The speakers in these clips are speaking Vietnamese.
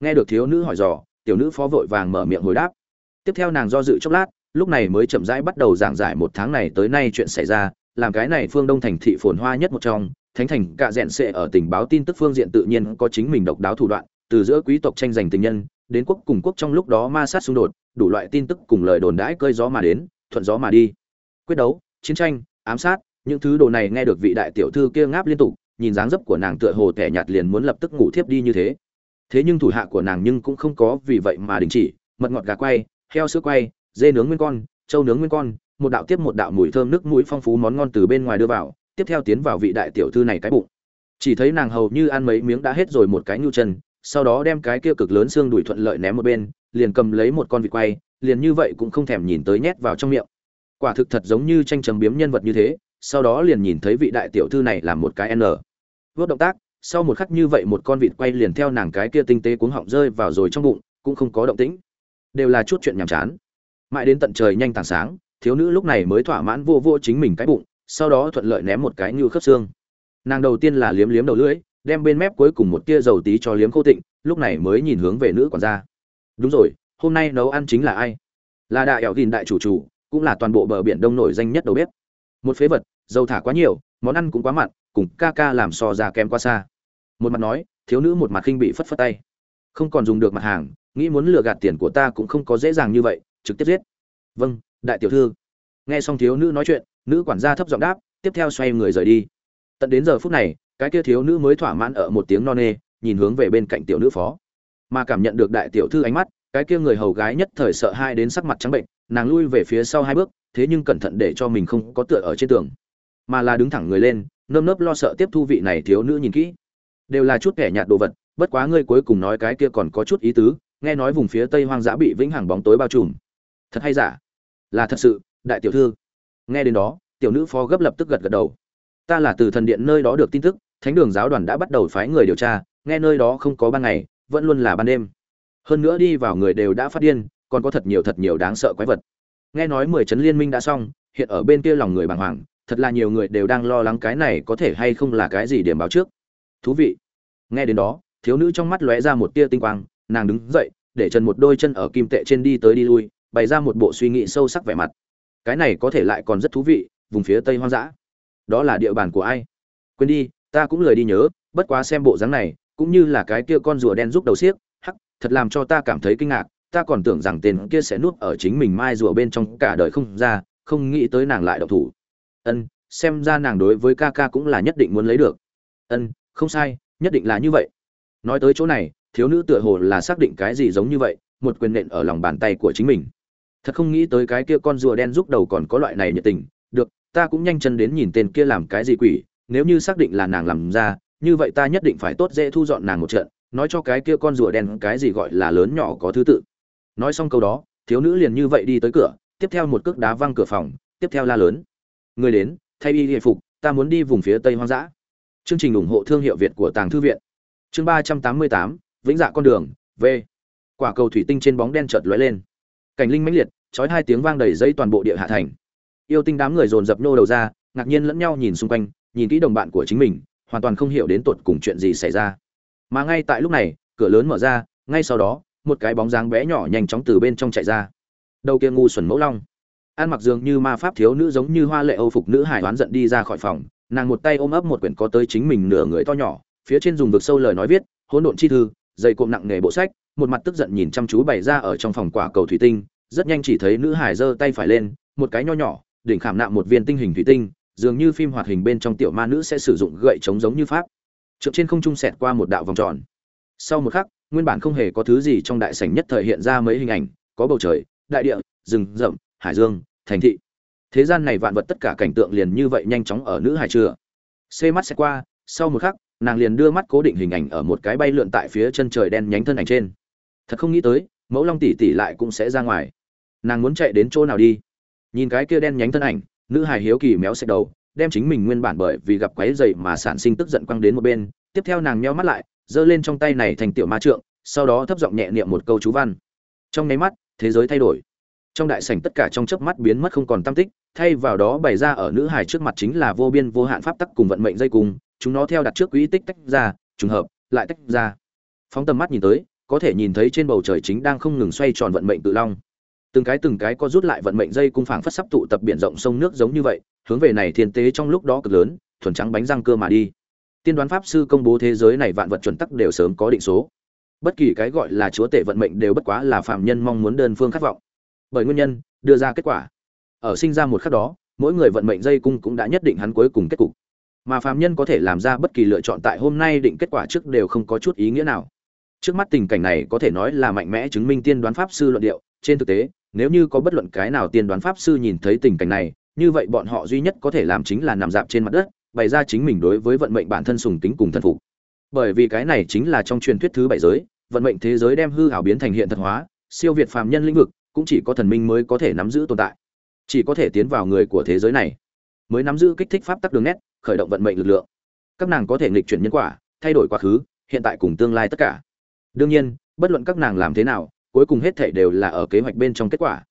nghe được thiếu nữ hỏi dò, tiểu nữ phó vội vàng mở miệng hồi đáp. Tiếp theo nàng do dự chốc lát, lúc này mới chậm rãi bắt đầu giảng giải một tháng này tới nay chuyện xảy ra, làm cái này phương đông thành thị phồn hoa nhất một trong, thánh thành cạ rẽn sệ ở tình báo tin tức phương diện tự nhiên có chính mình độc đáo thủ đoạn, từ giữa quý tộc tranh giành tình nhân, đến quốc cùng quốc trong lúc đó ma sát xung đột, đủ loại tin tức cùng lời đồn đãi cơi gió mà đến, thuận gió mà đi. Quyết đấu, chiến tranh, ám sát, những thứ đồ này nghe được vị đại tiểu thư kia ngáp liên tục, nhìn dáng dấp của nàng tựa hồ tẻ nhạt liền muốn lập tức ngủ thiếp đi như thế thế nhưng thủ hạ của nàng nhưng cũng không có vì vậy mà đình chỉ, mật ngọt gà quay, heo sữa quay, dê nướng nguyên con, trâu nướng nguyên con, một đạo tiếp một đạo mùi thơm nước mũi phong phú món ngon từ bên ngoài đưa vào, tiếp theo tiến vào vị đại tiểu thư này cái bụng. Chỉ thấy nàng hầu như ăn mấy miếng đã hết rồi một cái nhu chân, sau đó đem cái kia cực lớn xương đùi thuận lợi ném một bên, liền cầm lấy một con vịt quay, liền như vậy cũng không thèm nhìn tới nhét vào trong miệng. Quả thực thật giống như tranh chấm biếm nhân vật như thế, sau đó liền nhìn thấy vị đại tiểu thư này làm một cái n. Vớt động tác sau một khắc như vậy một con vịt quay liền theo nàng cái kia tinh tế cuống họng rơi vào rồi trong bụng, cũng không có động tĩnh. Đều là chút chuyện nhàm chán. Mãi đến tận trời nhanh tảng sáng, thiếu nữ lúc này mới thỏa mãn vô vô chính mình cái bụng, sau đó thuận lợi ném một cái như khớp xương. Nàng đầu tiên là liếm liếm đầu lưỡi, đem bên mép cuối cùng một tia dầu tí cho liếm khô tịnh, lúc này mới nhìn hướng về nữ quản gia. Đúng rồi, hôm nay nấu ăn chính là ai? Là đại ẻo gìn đại chủ chủ, cũng là toàn bộ bờ biển đông nổi danh nhất đầu bếp. Một phế vật, dầu thả quá nhiều, món ăn cũng quá mặn, cùng ca ca làm so ra kém quá xa một mặt nói, thiếu nữ một mặt khinh bị phất phất tay. Không còn dùng được mặt hàng, nghĩ muốn lừa gạt tiền của ta cũng không có dễ dàng như vậy, trực tiếp giết. Vâng đại tiểu thư. Nghe xong thiếu nữ nói chuyện, nữ quản gia thấp giọng đáp, tiếp theo xoay người rời đi. Tận đến giờ phút này, cái kia thiếu nữ mới thỏa mãn ở một tiếng non nê, nhìn hướng về bên cạnh tiểu nữ phó. Mà cảm nhận được đại tiểu thư ánh mắt, cái kia người hầu gái nhất thời sợ hai đến sắc mặt trắng bệnh, nàng lui về phía sau hai bước, thế nhưng cẩn thận để cho mình không có tựa ở trên tường. Mà là đứng thẳng người lên, nơm nớp lo sợ tiếp thu vị này thiếu nữ nhìn kỹ đều là chút kẻ nhạt đồ vật, bất quá ngươi cuối cùng nói cái kia còn có chút ý tứ, nghe nói vùng phía tây hoang dã bị vĩnh hằng bóng tối bao trùm. Thật hay giả? Là thật sự, đại tiểu thư. Nghe đến đó, tiểu nữ phó gấp lập tức gật gật đầu. Ta là từ thần điện nơi đó được tin tức, thánh đường giáo đoàn đã bắt đầu phái người điều tra, nghe nơi đó không có ban ngày, vẫn luôn là ban đêm. Hơn nữa đi vào người đều đã phát điên, còn có thật nhiều thật nhiều đáng sợ quái vật. Nghe nói mười trấn liên minh đã xong, hiện ở bên kia lòng người bàng hoàng, thật là nhiều người đều đang lo lắng cái này có thể hay không là cái gì điểm báo trước. Thú vị nghe đến đó, thiếu nữ trong mắt lóe ra một tia tinh quang, nàng đứng dậy, để chân một đôi chân ở kim tệ trên đi tới đi lui, bày ra một bộ suy nghĩ sâu sắc vẻ mặt. Cái này có thể lại còn rất thú vị, vùng phía tây hoang dã. Đó là địa bàn của ai? Quên đi, ta cũng lời đi nhớ, bất quá xem bộ dáng này, cũng như là cái kia con rùa đen giúp đầu xiếc, hắc, thật làm cho ta cảm thấy kinh ngạc, ta còn tưởng rằng tên kia sẽ nuốt ở chính mình mai rùa bên trong cả đời không ra, không nghĩ tới nàng lại độc thủ. Ân, xem ra nàng đối với ca ca cũng là nhất định muốn lấy được. Ân, không sai nhất định là như vậy. Nói tới chỗ này, thiếu nữ tựa hồ là xác định cái gì giống như vậy, một quyền nện ở lòng bàn tay của chính mình. Thật không nghĩ tới cái kia con rùa đen giúp đầu còn có loại này nhiệt tình. Được, ta cũng nhanh chân đến nhìn tên kia làm cái gì quỷ, nếu như xác định là nàng làm ra, như vậy ta nhất định phải tốt dễ thu dọn nàng một trận, nói cho cái kia con rùa đen cái gì gọi là lớn nhỏ có thứ tự. Nói xong câu đó, thiếu nữ liền như vậy đi tới cửa, tiếp theo một cước đá văng cửa phòng, tiếp theo la lớn. Người đến, thay y hệ phục, ta muốn đi vùng phía tây hoang dã chương trình ủng hộ thương hiệu việt của tàng thư viện. Chương ba trăm tám mươi tám, vĩnh dạ con đường, v. Quả cầu thủy tinh trên bóng đen chợt lóe lên. Cảnh linh mãnh liệt, chói hai tiếng vang đầy dây toàn bộ địa hạ thành. Yêu tinh đám người dồn dập nô đầu ra, ngạc nhiên lẫn nhau nhìn xung quanh, nhìn kỹ đồng bạn của chính mình, hoàn toàn không hiểu đến tột cùng chuyện gì xảy ra. Mà ngay tại lúc này, cửa lớn mở ra, ngay sau đó, một cái bóng dáng bé nhỏ nhanh chóng từ bên trong chạy ra. Đầu kia ngu xuẩn mẫu long. Ăn mặc dường như ma pháp thiếu nữ giống như hoa lệ âu phục nữ hải đoán giận đi ra khỏi phòng nàng một tay ôm ấp một quyển có tới chính mình nửa người to nhỏ, phía trên dùng vực sâu lời nói viết, hỗn độn chi thư, dày cộm nặng nghề bộ sách. Một mặt tức giận nhìn chăm chú bày ra ở trong phòng quả cầu thủy tinh, rất nhanh chỉ thấy nữ hải giơ tay phải lên, một cái nho nhỏ, đỉnh khảm nạm một viên tinh hình thủy tinh, dường như phim hoạt hình bên trong tiểu ma nữ sẽ sử dụng gậy chống giống như pháp. Trượt trên không trung xẹt qua một đạo vòng tròn. Sau một khắc, nguyên bản không hề có thứ gì trong đại sảnh nhất thời hiện ra mấy hình ảnh, có bầu trời, đại địa, rừng rậm, hải dương, thành thị thế gian này vạn vật tất cả cảnh tượng liền như vậy nhanh chóng ở nữ hải chưa? Xê mắt sẽ qua, sau một khắc, nàng liền đưa mắt cố định hình ảnh ở một cái bay lượn tại phía chân trời đen nhánh thân ảnh trên. Thật không nghĩ tới, mẫu long tỷ tỷ lại cũng sẽ ra ngoài. Nàng muốn chạy đến chỗ nào đi? Nhìn cái kia đen nhánh thân ảnh, nữ hài hiếu kỳ méo xẹt đầu, đem chính mình nguyên bản bởi vì gặp quấy dậy mà sản sinh tức giận quăng đến một bên. Tiếp theo nàng meo mắt lại, giơ lên trong tay này thành tiểu ma trượng, sau đó thấp giọng nhẹ niệm một câu chú văn. Trong nháy mắt, thế giới thay đổi trong đại sảnh tất cả trong chớp mắt biến mất không còn tâm tích, thay vào đó bày ra ở nữ hài trước mặt chính là vô biên vô hạn pháp tắc cùng vận mệnh dây cùng chúng nó theo đặt trước quỹ tích tách ra, trùng hợp, lại tách ra. Phóng tầm mắt nhìn tới, có thể nhìn thấy trên bầu trời chính đang không ngừng xoay tròn vận mệnh tự long. Từng cái từng cái có rút lại vận mệnh dây cung phảng phất sắp tụ tập biển rộng sông nước giống như vậy, hướng về này thiên tế trong lúc đó cực lớn, thuần trắng bánh răng cơ mà đi. Tiên đoán pháp sư công bố thế giới này vạn vật chuẩn tắc đều sớm có định số. Bất kỳ cái gọi là chúa tể vận mệnh đều bất quá là phạm nhân mong muốn đơn phương khát vọng bởi nguyên nhân, đưa ra kết quả. Ở sinh ra một khắc đó, mỗi người vận mệnh dây cung cũng đã nhất định hắn cuối cùng kết cục. Mà phàm nhân có thể làm ra bất kỳ lựa chọn tại hôm nay định kết quả trước đều không có chút ý nghĩa nào. Trước mắt tình cảnh này có thể nói là mạnh mẽ chứng minh tiên đoán pháp sư luận điệu. Trên thực tế, nếu như có bất luận cái nào tiên đoán pháp sư nhìn thấy tình cảnh này, như vậy bọn họ duy nhất có thể làm chính là nằm dạp trên mặt đất, bày ra chính mình đối với vận mệnh bản thân sùng tính cùng thân phục. Bởi vì cái này chính là trong truyền thuyết thứ bảy giới, vận mệnh thế giới đem hư ảo biến thành hiện thực hóa, siêu việt phàm nhân lĩnh vực cũng chỉ có thần minh mới có thể nắm giữ tồn tại, chỉ có thể tiến vào người của thế giới này, mới nắm giữ kích thích pháp tắc đường nét, khởi động vận mệnh lực lượng. Các nàng có thể nghịch chuyển nhân quả, thay đổi quá khứ, hiện tại cùng tương lai tất cả. Đương nhiên, bất luận các nàng làm thế nào, cuối cùng hết thể đều là ở kế hoạch bên trong kết quả.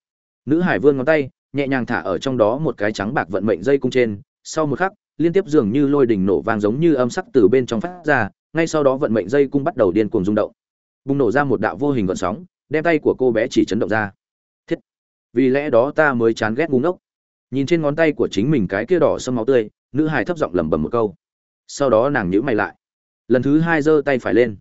Nữ hải vươn ngón tay, nhẹ nhàng thả ở trong đó một cái trắng bạc vận mệnh dây cung trên, sau một khắc, liên tiếp dường như lôi đỉnh nổ vang giống như âm sắc từ bên trong phát ra, ngay sau đó vận mệnh dây cung bắt đầu điên cuồng rung động. Bùng nổ ra một đạo vô hình gợn sóng, đem tay của cô bé chỉ chấn động ra vì lẽ đó ta mới chán ghét ngu ngốc. Nhìn trên ngón tay của chính mình cái kia đỏ sâm máu tươi, nữ hài thấp giọng lẩm bẩm một câu. Sau đó nàng nhíu mày lại. Lần thứ hai giơ tay phải lên.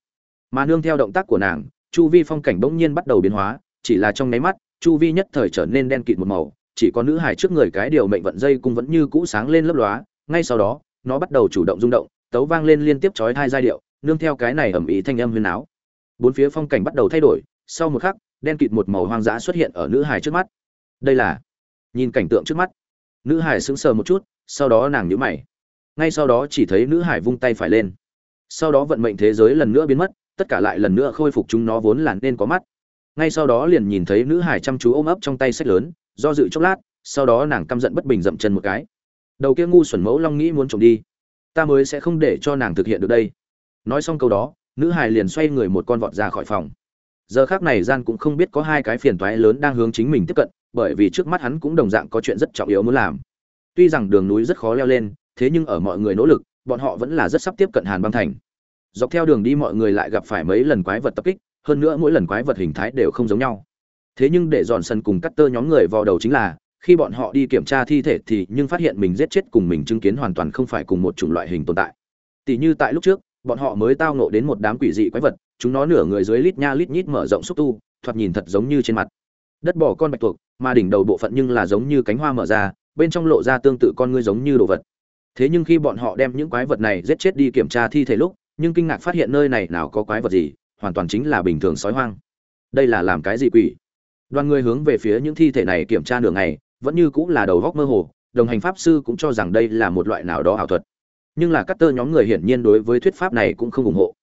Mà nương theo động tác của nàng, chu vi phong cảnh bỗng nhiên bắt đầu biến hóa, chỉ là trong nháy mắt, chu vi nhất thời trở nên đen kịt một màu, chỉ có nữ hài trước người cái điều mệnh vận dây cũng vẫn như cũ sáng lên lấp lóa, ngay sau đó, nó bắt đầu chủ động rung động, tấu vang lên liên tiếp chói hai giai điệu, nương theo cái này ẩm ý thanh âm huyền áo bốn phía phong cảnh bắt đầu thay đổi, sau một khắc, đen kịt một màu hoang dã xuất hiện ở nữ hài trước mắt đây là, nhìn cảnh tượng trước mắt. Nữ hải sững sờ một chút, sau đó nàng nhíu mày. Ngay sau đó chỉ thấy nữ hải vung tay phải lên. Sau đó vận mệnh thế giới lần nữa biến mất, tất cả lại lần nữa khôi phục chúng nó vốn là nên có mắt. Ngay sau đó liền nhìn thấy nữ hải chăm chú ôm ấp trong tay sách lớn, do dự chốc lát, sau đó nàng căm giận bất bình dậm chân một cái. Đầu kia ngu xuẩn mẫu long nghĩ muốn trộm đi. Ta mới sẽ không để cho nàng thực hiện được đây. Nói xong câu đó, nữ hải liền xoay người một con vọt ra khỏi phòng. Giờ khác này gian cũng không biết có hai cái phiền toái lớn đang hướng chính mình tiếp cận bởi vì trước mắt hắn cũng đồng dạng có chuyện rất trọng yếu muốn làm. Tuy rằng đường núi rất khó leo lên, thế nhưng ở mọi người nỗ lực, bọn họ vẫn là rất sắp tiếp cận hàn băng thành. Dọc theo đường đi mọi người lại gặp phải mấy lần quái vật tập kích, hơn nữa mỗi lần quái vật hình thái đều không giống nhau. Thế nhưng để dọn sân cùng cắt tơ nhóm người vào đầu chính là, khi bọn họ đi kiểm tra thi thể thì nhưng phát hiện mình giết chết cùng mình chứng kiến hoàn toàn không phải cùng một chủng loại hình tồn tại. Tỷ như tại lúc trước, bọn họ mới tao ngộ đến một đám quỷ dị quái vật, chúng nó nửa người dưới lít nha lít nhít mở rộng xúc tu, thoạt nhìn thật giống như trên mặt đất bỏ con bạch tuộc, mà đỉnh đầu bộ phận nhưng là giống như cánh hoa mở ra, bên trong lộ ra tương tự con ngươi giống như đồ vật. Thế nhưng khi bọn họ đem những quái vật này giết chết đi kiểm tra thi thể lúc, nhưng kinh ngạc phát hiện nơi này nào có quái vật gì, hoàn toàn chính là bình thường sói hoang. Đây là làm cái gì quỷ? Đoàn người hướng về phía những thi thể này kiểm tra nửa ngày, vẫn như cũng là đầu góc mơ hồ, đồng hành pháp sư cũng cho rằng đây là một loại nào đó ảo thuật. Nhưng là các tơ nhóm người hiển nhiên đối với thuyết pháp này cũng không ủng hộ.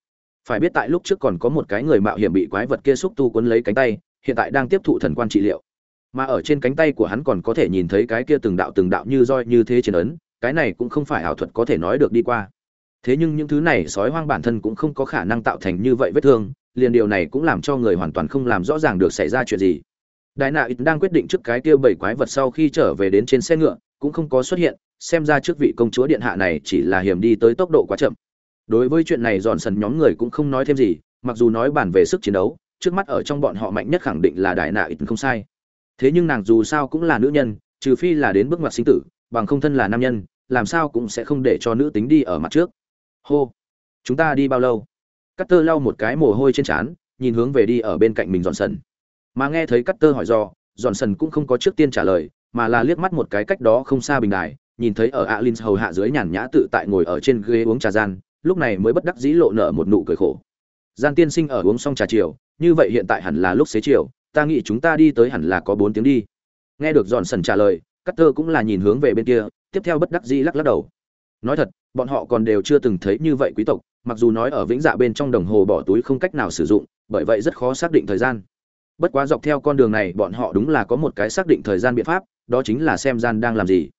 Phải biết tại lúc trước còn có một cái người mạo hiểm bị quái vật kia xúc tu quấn lấy cánh tay hiện tại đang tiếp thụ thần quan trị liệu. Mà ở trên cánh tay của hắn còn có thể nhìn thấy cái kia từng đạo từng đạo như roi như thế trên ấn, cái này cũng không phải ảo thuật có thể nói được đi qua. Thế nhưng những thứ này sói hoang bản thân cũng không có khả năng tạo thành như vậy vết thương, liền điều này cũng làm cho người hoàn toàn không làm rõ ràng được xảy ra chuyện gì. Đại nạ ít đang quyết định trước cái kia bảy quái vật sau khi trở về đến trên xe ngựa, cũng không có xuất hiện, xem ra trước vị công chúa điện hạ này chỉ là hiểm đi tới tốc độ quá chậm. Đối với chuyện này dọn sần nhóm người cũng không nói thêm gì, mặc dù nói bản về sức chiến đấu trước mắt ở trong bọn họ mạnh nhất khẳng định là đại nạ ít không sai. Thế nhưng nàng dù sao cũng là nữ nhân, trừ phi là đến bước ngoặt sinh tử, bằng không thân là nam nhân, làm sao cũng sẽ không để cho nữ tính đi ở mặt trước. Hô, chúng ta đi bao lâu? Cắt tơ lau một cái mồ hôi trên trán, nhìn hướng về đi ở bên cạnh mình dọn sần mà nghe thấy cắt tơ hỏi do dọn sần cũng không có trước tiên trả lời, mà là liếc mắt một cái cách đó không xa bình đài, nhìn thấy ở alin hầu hạ dưới nhàn nhã tự tại ngồi ở trên ghế uống trà gian, lúc này mới bất đắc dĩ lộ nở một nụ cười khổ gian tiên sinh ở uống xong trà chiều, như vậy hiện tại hẳn là lúc xế chiều, ta nghĩ chúng ta đi tới hẳn là có bốn tiếng đi. Nghe được dọn sần trả lời cắt tơ cũng là nhìn hướng về bên kia, tiếp theo bất đắc dĩ lắc lắc đầu. Nói thật, bọn họ còn đều chưa từng thấy như vậy quý tộc, mặc dù nói ở vĩnh dạ bên trong đồng hồ bỏ túi không cách nào sử dụng, bởi vậy rất khó xác định thời gian. Bất quá dọc theo con đường này, bọn họ đúng là có một cái xác định thời gian biện pháp, đó chính là xem gian đang làm gì.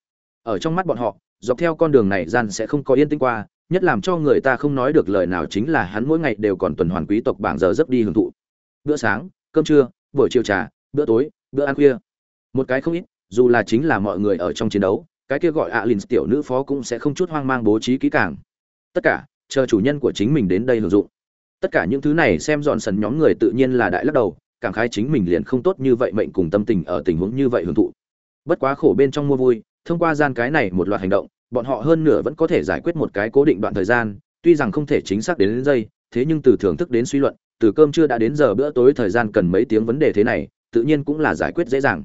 Ở trong mắt bọn họ, dọc theo con đường này gian sẽ không có yên tĩnh qua nhất làm cho người ta không nói được lời nào chính là hắn mỗi ngày đều còn tuần hoàn quý tộc bảng giờ giấc đi hưởng thụ. Bữa sáng, cơm trưa, buổi chiều trà, bữa tối, bữa ăn khuya. Một cái không ít, dù là chính là mọi người ở trong chiến đấu, cái kia gọi alin tiểu nữ phó cũng sẽ không chút hoang mang bố trí kỹ càng. Tất cả, chờ chủ nhân của chính mình đến đây hưởng dụng. Tất cả những thứ này xem dọn sần nhóm người tự nhiên là đại lắc đầu, cảm khái chính mình liền không tốt như vậy mệnh cùng tâm tình ở tình huống như vậy hưởng thụ. Bất quá khổ bên trong mua vui, thông qua gian cái này một loạt hành động bọn họ hơn nửa vẫn có thể giải quyết một cái cố định đoạn thời gian tuy rằng không thể chính xác đến, đến giây thế nhưng từ thưởng thức đến suy luận từ cơm trưa đã đến giờ bữa tối thời gian cần mấy tiếng vấn đề thế này tự nhiên cũng là giải quyết dễ dàng.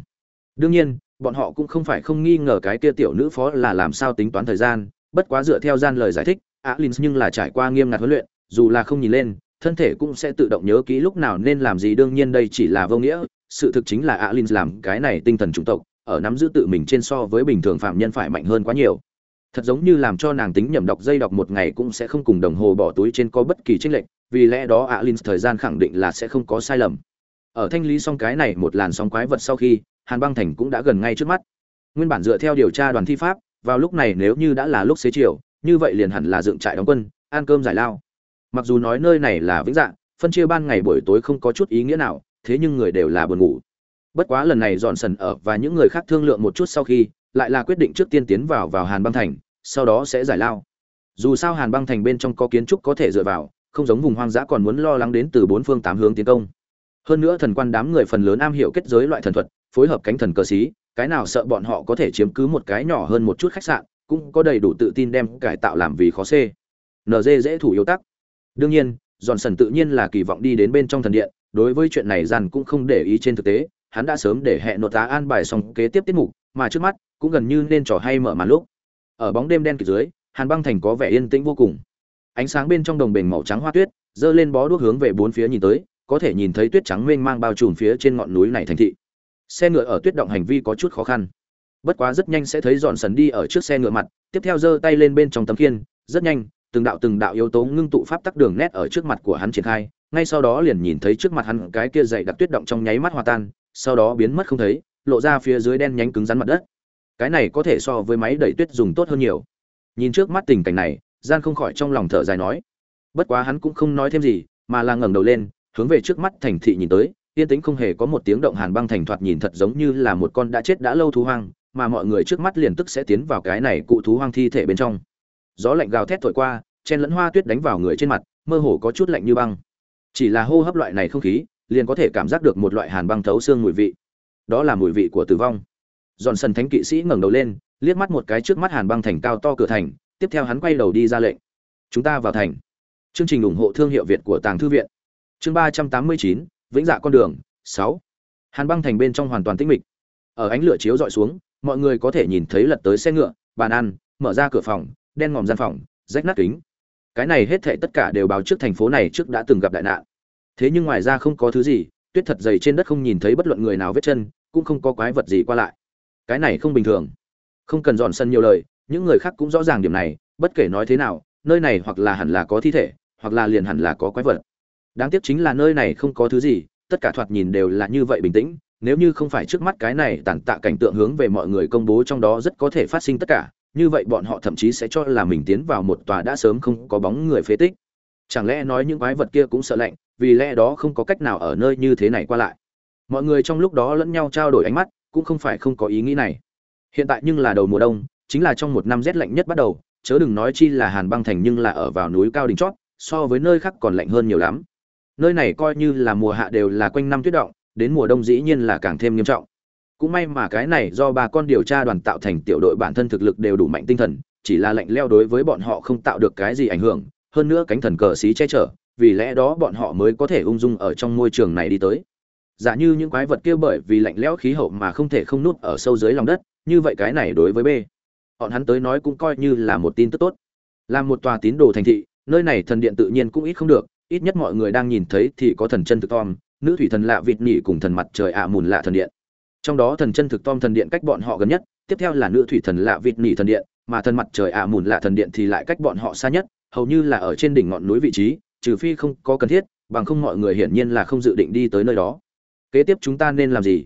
Đương nhiên bọn họ cũng không phải không nghi ngờ cái kia tiểu nữ phó là làm sao tính toán thời gian bất quá dựa theo gian lời giải thích alin nhưng là trải qua nghiêm ngặt huấn luyện dù là không nhìn lên thân thể cũng sẽ tự động nhớ kỹ lúc nào nên làm gì đương nhiên đây chỉ là vô nghĩa sự thực chính là alin làm cái này tinh thần chủng tộc ở nắm giữ tự mình trên so với bình thường phạm nhân phải mạnh hơn quá nhiều thật giống như làm cho nàng tính nhầm đọc dây đọc một ngày cũng sẽ không cùng đồng hồ bỏ túi trên có bất kỳ tranh lệch, vì lẽ đó alin thời gian khẳng định là sẽ không có sai lầm. Ở thanh lý xong cái này một làn sóng quái vật sau khi, hàn băng thành cũng đã gần ngay trước mắt. Nguyên bản dựa theo điều tra đoàn thi pháp, vào lúc này nếu như đã là lúc xế chiều, như vậy liền hẳn là dựng trại đóng quân, ăn cơm giải lao. Mặc dù nói nơi này là vĩnh dạng, phân chia ban ngày buổi tối không có chút ý nghĩa nào, thế nhưng người đều là buồn ngủ. Bất quá lần này dọn sần ở và những người khác thương lượng một chút sau khi lại là quyết định trước tiên tiến vào vào hàn băng thành sau đó sẽ giải lao. Dù sao hàn băng thành bên trong có kiến trúc có thể dựa vào không giống vùng hoang dã còn muốn lo lắng đến từ bốn phương tám hướng tiến công. Hơn nữa thần quan đám người phần lớn am hiểu kết giới loại thần thuật phối hợp cánh thần cờ sĩ, cái nào sợ bọn họ có thể chiếm cứ một cái nhỏ hơn một chút khách sạn cũng có đầy đủ tự tin đem cải tạo làm vì khó xê. Ng dễ thủ yếu tắc. Đương nhiên giòn Sẩn tự nhiên là kỳ vọng đi đến bên trong thần điện đối với chuyện này dàn cũng không để ý trên thực tế hắn đã sớm để hẹn nội tá an bài xong kế tiếp tiết mục mà trước mắt cũng gần như nên trò hay mở màn lúc. Ở bóng đêm đen kịt dưới, hàn băng thành có vẻ yên tĩnh vô cùng. Ánh sáng bên trong đồng bền màu trắng hoa tuyết dơ lên bó đuốc hướng về bốn phía nhìn tới, có thể nhìn thấy tuyết trắng mênh mang bao trùm phía trên ngọn núi này thành thị. Xe ngựa ở tuyết động hành vi có chút khó khăn. Bất quá rất nhanh sẽ thấy dọn sần đi ở trước xe ngựa mặt, tiếp theo giơ tay lên bên trong tấm khiên, rất nhanh, từng đạo từng đạo yếu tố ngưng tụ pháp tắc đường nét ở trước mặt của hắn triển khai, ngay sau đó liền nhìn thấy trước mặt hắn cái kia dày đặc tuyết động trong nháy mắt hòa tan, sau đó biến mất không thấy, lộ ra phía dưới đen nhánh cứng rắn mặt đất cái này có thể so với máy đẩy tuyết dùng tốt hơn nhiều. Nhìn trước mắt tình cảnh này, gian không khỏi trong lòng thở dài nói, bất quá hắn cũng không nói thêm gì, mà là ngẩng đầu lên, hướng về trước mắt thành thị nhìn tới, yên tĩnh không hề có một tiếng động hàn băng thành thoạt nhìn thật giống như là một con đã chết đã lâu thú hoang, mà mọi người trước mắt liền tức sẽ tiến vào cái này cụ thú hoang thi thể bên trong. Gió lạnh gào thét thổi qua, chen lẫn hoa tuyết đánh vào người trên mặt, mơ hồ có chút lạnh như băng. Chỉ là hô hấp loại này không khí, liền có thể cảm giác được một loại hàn băng thấu xương mùi vị. Đó là mùi vị của tử vong dọn sân thánh kỵ sĩ ngẩng đầu lên, liếc mắt một cái trước mắt hàn băng thành cao to cửa thành, tiếp theo hắn quay đầu đi ra lệnh. Chúng ta vào thành. Chương trình ủng hộ thương hiệu việt của tàng thư viện. Chương ba trăm tám mươi chín, vĩnh dạ con đường, sáu. Hàn băng thành bên trong hoàn toàn tĩnh mịch. Ở ánh lửa chiếu dọi xuống, mọi người có thể nhìn thấy lật tới xe ngựa, bàn ăn, mở ra cửa phòng, đen ngòm gian phòng, rách nát kính. Cái này hết thệ tất cả đều báo trước thành phố này trước đã từng gặp đại nạn. Thế nhưng ngoài ra không có thứ gì, tuyết thật dày trên đất không nhìn thấy bất luận người nào vết chân, cũng không có quái vật gì qua lại cái này không bình thường. Không cần dọn sân nhiều lời, những người khác cũng rõ ràng điểm này, bất kể nói thế nào, nơi này hoặc là hẳn là có thi thể, hoặc là liền hẳn là có quái vật. Đáng tiếc chính là nơi này không có thứ gì, tất cả thoạt nhìn đều là như vậy bình tĩnh, nếu như không phải trước mắt cái này tàn tạ cảnh tượng hướng về mọi người công bố trong đó rất có thể phát sinh tất cả, như vậy bọn họ thậm chí sẽ cho là mình tiến vào một tòa đã sớm không có bóng người phế tích. Chẳng lẽ nói những quái vật kia cũng sợ lạnh, vì lẽ đó không có cách nào ở nơi như thế này qua lại. Mọi người trong lúc đó lẫn nhau trao đổi ánh mắt cũng không phải không có ý nghĩ này. Hiện tại nhưng là đầu mùa đông, chính là trong một năm rét lạnh nhất bắt đầu, chớ đừng nói chi là hàn băng thành nhưng là ở vào núi cao đỉnh chót, so với nơi khác còn lạnh hơn nhiều lắm. Nơi này coi như là mùa hạ đều là quanh năm tuyết động, đến mùa đông dĩ nhiên là càng thêm nghiêm trọng. Cũng may mà cái này do ba con điều tra đoàn tạo thành tiểu đội bản thân thực lực đều đủ mạnh tinh thần, chỉ là lạnh leo đối với bọn họ không tạo được cái gì ảnh hưởng, hơn nữa cánh thần cờ xí che chở, vì lẽ đó bọn họ mới có thể ung dung ở trong môi trường này đi tới giả như những quái vật kia bởi vì lạnh lẽo khí hậu mà không thể không nút ở sâu dưới lòng đất, như vậy cái này đối với b. Bọn hắn tới nói cũng coi như là một tin tức tốt. Là một tòa tín đồ thành thị, nơi này thần điện tự nhiên cũng ít không được, ít nhất mọi người đang nhìn thấy thì có thần chân thực tom, nữ thủy thần lạ vịt nỉ cùng thần mặt trời ạ mùn lạ thần điện. Trong đó thần chân thực tom thần điện cách bọn họ gần nhất, tiếp theo là nữ thủy thần lạ vịt nỉ thần điện, mà thần mặt trời ạ mùn lạ thần điện thì lại cách bọn họ xa nhất, hầu như là ở trên đỉnh ngọn núi vị trí, trừ phi không có cần thiết, bằng không mọi người hiển nhiên là không dự định đi tới nơi đó kế tiếp chúng ta nên làm gì?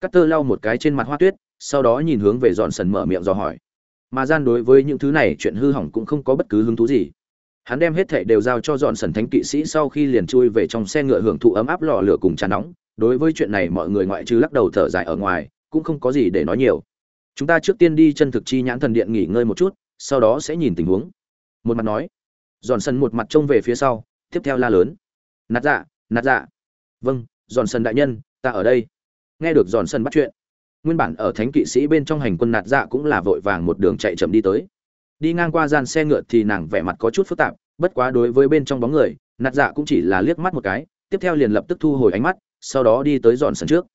Cắt tơ lau một cái trên mặt hoa tuyết, sau đó nhìn hướng về dọn sần mở miệng dò hỏi. Mà gian đối với những thứ này, chuyện hư hỏng cũng không có bất cứ hứng thú gì. Hắn đem hết thệ đều giao cho dọn sần thánh kỵ sĩ sau khi liền chui về trong xe ngựa hưởng thụ ấm áp lò lửa cùng trà nóng. Đối với chuyện này mọi người ngoại trừ lắc đầu thở dài ở ngoài, cũng không có gì để nói nhiều. Chúng ta trước tiên đi chân thực chi nhãn thần điện nghỉ ngơi một chút, sau đó sẽ nhìn tình huống. Một mặt nói. Dọn sần một mặt trông về phía sau, tiếp theo la lớn. Nạt dạ nạt dạ. Vâng giòn sân đại nhân, ta ở đây. Nghe được giòn sân bắt chuyện, nguyên bản ở thánh kỵ sĩ bên trong hành quân nạt dạ cũng là vội vàng một đường chạy chậm đi tới. Đi ngang qua gian xe ngựa thì nàng vẻ mặt có chút phức tạp, bất quá đối với bên trong bóng người, nạt dạ cũng chỉ là liếc mắt một cái, tiếp theo liền lập tức thu hồi ánh mắt, sau đó đi tới dọn sân trước.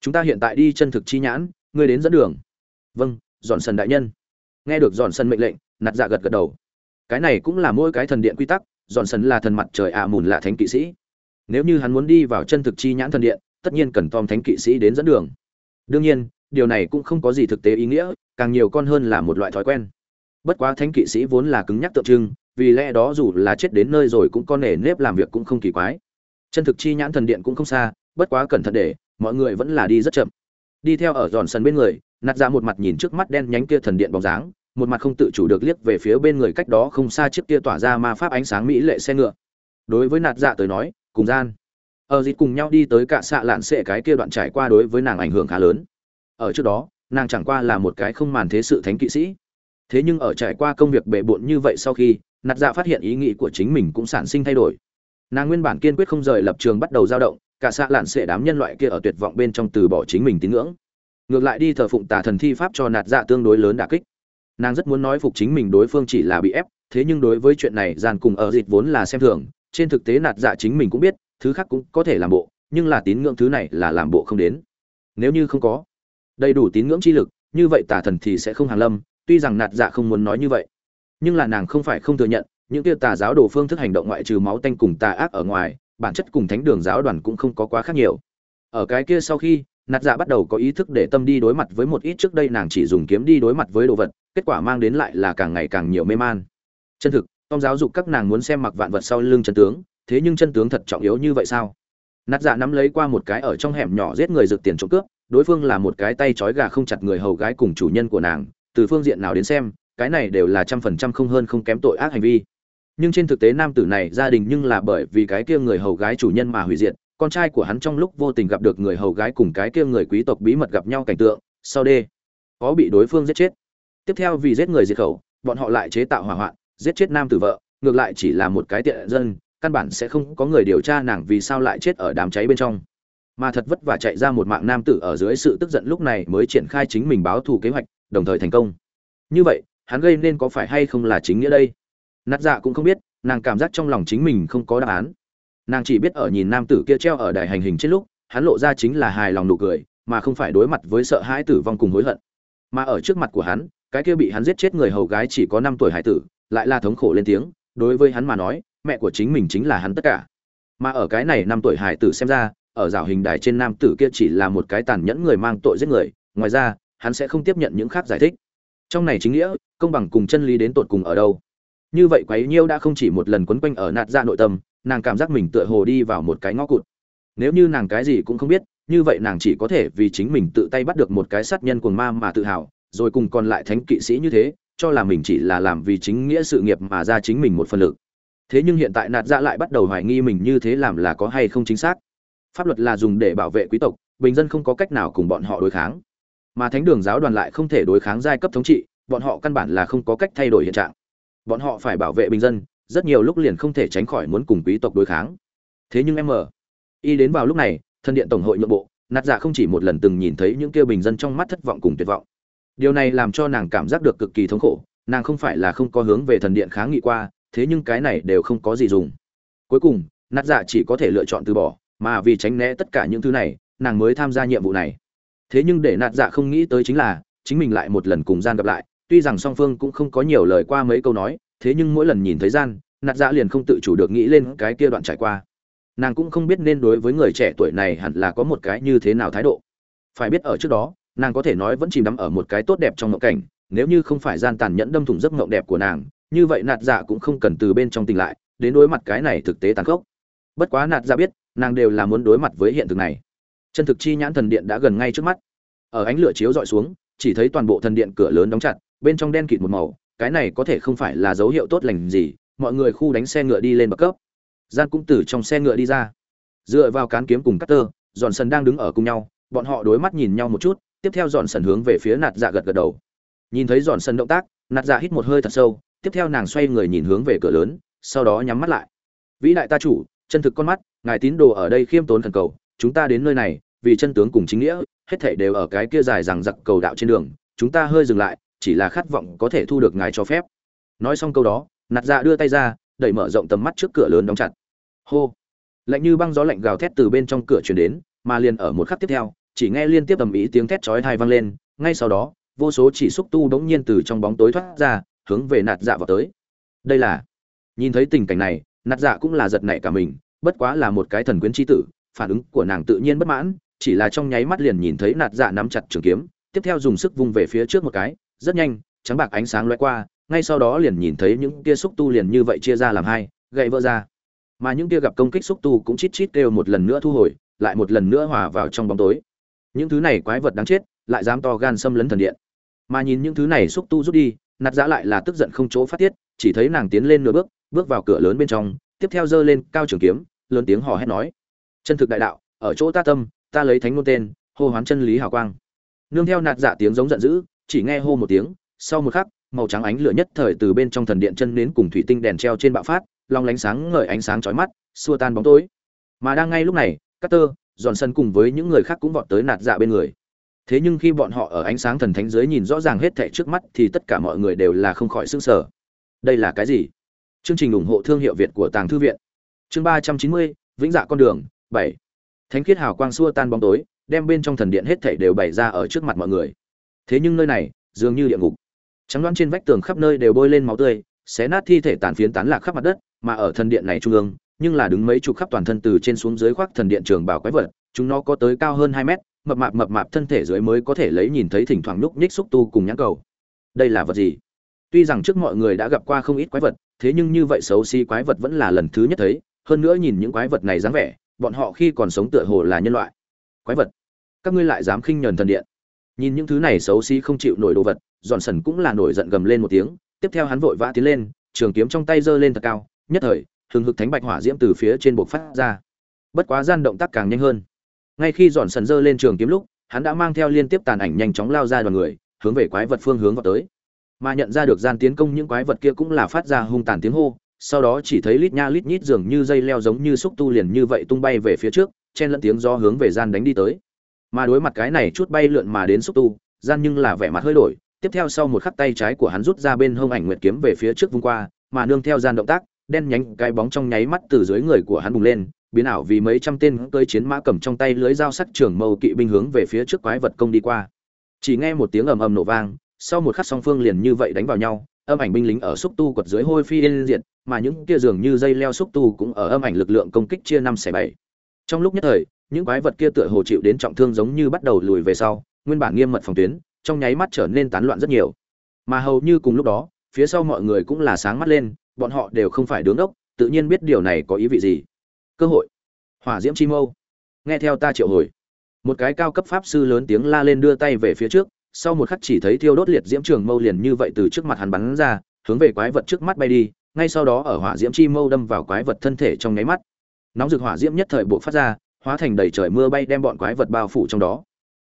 Chúng ta hiện tại đi chân thực chi nhãn, ngươi đến dẫn đường. Vâng dọn sân đại nhân. Nghe được dọn sân mệnh lệnh, nạt dạ gật gật đầu. Cái này cũng là mỗi cái thần điện quy tắc dọn sân là thần mặt trời ạ à mùn là thánh kỵ sĩ nếu như hắn muốn đi vào chân thực chi nhãn thần điện, tất nhiên cần tom thánh kỵ sĩ đến dẫn đường. Đương nhiên, điều này cũng không có gì thực tế ý nghĩa, càng nhiều con hơn là một loại thói quen. Bất quá thánh kỵ sĩ vốn là cứng nhắc tượng trưng, vì lẽ đó dù là chết đến nơi rồi cũng có nể nếp làm việc cũng không kỳ quái. Chân thực chi nhãn thần điện cũng không xa, bất quá cẩn thận để, mọi người vẫn là đi rất chậm. Đi theo ở giòn sân bên người, nạt ra một mặt nhìn trước mắt đen nhánh kia thần điện bóng dáng, một mặt không tự chủ được liếc về phía bên người cách đó không xa chiếc kia tỏa ra ma pháp ánh sáng mỹ lệ xe ngựa. Đối với nạt dạ tới nói cùng gian. Ở dịp cùng nhau đi tới cả xạ lạn xệ cái kia đoạn trải qua đối với nàng ảnh hưởng khá lớn. Ở trước đó, nàng chẳng qua là một cái không màn thế sự thánh kỵ sĩ. Thế nhưng ở trải qua công việc bệ bộn như vậy sau khi, nạt dạ phát hiện ý nghĩ của chính mình cũng sản sinh thay đổi. Nàng nguyên bản kiên quyết không rời lập trường bắt đầu dao động, cả xạ lạn xệ đám nhân loại kia ở tuyệt vọng bên trong từ bỏ chính mình tín ngưỡng. Ngược lại đi thờ phụng tà thần thi pháp cho nạt dạ tương đối lớn đả kích. Nàng rất muốn nói phục chính mình đối phương chỉ là bị ép, thế nhưng đối với chuyện này, gian cùng ở dịch vốn là xem thường trên thực tế nạt dạ chính mình cũng biết, thứ khác cũng có thể làm bộ, nhưng là tín ngưỡng thứ này là làm bộ không đến. Nếu như không có đầy đủ tín ngưỡng chi lực, như vậy tà thần thì sẽ không hàng lâm, tuy rằng nạt dạ không muốn nói như vậy. Nhưng là nàng không phải không thừa nhận, những kia tà giáo đồ phương thức hành động ngoại trừ máu tanh cùng tà ác ở ngoài, bản chất cùng thánh đường giáo đoàn cũng không có quá khác nhiều. Ở cái kia sau khi, nạt dạ bắt đầu có ý thức để tâm đi đối mặt với một ít trước đây nàng chỉ dùng kiếm đi đối mặt với đồ vật, kết quả mang đến lại là càng ngày càng nhiều mê man. Chân thực tom giáo dục các nàng muốn xem mặc vạn vật sau lưng chân tướng, thế nhưng chân tướng thật trọng yếu như vậy sao? Nát dạ nắm lấy qua một cái ở trong hẻm nhỏ giết người rực tiền trộm cướp, đối phương là một cái tay trói gà không chặt người hầu gái cùng chủ nhân của nàng, từ phương diện nào đến xem, cái này đều là trăm phần trăm không hơn không kém tội ác hành vi. Nhưng trên thực tế nam tử này gia đình nhưng là bởi vì cái kia người hầu gái chủ nhân mà hủy diệt, con trai của hắn trong lúc vô tình gặp được người hầu gái cùng cái kia người quý tộc bí mật gặp nhau cảnh tượng, sau đê, có bị đối phương giết chết. Tiếp theo vì giết người diệt khẩu, bọn họ lại chế tạo hỏa hoạn giết chết nam tử vợ, ngược lại chỉ là một cái tiện dân, căn bản sẽ không có người điều tra nàng vì sao lại chết ở đám cháy bên trong. Mà thật vất vả chạy ra một mạng nam tử ở dưới sự tức giận lúc này mới triển khai chính mình báo thù kế hoạch, đồng thời thành công. Như vậy, hắn gây nên có phải hay không là chính nghĩa đây? Nát dạ cũng không biết, nàng cảm giác trong lòng chính mình không có đáp án. Nàng chỉ biết ở nhìn nam tử kia treo ở đài hành hình trên lúc, hắn lộ ra chính là hài lòng nụ cười, mà không phải đối mặt với sợ hãi tử vong cùng hối hận. Mà ở trước mặt của hắn, cái kia bị hắn giết chết người hầu gái chỉ có năm tuổi hải tử lại là thống khổ lên tiếng, đối với hắn mà nói, mẹ của chính mình chính là hắn tất cả. Mà ở cái này năm tuổi hải tử xem ra, ở rào hình đài trên nam tử kia chỉ là một cái tàn nhẫn người mang tội giết người, ngoài ra, hắn sẽ không tiếp nhận những khác giải thích. Trong này chính nghĩa, công bằng cùng chân lý đến tột cùng ở đâu? Như vậy quấy nhiêu đã không chỉ một lần quấn quanh ở nạt ra nội tâm, nàng cảm giác mình tựa hồ đi vào một cái ngõ cụt. Nếu như nàng cái gì cũng không biết, như vậy nàng chỉ có thể vì chính mình tự tay bắt được một cái sát nhân cuồng ma mà tự hào, rồi cùng còn lại thánh kỵ sĩ như thế cho là mình chỉ là làm vì chính nghĩa sự nghiệp mà ra chính mình một phần lực. Thế nhưng hiện tại nạt dạ lại bắt đầu hoài nghi mình như thế làm là có hay không chính xác. Pháp luật là dùng để bảo vệ quý tộc, bình dân không có cách nào cùng bọn họ đối kháng. Mà thánh đường giáo đoàn lại không thể đối kháng giai cấp thống trị, bọn họ căn bản là không có cách thay đổi hiện trạng. Bọn họ phải bảo vệ bình dân, rất nhiều lúc liền không thể tránh khỏi muốn cùng quý tộc đối kháng. Thế nhưng em mờ, y đến vào lúc này thân điện tổng hội nhượng bộ, nạt dạ không chỉ một lần từng nhìn thấy những kêu bình dân trong mắt thất vọng cùng tuyệt vọng điều này làm cho nàng cảm giác được cực kỳ thống khổ, nàng không phải là không có hướng về thần điện kháng nghị qua, thế nhưng cái này đều không có gì dùng. Cuối cùng, nát dạ chỉ có thể lựa chọn từ bỏ, mà vì tránh né tất cả những thứ này, nàng mới tham gia nhiệm vụ này. Thế nhưng để nạt dạ không nghĩ tới chính là, chính mình lại một lần cùng gian gặp lại, tuy rằng song phương cũng không có nhiều lời qua mấy câu nói, thế nhưng mỗi lần nhìn thấy gian nạt dạ liền không tự chủ được nghĩ lên cái kia đoạn trải qua. Nàng cũng không biết nên đối với người trẻ tuổi này hẳn là có một cái như thế nào thái độ. Phải biết ở trước đó nàng có thể nói vẫn chìm đắm ở một cái tốt đẹp trong ngộng cảnh, nếu như không phải gian tàn nhẫn đâm thủng giấc ngộng đẹp của nàng, như vậy nạt dạ cũng không cần từ bên trong tỉnh lại, đến đối mặt cái này thực tế tàn khốc. Bất quá nạt dạ biết, nàng đều là muốn đối mặt với hiện thực này. Chân thực chi nhãn thần điện đã gần ngay trước mắt. Ở ánh lửa chiếu dọi xuống, chỉ thấy toàn bộ thần điện cửa lớn đóng chặt, bên trong đen kịt một màu, cái này có thể không phải là dấu hiệu tốt lành gì, mọi người khu đánh xe ngựa đi lên bậc cấp. Gian cũng từ trong xe ngựa đi ra. Dựa vào cán kiếm cùng cắt tơ, giòn sần đang đứng ở cùng nhau, bọn họ đối mắt nhìn nhau một chút tiếp theo dọn sần hướng về phía nạt dạ gật gật đầu. Nhìn thấy dọn sần động tác, nạt dạ hít một hơi thật sâu, tiếp theo nàng xoay người nhìn hướng về cửa lớn, sau đó nhắm mắt lại. Vĩ đại ta chủ, chân thực con mắt, ngài tín đồ ở đây khiêm tốn thần cầu, chúng ta đến nơi này, vì chân tướng cùng chính nghĩa, hết thảy đều ở cái kia dài rằng giặc cầu đạo trên đường, chúng ta hơi dừng lại, chỉ là khát vọng có thể thu được ngài cho phép. Nói xong câu đó, nạt dạ đưa tay ra, đẩy mở rộng tầm mắt trước cửa lớn đóng chặt. Hô. Lạnh như băng gió lạnh gào thét từ bên trong cửa truyền đến, mà liền ở một khắc tiếp theo chỉ nghe liên tiếp ầm ĩ tiếng thét chói tai vang lên, ngay sau đó, vô số chỉ xúc tu đống nhiên từ trong bóng tối thoát ra, hướng về nạt dạ vào tới. Đây là, nhìn thấy tình cảnh này, nạt dạ cũng là giật nảy cả mình, bất quá là một cái thần quyến chi tử, phản ứng của nàng tự nhiên bất mãn, chỉ là trong nháy mắt liền nhìn thấy nạt dạ nắm chặt trường kiếm, tiếp theo dùng sức vung về phía trước một cái, rất nhanh, trắng bạc ánh sáng lóe qua, ngay sau đó liền nhìn thấy những kia xúc tu liền như vậy chia ra làm hai gãy vỡ ra. Mà những kia gặp công kích xúc tu cũng chít chít kêu một lần nữa thu hồi, lại một lần nữa hòa vào trong bóng tối những thứ này quái vật đáng chết lại dám to gan xâm lấn thần điện. Mà nhìn những thứ này xúc tu rút đi nạt giã lại là tức giận không chỗ phát tiết chỉ thấy nàng tiến lên nửa bước bước vào cửa lớn bên trong tiếp theo giơ lên cao trường kiếm lớn tiếng hò hét nói chân thực đại đạo ở chỗ ta tâm ta lấy thánh ngôn tên hô hoán chân lý hào quang. Nương theo nạt giả tiếng giống giận dữ chỉ nghe hô một tiếng sau một khắc màu trắng ánh lửa nhất thời từ bên trong thần điện chân nến cùng thủy tinh đèn treo trên bạo phát long lánh sáng ngời ánh sáng chói mắt xua tan bóng tối. Mà đang ngay lúc này Carter, Giòn sân cùng với những người khác cũng vọt tới nạt dạ bên người. Thế nhưng khi bọn họ ở ánh sáng thần thánh dưới nhìn rõ ràng hết thảy trước mắt thì tất cả mọi người đều là không khỏi sững sờ. Đây là cái gì? Chương trình ủng hộ thương hiệu việt của tàng thư viện. Chương ba trăm chín mươi, vĩnh dạ con đường, bảy. Thánh khiết hào quang xua tan bóng tối, đem bên trong thần điện hết thảy đều bày ra ở trước mặt mọi người. Thế nhưng nơi này, dường như địa ngục. Trắng đoán trên vách tường khắp nơi đều bôi lên máu tươi, xé nát thi thể tàn phiến tán lạc khắp mặt đất, mà ở thần điện này trung ương nhưng là đứng mấy chục khắp toàn thân từ trên xuống dưới khoác thần điện trường bảo quái vật, chúng nó có tới cao hơn hai mét, mập mạp mập mạp thân thể dưới mới có thể lấy nhìn thấy thỉnh thoảng lúc nhích xúc tu cùng nhãn cầu. Đây là vật gì? Tuy rằng trước mọi người đã gặp qua không ít quái vật, thế nhưng như vậy xấu xí quái vật vẫn là lần thứ nhất thấy, hơn nữa nhìn những quái vật này dáng vẻ, bọn họ khi còn sống tựa hồ là nhân loại. Quái vật. Các ngươi lại dám khinh nhờn thần điện. Nhìn những thứ này xấu xí không chịu nổi đồ vật, giòn sẩn cũng là nổi giận gầm lên một tiếng, tiếp theo hắn vội vã tiến lên, trường kiếm trong tay giơ lên thật cao, nhất thời hừng hực thánh bạch hỏa diễm từ phía trên buộc phát ra. Bất quá gian động tác càng nhanh hơn. Ngay khi dọn sần dơ lên trường kiếm lúc, hắn đã mang theo liên tiếp tàn ảnh nhanh chóng lao ra đoàn người, hướng về quái vật phương hướng vào tới. Mà nhận ra được gian tiến công những quái vật kia cũng là phát ra hung tàn tiếng hô, sau đó chỉ thấy lít nha lít nhít dường như dây leo giống như xúc tu liền như vậy tung bay về phía trước, chen lẫn tiếng do hướng về gian đánh đi tới. Mà đối mặt cái này chút bay lượn mà đến xúc tu, gian nhưng là vẻ mặt hơi đổi, tiếp theo sau một khắc tay trái của hắn rút ra bên hông ảnh nguyệt kiếm về phía trước vung qua, mà nương theo gian động tác đen nhánh cái bóng trong nháy mắt từ dưới người của hắn bùng lên, biến ảo vì mấy trăm tên cơi chiến mã cầm trong tay lưới dao sắc trường mâu kỵ binh hướng về phía trước quái vật công đi qua. Chỉ nghe một tiếng ầm ầm nổ vang, sau một khắc song phương liền như vậy đánh vào nhau, âm ảnh binh lính ở xúc tu quật dưới hôi phi yên diện mà những kia dường như dây leo xúc tu cũng ở âm ảnh lực lượng công kích chia năm xẻ bảy. Trong lúc nhất thời, những quái vật kia tựa hồ chịu đến trọng thương giống như bắt đầu lùi về sau, nguyên bản nghiêm mật phòng tuyến, trong nháy mắt trở nên tán loạn rất nhiều. Mà hầu như cùng lúc đó, phía sau mọi người cũng là sáng mắt lên bọn họ đều không phải đứng đốc, tự nhiên biết điều này có ý vị gì. Cơ hội. Hỏa diễm chi mâu. Nghe theo ta triệu hồi. Một cái cao cấp pháp sư lớn tiếng la lên đưa tay về phía trước sau một khắc chỉ thấy thiêu đốt liệt diễm trường mâu liền như vậy từ trước mặt hắn bắn ra hướng về quái vật trước mắt bay đi ngay sau đó ở hỏa diễm chi mâu đâm vào quái vật thân thể trong nháy mắt. Nóng rực hỏa diễm nhất thời buộc phát ra hóa thành đầy trời mưa bay đem bọn quái vật bao phủ trong đó.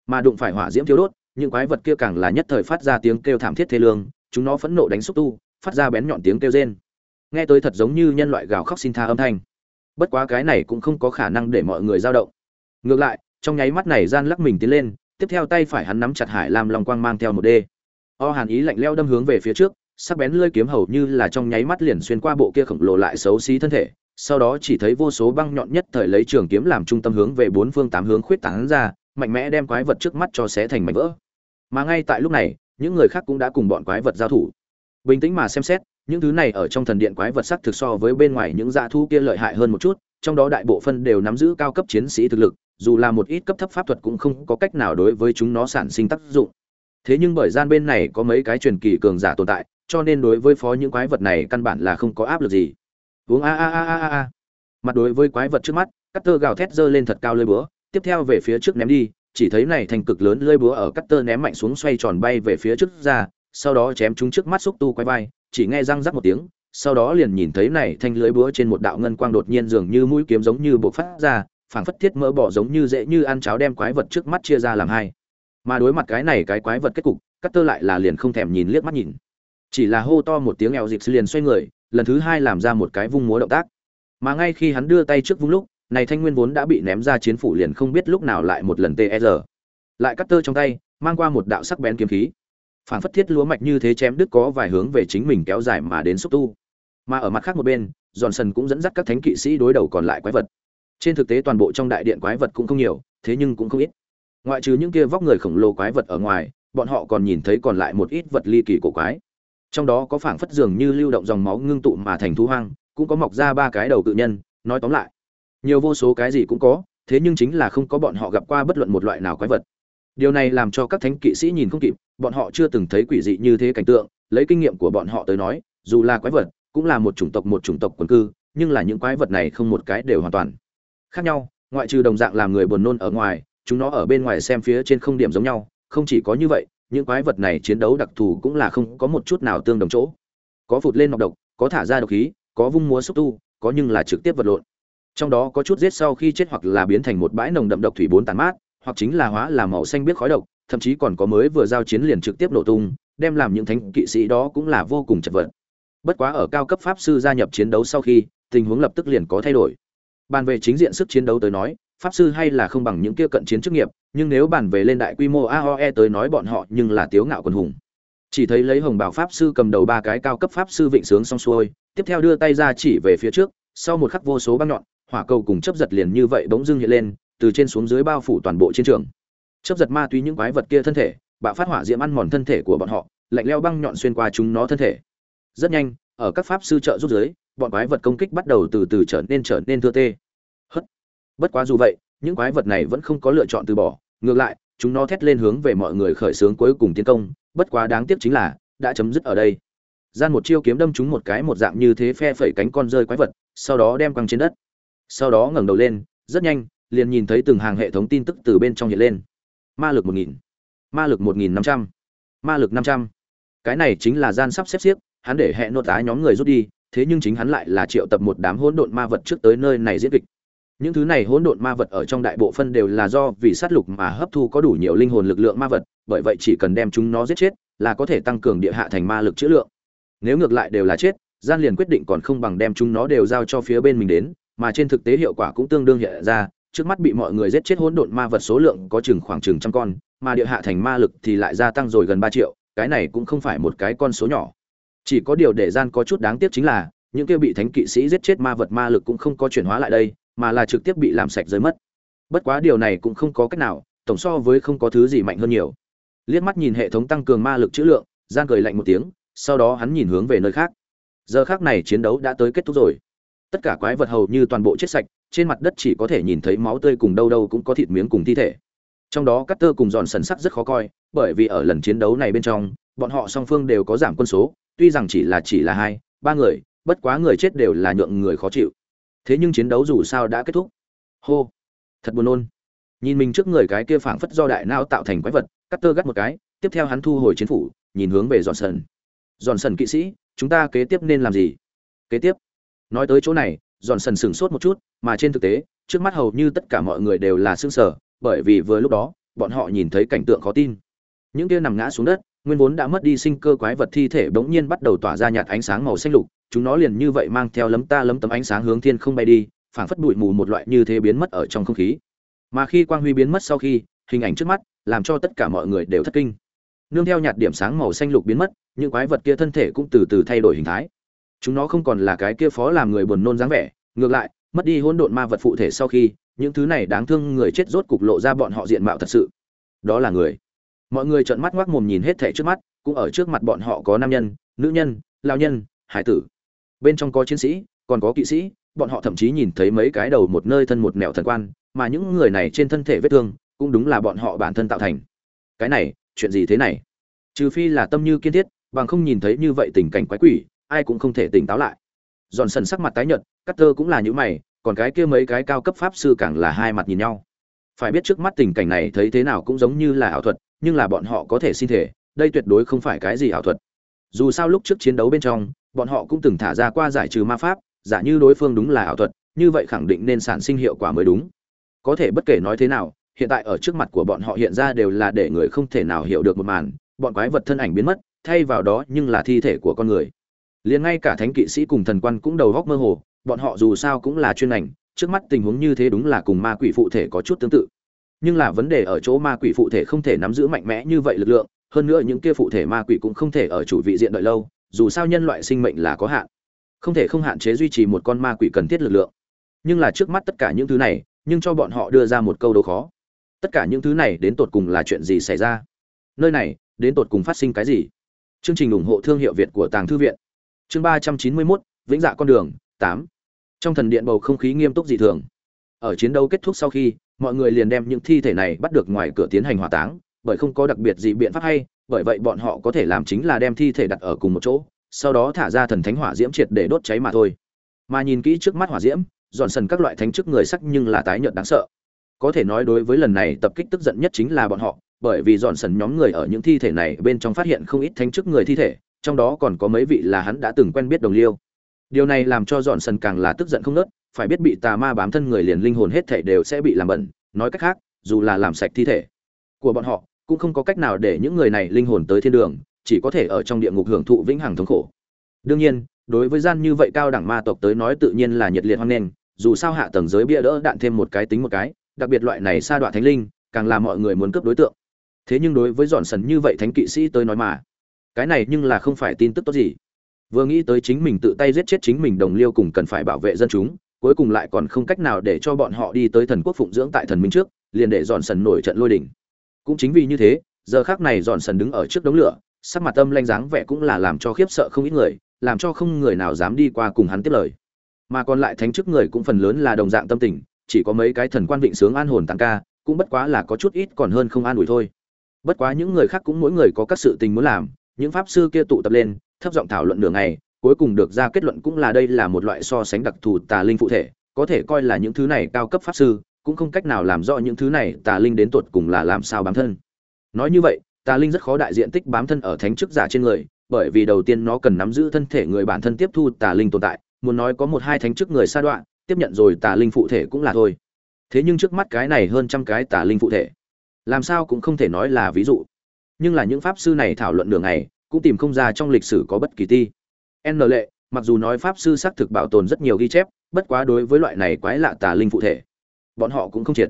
Mà đụng phải hỏa diễm thiêu đốt những quái vật kia càng là nhất thời phát ra tiếng kêu thảm thiết thê lương chúng nó phẫn nộ đánh xúc tu phát ra bén nhọn tiếng kêu rên nghe tới thật giống như nhân loại gào khóc xin tha âm thanh. Bất quá cái này cũng không có khả năng để mọi người dao động. Ngược lại, trong nháy mắt này gian lắc mình tiến lên, tiếp theo tay phải hắn nắm chặt hải lam long quang mang theo một đê. O hàn ý lạnh leo đâm hướng về phía trước, sắc bén lưỡi kiếm hầu như là trong nháy mắt liền xuyên qua bộ kia khổng lồ lại xấu xí thân thể, sau đó chỉ thấy vô số băng nhọn nhất thời lấy trường kiếm làm trung tâm hướng về bốn phương tám hướng khuyết tán ra, mạnh mẽ đem quái vật trước mắt cho xé thành mảnh vỡ. Mà ngay tại lúc này, những người khác cũng đã cùng bọn quái vật giao thủ. Bình tĩnh mà xem xét những thứ này ở trong thần điện quái vật sắc thực so với bên ngoài những dạ thu kia lợi hại hơn một chút, trong đó đại bộ phân đều nắm giữ cao cấp chiến sĩ thực lực, dù là một ít cấp thấp pháp thuật cũng không có cách nào đối với chúng nó sản sinh tác dụng. Thế nhưng bởi gian bên này có mấy cái truyền kỳ cường giả tồn tại, cho nên đối với phó những quái vật này căn bản là không có áp lực gì. Uống a a a a a mặt đối với quái vật trước mắt cắt tơ gào thét giơ lên thật cao lơi búa, tiếp theo về phía trước ném đi, chỉ thấy này thành cực lớn lơi búa ở cắt tơ ném mạnh xuống xoay tròn bay về phía trước ra, sau đó chém chúng trước mắt xúc tu quay vai chỉ nghe răng rắc một tiếng, sau đó liền nhìn thấy này thanh lưới búa trên một đạo ngân quang đột nhiên dường như mũi kiếm giống như bộc phát ra, phảng phất thiết mỡ bỏ giống như dễ như ăn cháo đem quái vật trước mắt chia ra làm hai. Mà đối mặt cái này cái quái vật kết cục cắt tơ lại là liền không thèm nhìn liếc mắt nhìn. Chỉ là hô to một tiếng eo dịp liền xoay người, lần thứ hai làm ra một cái vung múa động tác. Mà ngay khi hắn đưa tay trước vung lúc, này thanh nguyên vốn đã bị ném ra chiến phủ liền không biết lúc nào lại một lần tr e lại cắt tơ trong tay, mang qua một đạo sắc bén kiếm khí phản phất thiết lúa mạch như thế chém đứt có vài hướng về chính mình kéo dài mà đến xúc tu. Mà ở mặt khác một bên, johnson cũng dẫn dắt các thánh kỵ sĩ đối đầu còn lại quái vật. Trên thực tế toàn bộ trong đại điện quái vật cũng không nhiều, thế nhưng cũng không ít. Ngoại trừ những kia vóc người khổng lồ quái vật ở ngoài, bọn họ còn nhìn thấy còn lại một ít vật ly kỳ cổ quái. Trong đó có phảng phất dường như lưu động dòng máu ngưng tụ mà thành thú hoang, cũng có mọc ra ba cái đầu tự nhân, nói tóm lại, nhiều vô số cái gì cũng có, thế nhưng chính là không có bọn họ gặp qua bất luận một loại nào quái vật điều này làm cho các thánh kỵ sĩ nhìn không kịp, bọn họ chưa từng thấy quỷ dị như thế cảnh tượng, lấy kinh nghiệm của bọn họ tới nói, dù là quái vật, cũng là một chủng tộc một chủng tộc quần cư, nhưng là những quái vật này không một cái đều hoàn toàn. Khác nhau, ngoại trừ đồng dạng làm người buồn nôn ở ngoài, chúng nó ở bên ngoài xem phía trên không điểm giống nhau, không chỉ có như vậy, những quái vật này chiến đấu đặc thù cũng là không có một chút nào tương đồng chỗ. Có phụt lên nọc độc, có thả ra độc khí, có vung múa xúc tu, có nhưng là trực tiếp vật lộn. Trong đó có chút giết sau khi chết hoặc là biến thành một bãi nồng đậm độc thủy bốn tàn mát hoặc chính là hóa là màu xanh biết khói độc, thậm chí còn có mới vừa giao chiến liền trực tiếp nổ tung, đem làm những thánh kỵ sĩ đó cũng là vô cùng chật vật. Bất quá ở cao cấp pháp sư gia nhập chiến đấu sau khi, tình huống lập tức liền có thay đổi. Bàn về chính diện sức chiến đấu tới nói, pháp sư hay là không bằng những kia cận chiến chức nghiệp, nhưng nếu bàn về lên đại quy mô aoe tới nói bọn họ nhưng là tiếu ngạo quần hùng. Chỉ thấy lấy hồng bảo pháp sư cầm đầu ba cái cao cấp pháp sư vịnh sướng xong xuôi, tiếp theo đưa tay ra chỉ về phía trước, sau một khắc vô số băng nhọn, hỏa cầu cùng chấp giật liền như vậy bỗng dưng hiện lên từ trên xuống dưới bao phủ toàn bộ chiến trường. Chấp giật ma túy những quái vật kia thân thể, bạo phát hỏa diễm ăn mòn thân thể của bọn họ, lạnh leo băng nhọn xuyên qua chúng nó thân thể. Rất nhanh, ở các pháp sư trợ giúp dưới, bọn quái vật công kích bắt đầu từ từ trở nên trở nên thưa tê hất bất quá dù vậy, những quái vật này vẫn không có lựa chọn từ bỏ, ngược lại, chúng nó thét lên hướng về mọi người khởi xướng cuối cùng tiến công, bất quá đáng tiếc chính là, đã chấm dứt ở đây. Gian một chiêu kiếm đâm chúng một cái một dạng như thế phe phẩy cánh con rơi quái vật, sau đó đem quăng trên đất. Sau đó ngẩng đầu lên, rất nhanh liền nhìn thấy từng hàng hệ thống tin tức từ bên trong hiện lên. Ma lực một nghìn, ma lực một nghìn năm trăm, ma lực năm trăm. Cái này chính là gian sắp xếp xiếc, hắn để hẹn nô tá nhóm người rút đi, thế nhưng chính hắn lại là triệu tập một đám hỗn độn ma vật trước tới nơi này diễn kịch. Những thứ này hỗn độn ma vật ở trong đại bộ phân đều là do vì sát lục mà hấp thu có đủ nhiều linh hồn lực lượng ma vật, bởi vậy chỉ cần đem chúng nó giết chết, là có thể tăng cường địa hạ thành ma lực chữ lượng. Nếu ngược lại đều là chết, gian liền quyết định còn không bằng đem chúng nó đều giao cho phía bên mình đến, mà trên thực tế hiệu quả cũng tương đương hiện ra trước mắt bị mọi người giết chết hỗn độn ma vật số lượng có chừng khoảng chừng trăm con, mà địa hạ thành ma lực thì lại gia tăng rồi gần ba triệu, cái này cũng không phải một cái con số nhỏ. Chỉ có điều để gian có chút đáng tiếc chính là, những kia bị thánh kỵ sĩ giết chết ma vật ma lực cũng không có chuyển hóa lại đây, mà là trực tiếp bị làm sạch rơi mất. Bất quá điều này cũng không có cách nào, tổng so với không có thứ gì mạnh hơn nhiều. Liếc mắt nhìn hệ thống tăng cường ma lực chữ lượng, gian cười lạnh một tiếng, sau đó hắn nhìn hướng về nơi khác. Giờ khác này chiến đấu đã tới kết thúc rồi. Tất cả quái vật hầu như toàn bộ chết sạch trên mặt đất chỉ có thể nhìn thấy máu tươi cùng đâu đâu cũng có thịt miếng cùng thi thể. Trong đó cắt tơ cùng giòn sần sắc rất khó coi, bởi vì ở lần chiến đấu này bên trong, bọn họ song phương đều có giảm quân số, tuy rằng chỉ là chỉ là hai, ba người, bất quá người chết đều là nhượng người khó chịu. Thế nhưng chiến đấu dù sao đã kết thúc. Hô, thật buồn nôn. Nhìn mình trước người cái kia phảng phất do đại não tạo thành quái vật cắt tơ gắt một cái, tiếp theo hắn thu hồi chiến phủ, nhìn hướng về giòn sần giòn sần kỵ sĩ, chúng ta kế tiếp nên làm gì? Kế tiếp. Nói tới chỗ này dọn sần sửng sốt một chút, mà trên thực tế, trước mắt hầu như tất cả mọi người đều là xương sở bởi vì vừa lúc đó, bọn họ nhìn thấy cảnh tượng khó tin. Những kia nằm ngã xuống đất, nguyên vốn đã mất đi sinh cơ quái vật thi thể bỗng nhiên bắt đầu tỏa ra nhạt ánh sáng màu xanh lục, chúng nó liền như vậy mang theo lấm ta lấm tấm ánh sáng hướng thiên không bay đi, phảng phất bụi mù một loại như thế biến mất ở trong không khí. Mà khi quang huy biến mất sau khi, hình ảnh trước mắt làm cho tất cả mọi người đều thất kinh. Nương theo nhạt điểm sáng màu xanh lục biến mất, những quái vật kia thân thể cũng từ từ thay đổi hình thái. Chúng nó không còn là cái kia phó làm người buồn nôn dáng vẻ ngược lại, mất đi hỗn độn ma vật phụ thể sau khi, những thứ này đáng thương người chết rốt cục lộ ra bọn họ diện mạo thật sự. Đó là người. Mọi người trợn mắt ngoác mồm nhìn hết thẻ trước mắt, cũng ở trước mặt bọn họ có nam nhân, nữ nhân, lao nhân, hải tử. Bên trong có chiến sĩ, còn có kỵ sĩ, bọn họ thậm chí nhìn thấy mấy cái đầu một nơi thân một nẻo thần quan, mà những người này trên thân thể vết thương, cũng đúng là bọn họ bản thân tạo thành. Cái này, chuyện gì thế này? Trừ phi là tâm như kiên thiết, bằng không nhìn thấy như vậy tình cảnh quái quỷ, ai cũng không thể tỉnh táo lại dọn sần sắc mặt tái nhợt cắt tơ cũng là những mày, còn cái kia mấy cái cao cấp pháp sư càng là hai mặt nhìn nhau. Phải biết trước mắt tình cảnh này thấy thế nào cũng giống như là ảo thuật, nhưng là bọn họ có thể xin thể, đây tuyệt đối không phải cái gì ảo thuật. Dù sao lúc trước chiến đấu bên trong, bọn họ cũng từng thả ra qua giải trừ ma pháp, giả như đối phương đúng là ảo thuật, như vậy khẳng định nên sản sinh hiệu quả mới đúng. Có thể bất kể nói thế nào, hiện tại ở trước mặt của bọn họ hiện ra đều là để người không thể nào hiểu được một màn, bọn quái vật thân ảnh biến mất, thay vào đó nhưng là thi thể của con người liền ngay cả thánh kỵ sĩ cùng thần quan cũng đầu góc mơ hồ, bọn họ dù sao cũng là chuyên ngành, trước mắt tình huống như thế đúng là cùng ma quỷ phụ thể có chút tương tự. Nhưng là vấn đề ở chỗ ma quỷ phụ thể không thể nắm giữ mạnh mẽ như vậy lực lượng, hơn nữa những kia phụ thể ma quỷ cũng không thể ở chủ vị diện đợi lâu, dù sao nhân loại sinh mệnh là có hạn. Không thể không hạn chế duy trì một con ma quỷ cần thiết lực lượng. Nhưng là trước mắt tất cả những thứ này, nhưng cho bọn họ đưa ra một câu đố khó. Tất cả những thứ này đến tột cùng là chuyện gì xảy ra? Nơi này, đến tột cùng phát sinh cái gì? Chương trình ủng hộ thương hiệu việt của tàng thư viện chương ba trăm chín mươi mốt, vĩnh dạ con đường, tám. Trong thần điện bầu không khí nghiêm túc dị thường. Ở chiến đấu kết thúc sau khi, mọi người liền đem những thi thể này bắt được ngoài cửa tiến hành hỏa táng, bởi không có đặc biệt gì biện pháp hay, bởi vậy bọn họ có thể làm chính là đem thi thể đặt ở cùng một chỗ, sau đó thả ra thần thánh hỏa diễm triệt để đốt cháy mà thôi. Mà nhìn kỹ trước mắt hỏa diễm, dọn sần các loại thánh chức người sắc nhưng là tái nhợt đáng sợ. Có thể nói đối với lần này tập kích tức giận nhất chính là bọn họ, bởi vì dọn sần nhóm người ở những thi thể này bên trong phát hiện không ít thánh chức người thi thể trong đó còn có mấy vị là hắn đã từng quen biết đồng liêu. Điều này làm cho dọn sần càng là tức giận không nớt phải biết bị tà ma bám thân người liền linh hồn hết thể đều sẽ bị làm bẩn, nói cách khác, dù là làm sạch thi thể của bọn họ, cũng không có cách nào để những người này linh hồn tới thiên đường, chỉ có thể ở trong địa ngục hưởng thụ vĩnh hằng thống khổ. Đương nhiên, đối với gian như vậy cao đẳng ma tộc tới nói tự nhiên là nhiệt liệt hoan nghênh, dù sao hạ tầng giới bia đỡ đạn thêm một cái tính một cái, đặc biệt loại này sa đoạn thánh linh, càng làm mọi người muốn cướp đối tượng. Thế nhưng đối với dọn sần như vậy thánh kỵ sĩ tới nói mà cái này nhưng là không phải tin tức tốt gì. Vừa nghĩ tới chính mình tự tay giết chết chính mình đồng liêu cùng cần phải bảo vệ dân chúng, cuối cùng lại còn không cách nào để cho bọn họ đi tới thần quốc phụng dưỡng tại thần minh trước, liền để dọn sần nổi trận lôi đỉnh cũng chính vì như thế, giờ khác này dọn sần đứng ở trước đống lửa, sắc mặt tâm lanh dáng vẻ cũng là làm cho khiếp sợ không ít người, làm cho không người nào dám đi qua cùng hắn tiếp lời. Mà còn lại thánh chức người cũng phần lớn là đồng dạng tâm tình, chỉ có mấy cái thần quan vịnh sướng an hồn tăng ca, cũng bất quá là có chút ít còn hơn không an ủi thôi. Bất quá những người khác cũng mỗi người có các sự tình muốn làm những pháp sư kia tụ tập lên, thấp giọng thảo luận nửa ngày, cuối cùng được ra kết luận cũng là đây là một loại so sánh đặc thù tà linh phụ thể, có thể coi là những thứ này cao cấp pháp sư, cũng không cách nào làm rõ những thứ này tà linh đến tột cùng là làm sao bám thân. Nói như vậy, tà linh rất khó đại diện tích bám thân ở thánh chức giả trên người, bởi vì đầu tiên nó cần nắm giữ thân thể người bản thân tiếp thu tà linh tồn tại, muốn nói có một hai thánh chức người sa đoạn, tiếp nhận rồi tà linh phụ thể cũng là thôi. Thế nhưng trước mắt cái này hơn trăm cái tà linh phụ thể, làm sao cũng không thể nói là ví dụ nhưng là những pháp sư này thảo luận đường này cũng tìm không ra trong lịch sử có bất kỳ ti. N lệ, mặc dù nói pháp sư xác thực bảo tồn rất nhiều ghi chép, bất quá đối với loại này quái lạ tà linh phụ thể, bọn họ cũng không triệt.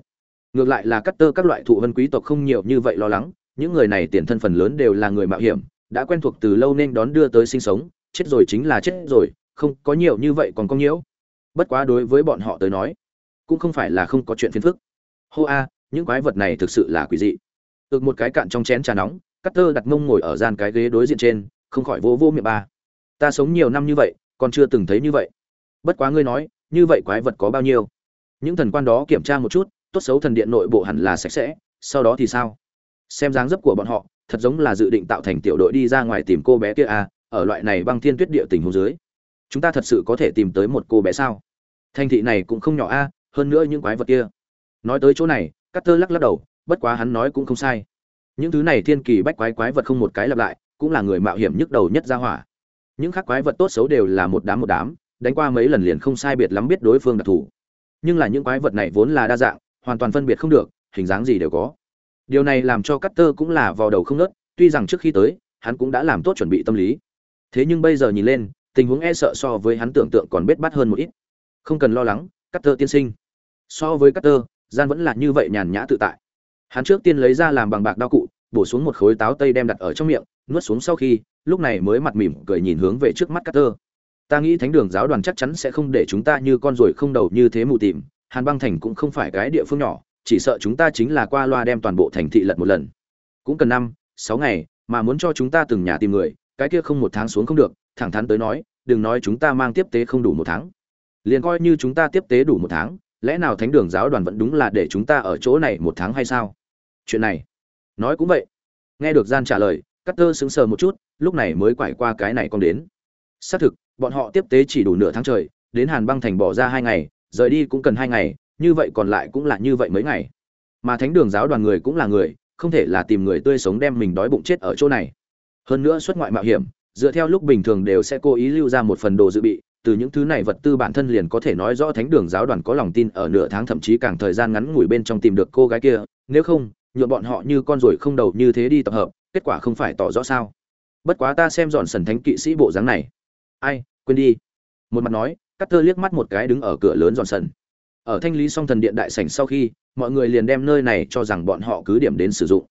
Ngược lại là cắt tơ các loại thụ vân quý tộc không nhiều như vậy lo lắng, những người này tiền thân phần lớn đều là người mạo hiểm, đã quen thuộc từ lâu nên đón đưa tới sinh sống, chết rồi chính là chết rồi, không có nhiều như vậy còn có nhiễu. Bất quá đối với bọn họ tới nói, cũng không phải là không có chuyện phiền phức. Hô a, những quái vật này thực sự là quỷ dị ực một cái cạn trong chén trà nóng cắt tơ đặt mông ngồi ở gian cái ghế đối diện trên, không khỏi vô vô miệng ba. Ta sống nhiều năm như vậy, còn chưa từng thấy như vậy. Bất quá ngươi nói, như vậy quái vật có bao nhiêu? Những thần quan đó kiểm tra một chút, tốt xấu thần điện nội bộ hẳn là sạch sẽ, sau đó thì sao? Xem dáng dấp của bọn họ, thật giống là dự định tạo thành tiểu đội đi ra ngoài tìm cô bé kia à ở loại này băng thiên tuyết địa tình hồ dưới. Chúng ta thật sự có thể tìm tới một cô bé sao? Thành thị này cũng không nhỏ a, hơn nữa những quái vật kia. Nói tới chỗ này cắt tơ lắc lắc đầu bất quá hắn nói cũng không sai. Những thứ này thiên kỳ bách quái quái vật không một cái lặp lại, cũng là người mạo hiểm nhức đầu nhất ra hỏa. Những khác quái vật tốt xấu đều là một đám một đám, đánh qua mấy lần liền không sai biệt lắm biết đối phương đặc thù. Nhưng là những quái vật này vốn là đa dạng, hoàn toàn phân biệt không được, hình dáng gì đều có. Điều này làm cho cutter cũng là vào đầu không nớt tuy rằng trước khi tới, hắn cũng đã làm tốt chuẩn bị tâm lý. Thế nhưng bây giờ nhìn lên, tình huống e sợ so với hắn tưởng tượng còn bết bát hơn một ít. Không cần lo lắng, cutter tiên sinh. So với cutter, gian vẫn là như vậy nhàn nhã tự tại hắn trước tiên lấy ra làm bằng bạc đao cụ, bổ xuống một khối táo tây đem đặt ở trong miệng, nuốt xuống sau khi, lúc này mới mặt mỉm cười nhìn hướng về trước mắt cắt tơ ta nghĩ thánh đường giáo đoàn chắc chắn sẽ không để chúng ta như con ruồi không đầu như thế mù tìm hàn băng thành cũng không phải cái địa phương nhỏ, chỉ sợ chúng ta chính là qua loa đem toàn bộ thành thị lật một lần. Cũng cần năm, sáu ngày, mà muốn cho chúng ta từng nhà tìm người, cái kia không một tháng xuống không được, thẳng thắn tới nói, đừng nói chúng ta mang tiếp tế không đủ một tháng. Liền coi như chúng ta tiếp tế đủ một tháng lẽ nào thánh đường giáo đoàn vẫn đúng là để chúng ta ở chỗ này một tháng hay sao? Chuyện này, nói cũng vậy. Nghe được gian trả lời cắt tơ sững sờ một chút, lúc này mới quải qua cái này con đến. Xác thực, bọn họ tiếp tế chỉ đủ nửa tháng trời, đến hàn băng thành bỏ ra hai ngày, rời đi cũng cần hai ngày, như vậy còn lại cũng là như vậy mấy ngày. Mà thánh đường giáo đoàn người cũng là người, không thể là tìm người tươi sống đem mình đói bụng chết ở chỗ này. Hơn nữa xuất ngoại mạo hiểm, dựa theo lúc bình thường đều sẽ cố ý lưu ra một phần đồ dự bị từ những thứ này vật tư bản thân liền có thể nói rõ thánh đường giáo đoàn có lòng tin ở nửa tháng thậm chí càng thời gian ngắn ngủi bên trong tìm được cô gái kia, nếu không nhuộm bọn họ như con ruồi không đầu như thế đi tập hợp, kết quả không phải tỏ rõ sao. Bất quá ta xem dọn sần thánh kỵ sĩ bộ dáng này. Ai, quên đi. Một mặt nói cắt thơ liếc mắt một cái đứng ở cửa lớn dọn sần. Ở thanh lý xong thần điện đại sảnh sau khi, mọi người liền đem nơi này cho rằng bọn họ cứ điểm đến sử dụng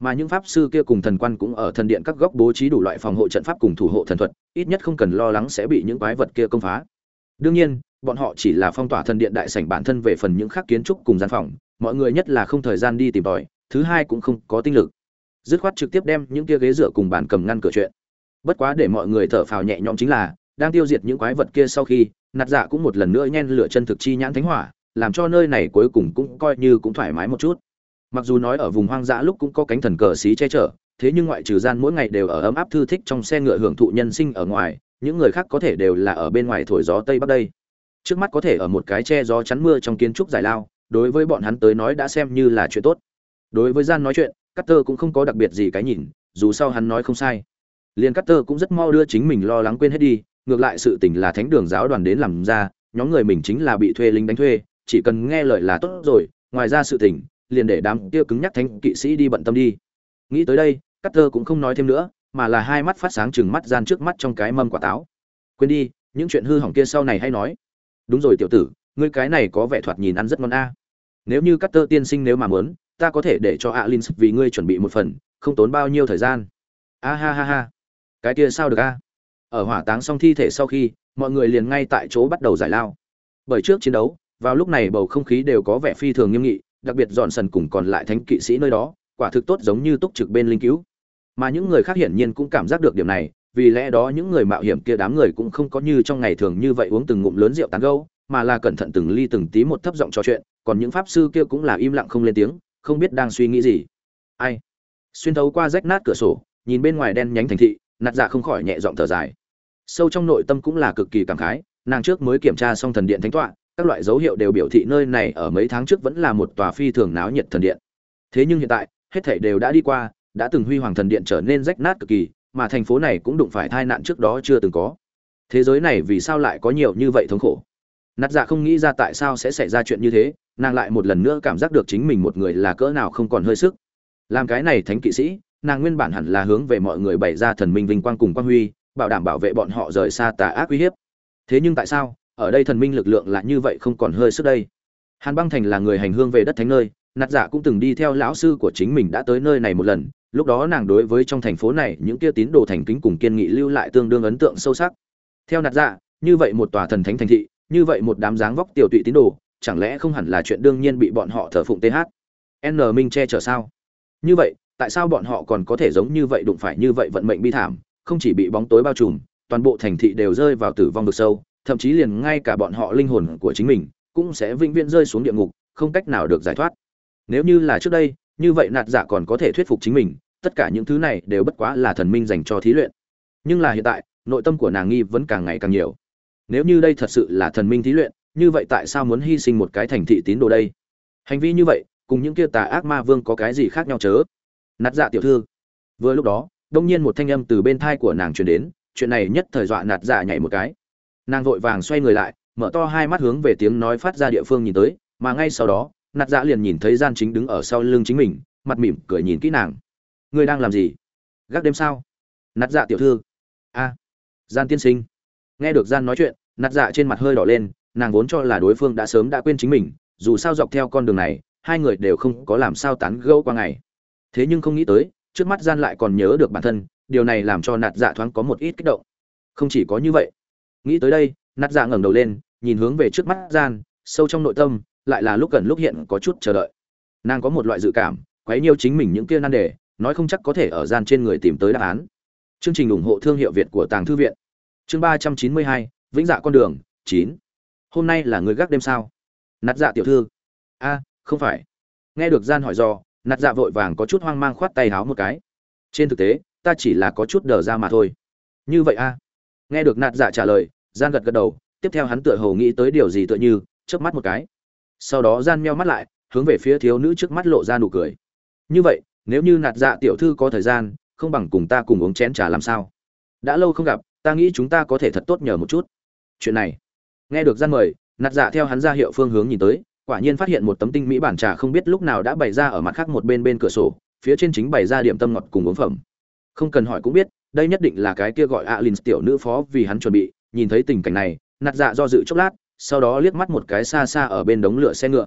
mà những pháp sư kia cùng thần quan cũng ở thần điện các góc bố trí đủ loại phòng hộ trận pháp cùng thủ hộ thần thuật, ít nhất không cần lo lắng sẽ bị những quái vật kia công phá. Đương nhiên, bọn họ chỉ là phong tỏa thần điện đại sảnh bản thân về phần những khác kiến trúc cùng gian phòng, mọi người nhất là không thời gian đi tìm tòi, thứ hai cũng không có tinh lực. Dứt khoát trực tiếp đem những kia ghế dựa cùng bàn cầm ngăn cửa chuyện. Bất quá để mọi người thở phào nhẹ nhõm chính là, đang tiêu diệt những quái vật kia sau khi, nạt dạ cũng một lần nữa nhen lửa chân thực chi nhãn thánh hỏa, làm cho nơi này cuối cùng cũng coi như cũng thoải mái một chút mặc dù nói ở vùng hoang dã lúc cũng có cánh thần cờ xí che chở, thế nhưng ngoại trừ gian mỗi ngày đều ở ấm áp thư thích trong xe ngựa hưởng thụ nhân sinh ở ngoài, những người khác có thể đều là ở bên ngoài thổi gió tây bắc đây. Trước mắt có thể ở một cái che gió chắn mưa trong kiến trúc giải lao, đối với bọn hắn tới nói đã xem như là chuyện tốt. Đối với gian nói chuyện, Carter cũng không có đặc biệt gì cái nhìn, dù sao hắn nói không sai. Liền Carter cũng rất mau đưa chính mình lo lắng quên hết đi, ngược lại sự tình là thánh đường giáo đoàn đến làm ra, nhóm người mình chính là bị thuê lính đánh thuê, chỉ cần nghe lời là tốt rồi, ngoài ra sự tình liền để đám kia cứng nhắc thánh kỵ sĩ đi bận tâm đi. Nghĩ tới đây Cutter cũng không nói thêm nữa, mà là hai mắt phát sáng chừng mắt gian trước mắt trong cái mâm quả táo. Quên đi, những chuyện hư hỏng kia sau này hay nói. Đúng rồi tiểu tử, ngươi cái này có vẻ thoạt nhìn ăn rất ngon a. Nếu như Cutter tiên sinh nếu mà muốn, ta có thể để cho alin vì ngươi chuẩn bị một phần, không tốn bao nhiêu thời gian. A ha ha ha. Cái kia sao được a? Ở hỏa táng xong thi thể sau khi, mọi người liền ngay tại chỗ bắt đầu giải lao. Bởi trước chiến đấu, vào lúc này bầu không khí đều có vẻ phi thường nghiêm nghị đặc biệt dọn sần cùng còn lại thánh kỵ sĩ nơi đó, quả thực tốt giống như túc trực bên linh cứu. Mà những người khác hiển nhiên cũng cảm giác được điểm này, vì lẽ đó những người mạo hiểm kia đám người cũng không có như trong ngày thường như vậy uống từng ngụm lớn rượu tán gâu mà là cẩn thận từng ly từng tí một thấp giọng trò chuyện, còn những pháp sư kia cũng là im lặng không lên tiếng, không biết đang suy nghĩ gì. Ai? Xuyên thấu qua rách nát cửa sổ, nhìn bên ngoài đen nhánh thành thị, nạt dạ không khỏi nhẹ giọng thở dài. Sâu trong nội tâm cũng là cực kỳ cảm khái, nàng trước mới kiểm tra xong thần điện thánh tọa các loại dấu hiệu đều biểu thị nơi này ở mấy tháng trước vẫn là một tòa phi thường náo nhiệt thần điện. Thế nhưng hiện tại, hết thảy đều đã đi qua, đã từng huy hoàng thần điện trở nên rách nát cực kỳ, mà thành phố này cũng đụng phải tai nạn trước đó chưa từng có. Thế giới này vì sao lại có nhiều như vậy thống khổ? Nạt dạ không nghĩ ra tại sao sẽ xảy ra chuyện như thế, nàng lại một lần nữa cảm giác được chính mình một người là cỡ nào không còn hơi sức. Làm cái này thánh kỵ sĩ, nàng nguyên bản hẳn là hướng về mọi người bày ra thần minh vinh quang cùng quang huy, bảo đảm bảo vệ bọn họ rời xa tà ác uy hiếp. Thế nhưng tại sao ở đây thần minh lực lượng lại như vậy không còn hơi sức đây. Hàn băng thành là người hành hương về đất thánh nơi, nạt dạ cũng từng đi theo lão sư của chính mình đã tới nơi này một lần, lúc đó nàng đối với trong thành phố này những kia tín đồ thành kính cùng kiên nghị lưu lại tương đương ấn tượng sâu sắc. Theo nạt dạ như vậy một tòa thần thánh thành thị, như vậy một đám dáng vóc tiểu tụy tín đồ, chẳng lẽ không hẳn là chuyện đương nhiên bị bọn họ thờ phụng th n minh che chở sao? Như vậy, tại sao bọn họ còn có thể giống như vậy đụng phải như vậy vận mệnh bi thảm, không chỉ bị bóng tối bao trùm, toàn bộ thành thị đều rơi vào tử vong vực sâu thậm chí liền ngay cả bọn họ linh hồn của chính mình cũng sẽ vĩnh viễn rơi xuống địa ngục, không cách nào được giải thoát. Nếu như là trước đây, như vậy nạt giả còn có thể thuyết phục chính mình, tất cả những thứ này đều bất quá là thần minh dành cho thí luyện. Nhưng là hiện tại, nội tâm của nàng nghi vẫn càng ngày càng nhiều. Nếu như đây thật sự là thần minh thí luyện, như vậy tại sao muốn hy sinh một cái thành thị tín đồ đây? Hành vi như vậy, cùng những kia tà ác ma vương có cái gì khác nhau chớ? Nạt dạ tiểu thư. Vừa lúc đó, đông nhiên một thanh âm từ bên thai của nàng truyền đến, chuyện này nhất thời dọa nạt dạ nhảy một cái nàng vội vàng xoay người lại, mở to hai mắt hướng về tiếng nói phát ra địa phương nhìn tới, mà ngay sau đó, nạt dạ liền nhìn thấy gian chính đứng ở sau lưng chính mình, mặt mỉm cười nhìn kỹ nàng. Ngươi đang làm gì? Gác đêm sao? Nạt dạ tiểu thư. A, gian tiên sinh. Nghe được gian nói chuyện, nạt dạ trên mặt hơi đỏ lên, nàng vốn cho là đối phương đã sớm đã quên chính mình, dù sao dọc theo con đường này, hai người đều không có làm sao tán gẫu qua ngày. Thế nhưng không nghĩ tới, trước mắt gian lại còn nhớ được bản thân, điều này làm cho nạt dạ thoáng có một ít kích động. Không chỉ có như vậy nghĩ tới đây nạt dạ ngẩng đầu lên, nhìn hướng về trước mắt gian, sâu trong nội tâm, lại là lúc gần lúc hiện có chút chờ đợi. Nàng có một loại dự cảm, quấy nhiêu chính mình những kia nan đề, nói không chắc có thể ở gian trên người tìm tới đáp án. Chương trình ủng hộ thương hiệu việt của tàng thư viện. Chương ba trăm chín mươi hai, vĩnh dạ con đường, chín. Hôm nay là người gác đêm sao? Nạt dạ tiểu thư. A, không phải. Nghe được gian hỏi do nạt dạ vội vàng có chút hoang mang khoát tay háo một cái. Trên thực tế, ta chỉ là có chút đờ ra mà thôi. Như vậy a? Nghe được nạt dạ trả lời gian gật gật đầu, tiếp theo hắn tựa hồ nghĩ tới điều gì tựa như, chớp mắt một cái. Sau đó gian meo mắt lại, hướng về phía thiếu nữ trước mắt lộ ra nụ cười. Như vậy, nếu như nạt dạ tiểu thư có thời gian, không bằng cùng ta cùng uống chén trà làm sao? Đã lâu không gặp, ta nghĩ chúng ta có thể thật tốt nhờ một chút. Chuyện này. Nghe được gian mời, nạt dạ theo hắn ra hiệu phương hướng nhìn tới, quả nhiên phát hiện một tấm tinh mỹ bản trà không biết lúc nào đã bày ra ở mặt khác một bên bên cửa sổ, phía trên chính bày ra điểm tâm ngọt cùng uống phẩm. Không cần hỏi cũng biết, đây nhất định là cái kia gọi alin tiểu nữ phó vì hắn chuẩn bị nhìn thấy tình cảnh này, nạt dạ do dự chốc lát, sau đó liếc mắt một cái xa xa ở bên đống lửa xe ngựa.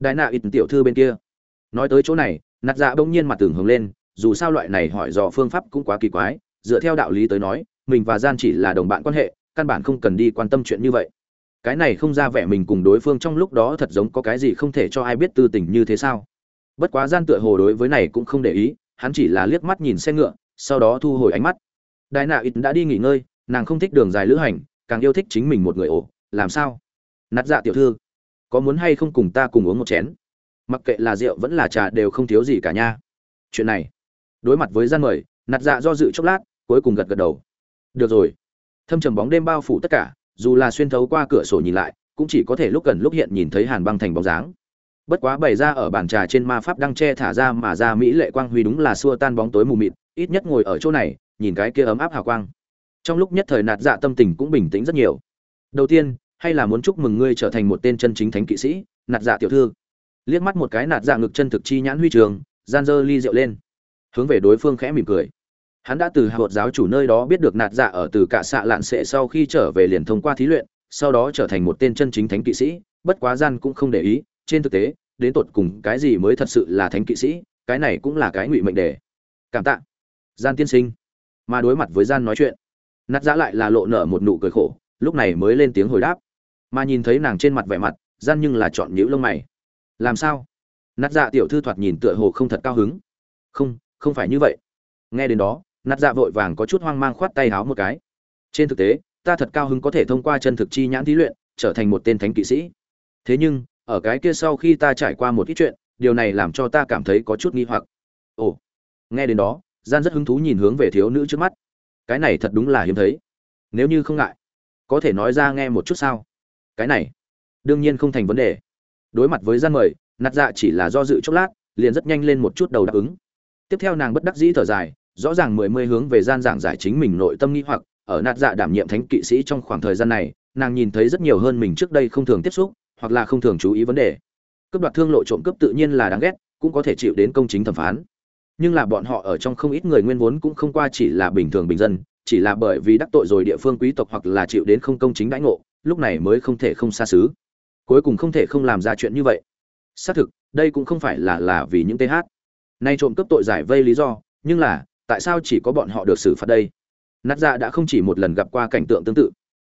Đại nạ ít tiểu thư bên kia. Nói tới chỗ này, nạt dạ bỗng nhiên mặt tưởng hướng lên, dù sao loại này hỏi dò phương pháp cũng quá kỳ quái, dựa theo đạo lý tới nói, mình và gian chỉ là đồng bạn quan hệ, căn bản không cần đi quan tâm chuyện như vậy. Cái này không ra vẻ mình cùng đối phương trong lúc đó thật giống có cái gì không thể cho ai biết tư tình như thế sao. Bất quá gian tựa hồ đối với này cũng không để ý, hắn chỉ là liếc mắt nhìn xe ngựa, sau đó thu hồi ánh mắt. Đại nạ ít đã đi nghỉ ngơi nàng không thích đường dài lữ hành, càng yêu thích chính mình một người ổ, làm sao? Nát dạ tiểu thư, có muốn hay không cùng ta cùng uống một chén? Mặc kệ là rượu vẫn là trà đều không thiếu gì cả nha. Chuyện này, đối mặt với gian mời nạt dạ do dự chốc lát, cuối cùng gật gật đầu. Được rồi. Thâm trầm bóng đêm bao phủ tất cả, dù là xuyên thấu qua cửa sổ nhìn lại, cũng chỉ có thể lúc gần lúc hiện nhìn thấy hàn băng thành bóng dáng. Bất quá bày ra ở bàn trà trên ma pháp đang che thả ra mà ra mỹ lệ quang huy đúng là xua tan bóng tối mù mịt, ít nhất ngồi ở chỗ này, nhìn cái kia ấm áp hào quang trong lúc nhất thời nạt dạ tâm tình cũng bình tĩnh rất nhiều. Đầu tiên, hay là muốn chúc mừng ngươi trở thành một tên chân chính thánh kỵ sĩ, nạt dạ tiểu thư. Liếc mắt một cái nạt dạ ngực chân thực chi nhãn huy trường, gian dơ ly rượu lên. Hướng về đối phương khẽ mỉm cười. Hắn đã từ hạ vợt giáo chủ nơi đó biết được nạt dạ ở từ cả xạ lạn sệ sau khi trở về liền thông qua thí luyện, sau đó trở thành một tên chân chính thánh kỵ sĩ, bất quá gian cũng không để ý, trên thực tế, đến tột cùng cái gì mới thật sự là thánh kỵ sĩ, cái này cũng là cái ngụy mệnh đề. Cảm tạ. Gian tiên sinh. Mà đối mặt với gian nói chuyện Nát dạ lại là lộ nở một nụ cười khổ, lúc này mới lên tiếng hồi đáp. Mà nhìn thấy nàng trên mặt vẻ mặt, gian nhưng là chọn nhữ lông mày. Làm sao? Nát dạ tiểu thư thoạt nhìn tựa hồ không thật cao hứng. Không không phải như vậy. Nghe đến đó, Nát dạ vội vàng có chút hoang mang khoát tay háo một cái. Trên thực tế, ta thật cao hứng có thể thông qua chân thực chi nhãn thí luyện, trở thành một tên thánh kỵ sĩ. Thế nhưng, ở cái kia sau khi ta trải qua một ít chuyện, điều này làm cho ta cảm thấy có chút nghi hoặc. Ồ. Nghe đến đó, gian rất hứng thú nhìn hướng về thiếu nữ trước mắt cái này thật đúng là hiếm thấy. Nếu như không ngại, có thể nói ra nghe một chút sao? Cái này, đương nhiên không thành vấn đề. Đối mặt với gian mời, nạt dạ chỉ là do dự chốc lát, liền rất nhanh lên một chút đầu đáp ứng. Tiếp theo nàng bất đắc dĩ thở dài, rõ ràng mười mươi hướng về gian giảng giải chính mình nội tâm nghĩ hoặc, ở nạt dạ đảm nhiệm thánh kỵ sĩ trong khoảng thời gian này, nàng nhìn thấy rất nhiều hơn mình trước đây không thường tiếp xúc, hoặc là không thường chú ý vấn đề. Cướp đoạt thương lộ trộm cướp tự nhiên là đáng ghét, cũng có thể chịu đến công chính thẩm phán nhưng là bọn họ ở trong không ít người nguyên vốn cũng không qua chỉ là bình thường bình dân, chỉ là bởi vì đắc tội rồi địa phương quý tộc hoặc là chịu đến không công chính đãi ngộ, lúc này mới không thể không xa xứ. Cuối cùng không thể không làm ra chuyện như vậy. Xác thực, đây cũng không phải là là vì những th nay trộm cướp tội giải vây lý do, nhưng là, tại sao chỉ có bọn họ được xử phạt đây? Nát dạ đã không chỉ một lần gặp qua cảnh tượng tương tự.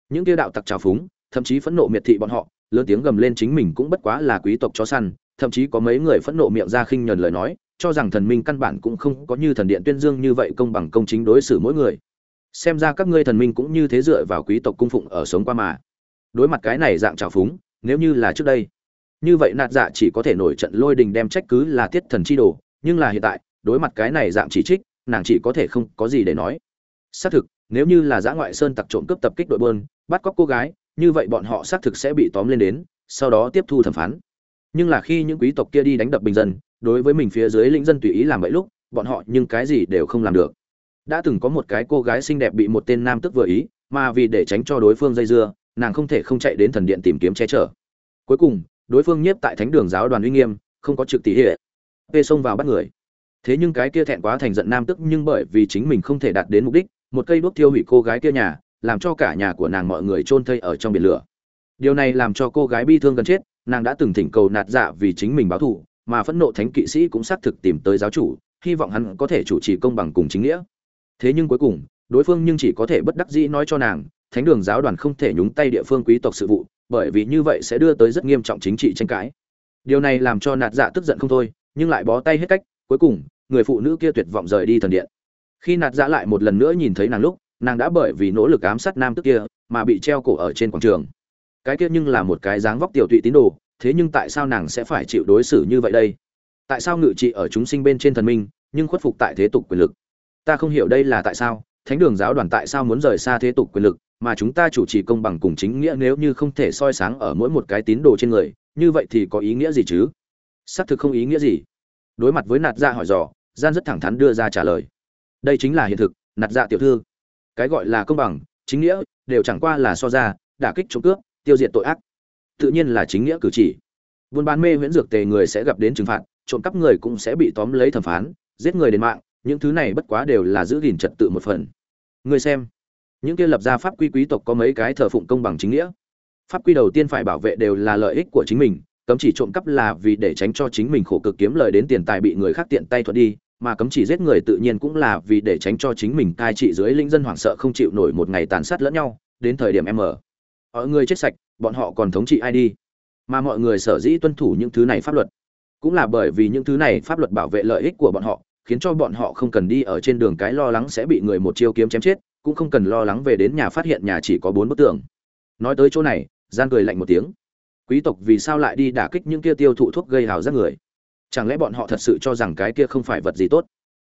Những kia đạo tặc trào phúng, thậm chí phẫn nộ miệt thị bọn họ, lớn tiếng gầm lên chính mình cũng bất quá là quý tộc chó săn, thậm chí có mấy người phẫn nộ miệng ra khinh nhờn lời nói cho rằng thần minh căn bản cũng không có như thần điện tuyên dương như vậy công bằng công chính đối xử mỗi người. Xem ra các ngươi thần minh cũng như thế dựa vào quý tộc cung phụng ở sống qua mà. Đối mặt cái này dạng trào phúng, nếu như là trước đây, như vậy nạt dạ chỉ có thể nổi trận lôi đình đem trách cứ là tiết thần chi đồ, nhưng là hiện tại, đối mặt cái này dạng chỉ trích, nàng chỉ có thể không có gì để nói. Xác thực, nếu như là giã ngoại sơn tặc trộm cướp tập kích đội bơn bắt cóc cô gái, như vậy bọn họ xác thực sẽ bị tóm lên đến, sau đó tiếp thu thẩm phán nhưng là khi những quý tộc kia đi đánh đập bình dân, đối với mình phía dưới lĩnh dân tùy ý làm vậy lúc, bọn họ nhưng cái gì đều không làm được. Đã từng có một cái cô gái xinh đẹp bị một tên nam tức vừa ý, mà vì để tránh cho đối phương dây dưa, nàng không thể không chạy đến thần điện tìm kiếm che chở. Cuối cùng, đối phương nhiếp tại thánh đường giáo đoàn uy nghiêm, không có trực tỷ hệ. P xông vào bắt người. Thế nhưng cái kia thẹn quá thành giận nam tức nhưng bởi vì chính mình không thể đạt đến mục đích, một cây đuốc thiêu hủy cô gái kia nhà, làm cho cả nhà của nàng mọi người chôn thây ở trong biển lửa. Điều này làm cho cô gái bi thương gần chết nàng đã từng thỉnh cầu nạt dạ vì chính mình báo thù, mà phẫn nộ thánh kỵ sĩ cũng xác thực tìm tới giáo chủ, hy vọng hắn có thể chủ trì công bằng cùng chính nghĩa. Thế nhưng cuối cùng, đối phương nhưng chỉ có thể bất đắc dĩ nói cho nàng, thánh đường giáo đoàn không thể nhúng tay địa phương quý tộc sự vụ, bởi vì như vậy sẽ đưa tới rất nghiêm trọng chính trị tranh cãi. Điều này làm cho nạt dạ tức giận không thôi, nhưng lại bó tay hết cách, cuối cùng, người phụ nữ kia tuyệt vọng rời đi thần điện. Khi nạt dạ lại một lần nữa nhìn thấy nàng lúc, nàng đã bởi vì nỗ lực ám sát nam tức kia, mà bị treo cổ ở trên quảng trường cái kia nhưng là một cái dáng vóc tiểu tụy tín đồ, thế nhưng tại sao nàng sẽ phải chịu đối xử như vậy đây? Tại sao ngự trị ở chúng sinh bên trên thần minh, nhưng khuất phục tại thế tục quyền lực? Ta không hiểu đây là tại sao, thánh đường giáo đoàn tại sao muốn rời xa thế tục quyền lực, mà chúng ta chủ trì công bằng cùng chính nghĩa nếu như không thể soi sáng ở mỗi một cái tín đồ trên người, như vậy thì có ý nghĩa gì chứ? Xác thực không ý nghĩa gì. Đối mặt với nạt dạ hỏi dò, gian rất thẳng thắn đưa ra trả lời. Đây chính là hiện thực, nạt dạ tiểu thư. Cái gọi là công bằng, chính nghĩa, đều chẳng qua là so ra, đả kích trộm cướp tiêu diệt tội ác. Tự nhiên là chính nghĩa cử chỉ. Buôn bán mê huyễn dược tề người sẽ gặp đến trừng phạt, trộm cắp người cũng sẽ bị tóm lấy thẩm phán, giết người đến mạng, những thứ này bất quá đều là giữ gìn trật tự một phần. Người xem, những kia lập ra pháp quy quý tộc có mấy cái thờ phụng công bằng chính nghĩa? Pháp quy đầu tiên phải bảo vệ đều là lợi ích của chính mình, cấm chỉ trộm cắp là vì để tránh cho chính mình khổ cực kiếm lời đến tiền tài bị người khác tiện tay thuận đi, mà cấm chỉ giết người tự nhiên cũng là vì để tránh cho chính mình cai trị dưới linh dân hoảng sợ không chịu nổi một ngày tàn sát lẫn nhau, đến thời điểm em mọi người chết sạch, bọn họ còn thống trị ai đi? Mà mọi người sở dĩ tuân thủ những thứ này pháp luật, cũng là bởi vì những thứ này pháp luật bảo vệ lợi ích của bọn họ, khiến cho bọn họ không cần đi ở trên đường cái lo lắng sẽ bị người một chiêu kiếm chém chết, cũng không cần lo lắng về đến nhà phát hiện nhà chỉ có bốn bức tường. Nói tới chỗ này, gian cười lạnh một tiếng. Quý tộc vì sao lại đi đả kích những kia tiêu thụ thuốc gây hào giác người? Chẳng lẽ bọn họ thật sự cho rằng cái kia không phải vật gì tốt?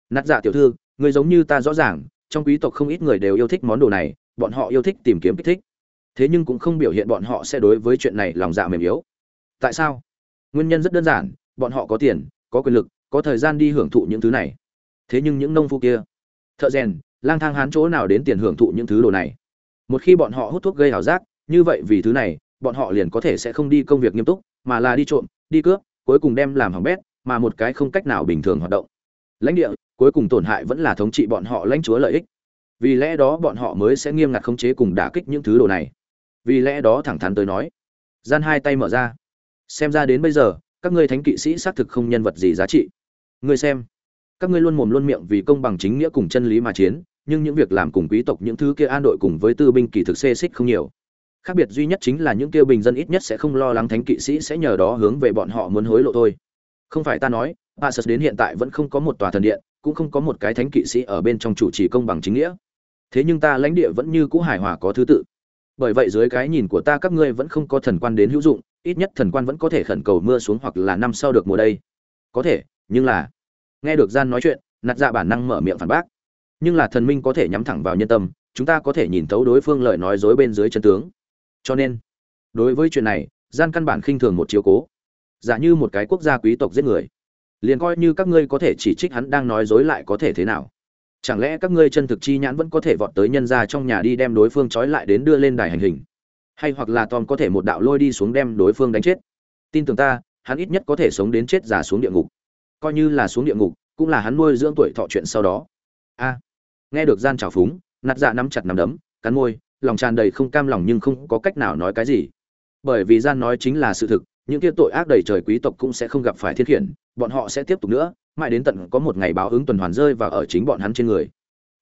Nát dạ tiểu thư, người giống như ta rõ ràng, trong quý tộc không ít người đều yêu thích món đồ này, bọn họ yêu thích tìm kiếm kích thích thế nhưng cũng không biểu hiện bọn họ sẽ đối với chuyện này lòng dạ mềm yếu. Tại sao? Nguyên nhân rất đơn giản, bọn họ có tiền, có quyền lực, có thời gian đi hưởng thụ những thứ này. Thế nhưng những nông phu kia, thợ rèn, lang thang hán chỗ nào đến tiền hưởng thụ những thứ đồ này? Một khi bọn họ hút thuốc gây ảo giác, như vậy vì thứ này, bọn họ liền có thể sẽ không đi công việc nghiêm túc, mà là đi trộm, đi cướp, cuối cùng đem làm hỏng bét, mà một cái không cách nào bình thường hoạt động. Lãnh địa, cuối cùng tổn hại vẫn là thống trị bọn họ lãnh chúa lợi ích. Vì lẽ đó bọn họ mới sẽ nghiêm ngặt khống chế cùng đả kích những thứ đồ này vì lẽ đó thẳng thắn tới nói. Gian hai tay mở ra. Xem ra đến bây giờ, các ngươi thánh kỵ sĩ xác thực không nhân vật gì giá trị. Ngươi xem. Các ngươi luôn mồm luôn miệng vì công bằng chính nghĩa cùng chân lý mà chiến, nhưng những việc làm cùng quý tộc những thứ kia an đội cùng với tư binh kỳ thực xê xích không nhiều. Khác biệt duy nhất chính là những kia bình dân ít nhất sẽ không lo lắng thánh kỵ sĩ sẽ nhờ đó hướng về bọn họ muốn hối lộ thôi. Không phải ta nói Passus đến hiện tại vẫn không có một tòa thần điện, cũng không có một cái thánh kỵ sĩ ở bên trong chủ trì công bằng chính nghĩa. Thế nhưng ta lãnh địa vẫn như cũ hài hòa có thứ tự bởi vậy dưới cái nhìn của ta các ngươi vẫn không có thần quan đến hữu dụng, ít nhất thần quan vẫn có thể khẩn cầu mưa xuống hoặc là năm sau được mùa đây. Có thể, nhưng là, nghe được gian nói chuyện, nạt dạ bản năng mở miệng phản bác. Nhưng là thần minh có thể nhắm thẳng vào nhân tâm, chúng ta có thể nhìn thấu đối phương lời nói dối bên dưới chân tướng. Cho nên, đối với chuyện này, gian căn bản khinh thường một chiếu cố. Giả như một cái quốc gia quý tộc giết người, liền coi như các ngươi có thể chỉ trích hắn đang nói dối lại có thể thế nào chẳng lẽ các ngươi chân thực chi nhãn vẫn có thể vọt tới nhân ra trong nhà đi đem đối phương trói lại đến đưa lên đài hành hình? Hay hoặc là tom có thể một đạo lôi đi xuống đem đối phương đánh chết? Tin tưởng ta, hắn ít nhất có thể sống đến chết giả xuống địa ngục. Coi như là xuống địa ngục, cũng là hắn nuôi dưỡng tuổi thọ chuyện sau đó. A. Nghe được gian trào phúng, nạt dạ nắm chặt nắm đấm, cắn môi, lòng tràn đầy không cam lòng nhưng không có cách nào nói cái gì. Bởi vì gian nói chính là sự thực, những kia tội ác đầy trời quý tộc cũng sẽ không gặp phải thiên khiển, bọn họ sẽ tiếp tục nữa mãi đến tận có một ngày báo ứng tuần hoàn rơi và ở chính bọn hắn trên người.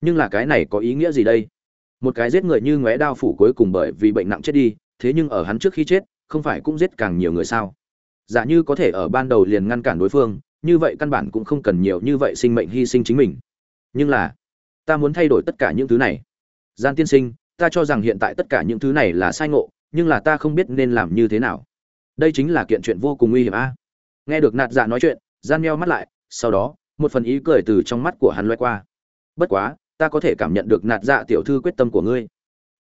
Nhưng là cái này có ý nghĩa gì đây? Một cái giết người như ngóe đao phủ cuối cùng bởi vì bệnh nặng chết đi, thế nhưng ở hắn trước khi chết, không phải cũng giết càng nhiều người sao? Giả như có thể ở ban đầu liền ngăn cản đối phương, như vậy căn bản cũng không cần nhiều như vậy sinh mệnh hy sinh chính mình. Nhưng là, ta muốn thay đổi tất cả những thứ này. Gian tiên sinh, ta cho rằng hiện tại tất cả những thứ này là sai ngộ, nhưng là ta không biết nên làm như thế nào. Đây chính là kiện chuyện vô cùng nguy hiểm a. Nghe được nạt dạ nói chuyện, gian meo mắt lại sau đó, một phần ý cười từ trong mắt của hắn loay qua. Bất quá, ta có thể cảm nhận được nạt dạ tiểu thư quyết tâm của ngươi.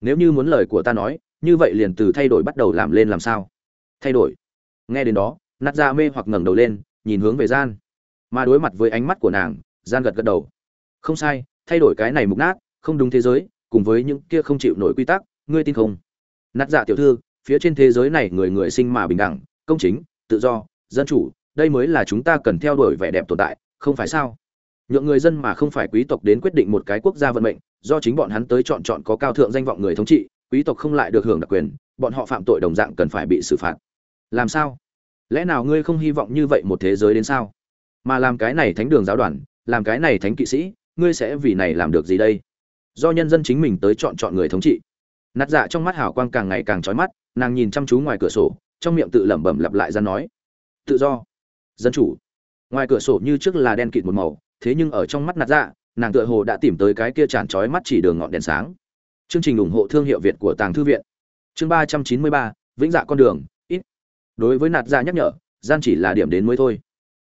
Nếu như muốn lời của ta nói, như vậy liền từ thay đổi bắt đầu làm lên làm sao? Thay đổi. Nghe đến đó, nạt dạ mê hoặc ngẩng đầu lên, nhìn hướng về gian. Mà đối mặt với ánh mắt của nàng, gian gật gật đầu. Không sai, thay đổi cái này mục nát, không đúng thế giới, cùng với những kia không chịu nổi quy tắc, ngươi tin không? Nạt dạ tiểu thư, phía trên thế giới này người người sinh mà bình đẳng, công chính, tự do, dân chủ đây mới là chúng ta cần theo đuổi vẻ đẹp tồn tại, không phải sao? Nhượng người dân mà không phải quý tộc đến quyết định một cái quốc gia vận mệnh, do chính bọn hắn tới chọn chọn có cao thượng danh vọng người thống trị, quý tộc không lại được hưởng đặc quyền, bọn họ phạm tội đồng dạng cần phải bị xử phạt. Làm sao? Lẽ nào ngươi không hy vọng như vậy một thế giới đến sao? Mà làm cái này thánh đường giáo đoàn, làm cái này thánh kỵ sĩ, ngươi sẽ vì này làm được gì đây? Do nhân dân chính mình tới chọn chọn người thống trị. Nát dạ trong mắt hào quang càng ngày càng trói mắt, nàng nhìn chăm chú ngoài cửa sổ, trong miệng tự lẩm bẩm lặp lại ra nói. Tự do dân chủ. Ngoài cửa sổ như trước là đen kịt một màu, thế nhưng ở trong mắt nạt dạ nàng tựa hồ đã tìm tới cái kia tràn trói mắt chỉ đường ngọn đèn sáng. Chương trình ủng hộ thương hiệu việt của tàng thư viện. Chương ba trăm chín mươi ba, vĩnh dạ con đường, ít. Đối với nạt dạ nhắc nhở, gian chỉ là điểm đến mới thôi.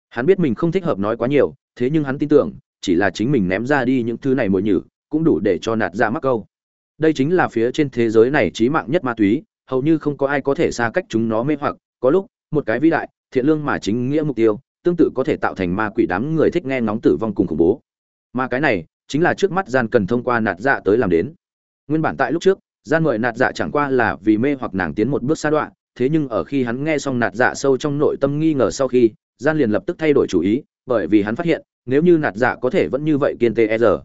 Hắn biết mình không thích hợp nói quá nhiều, thế nhưng hắn tin tưởng, chỉ là chính mình ném ra đi những thứ này mồi nhử, cũng đủ để cho nạt dạ mắc câu. Đây chính là phía trên thế giới này trí mạng nhất ma túy, hầu như không có ai có thể xa cách chúng nó mê hoặc, có lúc, một cái vĩ đại thiện lương mà chính nghĩa mục tiêu, tương tự có thể tạo thành ma quỷ đám người thích nghe ngóng tử vong cùng khủng bố. Mà cái này chính là trước mắt gian cần thông qua nạt dạ tới làm đến. Nguyên bản tại lúc trước, gian mời nạt dạ chẳng qua là vì mê hoặc nàng tiến một bước xa đoạn, thế nhưng ở khi hắn nghe xong nạt dạ sâu trong nội tâm nghi ngờ sau khi, gian liền lập tức thay đổi chủ ý, bởi vì hắn phát hiện, nếu như nạt dạ có thể vẫn như vậy kiên tê e giờ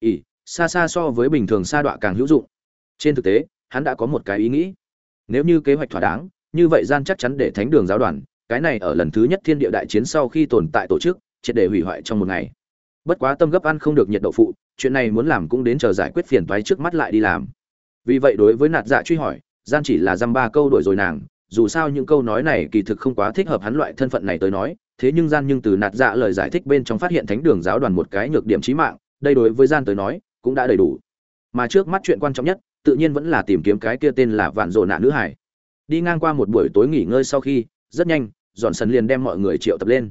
ỉ xa xa so với bình thường xa đoạn càng hữu dụng. Trên thực tế, hắn đã có một cái ý nghĩ. Nếu như kế hoạch thỏa đáng, như vậy gian chắc chắn để thánh đường giáo đoàn cái này ở lần thứ nhất thiên địa đại chiến sau khi tồn tại tổ chức, triệt để hủy hoại trong một ngày. Bất quá tâm gấp ăn không được nhiệt độ phụ, chuyện này muốn làm cũng đến chờ giải quyết phiền toái trước mắt lại đi làm. Vì vậy đối với nạt dạ truy hỏi, gian chỉ là dăm ba câu đổi rồi nàng, dù sao những câu nói này kỳ thực không quá thích hợp hắn loại thân phận này tới nói, thế nhưng gian nhưng từ nạt dạ lời giải thích bên trong phát hiện thánh đường giáo đoàn một cái nhược điểm chí mạng, đây đối với gian tới nói, cũng đã đầy đủ. Mà trước mắt chuyện quan trọng nhất, tự nhiên vẫn là tìm kiếm cái kia tên là vạn rộ nạn nữ hải. Đi ngang qua một buổi tối nghỉ ngơi sau khi, rất nhanh dọn sần liền đem mọi người triệu tập lên.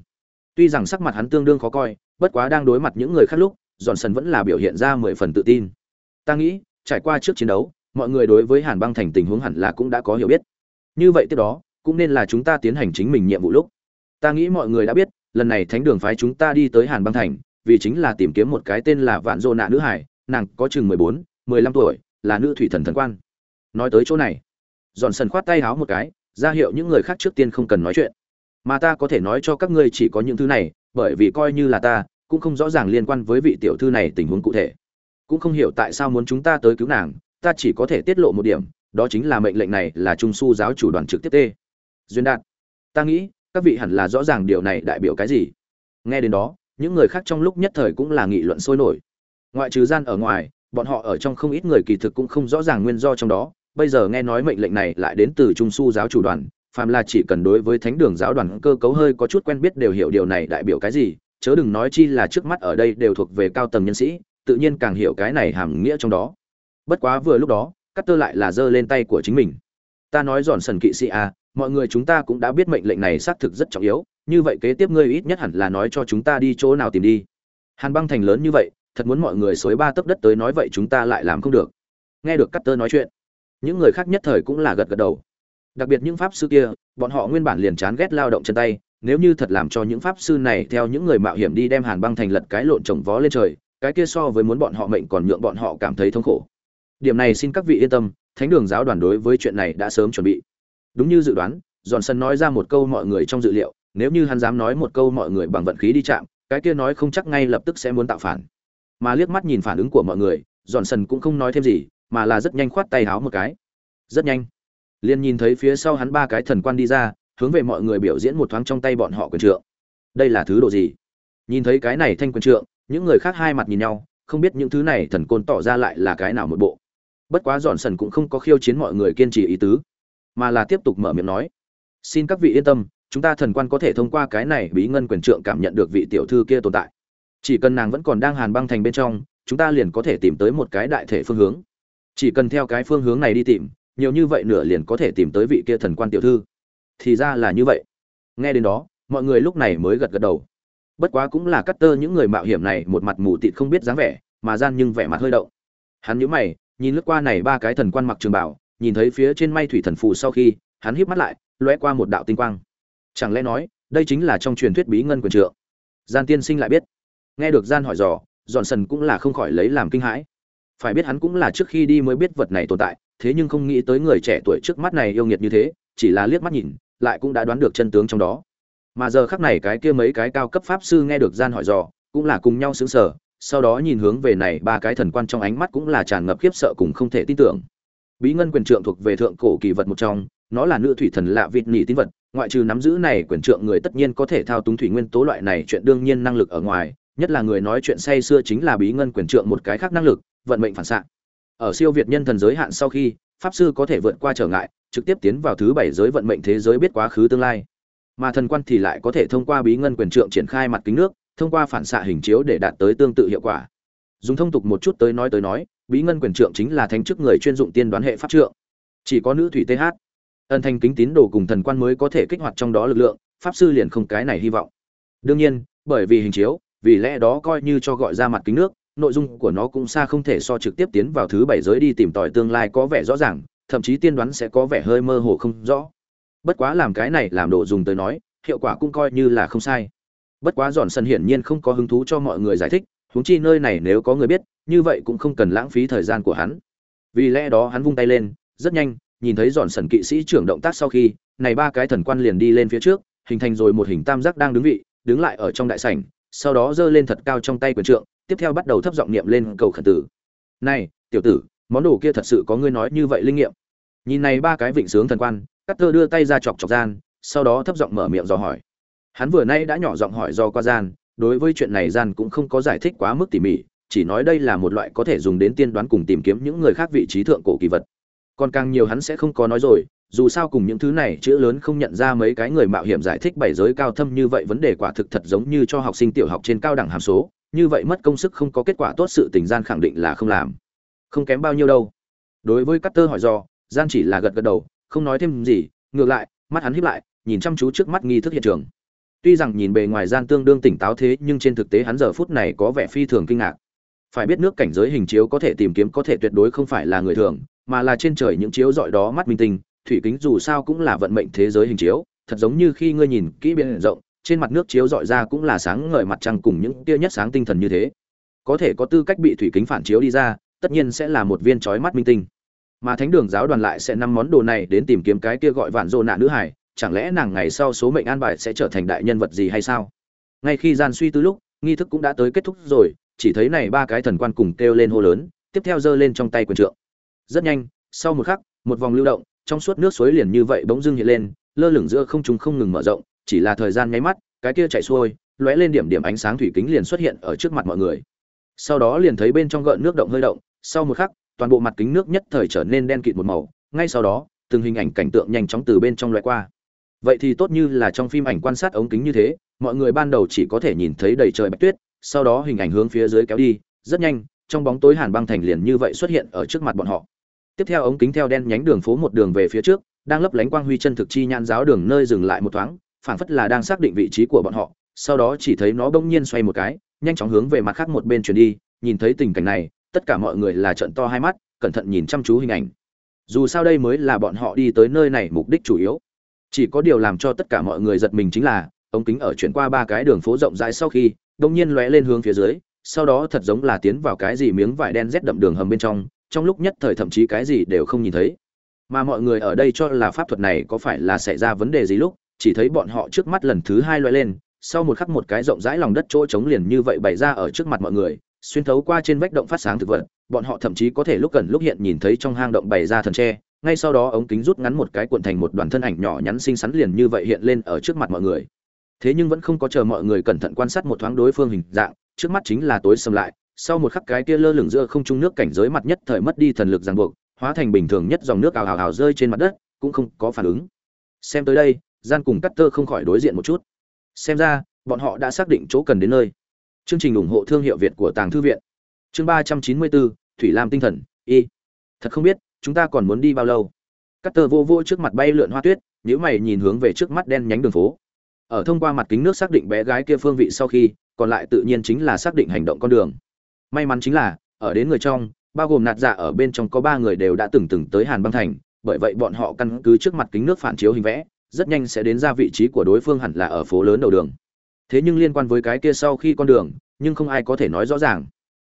Tuy rằng sắc mặt hắn tương đương khó coi, bất quá đang đối mặt những người khác lúc, dọn sần vẫn là biểu hiện ra mười phần tự tin. Ta nghĩ, trải qua trước chiến đấu, mọi người đối với hàn băng thành tình huống hẳn là cũng đã có hiểu biết. Như vậy tiếp đó, cũng nên là chúng ta tiến hành chính mình nhiệm vụ lúc. Ta nghĩ mọi người đã biết, lần này thánh đường phái chúng ta đi tới hàn băng thành, vì chính là tìm kiếm một cái tên là vạn dô nạ nữ hải, nàng có chừng mười bốn, mười lăm tuổi, là nữ thủy thần thần quan. Nói tới chỗ này, dọn sần khoát tay háo một cái, ra hiệu những người khác trước tiên không cần nói chuyện mà ta có thể nói cho các ngươi chỉ có những thứ này, bởi vì coi như là ta, cũng không rõ ràng liên quan với vị tiểu thư này tình huống cụ thể. Cũng không hiểu tại sao muốn chúng ta tới cứu nàng, ta chỉ có thể tiết lộ một điểm, đó chính là mệnh lệnh này là trung su giáo chủ đoàn trực tiếp tê duyên đạt, ta nghĩ, các vị hẳn là rõ ràng điều này đại biểu cái gì. Nghe đến đó, những người khác trong lúc nhất thời cũng là nghị luận sôi nổi. Ngoại trừ gian ở ngoài, bọn họ ở trong không ít người kỳ thực cũng không rõ ràng nguyên do trong đó. Bây giờ nghe nói mệnh lệnh này lại đến từ trung su giáo chủ đoàn phàm là chỉ cần đối với thánh đường giáo đoàn cơ cấu hơi có chút quen biết đều hiểu điều này đại biểu cái gì, chớ đừng nói chi là trước mắt ở đây đều thuộc về cao tầng nhân sĩ, tự nhiên càng hiểu cái này hàm nghĩa trong đó. Bất quá vừa lúc đó cắt tơ lại là giơ lên tay của chính mình. Ta nói giòn sần kỵ sĩ à mọi người chúng ta cũng đã biết mệnh lệnh này xác thực rất trọng yếu, như vậy kế tiếp ngươi ít nhất hẳn là nói cho chúng ta đi chỗ nào tìm đi. Hàn băng thành lớn như vậy, thật muốn mọi người xối ba tấc đất tới nói vậy chúng ta lại làm không được. Nghe được cắt tơ nói chuyện, những người khác nhất thời cũng là gật gật đầu đặc biệt những pháp sư kia, bọn họ nguyên bản liền chán ghét lao động chân tay, nếu như thật làm cho những pháp sư này theo những người mạo hiểm đi đem hàn băng thành lật cái lộn trồng vó lên trời, cái kia so với muốn bọn họ mệnh còn nhượng bọn họ cảm thấy thống khổ. Điểm này xin các vị yên tâm, thánh đường giáo đoàn đối với chuyện này đã sớm chuẩn bị. Đúng như dự đoán dọn sân nói ra một câu mọi người trong dự liệu, nếu như hắn dám nói một câu mọi người bằng vận khí đi chạm, cái kia nói không chắc ngay lập tức sẽ muốn tạo phản. Mà liếc mắt nhìn phản ứng của mọi người dọn sân cũng không nói thêm gì, mà là rất nhanh khoát tay háo một cái. Rất nhanh liền nhìn thấy phía sau hắn ba cái thần quan đi ra, hướng về mọi người biểu diễn một thoáng trong tay bọn họ quyền trượng. Đây là thứ đồ gì? Nhìn thấy cái này thanh quyền trượng, những người khác hai mặt nhìn nhau, không biết những thứ này thần côn tỏ ra lại là cái nào một bộ. Bất quá dọn sần cũng không có khiêu chiến mọi người kiên trì ý tứ, mà là tiếp tục mở miệng nói. Xin các vị yên tâm, chúng ta thần quan có thể thông qua cái này bí ngân quyền trượng cảm nhận được vị tiểu thư kia tồn tại. Chỉ cần nàng vẫn còn đang hàn băng thành bên trong, chúng ta liền có thể tìm tới một cái đại thể phương hướng. Chỉ cần theo cái phương hướng này đi tìm nhiều như vậy nửa liền có thể tìm tới vị kia thần quan tiểu thư. Thì ra là như vậy. Nghe đến đó, mọi người lúc này mới gật gật đầu. Bất quá cũng là cắt tơ những người mạo hiểm này một mặt mù tịt không biết dáng vẻ, mà gian nhưng vẻ mặt hơi động. Hắn nhíu mày, nhìn lướt qua này ba cái thần quan mặc trường bảo, nhìn thấy phía trên may thủy thần phù sau khi, hắn híp mắt lại, lóe qua một đạo tinh quang. Chẳng lẽ nói, đây chính là trong truyền thuyết bí ngân quyền trượng? Gian tiên sinh lại biết. Nghe được gian hỏi dò dọn sần cũng là không khỏi lấy làm kinh hãi. Phải biết hắn cũng là trước khi đi mới biết vật này tồn tại thế nhưng không nghĩ tới người trẻ tuổi trước mắt này yêu nghiệt như thế, chỉ là liếc mắt nhìn, lại cũng đã đoán được chân tướng trong đó. Mà giờ khắc này cái kia mấy cái cao cấp pháp sư nghe được gian hỏi dò, cũng là cùng nhau sững sờ, sau đó nhìn hướng về này ba cái thần quan trong ánh mắt cũng là tràn ngập khiếp sợ cùng không thể tin tưởng. Bí ngân quyền trượng thuộc về thượng cổ kỳ vật một trong, nó là nữ thủy thần lạ vịt nhị tín vật, ngoại trừ nắm giữ này quyền trượng người tất nhiên có thể thao túng thủy nguyên tố loại này chuyện đương nhiên năng lực ở ngoài, nhất là người nói chuyện say xưa chính là bí ngân quyền trượng một cái khác năng lực, vận mệnh phản xạ ở siêu việt nhân thần giới hạn sau khi, pháp sư có thể vượt qua trở ngại, trực tiếp tiến vào thứ bảy giới vận mệnh thế giới biết quá khứ tương lai. Mà thần quan thì lại có thể thông qua bí ngân quyền trượng triển khai mặt kính nước, thông qua phản xạ hình chiếu để đạt tới tương tự hiệu quả. Dùng thông tục một chút tới nói tới nói, bí ngân quyền trượng chính là thánh chức người chuyên dụng tiên đoán hệ pháp trượng. Chỉ có nữ thủy th ân thanh kính tín đồ cùng thần quan mới có thể kích hoạt trong đó lực lượng, pháp sư liền không cái này hy vọng. Đương nhiên, bởi vì hình chiếu, vì lẽ đó coi như cho gọi ra mặt kính nước nội dung của nó cũng xa không thể so trực tiếp tiến vào thứ bảy giới đi tìm tòi tương lai có vẻ rõ ràng, thậm chí tiên đoán sẽ có vẻ hơi mơ hồ không rõ. Bất quá làm cái này làm đồ dùng tới nói, hiệu quả cũng coi như là không sai. Bất quá giòn sân hiển nhiên không có hứng thú cho mọi người giải thích, huống chi nơi này nếu có người biết, như vậy cũng không cần lãng phí thời gian của hắn. Vì lẽ đó hắn vung tay lên, rất nhanh, nhìn thấy giòn sần kỵ sĩ trưởng động tác sau khi, này ba cái thần quan liền đi lên phía trước, hình thành rồi một hình tam giác đang đứng vị, đứng lại ở trong đại sảnh, sau đó giơ lên thật cao trong tay quyền trượng tiếp theo bắt đầu thấp giọng niệm lên cầu khẩn tử. Này, tiểu tử, món đồ kia thật sự có ngươi nói như vậy linh nghiệm. Nhìn này ba cái vịnh sướng thần quan cắt tơ đưa tay ra chọc chọc gian, sau đó thấp giọng mở miệng dò hỏi. Hắn vừa nay đã nhỏ giọng hỏi do qua gian, đối với chuyện này gian cũng không có giải thích quá mức tỉ mỉ, chỉ nói đây là một loại có thể dùng đến tiên đoán cùng tìm kiếm những người khác vị trí thượng cổ kỳ vật. Còn càng nhiều hắn sẽ không có nói rồi, dù sao cùng những thứ này chữ lớn không nhận ra mấy cái người mạo hiểm giải thích bảy giới cao thâm như vậy vấn đề quả thực thật giống như cho học sinh tiểu học trên cao đẳng hàm số như vậy mất công sức không có kết quả tốt sự tình gian khẳng định là không làm. Không kém bao nhiêu đâu. Đối với cắt tơ hỏi do gian chỉ là gật gật đầu, không nói thêm gì, ngược lại, mắt hắn híp lại, nhìn chăm chú trước mắt nghi thức hiện trường. Tuy rằng nhìn bề ngoài gian tương đương tỉnh táo thế, nhưng trên thực tế hắn giờ phút này có vẻ phi thường kinh ngạc. Phải biết nước cảnh giới hình chiếu có thể tìm kiếm có thể tuyệt đối không phải là người thường, mà là trên trời những chiếu dọi đó mắt minh tinh, thủy kính dù sao cũng là vận mệnh thế giới hình chiếu, thật giống như khi ngươi nhìn kỹ biển rộng trên mặt nước chiếu dọi ra cũng là sáng ngời mặt trăng cùng những tia nhất sáng tinh thần như thế. Có thể có tư cách bị thủy kính phản chiếu đi ra, tất nhiên sẽ là một viên chói mắt minh tinh. Mà thánh đường giáo đoàn lại sẽ năm món đồ này đến tìm kiếm cái kia gọi vạn dô nạ nữ hải, chẳng lẽ nàng ngày sau số mệnh an bài sẽ trở thành đại nhân vật gì hay sao? Ngay khi gian suy tư lúc, nghi thức cũng đã tới kết thúc rồi, chỉ thấy này ba cái thần quan cùng kêu lên hô lớn, tiếp theo giơ lên trong tay quyền trượng. Rất nhanh, sau một khắc, một vòng lưu động, trong suốt nước suối liền như vậy bỗng dưng hiện lên, lơ lửng giữa không trung không ngừng mở rộng chỉ là thời gian nháy mắt, cái kia chạy xuôi, lóe lên điểm điểm ánh sáng thủy kính liền xuất hiện ở trước mặt mọi người. Sau đó liền thấy bên trong gợn nước động hơi động, sau một khắc, toàn bộ mặt kính nước nhất thời trở nên đen kịt một màu, ngay sau đó, từng hình ảnh cảnh tượng nhanh chóng từ bên trong loại qua. Vậy thì tốt như là trong phim ảnh quan sát ống kính như thế, mọi người ban đầu chỉ có thể nhìn thấy đầy trời bạch tuyết, sau đó hình ảnh hướng phía dưới kéo đi, rất nhanh, trong bóng tối hàn băng thành liền như vậy xuất hiện ở trước mặt bọn họ. Tiếp theo ống kính theo đen nhánh đường phố một đường về phía trước, đang lấp lánh quang huy chân thực chi nhãn giáo đường nơi dừng lại một thoáng phảng phất là đang xác định vị trí của bọn họ, sau đó chỉ thấy nó bỗng nhiên xoay một cái, nhanh chóng hướng về mặt khác một bên chuyển đi, nhìn thấy tình cảnh này, tất cả mọi người là trợn to hai mắt, cẩn thận nhìn chăm chú hình ảnh. Dù sao đây mới là bọn họ đi tới nơi này mục đích chủ yếu. Chỉ có điều làm cho tất cả mọi người giật mình chính là, ống kính ở chuyển qua ba cái đường phố rộng rãi sau khi, bỗng nhiên lóe lên hướng phía dưới, sau đó thật giống là tiến vào cái gì miếng vải đen rét đậm đường hầm bên trong trong lúc nhất thời thậm chí cái gì đều không nhìn thấy. Mà mọi người ở đây cho là pháp thuật này có phải là xảy ra vấn đề gì lúc chỉ thấy bọn họ trước mắt lần thứ hai loay lên, sau một khắc một cái rộng rãi lòng đất chỗ trống liền như vậy bày ra ở trước mặt mọi người, xuyên thấu qua trên vách động phát sáng thực vật, bọn họ thậm chí có thể lúc gần lúc hiện nhìn thấy trong hang động bày ra thần tre, ngay sau đó ống kính rút ngắn một cái cuộn thành một đoàn thân ảnh nhỏ nhắn xinh xắn liền như vậy hiện lên ở trước mặt mọi người. Thế nhưng vẫn không có chờ mọi người cẩn thận quan sát một thoáng đối phương hình dạng, trước mắt chính là tối sầm lại, sau một khắc cái kia lơ lửng giữa không trung nước cảnh giới mặt nhất thời mất đi thần lực ràng buộc, hóa thành bình thường nhất dòng nước ào ào ào rơi trên mặt đất, cũng không có phản ứng. Xem tới đây gian cùng cắt tơ không khỏi đối diện một chút. Xem ra, bọn họ đã xác định chỗ cần đến nơi. Chương trình ủng hộ thương hiệu việt của tàng thư viện. Chương ba trăm chín mươi bốn, thủy lam tinh thần, y. Thật không biết, chúng ta còn muốn đi bao lâu? Cắt tơ vô vô trước mặt bay lượn hoa tuyết nhữ mày nhìn hướng về trước mắt đen nhánh đường phố. Ở thông qua mặt kính nước xác định bé gái kia phương vị sau khi, còn lại tự nhiên chính là xác định hành động con đường. May mắn chính là, ở đến người trong, bao gồm nạt dạ ở bên trong có ba người đều đã từng từng tới hàn băng thành, bởi vậy bọn họ căn cứ trước mặt kính nước phản chiếu hình vẽ rất nhanh sẽ đến ra vị trí của đối phương hẳn là ở phố lớn đầu đường. Thế nhưng liên quan với cái kia sau khi con đường, nhưng không ai có thể nói rõ ràng.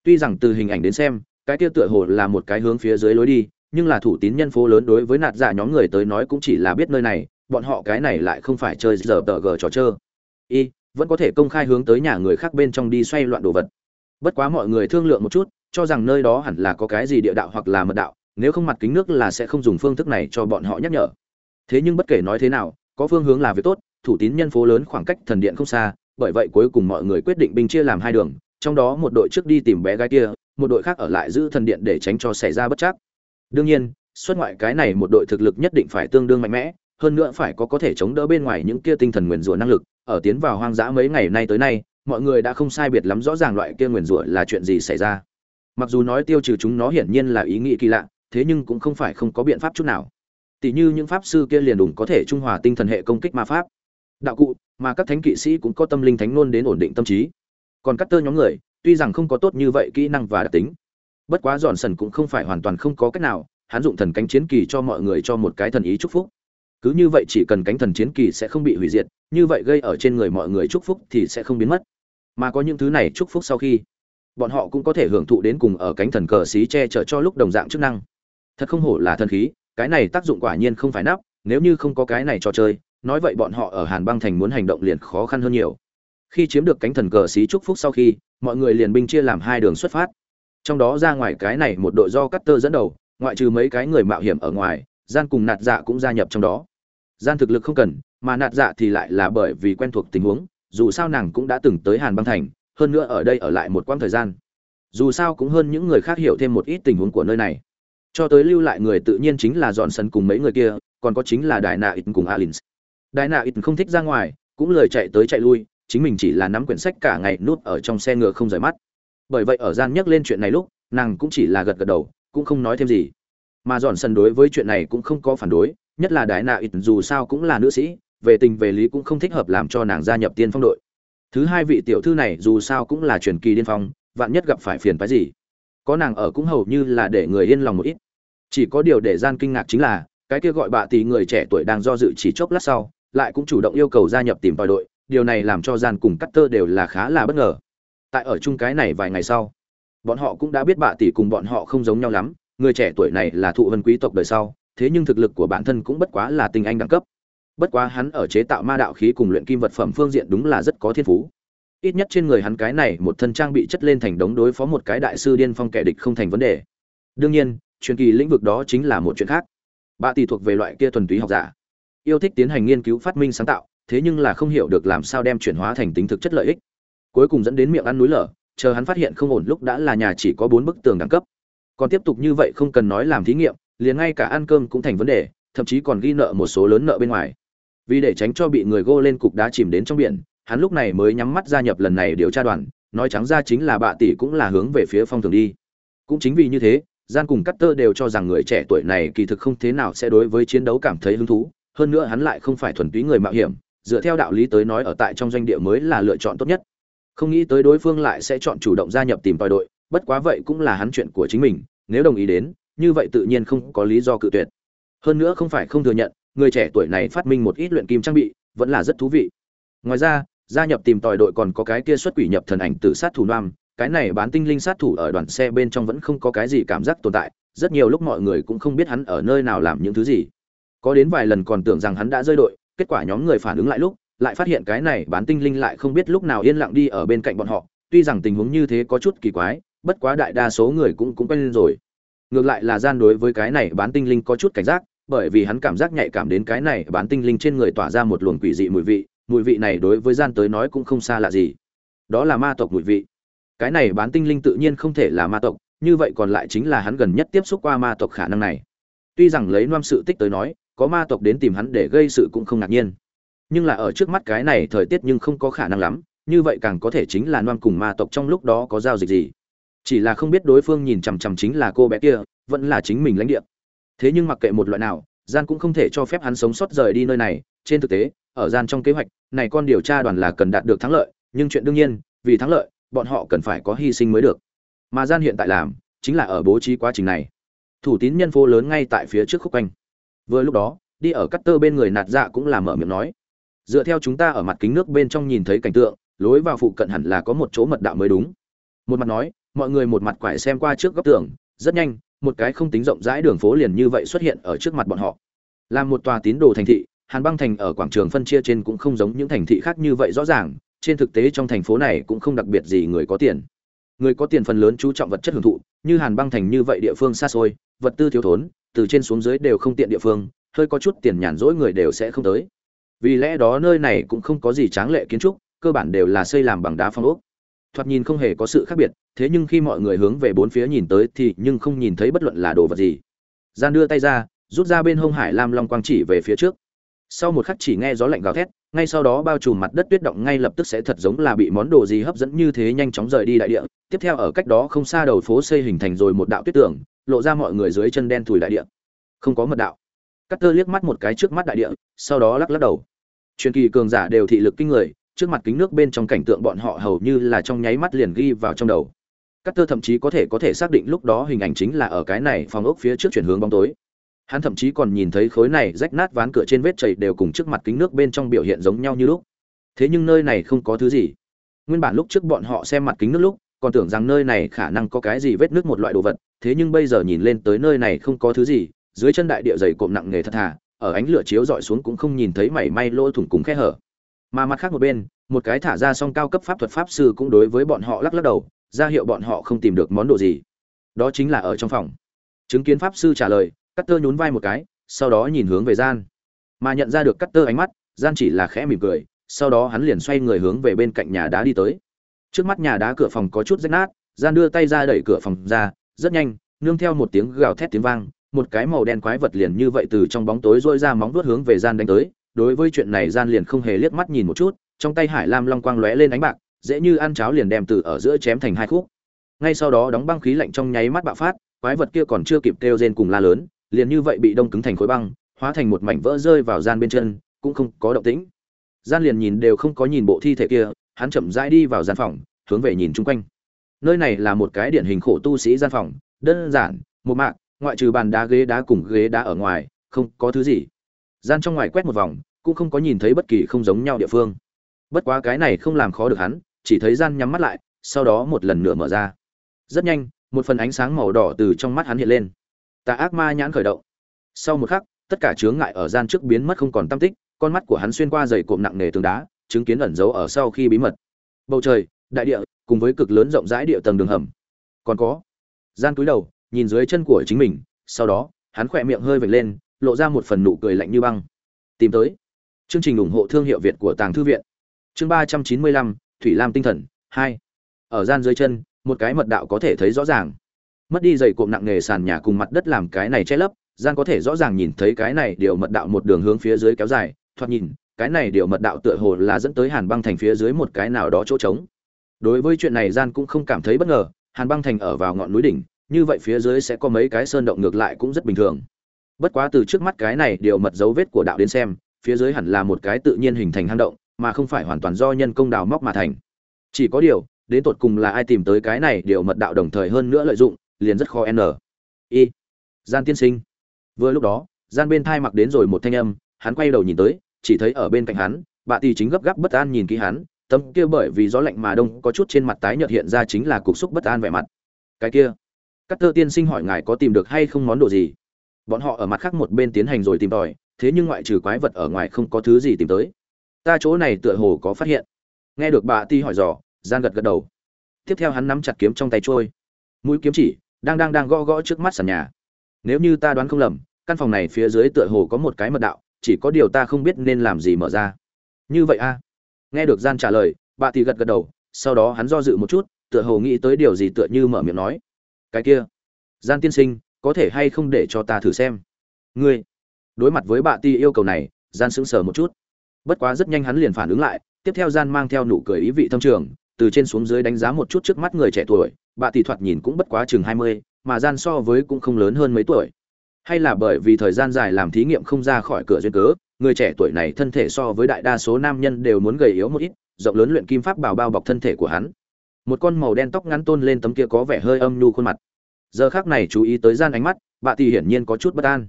Tuy rằng từ hình ảnh đến xem, cái kia tựa hồ là một cái hướng phía dưới lối đi, nhưng là thủ tín nhân phố lớn đối với nạt giả nhóm người tới nói cũng chỉ là biết nơi này, bọn họ cái này lại không phải chơi giờ tờ gờ trò chơi. Y, vẫn có thể công khai hướng tới nhà người khác bên trong đi xoay loạn đồ vật. Bất quá mọi người thương lượng một chút, cho rằng nơi đó hẳn là có cái gì địa đạo hoặc là mật đạo, nếu không mặt kính nước là sẽ không dùng phương thức này cho bọn họ nhắc nhở thế nhưng bất kể nói thế nào, có phương hướng là việc tốt, thủ tín nhân phố lớn khoảng cách thần điện không xa, bởi vậy cuối cùng mọi người quyết định binh chia làm hai đường, trong đó một đội trước đi tìm bé gái kia, một đội khác ở lại giữ thần điện để tránh cho xảy ra bất chắc. Đương nhiên, xuất ngoại cái này một đội thực lực nhất định phải tương đương mạnh mẽ, hơn nữa phải có có thể chống đỡ bên ngoài những kia tinh thần nguyền rủa năng lực, ở tiến vào hoang dã mấy ngày nay tới nay, mọi người đã không sai biệt lắm rõ ràng loại kia nguyền rủa là chuyện gì xảy ra. Mặc dù nói tiêu trừ chúng nó hiển nhiên là ý nghĩ kỳ lạ, thế nhưng cũng không phải không có biện pháp chút nào tỷ như những pháp sư kia liền đủ có thể trung hòa tinh thần hệ công kích ma pháp. Đạo cụ, mà các thánh kỵ sĩ cũng có tâm linh thánh nôn đến ổn định tâm trí. Còn các tơ nhóm người, tuy rằng không có tốt như vậy kỹ năng và đặc tính, bất quá dọn sần cũng không phải hoàn toàn không có cách nào, hắn dụng thần cánh chiến kỳ cho mọi người cho một cái thần ý chúc phúc. Cứ như vậy chỉ cần cánh thần chiến kỳ sẽ không bị hủy diệt, như vậy gây ở trên người mọi người chúc phúc thì sẽ không biến mất. Mà có những thứ này chúc phúc sau khi, bọn họ cũng có thể hưởng thụ đến cùng ở cánh thần cờ xí che chở cho lúc đồng dạng chức năng. Thật không hổ là thần khí cái này tác dụng quả nhiên không phải nắp, nếu như không có cái này trò chơi, nói vậy bọn họ ở hàn băng thành muốn hành động liền khó khăn hơn nhiều. Khi chiếm được cánh thần cờ xí chúc phúc sau khi, mọi người liền binh chia làm hai đường xuất phát. Trong đó ra ngoài cái này một đội do cắt tơ dẫn đầu, ngoại trừ mấy cái người mạo hiểm ở ngoài, gian cùng nạt dạ cũng gia nhập trong đó. Gian thực lực không cần, mà nạt dạ thì lại là bởi vì quen thuộc tình huống, dù sao nàng cũng đã từng tới hàn băng thành, hơn nữa ở đây ở lại một quãng thời gian. Dù sao cũng hơn những người khác hiểu thêm một ít tình huống của nơi này cho tới lưu lại người tự nhiên chính là dọn sân cùng mấy người kia, còn có chính là đại nạ ít cùng alin đại nạ ít không thích ra ngoài, cũng lời chạy tới chạy lui, chính mình chỉ là nắm quyển sách cả ngày nút ở trong xe ngựa không rời mắt. Bởi vậy ở gian nhắc lên chuyện này lúc, nàng cũng chỉ là gật gật đầu, cũng không nói thêm gì. Mà dọn sân đối với chuyện này cũng không có phản đối, nhất là đại nạ ít dù sao cũng là nữ sĩ, về tình về lý cũng không thích hợp làm cho nàng gia nhập tiên phong đội. Thứ hai vị tiểu thư này dù sao cũng là truyền kỳ điên phong, vạn nhất gặp phải phiền phái gì? Có nàng ở cũng hầu như là để người yên lòng một ít. Chỉ có điều để gian kinh ngạc chính là, cái kia gọi bạ tỷ người trẻ tuổi đang do dự chỉ chốc lát sau, lại cũng chủ động yêu cầu gia nhập tìm tòi đội, điều này làm cho gian cùng cắt tơ đều là khá là bất ngờ. Tại ở chung cái này vài ngày sau, bọn họ cũng đã biết bạ tỷ cùng bọn họ không giống nhau lắm, người trẻ tuổi này là thụ vân quý tộc đời sau, thế nhưng thực lực của bản thân cũng bất quá là tình anh đẳng cấp. Bất quá hắn ở chế tạo ma đạo khí cùng luyện kim vật phẩm phương diện đúng là rất có thiên phú ít nhất trên người hắn cái này một thân trang bị chất lên thành đống đối phó một cái đại sư điên phong kẻ địch không thành vấn đề. Đương nhiên, truyền kỳ lĩnh vực đó chính là một chuyện khác. Bà tỷ thuộc về loại kia thuần túy học giả. Yêu thích tiến hành nghiên cứu phát minh sáng tạo, thế nhưng là không hiểu được làm sao đem chuyển hóa thành tính thực chất lợi ích. Cuối cùng dẫn đến miệng ăn núi lở, chờ hắn phát hiện không ổn lúc đã là nhà chỉ có bốn bức tường đẳng cấp. Còn tiếp tục như vậy không cần nói làm thí nghiệm, liền ngay cả ăn cơm cũng thành vấn đề, thậm chí còn ghi nợ một số lớn nợ bên ngoài. Vì để tránh cho bị người gô lên cục đá chìm đến trong biển hắn lúc này mới nhắm mắt gia nhập lần này điều tra đoàn, nói trắng ra chính là bạ tỷ cũng là hướng về phía phong thường đi. Cũng chính vì như thế, gian cùng cắt tơ đều cho rằng người trẻ tuổi này kỳ thực không thế nào sẽ đối với chiến đấu cảm thấy hứng thú, hơn nữa hắn lại không phải thuần túy người mạo hiểm, dựa theo đạo lý tới nói ở tại trong doanh địa mới là lựa chọn tốt nhất. Không nghĩ tới đối phương lại sẽ chọn chủ động gia nhập tìm tòi đội, bất quá vậy cũng là hắn chuyện của chính mình, nếu đồng ý đến, như vậy tự nhiên không có lý do cự tuyệt. Hơn nữa không phải không thừa nhận, người trẻ tuổi này phát minh một ít luyện kim trang bị, vẫn là rất thú vị. Ngoài ra gia nhập tìm tòi đội còn có cái kia xuất quỷ nhập thần ảnh tử sát thủ nam, cái này bán tinh linh sát thủ ở đoàn xe bên trong vẫn không có cái gì cảm giác tồn tại, rất nhiều lúc mọi người cũng không biết hắn ở nơi nào làm những thứ gì. Có đến vài lần còn tưởng rằng hắn đã rơi đội, kết quả nhóm người phản ứng lại lúc, lại phát hiện cái này bán tinh linh lại không biết lúc nào yên lặng đi ở bên cạnh bọn họ, tuy rằng tình huống như thế có chút kỳ quái, bất quá đại đa số người cũng cũng quen lên rồi. Ngược lại là gian đối với cái này bán tinh linh có chút cảnh giác, bởi vì hắn cảm giác nhạy cảm đến cái này bán tinh linh trên người tỏa ra một luồng quỷ dị mùi vị mùi vị này đối với gian tới nói cũng không xa lạ gì. Đó là ma tộc mùi vị. Cái này bán tinh linh tự nhiên không thể là ma tộc, như vậy còn lại chính là hắn gần nhất tiếp xúc qua ma tộc khả năng này. Tuy rằng lấy noam sự tích tới nói, có ma tộc đến tìm hắn để gây sự cũng không ngạc nhiên. Nhưng là ở trước mắt cái này thời tiết nhưng không có khả năng lắm, như vậy càng có thể chính là noam cùng ma tộc trong lúc đó có giao dịch gì. Chỉ là không biết đối phương nhìn chằm chằm chính là cô bé kia, vẫn là chính mình lãnh địa. Thế nhưng mặc kệ một loại nào, gian cũng không thể cho phép hắn sống sót rời đi nơi này, trên thực tế ở gian trong kế hoạch, này con điều tra đoàn là cần đạt được thắng lợi, nhưng chuyện đương nhiên, vì thắng lợi, bọn họ cần phải có hy sinh mới được. Mà gian hiện tại làm, chính là ở bố trí quá trình này. Thủ tín nhân phố lớn ngay tại phía trước khúc quanh. Vừa lúc đó, đi ở cắt tơ bên người nạt dạ cũng làm mở miệng nói. Dựa theo chúng ta ở mặt kính nước bên trong nhìn thấy cảnh tượng, lối vào phụ cận hẳn là có một chỗ mật đạo mới đúng. Một mặt nói, mọi người một mặt quải xem qua trước góc tường, rất nhanh, một cái không tính rộng rãi đường phố liền như vậy xuất hiện ở trước mặt bọn họ. Làm một tòa tín đồ thành thị hàn băng thành ở quảng trường phân chia trên cũng không giống những thành thị khác như vậy rõ ràng, trên thực tế trong thành phố này cũng không đặc biệt gì người có tiền. Người có tiền phần lớn chú trọng vật chất hưởng thụ, như hàn băng thành như vậy địa phương xa xôi, vật tư thiếu thốn, từ trên xuống dưới đều không tiện địa phương, hơi có chút tiền nhàn rỗi người đều sẽ không tới. Vì lẽ đó nơi này cũng không có gì tráng lệ kiến trúc, cơ bản đều là xây làm bằng đá phong ốc. Thoạt nhìn không hề có sự khác biệt, thế nhưng khi mọi người hướng về bốn phía nhìn tới thì nhưng không nhìn thấy bất luận là đồ vật gì. Gian đưa tay ra, rút ra bên hông hải lam long quang chỉ về phía trước sau một khắc chỉ nghe gió lạnh gào thét, ngay sau đó bao trùm mặt đất tuyết động ngay lập tức sẽ thật giống là bị món đồ gì hấp dẫn như thế nhanh chóng rời đi đại địa. Tiếp theo ở cách đó không xa đầu phố xây hình thành rồi một đạo tuyết tưởng lộ ra mọi người dưới chân đen thùi đại địa. Không có mật đạo. Cắt tơ liếc mắt một cái trước mắt đại địa, sau đó lắc lắc đầu. Truyền kỳ cường giả đều thị lực kinh người, trước mặt kính nước bên trong cảnh tượng bọn họ hầu như là trong nháy mắt liền ghi vào trong đầu. Cắt tơ thậm chí có thể có thể xác định lúc đó hình ảnh chính là ở cái này phòng ốc phía trước chuyển hướng bóng tối hắn thậm chí còn nhìn thấy khối này rách nát ván cửa trên vết chảy đều cùng trước mặt kính nước bên trong biểu hiện giống nhau như lúc. Thế nhưng nơi này không có thứ gì. Nguyên bản lúc trước bọn họ xem mặt kính nước lúc, còn tưởng rằng nơi này khả năng có cái gì vết nước một loại đồ vật, thế nhưng bây giờ nhìn lên tới nơi này không có thứ gì, dưới chân đại địa dày cộm nặng nghề thật thà, ở ánh lửa chiếu dọi xuống cũng không nhìn thấy mảy may lỗ thủng cùng khe hở. Mà mặt khác một bên, một cái thả ra song cao cấp pháp thuật pháp sư cũng đối với bọn họ lắc lắc đầu, ra hiệu bọn họ không tìm được món đồ gì. Đó chính là ở trong phòng. Chứng kiến pháp sư trả lời cắt tơ nhún vai một cái, sau đó nhìn hướng về gian. Mà nhận ra được cắt tơ ánh mắt, gian chỉ là khẽ mỉm cười, sau đó hắn liền xoay người hướng về bên cạnh nhà đá đi tới. Trước mắt nhà đá cửa phòng có chút rách nát, gian đưa tay ra đẩy cửa phòng ra, rất nhanh, nương theo một tiếng gào thét tiếng vang, một cái màu đen quái vật liền như vậy từ trong bóng tối rôi ra móng vuốt hướng về gian đánh tới. Đối với chuyện này gian liền không hề liếc mắt nhìn một chút, trong tay hải lam long quang lóe lên ánh bạc, dễ như ăn cháo liền đem từ ở giữa chém thành hai khúc. Ngay sau đó đóng băng khí lạnh trong nháy mắt bạo phát, quái vật kia còn chưa kịp kêu rên cùng la lớn liền như vậy bị đông cứng thành khối băng, hóa thành một mảnh vỡ rơi vào gian bên chân, cũng không có động tĩnh. Gian liền nhìn đều không có nhìn bộ thi thể kia, hắn chậm rãi đi vào gian phòng, hướng về nhìn chung quanh. Nơi này là một cái điển hình khổ tu sĩ gian phòng, đơn giản, một mạc, ngoại trừ bàn đá ghế đá cùng ghế đá ở ngoài, không có thứ gì. Gian trong ngoài quét một vòng, cũng không có nhìn thấy bất kỳ không giống nhau địa phương. Bất quá cái này không làm khó được hắn, chỉ thấy gian nhắm mắt lại, sau đó một lần nữa mở ra. Rất nhanh, một phần ánh sáng màu đỏ từ trong mắt hắn hiện lên tà ác ma nhãn khởi động. Sau một khắc, tất cả chướng ngại ở gian trước biến mất không còn tâm tích, con mắt của hắn xuyên qua dày cộm nặng nề tường đá, chứng kiến ẩn giấu ở sau khi bí mật. Bầu trời, đại địa, cùng với cực lớn rộng rãi địa tầng đường hầm. Còn có, gian túi đầu, nhìn dưới chân của chính mình, sau đó, hắn khỏe miệng hơi vệt lên, lộ ra một phần nụ cười lạnh như băng. Tìm tới. Chương trình ủng hộ thương hiệu việt của tàng thư viện. Chương ba trăm chín mươi lăm, thủy lam tinh thần, hai. Ở gian dưới chân, một cái mật đạo có thể thấy rõ ràng mất đi dày cộm nặng nghề sàn nhà cùng mặt đất làm cái này che lấp gian có thể rõ ràng nhìn thấy cái này điều mật đạo một đường hướng phía dưới kéo dài, thoạt nhìn, cái này điều mật đạo tựa hồ là dẫn tới hàn băng thành phía dưới một cái nào đó chỗ trống. Đối với chuyện này gian cũng không cảm thấy bất ngờ, hàn băng thành ở vào ngọn núi đỉnh, như vậy phía dưới sẽ có mấy cái sơn động ngược lại cũng rất bình thường. Bất quá từ trước mắt cái này điều mật dấu vết của đạo đến xem, phía dưới hẳn là một cái tự nhiên hình thành hang động, mà không phải hoàn toàn do nhân công đào móc mà thành. Chỉ có điều, đến tột cùng là ai tìm tới cái này điều mật đạo đồng thời hơn nữa lợi dụng liền rất khó n. Y gian tiên sinh. Vừa lúc đó, gian bên thai mặc đến rồi một thanh âm, hắn quay đầu nhìn tới, chỉ thấy ở bên cạnh hắn, bà tỷ chính gấp gáp bất an nhìn kỹ hắn, tấm kia bởi vì gió lạnh mà đông có chút trên mặt tái nhợt hiện ra chính là cục xúc bất an vẻ mặt. Cái kia các tơ tiên sinh hỏi ngài có tìm được hay không món đồ gì? Bọn họ ở mặt khác một bên tiến hành rồi tìm tòi, thế nhưng ngoại trừ quái vật ở ngoài không có thứ gì tìm tới. Ta chỗ này tựa hồ có phát hiện. Nghe được bà ti hỏi dò, gian gật gật đầu. Tiếp theo hắn nắm chặt kiếm trong tay trôi. Mũi kiếm chỉ đang đang đang gõ gõ trước mắt sàn nhà. Nếu như ta đoán không lầm, căn phòng này phía dưới tựa hồ có một cái mật đạo, chỉ có điều ta không biết nên làm gì mở ra. Như vậy a? Nghe được gian trả lời, bà thì gật gật đầu, sau đó hắn do dự một chút, tựa hồ nghĩ tới điều gì tựa như mở miệng nói. Cái kia, gian tiên sinh, có thể hay không để cho ta thử xem? Ngươi, đối mặt với bà ti yêu cầu này, gian sững sờ một chút. Bất quá rất nhanh hắn liền phản ứng lại, tiếp theo gian mang theo nụ cười ý vị thâm trường từ trên xuống dưới đánh giá một chút trước mắt người trẻ tuổi, bà tỷ thoạt nhìn cũng bất quá chừng hai mươi, mà gian so với cũng không lớn hơn mấy tuổi. Hay là bởi vì thời gian dài làm thí nghiệm không ra khỏi cửa duyên cớ, người trẻ tuổi này thân thể so với đại đa số nam nhân đều muốn gầy yếu một ít, rộng lớn luyện kim pháp bảo bao bọc thân thể của hắn. Một con màu đen tóc ngắn tôn lên tấm kia có vẻ hơi âm nhu khuôn mặt. Giờ khác này chú ý tới gian ánh mắt, bà tỷ hiển nhiên có chút bất an.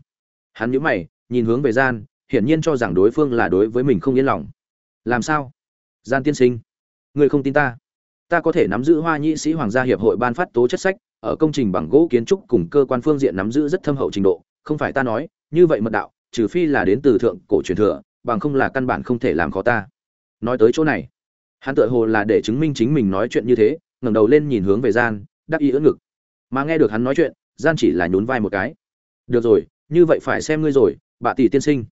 Hắn nhíu mày, nhìn hướng về gian, hiển nhiên cho rằng đối phương là đối với mình không yên lòng. Làm sao? Gian tiên sinh người không tin ta? Ta có thể nắm giữ hoa nhĩ sĩ hoàng gia hiệp hội ban phát tố chất sách, ở công trình bằng gỗ kiến trúc cùng cơ quan phương diện nắm giữ rất thâm hậu trình độ. Không phải ta nói, như vậy mật đạo, trừ phi là đến từ thượng cổ truyền thừa, bằng không là căn bản không thể làm khó ta. Nói tới chỗ này, hắn tự hồ là để chứng minh chính mình nói chuyện như thế, ngẩng đầu lên nhìn hướng về gian, đắc ý ưỡn ngực. Mà nghe được hắn nói chuyện, gian chỉ là nhún vai một cái. Được rồi, như vậy phải xem ngươi rồi, bà tỷ tiên sinh.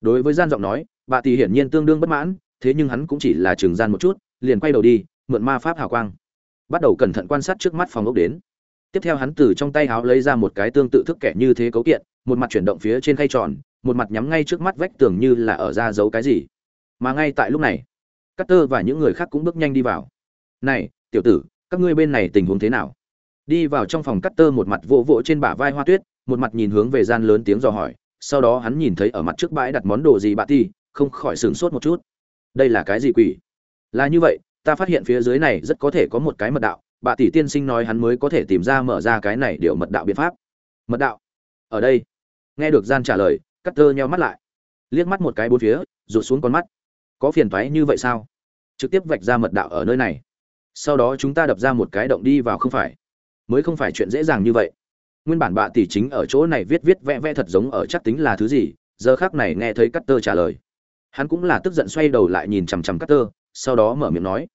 Đối với gian giọng nói, bà tỷ hiển nhiên tương đương bất mãn, thế nhưng hắn cũng chỉ là chừng gian một chút liền quay đầu đi, mượn ma pháp hào quang. Bắt đầu cẩn thận quan sát trước mắt phòng ốc đến. Tiếp theo hắn từ trong tay háo lấy ra một cái tương tự thức kẻ như thế cấu kiện, một mặt chuyển động phía trên khay tròn, một mặt nhắm ngay trước mắt vách tường như là ở ra giấu cái gì. Mà ngay tại lúc này Cutter và những người khác cũng bước nhanh đi vào. Này, tiểu tử, các ngươi bên này tình huống thế nào? Đi vào trong phòng Cutter một mặt vỗ vỗ trên bả vai hoa tuyết, một mặt nhìn hướng về gian lớn tiếng dò hỏi, sau đó hắn nhìn thấy ở mặt trước bãi đặt món đồ gì bà ti, không khỏi sửng sốt một chút. Đây là cái gì quỷ? Là như vậy, ta phát hiện phía dưới này rất có thể có một cái mật đạo, bà tỷ tiên sinh nói hắn mới có thể tìm ra mở ra cái này điều mật đạo biện pháp. Mật đạo? Ở đây. Nghe được gian trả lời cắt tơ nheo mắt lại. Liếc mắt một cái bốn phía, rụt xuống con mắt. Có phiền thoái như vậy sao? Trực tiếp vạch ra mật đạo ở nơi này. Sau đó chúng ta đập ra một cái động đi vào không phải. Mới không phải chuyện dễ dàng như vậy. Nguyên bản bạ tỷ chính ở chỗ này viết viết vẽ vẽ thật giống ở chắc tính là thứ gì, giờ khác này nghe thấy cắt tơ trả lời. Hắn cũng là tức giận xoay đầu lại nhìn chằm chằm cắt tơ sau đó mở miệng nói,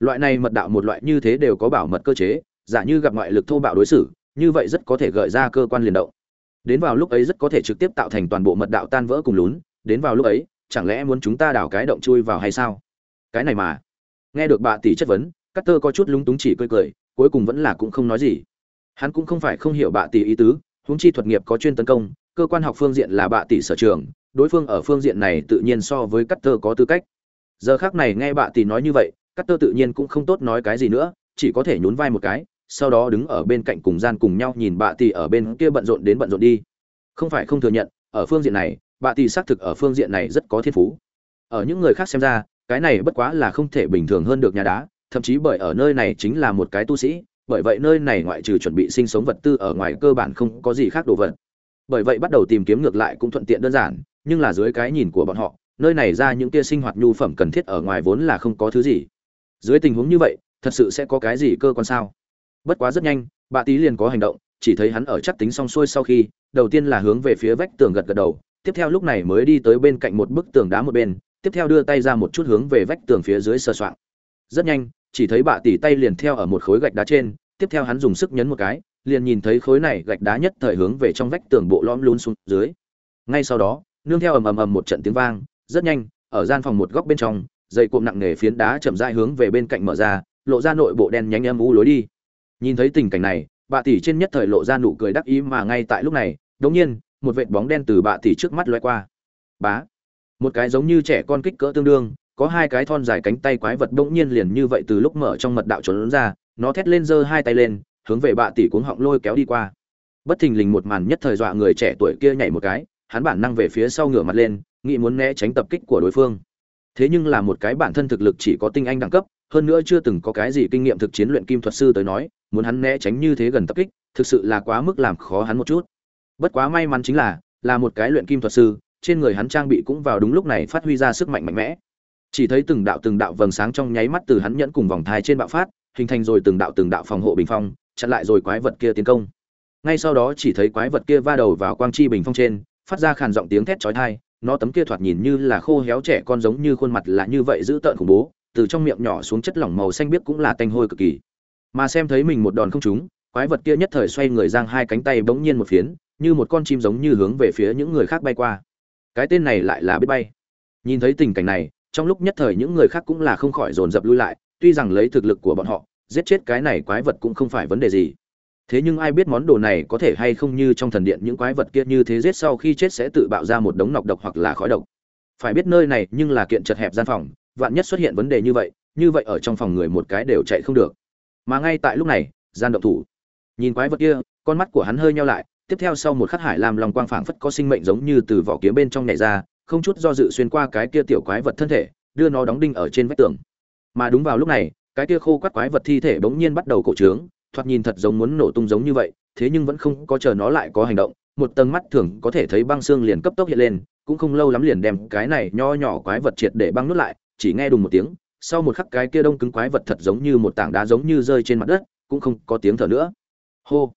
loại này mật đạo một loại như thế đều có bảo mật cơ chế, giả như gặp ngoại lực thô bạo đối xử, như vậy rất có thể gợi ra cơ quan liền động. Đến vào lúc ấy rất có thể trực tiếp tạo thành toàn bộ mật đạo tan vỡ cùng lún, đến vào lúc ấy, chẳng lẽ muốn chúng ta đào cái động chui vào hay sao? Cái này mà, nghe được bà tỷ chất vấn cắt tơ có chút lúng túng chỉ cười cười, cuối cùng vẫn là cũng không nói gì. Hắn cũng không phải không hiểu bà tỷ ý tứ, huống chi thuật nghiệp có chuyên tấn công, cơ quan học phương diện là bà tỷ sở trường, đối phương ở phương diện này tự nhiên so với cắt tơ có tư cách giờ khác này nghe bạ tỷ nói như vậy cắt tơ tự nhiên cũng không tốt nói cái gì nữa, chỉ có thể nhún vai một cái, sau đó đứng ở bên cạnh cùng gian cùng nhau nhìn bạ tỷ ở bên kia bận rộn đến bận rộn đi. Không phải không thừa nhận, ở phương diện này, bạ tỷ xác thực ở phương diện này rất có thiên phú. Ở những người khác xem ra, cái này bất quá là không thể bình thường hơn được nhà đá, thậm chí bởi ở nơi này chính là một cái tu sĩ, bởi vậy nơi này ngoại trừ chuẩn bị sinh sống vật tư ở ngoài cơ bản không có gì khác đồ vật. Bởi vậy bắt đầu tìm kiếm ngược lại cũng thuận tiện đơn giản, nhưng là dưới cái nhìn của bọn họ nơi này ra những kia sinh hoạt nhu phẩm cần thiết ở ngoài vốn là không có thứ gì. Dưới tình huống như vậy, thật sự sẽ có cái gì cơ quan sao? Bất quá rất nhanh, bà tý liền có hành động, chỉ thấy hắn ở chắc tính xong xuôi sau khi, đầu tiên là hướng về phía vách tường gật gật đầu, tiếp theo lúc này mới đi tới bên cạnh một bức tường đá một bên, tiếp theo đưa tay ra một chút hướng về vách tường phía dưới sờ soạng. Rất nhanh, chỉ thấy bà tỷ tay liền theo ở một khối gạch đá trên, tiếp theo hắn dùng sức nhấn một cái, liền nhìn thấy khối này gạch đá nhất thời hướng về trong vách tường bộ lõm lún xuống dưới. Ngay sau đó, nương theo ầm ầm ầm một trận tiếng vang rất nhanh, ở gian phòng một góc bên trong, dây cuộn nặng nề phiến đá chậm rãi hướng về bên cạnh mở ra, lộ ra nội bộ đen nhánh âm u lối đi. Nhìn thấy tình cảnh này, bà tỷ trên nhất thời lộ ra nụ cười đắc ý mà ngay tại lúc này, đống nhiên, một vệt bóng đen từ bà tỷ trước mắt lóe qua. Bá! Một cái giống như trẻ con kích cỡ tương đương, có hai cái thon dài cánh tay quái vật bỗng nhiên liền như vậy từ lúc mở trong mật đạo trốn ra, nó thét lên giơ hai tay lên, hướng về bà tỷ cuống họng lôi kéo đi qua. Bất thình lình một màn nhất thời dọa người trẻ tuổi kia nhảy một cái, hắn bản năng về phía sau ngửa mặt lên nghĩ muốn né tránh tập kích của đối phương. Thế nhưng là một cái bản thân thực lực chỉ có tinh anh đẳng cấp, hơn nữa chưa từng có cái gì kinh nghiệm thực chiến luyện kim thuật sư tới nói, muốn hắn né tránh như thế gần tập kích, thực sự là quá mức làm khó hắn một chút. Bất quá may mắn chính là là một cái luyện kim thuật sư, trên người hắn trang bị cũng vào đúng lúc này phát huy ra sức mạnh mạnh mẽ. Chỉ thấy từng đạo từng đạo vầng sáng trong nháy mắt từ hắn nhẫn cùng vòng thai trên bạo phát, hình thành rồi từng đạo từng đạo phòng hộ bình phong, chặn lại rồi quái vật kia tiến công. Ngay sau đó chỉ thấy quái vật kia va đầu vào quang chi bình phong trên, phát ra khàn giọng tiếng thét chói tai nó tấm kia thoạt nhìn như là khô héo trẻ con giống như khuôn mặt là như vậy dữ tợn khủng bố, từ trong miệng nhỏ xuống chất lỏng màu xanh biếc cũng là tanh hôi cực kỳ. Mà xem thấy mình một đòn không trúng, quái vật kia nhất thời xoay người giang hai cánh tay bỗng nhiên một phiến, như một con chim giống như hướng về phía những người khác bay qua. Cái tên này lại là biết bay. Nhìn thấy tình cảnh này, trong lúc nhất thời những người khác cũng là không khỏi dồn dập lui lại, tuy rằng lấy thực lực của bọn họ, giết chết cái này quái vật cũng không phải vấn đề gì thế nhưng ai biết món đồ này có thể hay không như trong thần điện những quái vật kia như thế giết sau khi chết sẽ tự bạo ra một đống nọc độc hoặc là khói độc. Phải biết nơi này nhưng là kiện chật hẹp gian phòng, vạn nhất xuất hiện vấn đề như vậy như vậy ở trong phòng người một cái đều chạy không được. Mà ngay tại lúc này, gian động thủ. Nhìn quái vật kia, con mắt của hắn hơi nhau lại, tiếp theo sau một khắc hải làm lòng quang phảng phất có sinh mệnh giống như từ vỏ kiếm bên trong nhảy ra, không chút do dự xuyên qua cái kia tiểu quái vật thân thể, đưa nó đóng đinh ở trên vách tường. Mà đúng vào lúc này, cái kia khô quắt quái vật thi thể bỗng nhiên bắt đầu cổ trướng thoạt nhìn thật giống muốn nổ tung giống như vậy, thế nhưng vẫn không có chờ nó lại có hành động, một tầng mắt thường có thể thấy băng xương liền cấp tốc hiện lên, cũng không lâu lắm liền đem cái này nho nhỏ quái vật triệt để băng nút lại, chỉ nghe đùng một tiếng, sau một khắc cái kia đông cứng quái vật thật giống như một tảng đá giống như rơi trên mặt đất, cũng không có tiếng thở nữa. Hô!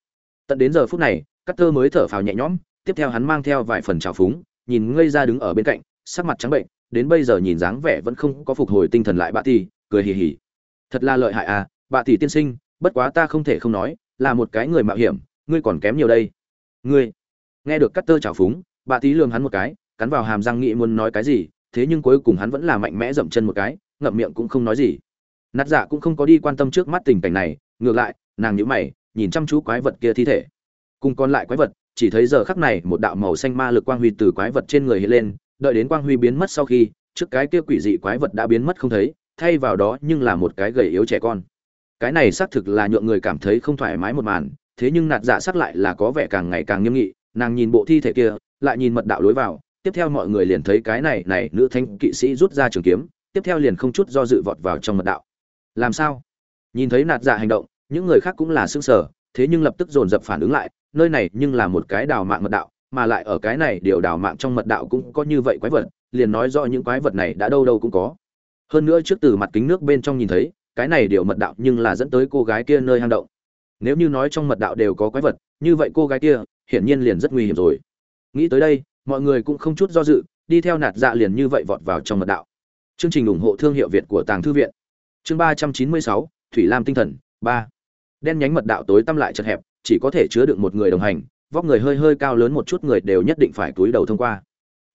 Tận đến giờ phút này Cutter mới thở phào nhẹ nhõm, tiếp theo hắn mang theo vài phần trào phúng, nhìn ngây ra đứng ở bên cạnh, sắc mặt trắng bệnh, đến bây giờ nhìn dáng vẻ vẫn không có phục hồi tinh thần lại bà tỷ, cười hì hì. Thật là lợi hại à bà tỷ tiên sinh bất quá ta không thể không nói, là một cái người mạo hiểm, ngươi còn kém nhiều đây. Ngươi, nghe được cắt tơ trào phúng, bà tí lường hắn một cái, cắn vào hàm răng nghĩ muốn nói cái gì, thế nhưng cuối cùng hắn vẫn là mạnh mẽ dậm chân một cái, ngậm miệng cũng không nói gì. Nát dạ cũng không có đi quan tâm trước mắt tình cảnh này, ngược lại, nàng nhíu mày, nhìn chăm chú quái vật kia thi thể. Cùng còn lại quái vật, chỉ thấy giờ khắc này một đạo màu xanh ma lực quang huy từ quái vật trên người hiện lên, đợi đến quang huy biến mất sau khi, trước cái kia quỷ dị quái vật đã biến mất không thấy, thay vào đó nhưng là một cái gầy yếu trẻ con cái này xác thực là nhượng người cảm thấy không thoải mái một màn, thế nhưng nạt dạ sắc lại là có vẻ càng ngày càng nghiêm nghị, nàng nhìn bộ thi thể kia, lại nhìn mật đạo lối vào, tiếp theo mọi người liền thấy cái này này nữ thanh kỵ sĩ rút ra trường kiếm, tiếp theo liền không chút do dự vọt vào trong mật đạo. Làm sao? Nhìn thấy nạt dạ hành động, những người khác cũng là sững sờ, thế nhưng lập tức dồn dập phản ứng lại, nơi này nhưng là một cái đào mạng mật đạo, mà lại ở cái này điều đào mạng trong mật đạo cũng có như vậy quái vật, liền nói rõ những quái vật này đã đâu đâu cũng có. Hơn nữa trước từ mặt kính nước bên trong nhìn thấy cái này điều mật đạo nhưng là dẫn tới cô gái kia nơi hang động. Nếu như nói trong mật đạo đều có quái vật, như vậy cô gái kia, hiển nhiên liền rất nguy hiểm rồi. Nghĩ tới đây, mọi người cũng không chút do dự, đi theo nạt dạ liền như vậy vọt vào trong mật đạo. Chương trình ủng hộ thương hiệu việt của tàng thư viện. Chương ba trăm chín mươi sáu, thủy lam tinh thần, ba. Đen nhánh mật đạo tối tăm lại chật hẹp, chỉ có thể chứa được một người đồng hành, vóc người hơi hơi cao lớn một chút người đều nhất định phải túi đầu thông qua.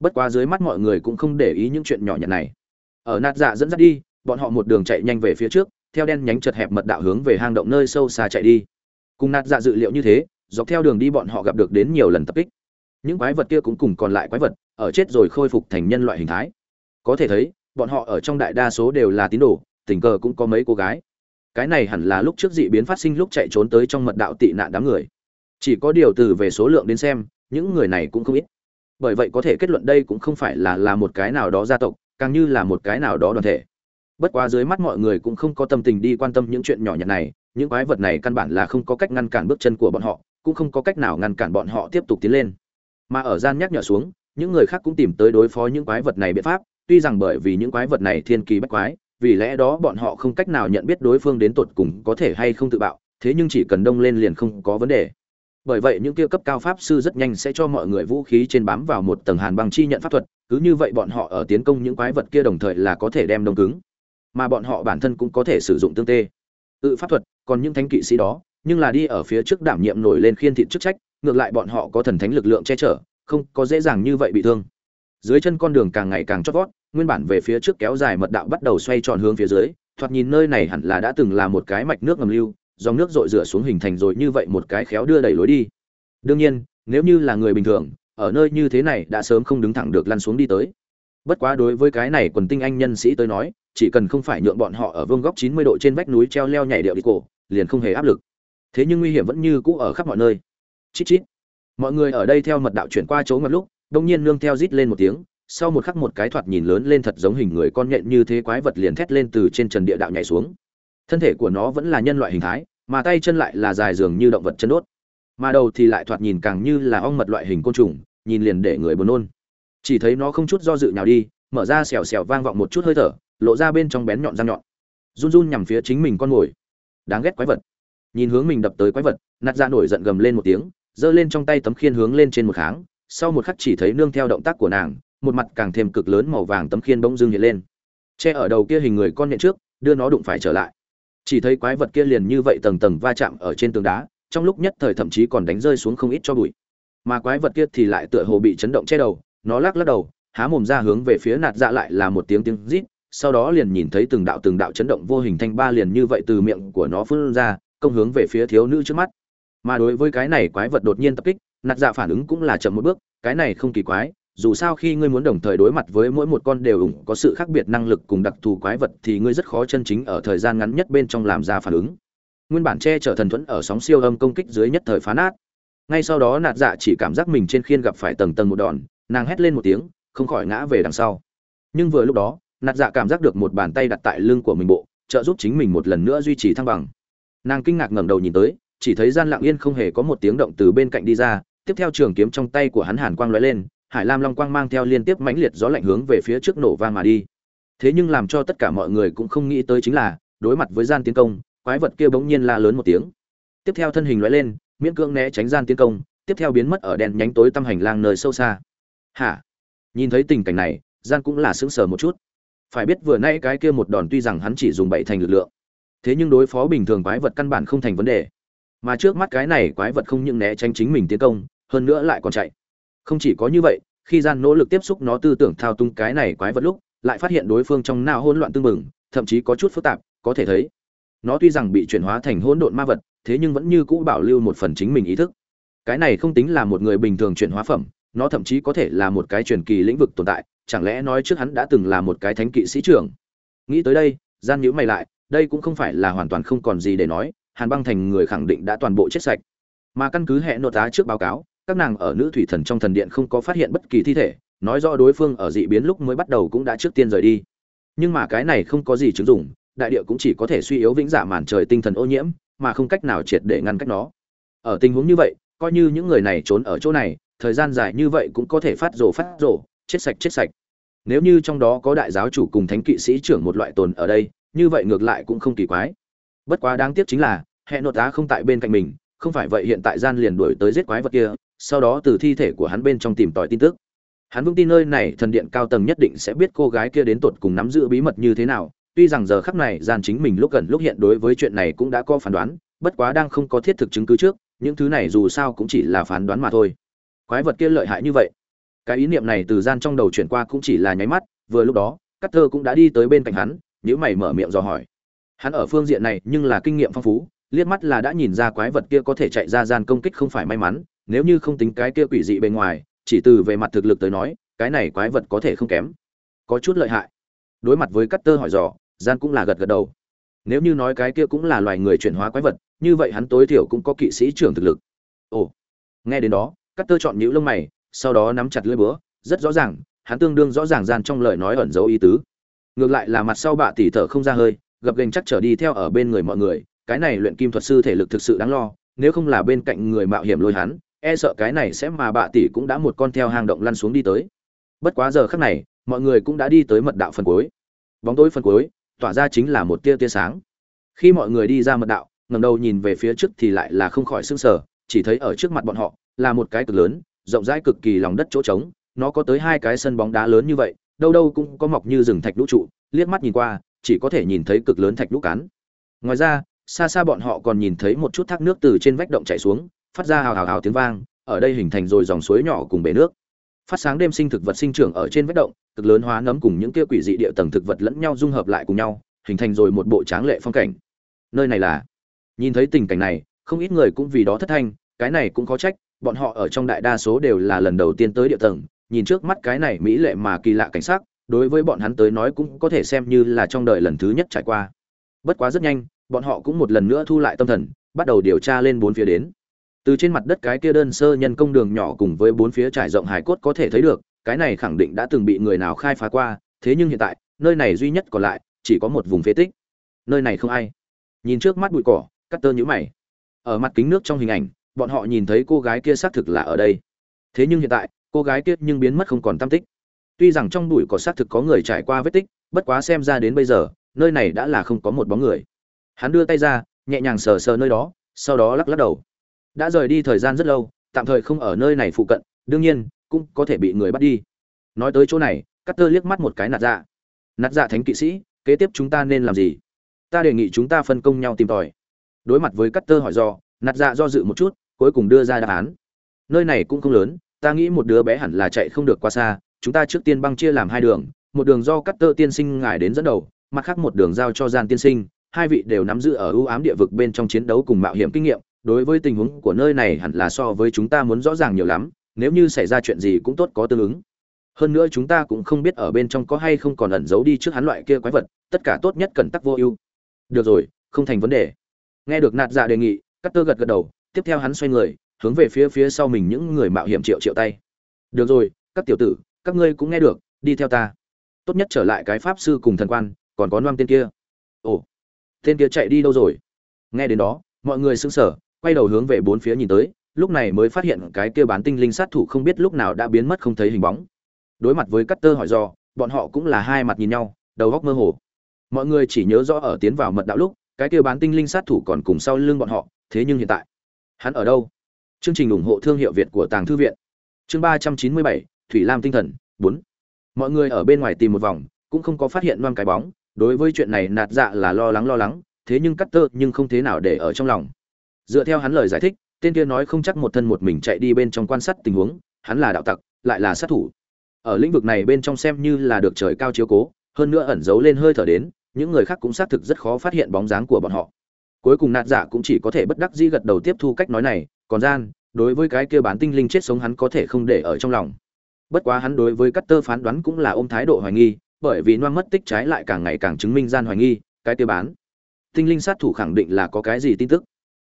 Bất quá dưới mắt mọi người cũng không để ý những chuyện nhỏ nhặt này. Ở nạt dạ dẫn dắt đi bọn họ một đường chạy nhanh về phía trước, theo đen nhánh chật hẹp mật đạo hướng về hang động nơi sâu xa chạy đi. Cùng nạt dạ dự liệu như thế, dọc theo đường đi bọn họ gặp được đến nhiều lần tập kích. Những quái vật kia cũng cùng còn lại quái vật, ở chết rồi khôi phục thành nhân loại hình thái. Có thể thấy, bọn họ ở trong đại đa số đều là tín đồ, tình cờ cũng có mấy cô gái. Cái này hẳn là lúc trước dị biến phát sinh lúc chạy trốn tới trong mật đạo tị nạn đám người. Chỉ có điều từ về số lượng đến xem, những người này cũng không ít. Bởi vậy có thể kết luận đây cũng không phải là là một cái nào đó gia tộc, càng như là một cái nào đó đoàn thể bất quá dưới mắt mọi người cũng không có tâm tình đi quan tâm những chuyện nhỏ nhặt này, những quái vật này căn bản là không có cách ngăn cản bước chân của bọn họ, cũng không có cách nào ngăn cản bọn họ tiếp tục tiến lên. Mà ở gian nhắc nhở xuống, những người khác cũng tìm tới đối phó những quái vật này biện pháp, tuy rằng bởi vì những quái vật này thiên kỳ bách quái, vì lẽ đó bọn họ không cách nào nhận biết đối phương đến tột cùng có thể hay không tự bạo, thế nhưng chỉ cần đông lên liền không có vấn đề. Bởi vậy những kia cấp cao pháp sư rất nhanh sẽ cho mọi người vũ khí trên bám vào một tầng hàn băng chi nhận pháp thuật, cứ như vậy bọn họ ở tiến công những quái vật kia đồng thời là có thể đem đông cứng mà bọn họ bản thân cũng có thể sử dụng tương tê. Tự pháp thuật, còn những thánh kỵ sĩ đó, nhưng là đi ở phía trước đảm nhiệm nổi lên khiên thịt chức trách, ngược lại bọn họ có thần thánh lực lượng che chở, không có dễ dàng như vậy bị thương. Dưới chân con đường càng ngày càng chót vót, nguyên bản về phía trước kéo dài mật đạo bắt đầu xoay tròn hướng phía dưới, thoạt nhìn nơi này hẳn là đã từng là một cái mạch nước ngầm lưu, dòng nước rội rửa xuống hình thành rồi như vậy một cái khéo đưa đẩy lối đi. Đương nhiên, nếu như là người bình thường, ở nơi như thế này đã sớm không đứng thẳng được lăn xuống đi tới bất quá đối với cái này quần tinh anh nhân sĩ tới nói, chỉ cần không phải nhượng bọn họ ở vương góc 90 độ trên vách núi treo leo nhảy điệu đi cổ, liền không hề áp lực. Thế nhưng nguy hiểm vẫn như cũ ở khắp mọi nơi. Chít chít. Mọi người ở đây theo mật đạo chuyển qua chỗ ngập lúc, đông nhiên nương theo rít lên một tiếng, sau một khắc một cái thoạt nhìn lớn lên thật giống hình người con nhện như thế quái vật liền thét lên từ trên trần địa đạo nhảy xuống. Thân thể của nó vẫn là nhân loại hình thái, mà tay chân lại là dài dường như động vật chân đốt. Mà đầu thì lại thoạt nhìn càng như là ong mật loại hình côn trùng, nhìn liền để người buồn nôn chỉ thấy nó không chút do dự nào đi, mở ra xèo xèo vang vọng một chút hơi thở, lộ ra bên trong bén nhọn răng nhọn. Run run nhằm phía chính mình con mồi. Đáng ghét quái vật. Nhìn hướng mình đập tới quái vật, nạt ra nổi giận gầm lên một tiếng, giơ lên trong tay tấm khiên hướng lên trên một kháng. Sau một khắc chỉ thấy nương theo động tác của nàng, một mặt càng thêm cực lớn màu vàng tấm khiên bỗng dưng hiện lên. Che ở đầu kia hình người con nhện trước, đưa nó đụng phải trở lại. Chỉ thấy quái vật kia liền như vậy tầng tầng va chạm ở trên tường đá, trong lúc nhất thời thậm chí còn đánh rơi xuống không ít cho bụi. Mà quái vật kia thì lại tựa hồ bị chấn động che đầu nó lắc lắc đầu, há mồm ra hướng về phía nạt dạ lại là một tiếng tiếng rít, sau đó liền nhìn thấy từng đạo từng đạo chấn động vô hình thanh ba liền như vậy từ miệng của nó phun ra, công hướng về phía thiếu nữ trước mắt. Mà đối với cái này quái vật đột nhiên tập kích, nạt dạ phản ứng cũng là chậm một bước, cái này không kỳ quái, dù sao khi ngươi muốn đồng thời đối mặt với mỗi một con đều ủng có sự khác biệt năng lực cùng đặc thù quái vật thì ngươi rất khó chân chính ở thời gian ngắn nhất bên trong làm ra phản ứng. Nguyên bản che chở thần thuẫn ở sóng siêu âm công kích dưới nhất thời phá nát. Ngay sau đó nạt dạ chỉ cảm giác mình trên khiên gặp phải tầng tầng một đòn nàng hét lên một tiếng, không khỏi ngã về đằng sau. Nhưng vừa lúc đó, nạt dạ cảm giác được một bàn tay đặt tại lưng của mình bộ, trợ giúp chính mình một lần nữa duy trì thăng bằng. Nàng kinh ngạc ngẩng đầu nhìn tới, chỉ thấy gian lặng yên không hề có một tiếng động từ bên cạnh đi ra, tiếp theo trường kiếm trong tay của hắn hàn quang lóe lên, hải lam long quang mang theo liên tiếp mãnh liệt gió lạnh hướng về phía trước nổ vang mà đi. Thế nhưng làm cho tất cả mọi người cũng không nghĩ tới chính là, đối mặt với gian tiến công, quái vật kia bỗng nhiên la lớn một tiếng. Tiếp theo thân hình lóe lên, miễn cưỡng né tránh gian tiến công, tiếp theo biến mất ở đèn nhánh tối tăm hành lang nơi sâu xa hả? Nhìn thấy tình cảnh này gian cũng là sững sờ một chút. Phải biết vừa nay cái kia một đòn tuy rằng hắn chỉ dùng bảy thành lực lượng, thế nhưng đối phó bình thường quái vật căn bản không thành vấn đề. Mà trước mắt cái này quái vật không những né tránh chính mình tiến công, hơn nữa lại còn chạy. Không chỉ có như vậy, khi gian nỗ lực tiếp xúc nó tư tưởng thao tung cái này quái vật lúc, lại phát hiện đối phương trong não hỗn loạn tương mừng thậm chí có chút phức tạp, có thể thấy. Nó tuy rằng bị chuyển hóa thành hỗn độn ma vật, thế nhưng vẫn như cũ bảo lưu một phần chính mình ý thức. Cái này không tính là một người bình thường chuyển hóa phẩm nó thậm chí có thể là một cái truyền kỳ lĩnh vực tồn tại, chẳng lẽ nói trước hắn đã từng là một cái thánh kỵ sĩ trưởng? Nghĩ tới đây, gian nhữ mày lại, đây cũng không phải là hoàn toàn không còn gì để nói, hàn băng thành người khẳng định đã toàn bộ chết sạch. Mà căn cứ hệ nội tá trước báo cáo, các nàng ở nữ thủy thần trong thần điện không có phát hiện bất kỳ thi thể, nói rõ đối phương ở dị biến lúc mới bắt đầu cũng đã trước tiên rời đi. Nhưng mà cái này không có gì chứng dụng, đại địa cũng chỉ có thể suy yếu vĩnh giả màn trời tinh thần ô nhiễm, mà không cách nào triệt để ngăn cách nó. Ở tình huống như vậy, coi như những người này trốn ở chỗ này thời gian dài như vậy cũng có thể phát rồ phát rồ, chết sạch chết sạch. Nếu như trong đó có đại giáo chủ cùng thánh kỵ sĩ trưởng một loại tồn ở đây, như vậy ngược lại cũng không kỳ quái. Bất quá đáng tiếc chính là, hệ nội tá không tại bên cạnh mình, không phải vậy hiện tại gian liền đuổi tới giết quái vật kia, sau đó từ thi thể của hắn bên trong tìm tòi tin tức. Hắn vững tin nơi này thần điện cao tầng nhất định sẽ biết cô gái kia đến tột cùng nắm giữ bí mật như thế nào, tuy rằng giờ khắc này gian chính mình lúc gần lúc hiện đối với chuyện này cũng đã có phán đoán, bất quá đang không có thiết thực chứng cứ trước, những thứ này dù sao cũng chỉ là phán đoán mà thôi quái vật kia lợi hại như vậy. Cái ý niệm này từ gian trong đầu chuyển qua cũng chỉ là nháy mắt, vừa lúc đó cắt thơ cũng đã đi tới bên cạnh hắn nếu mày mở miệng dò hỏi. Hắn ở phương diện này nhưng là kinh nghiệm phong phú, liếc mắt là đã nhìn ra quái vật kia có thể chạy ra gian công kích không phải may mắn, nếu như không tính cái kia quỷ dị bên ngoài, chỉ từ về mặt thực lực tới nói, cái này quái vật có thể không kém. Có chút lợi hại. Đối mặt với cắt tơ hỏi dò, gian cũng là gật gật đầu. Nếu như nói cái kia cũng là loài người chuyển hóa quái vật, như vậy hắn tối thiểu cũng có kỵ sĩ trưởng thực lực. Ồ, nghe đến đó cắt tơ chọn nhũ lông mày, sau đó nắm chặt lưỡi búa, rất rõ ràng, hắn tương đương rõ ràng gian trong lời nói ẩn dấu ý tứ. Ngược lại là mặt sau bạ tỉ thở không ra hơi, gập gành chắc trở đi theo ở bên người mọi người, cái này luyện kim thuật sư thể lực thực sự đáng lo, nếu không là bên cạnh người mạo hiểm lôi hắn e sợ cái này sẽ mà bạ tỷ cũng đã một con theo hang động lăn xuống đi tới. Bất quá giờ khắc này, mọi người cũng đã đi tới mật đạo phần cuối. Bóng tối phần cuối, tỏa ra chính là một tia tia sáng. Khi mọi người đi ra mật đạo, ngẩng đầu nhìn về phía trước thì lại là không khỏi sưng sờ, chỉ thấy ở trước mặt bọn họ là một cái cực lớn, rộng rãi cực kỳ lòng đất chỗ trống, nó có tới hai cái sân bóng đá lớn như vậy, đâu đâu cũng có mọc như rừng thạch lũ trụ, liếc mắt nhìn qua, chỉ có thể nhìn thấy cực lớn thạch lũ cán. Ngoài ra, xa xa bọn họ còn nhìn thấy một chút thác nước từ trên vách động chảy xuống, phát ra hào hào hào tiếng vang, ở đây hình thành rồi dòng suối nhỏ cùng bể nước. Phát sáng đêm sinh thực vật sinh trưởng ở trên vách động, cực lớn hóa nấm cùng những kia quỷ dị địa tầng thực vật lẫn nhau dung hợp lại cùng nhau, hình thành rồi một bộ tráng lệ phong cảnh. Nơi này là, nhìn thấy tình cảnh này, không ít người cũng vì đó thất thanh, cái này cũng có trách bọn họ ở trong đại đa số đều là lần đầu tiên tới địa tầng, nhìn trước mắt cái này mỹ lệ mà kỳ lạ cảnh sắc, đối với bọn hắn tới nói cũng có thể xem như là trong đời lần thứ nhất trải qua. Bất quá rất nhanh, bọn họ cũng một lần nữa thu lại tâm thần, bắt đầu điều tra lên bốn phía đến. Từ trên mặt đất cái kia đơn sơ nhân công đường nhỏ cùng với bốn phía trải rộng hải cốt có thể thấy được, cái này khẳng định đã từng bị người nào khai phá qua, thế nhưng hiện tại, nơi này duy nhất còn lại, chỉ có một vùng phế tích. Nơi này không ai. Nhìn trước mắt bụi cỏ cắt tơ nhũ mày. Ở mặt kính nước trong hình ảnh bọn họ nhìn thấy cô gái kia xác thực là ở đây. Thế nhưng hiện tại, cô gái kia nhưng biến mất không còn tam tích. Tuy rằng trong bụi có xác thực có người trải qua vết tích, bất quá xem ra đến bây giờ, nơi này đã là không có một bóng người. Hắn đưa tay ra, nhẹ nhàng sờ sờ nơi đó, sau đó lắc lắc đầu. Đã rời đi thời gian rất lâu, tạm thời không ở nơi này phụ cận, đương nhiên, cũng có thể bị người bắt đi. Nói tới chỗ này cắt tơ liếc mắt một cái nạt dạ. Nạt dạ thánh kỵ sĩ, kế tiếp chúng ta nên làm gì? Ta đề nghị chúng ta phân công nhau tìm tòi. Đối mặt với cắt tơ hỏi do nạt dạ do dự một chút, cuối cùng đưa ra đáp án. Nơi này cũng không lớn, ta nghĩ một đứa bé hẳn là chạy không được qua xa, chúng ta trước tiên băng chia làm hai đường, một đường do cắt tơ tiên sinh ngài đến dẫn đầu, mặt khác một đường giao cho gian tiên sinh, hai vị đều nắm giữ ở ưu ám địa vực bên trong chiến đấu cùng mạo hiểm kinh nghiệm, đối với tình huống của nơi này hẳn là so với chúng ta muốn rõ ràng nhiều lắm, nếu như xảy ra chuyện gì cũng tốt có tương ứng. Hơn nữa chúng ta cũng không biết ở bên trong có hay không còn ẩn giấu đi trước hắn loại kia quái vật, tất cả tốt nhất cần tắc vô ưu. Được rồi, không thành vấn đề. Nghe được nạt dạ đề nghị cắt tơ gật gật đầu, tiếp theo hắn xoay người, hướng về phía phía sau mình những người mạo hiểm triệu triệu tay. Được rồi, các tiểu tử, các ngươi cũng nghe được, đi theo ta. Tốt nhất trở lại cái pháp sư cùng thần quan, còn có noam tên kia. Ồ, tên kia chạy đi đâu rồi? Nghe đến đó, mọi người sững sờ, quay đầu hướng về bốn phía nhìn tới, lúc này mới phát hiện cái kia bán tinh linh sát thủ không biết lúc nào đã biến mất không thấy hình bóng. Đối mặt với Cutter hỏi do bọn họ cũng là hai mặt nhìn nhau, đầu góc mơ hồ. Mọi người chỉ nhớ rõ ở tiến vào mật đạo lúc, cái kia bán tinh linh sát thủ còn cùng sau lưng bọn họ thế nhưng hiện tại. Hắn ở đâu? Chương trình ủng hộ thương hiệu việt của tàng thư viện. Chương ba trăm chín mươi bảy, thủy lam tinh thần, bốn. Mọi người ở bên ngoài tìm một vòng, cũng không có phát hiện loang cái bóng. Đối với chuyện này, nạt dạ là lo lắng lo lắng. Thế nhưng cắt tơ, nhưng không thế nào để ở trong lòng. Dựa theo hắn lời giải thích, tên kia nói không chắc một thân một mình chạy đi bên trong quan sát tình huống. Hắn là đạo tặc, lại là sát thủ. Ở lĩnh vực này bên trong xem như là được trời cao chiếu cố, hơn nữa ẩn giấu lên hơi thở đến, những người khác cũng xác thực rất khó phát hiện bóng dáng của bọn họ cuối cùng nạt giả cũng chỉ có thể bất đắc dĩ gật đầu tiếp thu cách nói này, còn gian, đối với cái kia bán tinh linh chết sống hắn có thể không để ở trong lòng. Bất quá hắn đối với cắt tơ phán đoán cũng là ôm thái độ hoài nghi, bởi vì noan mất tích trái lại càng ngày càng chứng minh gian hoài nghi, cái kia bán tinh linh sát thủ khẳng định là có cái gì tin tức.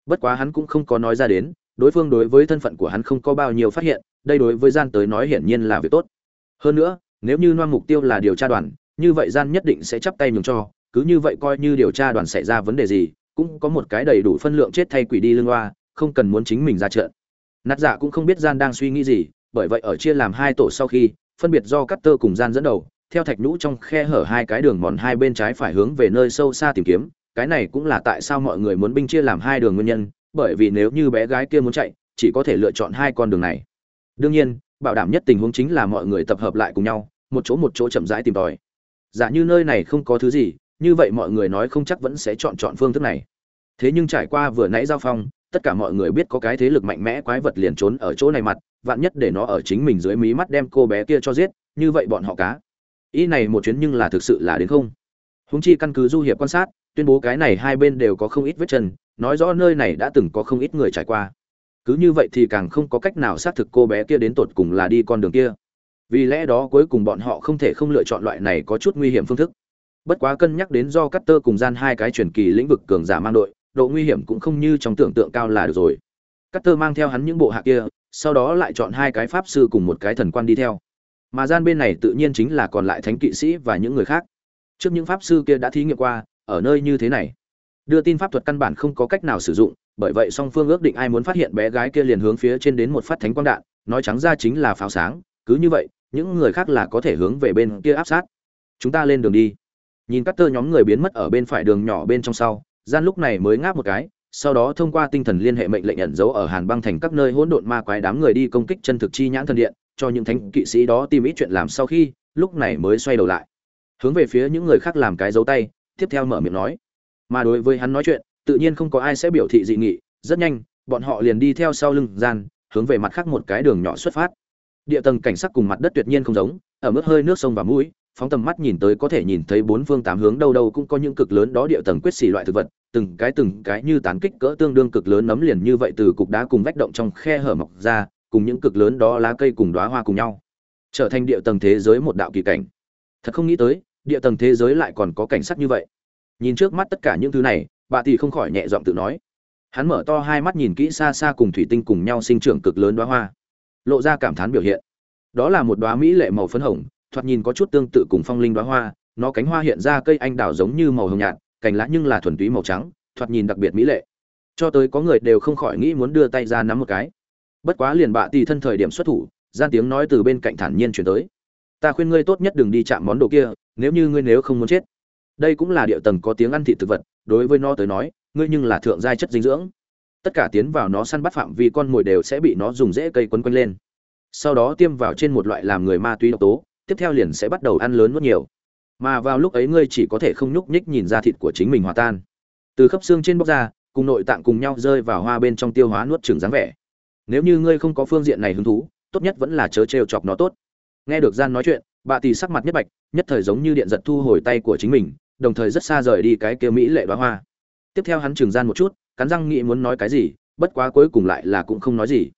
Bất quá hắn cũng không có nói ra đến, đối phương đối với thân phận của hắn không có bao nhiêu phát hiện, đây đối với gian tới nói hiển nhiên là việc tốt. Hơn nữa, nếu như noan mục tiêu là điều tra đoàn, như vậy gian nhất định sẽ chắp tay nhường cho, cứ như vậy coi như điều tra đoàn xảy ra vấn đề gì cũng có một cái đầy đủ phân lượng chết thay quỷ đi lương hoa không cần muốn chính mình ra trận. Nát dạ cũng không biết gian đang suy nghĩ gì, bởi vậy ở chia làm hai tổ sau khi, phân biệt do cắt tơ cùng gian dẫn đầu, theo thạch nhũ trong khe hở hai cái đường mòn hai bên trái phải hướng về nơi sâu xa tìm kiếm. Cái này cũng là tại sao mọi người muốn binh chia làm hai đường nguyên nhân, bởi vì nếu như bé gái kia muốn chạy, chỉ có thể lựa chọn hai con đường này. Đương nhiên, bảo đảm nhất tình huống chính là mọi người tập hợp lại cùng nhau, một chỗ một chỗ chậm rãi tìm tòi. Giả như nơi này không có thứ gì như vậy mọi người nói không chắc vẫn sẽ chọn chọn phương thức này. Thế nhưng trải qua vừa nãy giao phong, tất cả mọi người biết có cái thế lực mạnh mẽ quái vật liền trốn ở chỗ này mặt, vạn nhất để nó ở chính mình dưới mí mắt đem cô bé kia cho giết, như vậy bọn họ cá. Ý này một chuyến nhưng là thực sự là đến không. Húng chi căn cứ du hiệp quan sát, tuyên bố cái này hai bên đều có không ít vết chân, nói rõ nơi này đã từng có không ít người trải qua. Cứ như vậy thì càng không có cách nào xác thực cô bé kia đến tột cùng là đi con đường kia. Vì lẽ đó cuối cùng bọn họ không thể không lựa chọn loại này có chút nguy hiểm phương thức bất quá cân nhắc đến do cắt tơ cùng gian hai cái truyền kỳ lĩnh vực cường giả mang đội, độ nguy hiểm cũng không như trong tưởng tượng cao là được rồi. Cắt tơ mang theo hắn những bộ hạ kia, sau đó lại chọn hai cái pháp sư cùng một cái thần quan đi theo. Mà gian bên này tự nhiên chính là còn lại thánh kỵ sĩ và những người khác. Trước những pháp sư kia đã thí nghiệm qua, ở nơi như thế này. Đưa tin pháp thuật căn bản không có cách nào sử dụng, bởi vậy song phương ước định ai muốn phát hiện bé gái kia liền hướng phía trên đến một phát thánh quang đạn, nói trắng ra chính là pháo sáng, cứ như vậy, những người khác là có thể hướng về bên kia áp sát. Chúng ta lên đường đi nhìn các tơ nhóm người biến mất ở bên phải đường nhỏ bên trong sau, gian lúc này mới ngáp một cái, sau đó thông qua tinh thần liên hệ mệnh lệnh ẩn giấu ở hàn băng thành các nơi hỗn độn ma quái đám người đi công kích chân thực chi nhãn thần điện, cho những thánh kỵ sĩ đó tìm ít chuyện làm sau khi, lúc này mới xoay đầu lại. Hướng về phía những người khác làm cái dấu tay, tiếp theo mở miệng nói. Mà đối với hắn nói chuyện, tự nhiên không có ai sẽ biểu thị dị nghị, rất nhanh, bọn họ liền đi theo sau lưng gian, hướng về mặt khác một cái đường nhỏ xuất phát. Địa tầng cảnh sắc cùng mặt đất tuyệt nhiên không giống, ở mức hơi nước sông và mũi phóng tầm mắt nhìn tới có thể nhìn thấy bốn phương tám hướng đâu đâu cũng có những cực lớn đó địa tầng quyết xỉ loại thực vật, từng cái từng cái như tán kích cỡ tương đương cực lớn nấm liền như vậy từ cục đá cùng vách động trong khe hở mọc ra, cùng những cực lớn đó lá cây cùng đóa hoa cùng nhau. Trở thành địa tầng thế giới một đạo kỳ cảnh. Thật không nghĩ tới, địa tầng thế giới lại còn có cảnh sắc như vậy. Nhìn trước mắt tất cả những thứ này, bà tỷ không khỏi nhẹ giọng tự nói. Hắn mở to hai mắt nhìn kỹ xa xa cùng thủy tinh cùng nhau sinh trưởng cực lớn đóa hoa. Lộ ra cảm thán biểu hiện. Đó là một đóa mỹ lệ màu phấn hồng thoạt nhìn có chút tương tự cùng phong linh đóa hoa, nó cánh hoa hiện ra cây anh đào giống như màu hồng nhạt, cành lá nhưng là thuần túy màu trắng, thoạt nhìn đặc biệt mỹ lệ. Cho tới có người đều không khỏi nghĩ muốn đưa tay ra nắm một cái. Bất quá liền bạ tỷ thân thời điểm xuất thủ, gian tiếng nói từ bên cạnh thản nhiên truyền tới. Ta khuyên ngươi tốt nhất đừng đi chạm món đồ kia, nếu như ngươi nếu không muốn chết. Đây cũng là địa tầng có tiếng ăn thịt thực vật, đối với nó tới nói, ngươi nhưng là thượng giai chất dinh dưỡng. Tất cả tiến vào nó săn bắt phạm vi con mồi đều sẽ bị nó dùng dễ cây quấn quanh lên. Sau đó tiêm vào trên một loại làm người ma túy độc tố tiếp theo liền sẽ bắt đầu ăn lớn nuốt nhiều. Mà vào lúc ấy ngươi chỉ có thể không nhúc nhích nhìn ra thịt của chính mình hòa tan. Từ khớp xương trên bóc ra, cùng nội tạng cùng nhau rơi vào hoa bên trong tiêu hóa nuốt chừng dáng vẻ. Nếu như ngươi không có phương diện này hứng thú, tốt nhất vẫn là chớ trêu chọc nó tốt. Nghe được gian nói chuyện, bà tỷ sắc mặt nhất bạch, nhất thời giống như điện giật thu hồi tay của chính mình, đồng thời rất xa rời đi cái kia mỹ lệ đoá hoa. Tiếp theo hắn trừng gian một chút, cắn răng nghĩ muốn nói cái gì, bất quá cuối cùng lại là cũng không nói gì.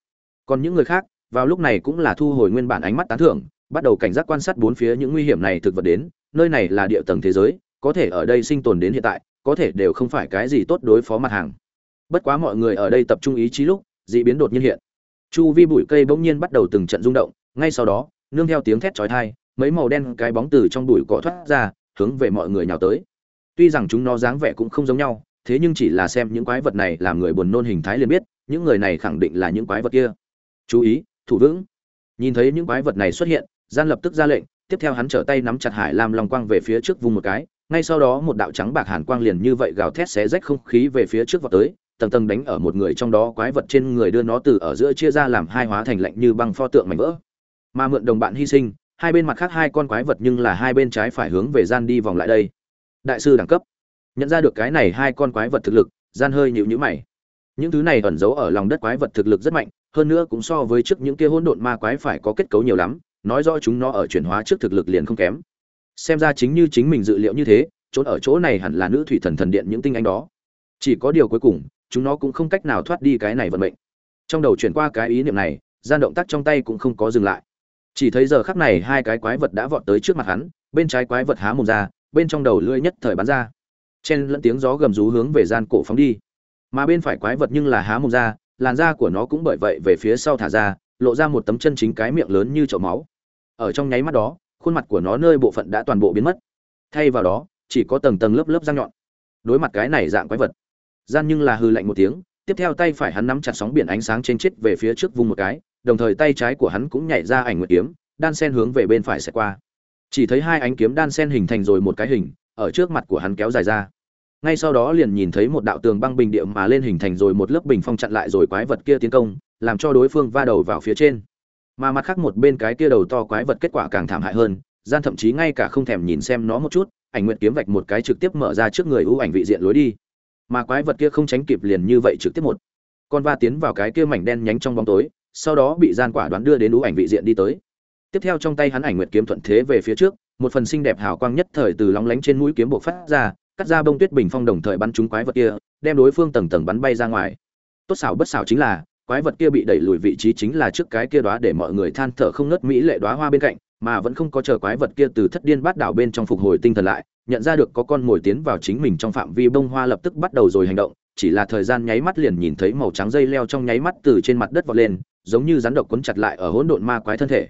Còn những người khác, vào lúc này cũng là thu hồi nguyên bản ánh mắt tán thưởng bắt đầu cảnh giác quan sát bốn phía những nguy hiểm này thực vật đến, nơi này là địa tầng thế giới, có thể ở đây sinh tồn đến hiện tại, có thể đều không phải cái gì tốt đối phó mặt hàng. Bất quá mọi người ở đây tập trung ý chí lúc, dị biến đột nhiên hiện. Chu vi bụi cây bỗng nhiên bắt đầu từng trận rung động, ngay sau đó, nương theo tiếng thét chói tai, mấy màu đen cái bóng từ trong bụi cỏ thoát ra, hướng về mọi người nhào tới. Tuy rằng chúng nó dáng vẻ cũng không giống nhau, thế nhưng chỉ là xem những quái vật này làm người buồn nôn hình thái liền biết, những người này khẳng định là những quái vật kia. Chú ý, thủ vững. Nhìn thấy những quái vật này xuất hiện gian lập tức ra lệnh, tiếp theo hắn trở tay nắm chặt hải lam long quang về phía trước vùng một cái, ngay sau đó một đạo trắng bạc hàn quang liền như vậy gào thét xé rách không khí về phía trước vọt tới, tầng tầng đánh ở một người trong đó quái vật trên người đưa nó từ ở giữa chia ra làm hai hóa thành lạnh như băng pho tượng mảnh vỡ. Mà mượn đồng bạn hy sinh, hai bên mặt khác hai con quái vật nhưng là hai bên trái phải hướng về gian đi vòng lại đây. Đại sư đẳng cấp. Nhận ra được cái này hai con quái vật thực lực, gian hơi nhịu nhữ mày. Những thứ này ẩn giấu ở lòng đất quái vật thực lực rất mạnh, hơn nữa cũng so với trước những kia hỗn độn ma quái phải có kết cấu nhiều lắm nói rõ chúng nó ở chuyển hóa trước thực lực liền không kém. Xem ra chính như chính mình dự liệu như thế, trốn ở chỗ này hẳn là nữ thủy thần thần điện những tinh anh đó. Chỉ có điều cuối cùng, chúng nó cũng không cách nào thoát đi cái này vận mệnh. Trong đầu chuyển qua cái ý niệm này, gian động tác trong tay cũng không có dừng lại. Chỉ thấy giờ khắc này hai cái quái vật đã vọt tới trước mặt hắn, bên trái quái vật há mồm ra, bên trong đầu lưỡi nhất thời bắn ra. Chen lẫn tiếng gió gầm rú hướng về gian cổ phóng đi. Mà bên phải quái vật nhưng là há mồm ra, làn da của nó cũng bởi vậy về phía sau thả ra, lộ ra một tấm chân chính cái miệng lớn như chậu máu ở trong nháy mắt đó, khuôn mặt của nó nơi bộ phận đã toàn bộ biến mất. Thay vào đó, chỉ có tầng tầng lớp lớp răng nhọn. Đối mặt cái này dạng quái vật, gian nhưng là hư lạnh một tiếng, tiếp theo tay phải hắn nắm chặt sóng biển ánh sáng trên chết về phía trước vùng một cái, đồng thời tay trái của hắn cũng nhảy ra ảnh nguyệt kiếm, đan sen hướng về bên phải sẽ qua. Chỉ thấy hai ánh kiếm đan sen hình thành rồi một cái hình, ở trước mặt của hắn kéo dài ra. Ngay sau đó liền nhìn thấy một đạo tường băng bình địa mà lên hình thành rồi một lớp bình phong chặn lại rồi quái vật kia tiến công, làm cho đối phương va đầu vào phía trên mà mặt khác một bên cái kia đầu to quái vật kết quả càng thảm hại hơn, gian thậm chí ngay cả không thèm nhìn xem nó một chút, ảnh nguyện kiếm vạch một cái trực tiếp mở ra trước người ưu ảnh vị diện lối đi. Mà quái vật kia không tránh kịp liền như vậy trực tiếp một. Con va tiến vào cái kia mảnh đen nhánh trong bóng tối, sau đó bị gian quả đoán đưa đến ưu ảnh vị diện đi tới. Tiếp theo trong tay hắn ảnh nguyệt kiếm thuận thế về phía trước, một phần xinh đẹp hào quang nhất thời từ lóng lánh trên mũi kiếm buộc phát ra, cắt ra bông tuyết bình phong đồng thời bắn trúng quái vật kia, đem đối phương tầng tầng bắn bay ra ngoài. Tốt xảo bất xảo chính là quái vật kia bị đẩy lùi vị trí chính là trước cái kia đóa để mọi người than thở không ngớt mỹ lệ đóa hoa bên cạnh, mà vẫn không có chờ quái vật kia từ thất điên bát đảo bên trong phục hồi tinh thần lại, nhận ra được có con mồi tiến vào chính mình trong phạm vi bông hoa lập tức bắt đầu rồi hành động, chỉ là thời gian nháy mắt liền nhìn thấy màu trắng dây leo trong nháy mắt từ trên mặt đất vọt lên, giống như rắn độc cuốn chặt lại ở hỗn độn ma quái thân thể.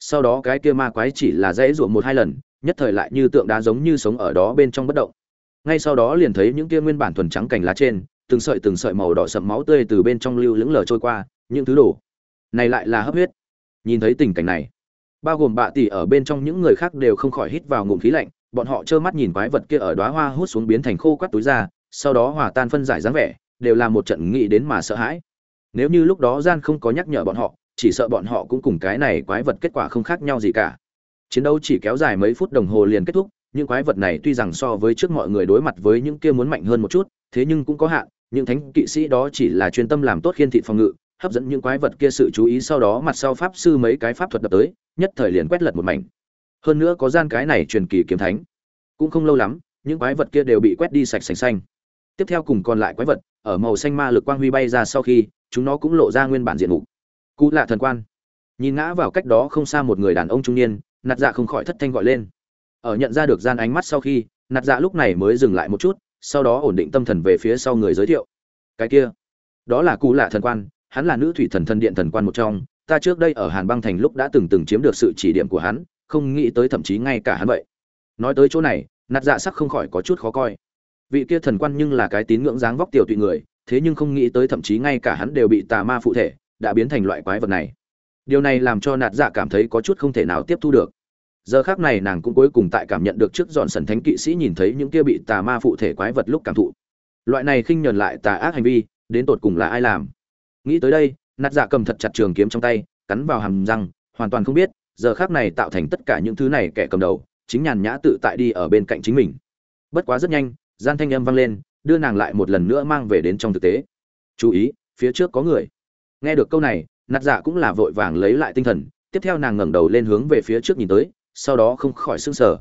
Sau đó cái kia ma quái chỉ là dãy ruộng một hai lần, nhất thời lại như tượng đá giống như sống ở đó bên trong bất động. Ngay sau đó liền thấy những kia nguyên bản thuần trắng cành lá trên từng sợi từng sợi màu đỏ sậm máu tươi từ bên trong lưu lững lờ trôi qua, những thứ đổ này lại là hấp huyết. Nhìn thấy tình cảnh này, bao gồm bạ tỷ ở bên trong những người khác đều không khỏi hít vào ngụm khí lạnh, bọn họ trơ mắt nhìn quái vật kia ở đóa hoa hút xuống biến thành khô quắt túi ra, sau đó hòa tan phân giải dáng vẻ, đều là một trận nghĩ đến mà sợ hãi. Nếu như lúc đó gian không có nhắc nhở bọn họ, chỉ sợ bọn họ cũng cùng cái này quái vật kết quả không khác nhau gì cả. Chiến đấu chỉ kéo dài mấy phút đồng hồ liền kết thúc, những quái vật này tuy rằng so với trước mọi người đối mặt với những kia muốn mạnh hơn một chút, thế nhưng cũng có hạn những thánh kỵ sĩ đó chỉ là chuyên tâm làm tốt khiên thị phòng ngự, hấp dẫn những quái vật kia sự chú ý sau đó mặt sau pháp sư mấy cái pháp thuật đập tới, nhất thời liền quét lật một mảnh. Hơn nữa có gian cái này truyền kỳ kiếm thánh. Cũng không lâu lắm, những quái vật kia đều bị quét đi sạch sành xanh. Tiếp theo cùng còn lại quái vật, ở màu xanh ma lực quang huy bay ra sau khi, chúng nó cũng lộ ra nguyên bản diện mục. Cụ lạ thần quan. Nhìn ngã vào cách đó không xa một người đàn ông trung niên, nạt dạ không khỏi thất thanh gọi lên. Ở nhận ra được gian ánh mắt sau khi, nạt dạ lúc này mới dừng lại một chút sau đó ổn định tâm thần về phía sau người giới thiệu. Cái kia, đó là cụ lạ thần quan, hắn là nữ thủy thần thần điện thần quan một trong, ta trước đây ở hàn băng thành lúc đã từng từng chiếm được sự chỉ điểm của hắn, không nghĩ tới thậm chí ngay cả hắn vậy. Nói tới chỗ này, nạt dạ sắc không khỏi có chút khó coi. Vị kia thần quan nhưng là cái tín ngưỡng dáng vóc tiểu tụy người, thế nhưng không nghĩ tới thậm chí ngay cả hắn đều bị tà ma phụ thể, đã biến thành loại quái vật này. Điều này làm cho nạt dạ cảm thấy có chút không thể nào tiếp thu được giờ khác này nàng cũng cuối cùng tại cảm nhận được trước dọn sần thánh kỵ sĩ nhìn thấy những kia bị tà ma phụ thể quái vật lúc cảm thụ. Loại này khinh nhờn lại tà ác hành vi, đến tột cùng là ai làm? Nghĩ tới đây, nạt dạ cầm thật chặt trường kiếm trong tay, cắn vào hàm răng, hoàn toàn không biết, giờ khác này tạo thành tất cả những thứ này kẻ cầm đầu, chính nhàn nhã tự tại đi ở bên cạnh chính mình. Bất quá rất nhanh, gian thanh âm vang lên, đưa nàng lại một lần nữa mang về đến trong thực tế. Chú ý, phía trước có người. Nghe được câu này, nạt dạ cũng là vội vàng lấy lại tinh thần, tiếp theo nàng ngẩng đầu lên hướng về phía trước nhìn tới sau đó không khỏi sững sờ.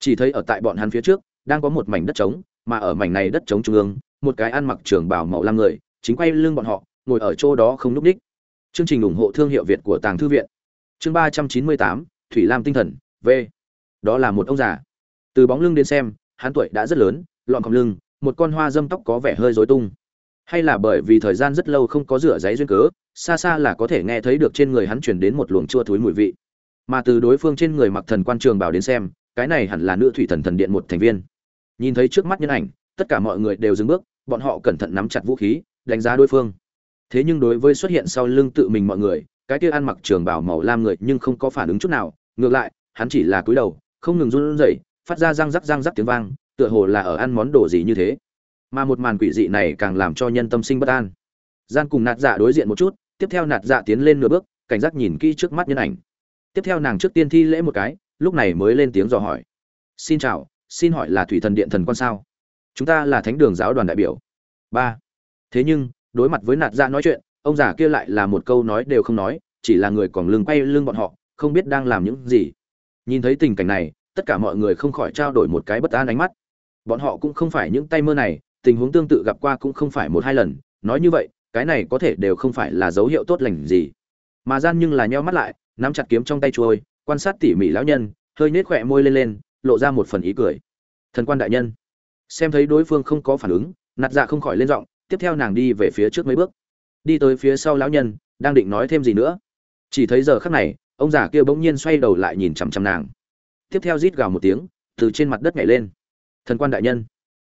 Chỉ thấy ở tại bọn hắn phía trước, đang có một mảnh đất trống, mà ở mảnh này đất trống trung ương, một cái ăn mặc trường bào màu lam người, chính quay lưng bọn họ, ngồi ở chỗ đó không lúc đích chương trình ủng hộ thương hiệu việt của tàng thư viện. Chương ba trăm chín mươi tám, thủy lam tinh thần, v. Đó là một ông già. Từ bóng lưng đến xem, hắn tuổi đã rất lớn, lọn cằm lưng, một con hoa dâm tóc có vẻ hơi rối tung. Hay là bởi vì thời gian rất lâu không có rửa giấy duyên cớ, xa xa là có thể nghe thấy được trên người hắn truyền đến một luồng chua thúi mùi vị mà từ đối phương trên người mặc thần quan trường bảo đến xem, cái này hẳn là nữ thủy thần thần điện một thành viên. Nhìn thấy trước mắt nhân ảnh, tất cả mọi người đều dừng bước, bọn họ cẩn thận nắm chặt vũ khí, đánh giá đối phương. Thế nhưng đối với xuất hiện sau lưng tự mình mọi người, cái kia ăn mặc trường bảo màu lam người nhưng không có phản ứng chút nào, ngược lại, hắn chỉ là cúi đầu, không ngừng run rẩy, phát ra răng rắc răng rắc tiếng vang, tựa hồ là ở ăn món đồ gì như thế. Mà một màn quỷ dị này càng làm cho nhân tâm sinh bất an. Gian cùng nạt dạ đối diện một chút, tiếp theo nạt dạ tiến lên nửa bước, cảnh giác nhìn kỹ trước mắt nhân ảnh tiếp theo nàng trước tiên thi lễ một cái, lúc này mới lên tiếng dò hỏi. Xin chào, xin hỏi là thủy thần điện thần quan sao? Chúng ta là thánh đường giáo đoàn đại biểu. Ba. Thế nhưng, đối mặt với nạt ra nói chuyện, ông già kia lại là một câu nói đều không nói, chỉ là người còn lưng quay lưng bọn họ, không biết đang làm những gì. Nhìn thấy tình cảnh này, tất cả mọi người không khỏi trao đổi một cái bất an ánh mắt. Bọn họ cũng không phải những tay mơ này, tình huống tương tự gặp qua cũng không phải một hai lần. Nói như vậy, cái này có thể đều không phải là dấu hiệu tốt lành gì. Mà gian nhưng là nheo mắt lại nắm chặt kiếm trong tay chuôi, quan sát tỉ mỉ lão nhân hơi nhếch khóe môi lên lên lộ ra một phần ý cười. Thần quan đại nhân. Xem thấy đối phương không có phản ứng nạt dạ không khỏi lên giọng tiếp theo nàng đi về phía trước mấy bước. Đi tới phía sau lão nhân đang định nói thêm gì nữa. Chỉ thấy giờ khắc này ông già kia bỗng nhiên xoay đầu lại nhìn chằm chằm nàng. Tiếp theo rít gào một tiếng từ trên mặt đất nhảy lên. Thần quan đại nhân.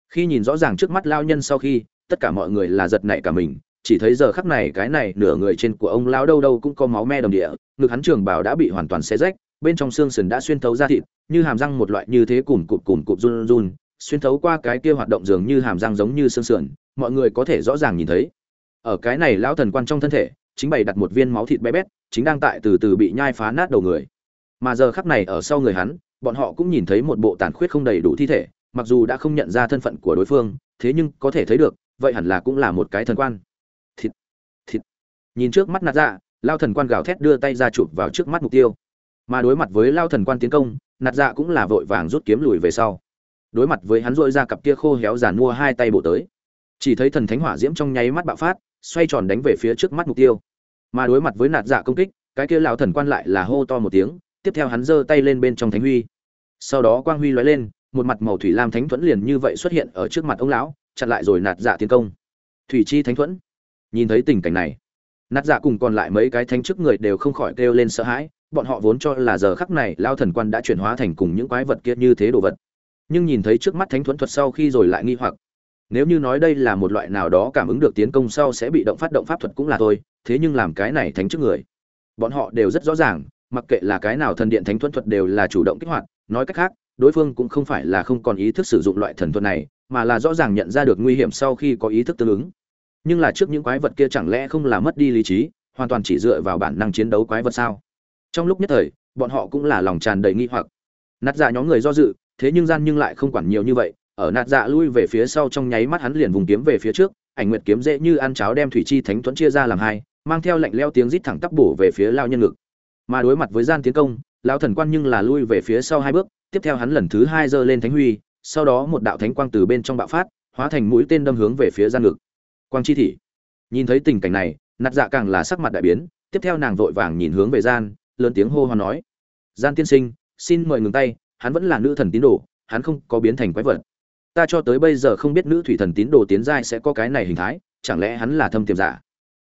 Khi nhìn rõ ràng trước mắt lão nhân sau khi tất cả mọi người là giật nảy cả mình chỉ thấy giờ khắc này cái này nửa người trên của ông lão đâu đâu cũng có máu me đồng địa, ngực hắn trường bào đã bị hoàn toàn xé rách, bên trong xương sườn đã xuyên thấu ra thịt, như hàm răng một loại như thế cùn cụt cùn cụt run run, xuyên thấu qua cái kia hoạt động dường như hàm răng giống như xương sườn, mọi người có thể rõ ràng nhìn thấy. Ở cái này lão thần quan trong thân thể, chính bày đặt một viên máu thịt bé bét, chính đang tại từ từ bị nhai phá nát đầu người. Mà giờ khắc này ở sau người hắn, bọn họ cũng nhìn thấy một bộ tàn khuyết không đầy đủ thi thể, mặc dù đã không nhận ra thân phận của đối phương, thế nhưng có thể thấy được, vậy hẳn là cũng là một cái thần quan nhìn trước mắt nạt dạ lao thần quan gào thét đưa tay ra chụp vào trước mắt mục tiêu. Mà đối mặt với lao thần quan tiến công, nạt dạ cũng là vội vàng rút kiếm lùi về sau. Đối mặt với hắn dội ra cặp kia khô héo giàn mua hai tay bộ tới. Chỉ thấy thần thánh hỏa diễm trong nháy mắt bạo phát, xoay tròn đánh về phía trước mắt mục tiêu. Mà đối mặt với nạt dạ công kích, cái kia lão thần quan lại là hô to một tiếng, tiếp theo hắn giơ tay lên bên trong thánh huy. Sau đó quang huy lóe lên, một mặt màu thủy lam thánh thuẫn liền như vậy xuất hiện ở trước mặt ông lão, chặn lại rồi nạt dạ tiến công. Thủy chi thánh thuẫn. Nhìn thấy tình cảnh này nát dạ cùng còn lại mấy cái thánh chức người đều không khỏi kêu lên sợ hãi, bọn họ vốn cho là giờ khắc này lao thần quan đã chuyển hóa thành cùng những quái vật kia như thế đồ vật. Nhưng nhìn thấy trước mắt thánh thuẫn thuật sau khi rồi lại nghi hoặc. Nếu như nói đây là một loại nào đó cảm ứng được tiến công sau sẽ bị động phát động pháp thuật cũng là thôi, thế nhưng làm cái này thánh chức người. Bọn họ đều rất rõ ràng, mặc kệ là cái nào thần điện thánh thuẫn thuật đều là chủ động kích hoạt, nói cách khác, đối phương cũng không phải là không còn ý thức sử dụng loại thần thuật này, mà là rõ ràng nhận ra được nguy hiểm sau khi có ý thức tương ứng nhưng là trước những quái vật kia chẳng lẽ không là mất đi lý trí, hoàn toàn chỉ dựa vào bản năng chiến đấu quái vật sao? Trong lúc nhất thời, bọn họ cũng là lòng tràn đầy nghi hoặc. Nạt dạ nhóm người do dự, thế nhưng gian nhưng lại không quản nhiều như vậy, ở nạt dạ lui về phía sau trong nháy mắt hắn liền vùng kiếm về phía trước, ảnh nguyệt kiếm dễ như ăn cháo đem thủy chi thánh thuẫn chia ra làm hai, mang theo lệnh leo tiếng rít thẳng tắp bổ về phía lao nhân ngực. Mà đối mặt với gian tiến công lão thần quan nhưng là lui về phía sau hai bước, tiếp theo hắn lần thứ hai giơ lên thánh huy, sau đó một đạo thánh quang từ bên trong bạo phát, hóa thành mũi tên đâm hướng về phía gian ngực quang chi thị. Nhìn thấy tình cảnh này, nạt dạ càng là sắc mặt đại biến, tiếp theo nàng vội vàng nhìn hướng về gian, lớn tiếng hô hoán nói. Gian tiên sinh, xin mời ngừng tay, hắn vẫn là nữ thần tín đồ, hắn không có biến thành quái vật. Ta cho tới bây giờ không biết nữ thủy thần tín đồ tiến giai sẽ có cái này hình thái, chẳng lẽ hắn là thâm tiềm giả?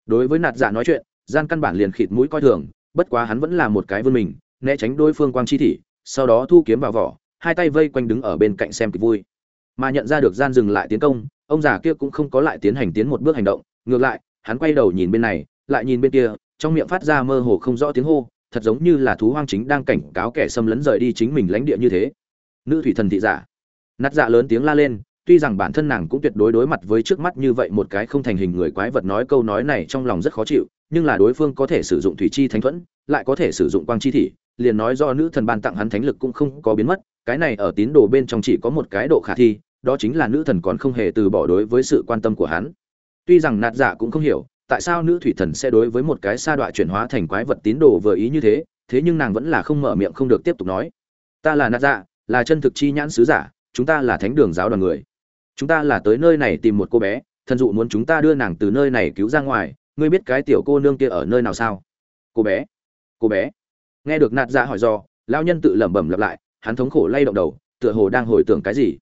Đối với nạt dạ nói chuyện, gian căn bản liền khịt mũi coi thường, bất quá hắn vẫn là một cái vươn mình, né tránh đối phương quang chi thị, sau đó thu kiếm vào vỏ, hai tay vây quanh đứng ở bên cạnh xem kịch vui. Mà nhận ra được gian dừng lại tiến công ông già kia cũng không có lại tiến hành tiến một bước hành động, ngược lại, hắn quay đầu nhìn bên này, lại nhìn bên kia, trong miệng phát ra mơ hồ không rõ tiếng hô, thật giống như là thú hoang chính đang cảnh cáo kẻ xâm lấn rời đi chính mình lãnh địa như thế. Nữ thủy thần thị giả. Nát dạ lớn tiếng la lên, tuy rằng bản thân nàng cũng tuyệt đối đối mặt với trước mắt như vậy một cái không thành hình người quái vật nói câu nói này trong lòng rất khó chịu, nhưng là đối phương có thể sử dụng thủy chi thánh thuẫn, lại có thể sử dụng quang chi thị, liền nói do nữ thần ban tặng hắn thánh lực cũng không có biến mất, cái này ở tín đồ bên trong chỉ có một cái độ khả thi đó chính là nữ thần còn không hề từ bỏ đối với sự quan tâm của hắn. Tuy rằng nạt dạ cũng không hiểu, tại sao nữ thủy thần sẽ đối với một cái sa đoạn chuyển hóa thành quái vật tín đồ vừa ý như thế thế nhưng nàng vẫn là không mở miệng không được tiếp tục nói. Ta là nạt dạ là chân thực chi nhãn sứ giả, chúng ta là thánh đường giáo đoàn người. Chúng ta là tới nơi này tìm một cô bé, thần dụ muốn chúng ta đưa nàng từ nơi này cứu ra ngoài, ngươi biết cái tiểu cô nương kia ở nơi nào sao? Cô bé cô bé. Nghe được nạt dạ hỏi do lao nhân tự lẩm bẩm lặp lại, hắn thống khổ lay động đầu, tựa hồ đang hồi tưởng cái gì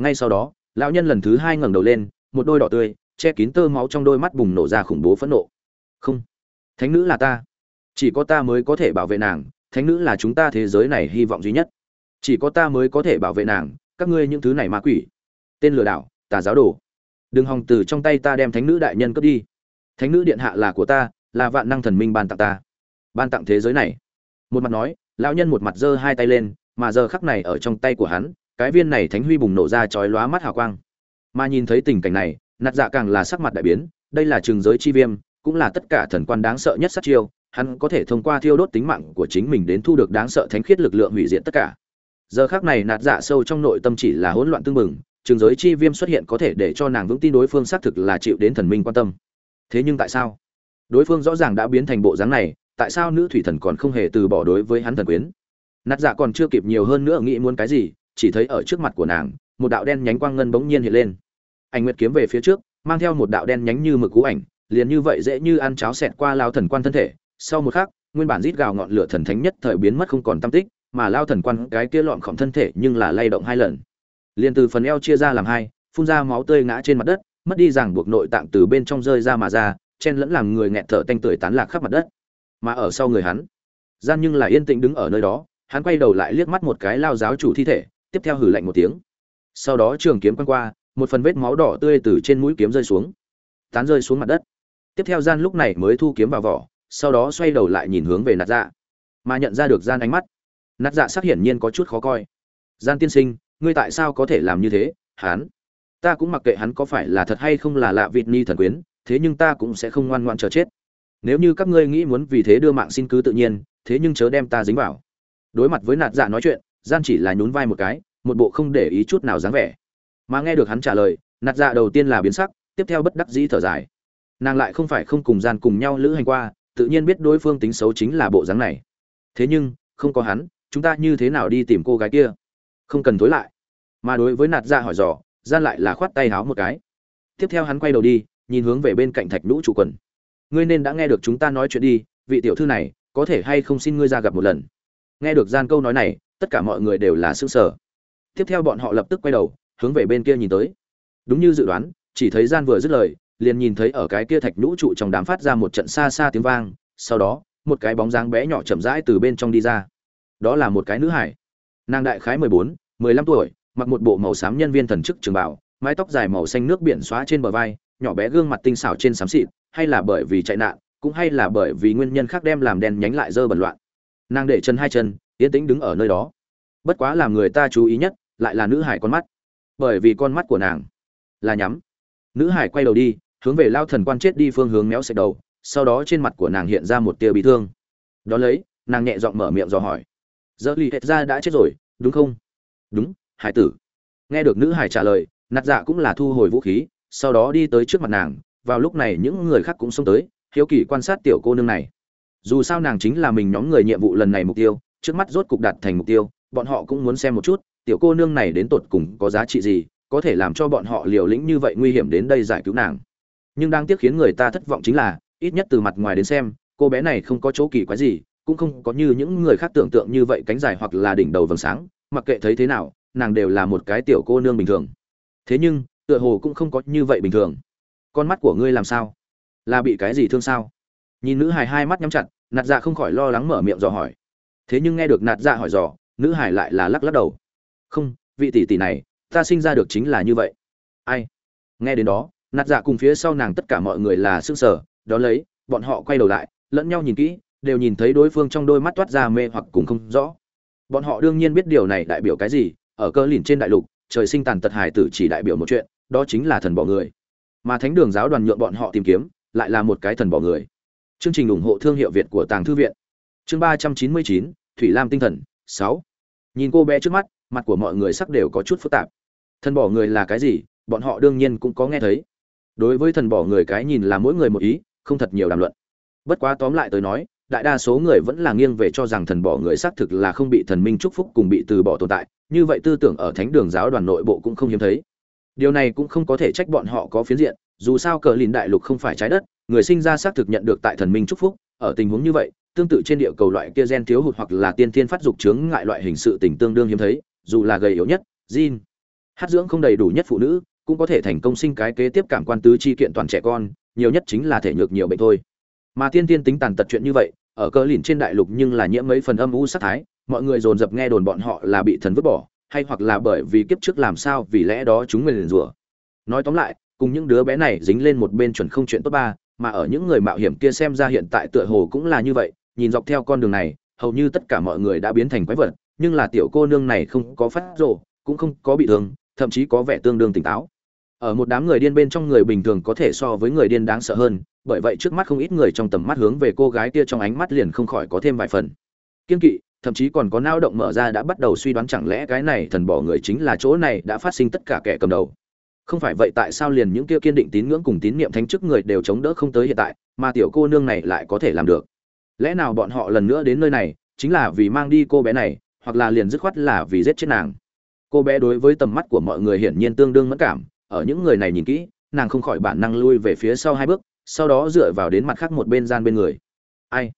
ngay sau đó, lão nhân lần thứ hai ngẩng đầu lên, một đôi đỏ tươi, che kín tơ máu trong đôi mắt bùng nổ ra khủng bố phẫn nộ. Không, thánh nữ là ta. Chỉ có ta mới có thể bảo vệ nàng, thánh nữ là chúng ta thế giới này hy vọng duy nhất. Chỉ có ta mới có thể bảo vệ nàng, các ngươi những thứ này ma quỷ. Tên lừa đảo, tà giáo đồ. Đừng hòng từ trong tay ta đem thánh nữ đại nhân cướp đi. Thánh nữ điện hạ là của ta, là vạn năng thần minh ban tặng ta. Ban tặng thế giới này. Một mặt nói, lão nhân một mặt giơ hai tay lên, mà giờ khắc này ở trong tay của hắn cái viên này thánh huy bùng nổ ra chói lóa mắt hào quang. Mà nhìn thấy tình cảnh này, nạt dạ càng là sắc mặt đại biến, đây là trường giới chi viêm, cũng là tất cả thần quan đáng sợ nhất sát chiêu, hắn có thể thông qua thiêu đốt tính mạng của chính mình đến thu được đáng sợ thánh khiết lực lượng hủy diệt tất cả. Giờ khắc này nạt dạ sâu trong nội tâm chỉ là hỗn loạn tương mừng trường giới chi viêm xuất hiện có thể để cho nàng vững tin đối phương xác thực là chịu đến thần minh quan tâm. Thế nhưng tại sao? Đối phương rõ ràng đã biến thành bộ dáng này, tại sao nữ thủy thần còn không hề từ bỏ đối với hắn thần quyến? Nạt dạ còn chưa kịp nhiều hơn nữa nghĩ muốn cái gì chỉ thấy ở trước mặt của nàng, một đạo đen nhánh quang ngân bỗng nhiên hiện lên. Ảnh nguyệt kiếm về phía trước, mang theo một đạo đen nhánh như mực cú ảnh, liền như vậy dễ như ăn cháo xẹt qua lao thần quan thân thể. Sau một khắc, nguyên bản rít gào ngọn lửa thần thánh nhất thời biến mất không còn tâm tích, mà lao thần quan cái kia lọn khổng thân thể nhưng là lay động hai lần. Liền từ phần eo chia ra làm hai, phun ra máu tươi ngã trên mặt đất, mất đi ràng buộc nội tạng từ bên trong rơi ra mà ra, chen lẫn làm người nghẹt thở tanh tưởi tán lạc khắp mặt đất. Mà ở sau người hắn, gian nhưng là yên tĩnh đứng ở nơi đó, hắn quay đầu lại liếc mắt một cái lao giáo chủ thi thể tiếp theo hử lạnh một tiếng. Sau đó trường kiếm quăng qua, một phần vết máu đỏ tươi từ trên mũi kiếm rơi xuống. Tán rơi xuống mặt đất. Tiếp theo gian lúc này mới thu kiếm vào vỏ, sau đó xoay đầu lại nhìn hướng về nạt dạ mà nhận ra được gian ánh mắt. Nạt dạ sắc hiển nhiên có chút khó coi. Gian tiên sinh, ngươi tại sao có thể làm như thế? Hắn, ta cũng mặc kệ hắn có phải là thật hay không là lạ vịt ni thần quyến, thế nhưng ta cũng sẽ không ngoan ngoan chờ chết. Nếu như các ngươi nghĩ muốn vì thế đưa mạng xin cứ tự nhiên, thế nhưng chớ đem ta dính vào. Đối mặt với nạt dạ nói chuyện gian chỉ là nhún vai một cái, một bộ không để ý chút nào dáng vẻ. Mà nghe được hắn trả lời, nạt dạ đầu tiên là biến sắc, tiếp theo bất đắc dĩ thở dài. Nàng lại không phải không cùng gian cùng nhau lữ hành qua, tự nhiên biết đối phương tính xấu chính là bộ dáng này. Thế nhưng, không có hắn, chúng ta như thế nào đi tìm cô gái kia? Không cần thối lại. Mà đối với nạt dạ hỏi dò, gian lại là khoát tay háo một cái. Tiếp theo hắn quay đầu đi, nhìn hướng về bên cạnh thạch nhũ trụ quần. Ngươi nên đã nghe được chúng ta nói chuyện đi, vị tiểu thư này, có thể hay không xin ngươi ra gặp một lần. Nghe được gian câu nói này tất cả mọi người đều là sững sờ. tiếp theo bọn họ lập tức quay đầu, hướng về bên kia nhìn tới. Đúng như dự đoán, chỉ thấy gian vừa dứt lời, liền nhìn thấy ở cái kia thạch nhũ trụ trong đám phát ra một trận xa xa tiếng vang, sau đó, một cái bóng dáng bé nhỏ chậm rãi từ bên trong đi ra. Đó là một cái nữ hải. Nàng đại khái mười bốn, mười lăm tuổi, mặc một bộ màu xám nhân viên thần chức trường bảo, mái tóc dài màu xanh nước biển xóa trên bờ vai, nhỏ bé gương mặt tinh xảo trên xám xịt, hay là bởi vì chạy nạn, cũng hay là bởi vì nguyên nhân khác đem làm đen nhánh lại dơ bẩn loạn nàng để chân hai chân, yên tĩnh đứng ở nơi đó. Bất quá làm người ta chú ý nhất lại là nữ hải con mắt. Bởi vì con mắt của nàng là nhắm. Nữ hải quay đầu đi, hướng về lao thần quan chết đi phương hướng méo sạch đầu, sau đó trên mặt của nàng hiện ra một tia bị thương. Đó lấy, nàng nhẹ giọng mở miệng dò hỏi. Giờ lì hết ra đã chết rồi, đúng không? Đúng, hải tử. Nghe được nữ hải trả lời, nạt dạ cũng là thu hồi vũ khí, sau đó đi tới trước mặt nàng. Vào lúc này những người khác cũng xông tới, hiếu kỳ quan sát tiểu cô nương này dù sao nàng chính là mình nhóm người nhiệm vụ lần này mục tiêu, trước mắt rốt cục đạt thành mục tiêu, bọn họ cũng muốn xem một chút, tiểu cô nương này đến tột cùng có giá trị gì, có thể làm cho bọn họ liều lĩnh như vậy nguy hiểm đến đây giải cứu nàng. Nhưng đang tiếc khiến người ta thất vọng chính là, ít nhất từ mặt ngoài đến xem, cô bé này không có chỗ kỳ quái gì, cũng không có như những người khác tưởng tượng như vậy cánh dài hoặc là đỉnh đầu vầng sáng, mặc kệ thấy thế nào, nàng đều là một cái tiểu cô nương bình thường. Thế nhưng, tựa hồ cũng không có như vậy bình thường. Con mắt của ngươi làm sao? Là bị cái gì thương sao? Nhìn nữ hải hai mắt nhắm chặt, nạt dạ không khỏi lo lắng mở miệng dò hỏi. Thế nhưng nghe được nạt dạ hỏi dò, nữ hải lại là lắc lắc đầu. Không, vị tỷ tỷ này, ta sinh ra được chính là như vậy. Ai? Nghe đến đó, nạt dạ cùng phía sau nàng tất cả mọi người là s ư ơ n g sở đó lấy, bọn họ quay đầu lại, lẫn nhau nhìn kỹ, đều nhìn thấy đối phương trong đôi mắt toát ra mê hoặc cùng không rõ. Bọn họ đương nhiên biết điều này đại biểu cái gì, ở cơ lìn trên đại lục, trời sinh tàn tật hải tử chỉ đại biểu một chuyện, đó chính là thần bỏ người. Mà thánh đường giáo đoàn nhượng bọn họ tìm kiếm, lại là một cái thần bỏ người chương trình ủng hộ thương hiệu việt của tàng thư viện. Chương ba trăm chín mươi chín, thủy lam tinh thần, sáu. Nhìn cô bé trước mắt, mặt của mọi người sắc đều có chút phức tạp. Thần bỏ người là cái gì, bọn họ đương nhiên cũng có nghe thấy. Đối với thần bỏ người cái nhìn là mỗi người một ý, không thật nhiều đàm luận. Bất quá tóm lại tới nói, đại đa số người vẫn là nghiêng về cho rằng thần bỏ người xác thực là không bị thần minh chúc phúc cùng bị từ bỏ tồn tại, như vậy tư tưởng ở thánh đường giáo đoàn nội bộ cũng không hiếm thấy. Điều này cũng không có thể trách bọn họ có phiến diện, dù sao cờ lìn đại lục không phải trái đất người sinh ra xác thực nhận được tại thần minh chúc phúc ở tình huống như vậy tương tự trên địa cầu loại kia gen thiếu hụt hoặc là tiên thiên phát dục chứng ngại loại hình sự tình tương đương hiếm thấy dù là gầy yếu nhất gen, hát dưỡng không đầy đủ nhất phụ nữ cũng có thể thành công sinh cái kế tiếp cảm quan tứ chi kiện toàn trẻ con nhiều nhất chính là thể nhược nhiều bệnh thôi. Mà tiên tiên tính tàn tật chuyện như vậy ở cơ lìn trên đại lục nhưng là nhiễm mấy phần âm u sát thái mọi người dồn dập nghe đồn bọn họ là bị thần vứt bỏ hay hoặc là bởi vì kiếp trước làm sao vì lẽ đó chúng mình rủa. Nói tóm lại cùng những đứa bé này dính lên một bên chuẩn không chuyện tốt ba mà ở những người mạo hiểm kia xem ra hiện tại tựa hồ cũng là như vậy nhìn dọc theo con đường này hầu như tất cả mọi người đã biến thành quái vật nhưng là tiểu cô nương này không có phát rồ, cũng không có bị thương thậm chí có vẻ tương đương tỉnh táo. Ở một đám người điên bên trong người bình thường có thể so với người điên đáng sợ hơn bởi vậy trước mắt không ít người trong tầm mắt hướng về cô gái kia trong ánh mắt liền không khỏi có thêm vài phần. Kiên kỵ thậm chí còn có nao động mở ra đã bắt đầu suy đoán chẳng lẽ cái này thần bỏ người chính là chỗ này đã phát sinh tất cả kẻ cầm đầu không phải vậy tại sao liền những kia kiên định tín ngưỡng cùng tín niệm thánh chức người đều chống đỡ không tới hiện tại, mà tiểu cô nương này lại có thể làm được? Lẽ nào bọn họ lần nữa đến nơi này, chính là vì mang đi cô bé này, hoặc là liền dứt khoát là vì giết chết nàng? Cô bé đối với tầm mắt của mọi người hiển nhiên tương đương mất cảm, ở những người này nhìn kỹ, nàng không khỏi bản năng lui về phía sau hai bước, sau đó dựa vào đến mặt khác một bên gian bên người. Ai?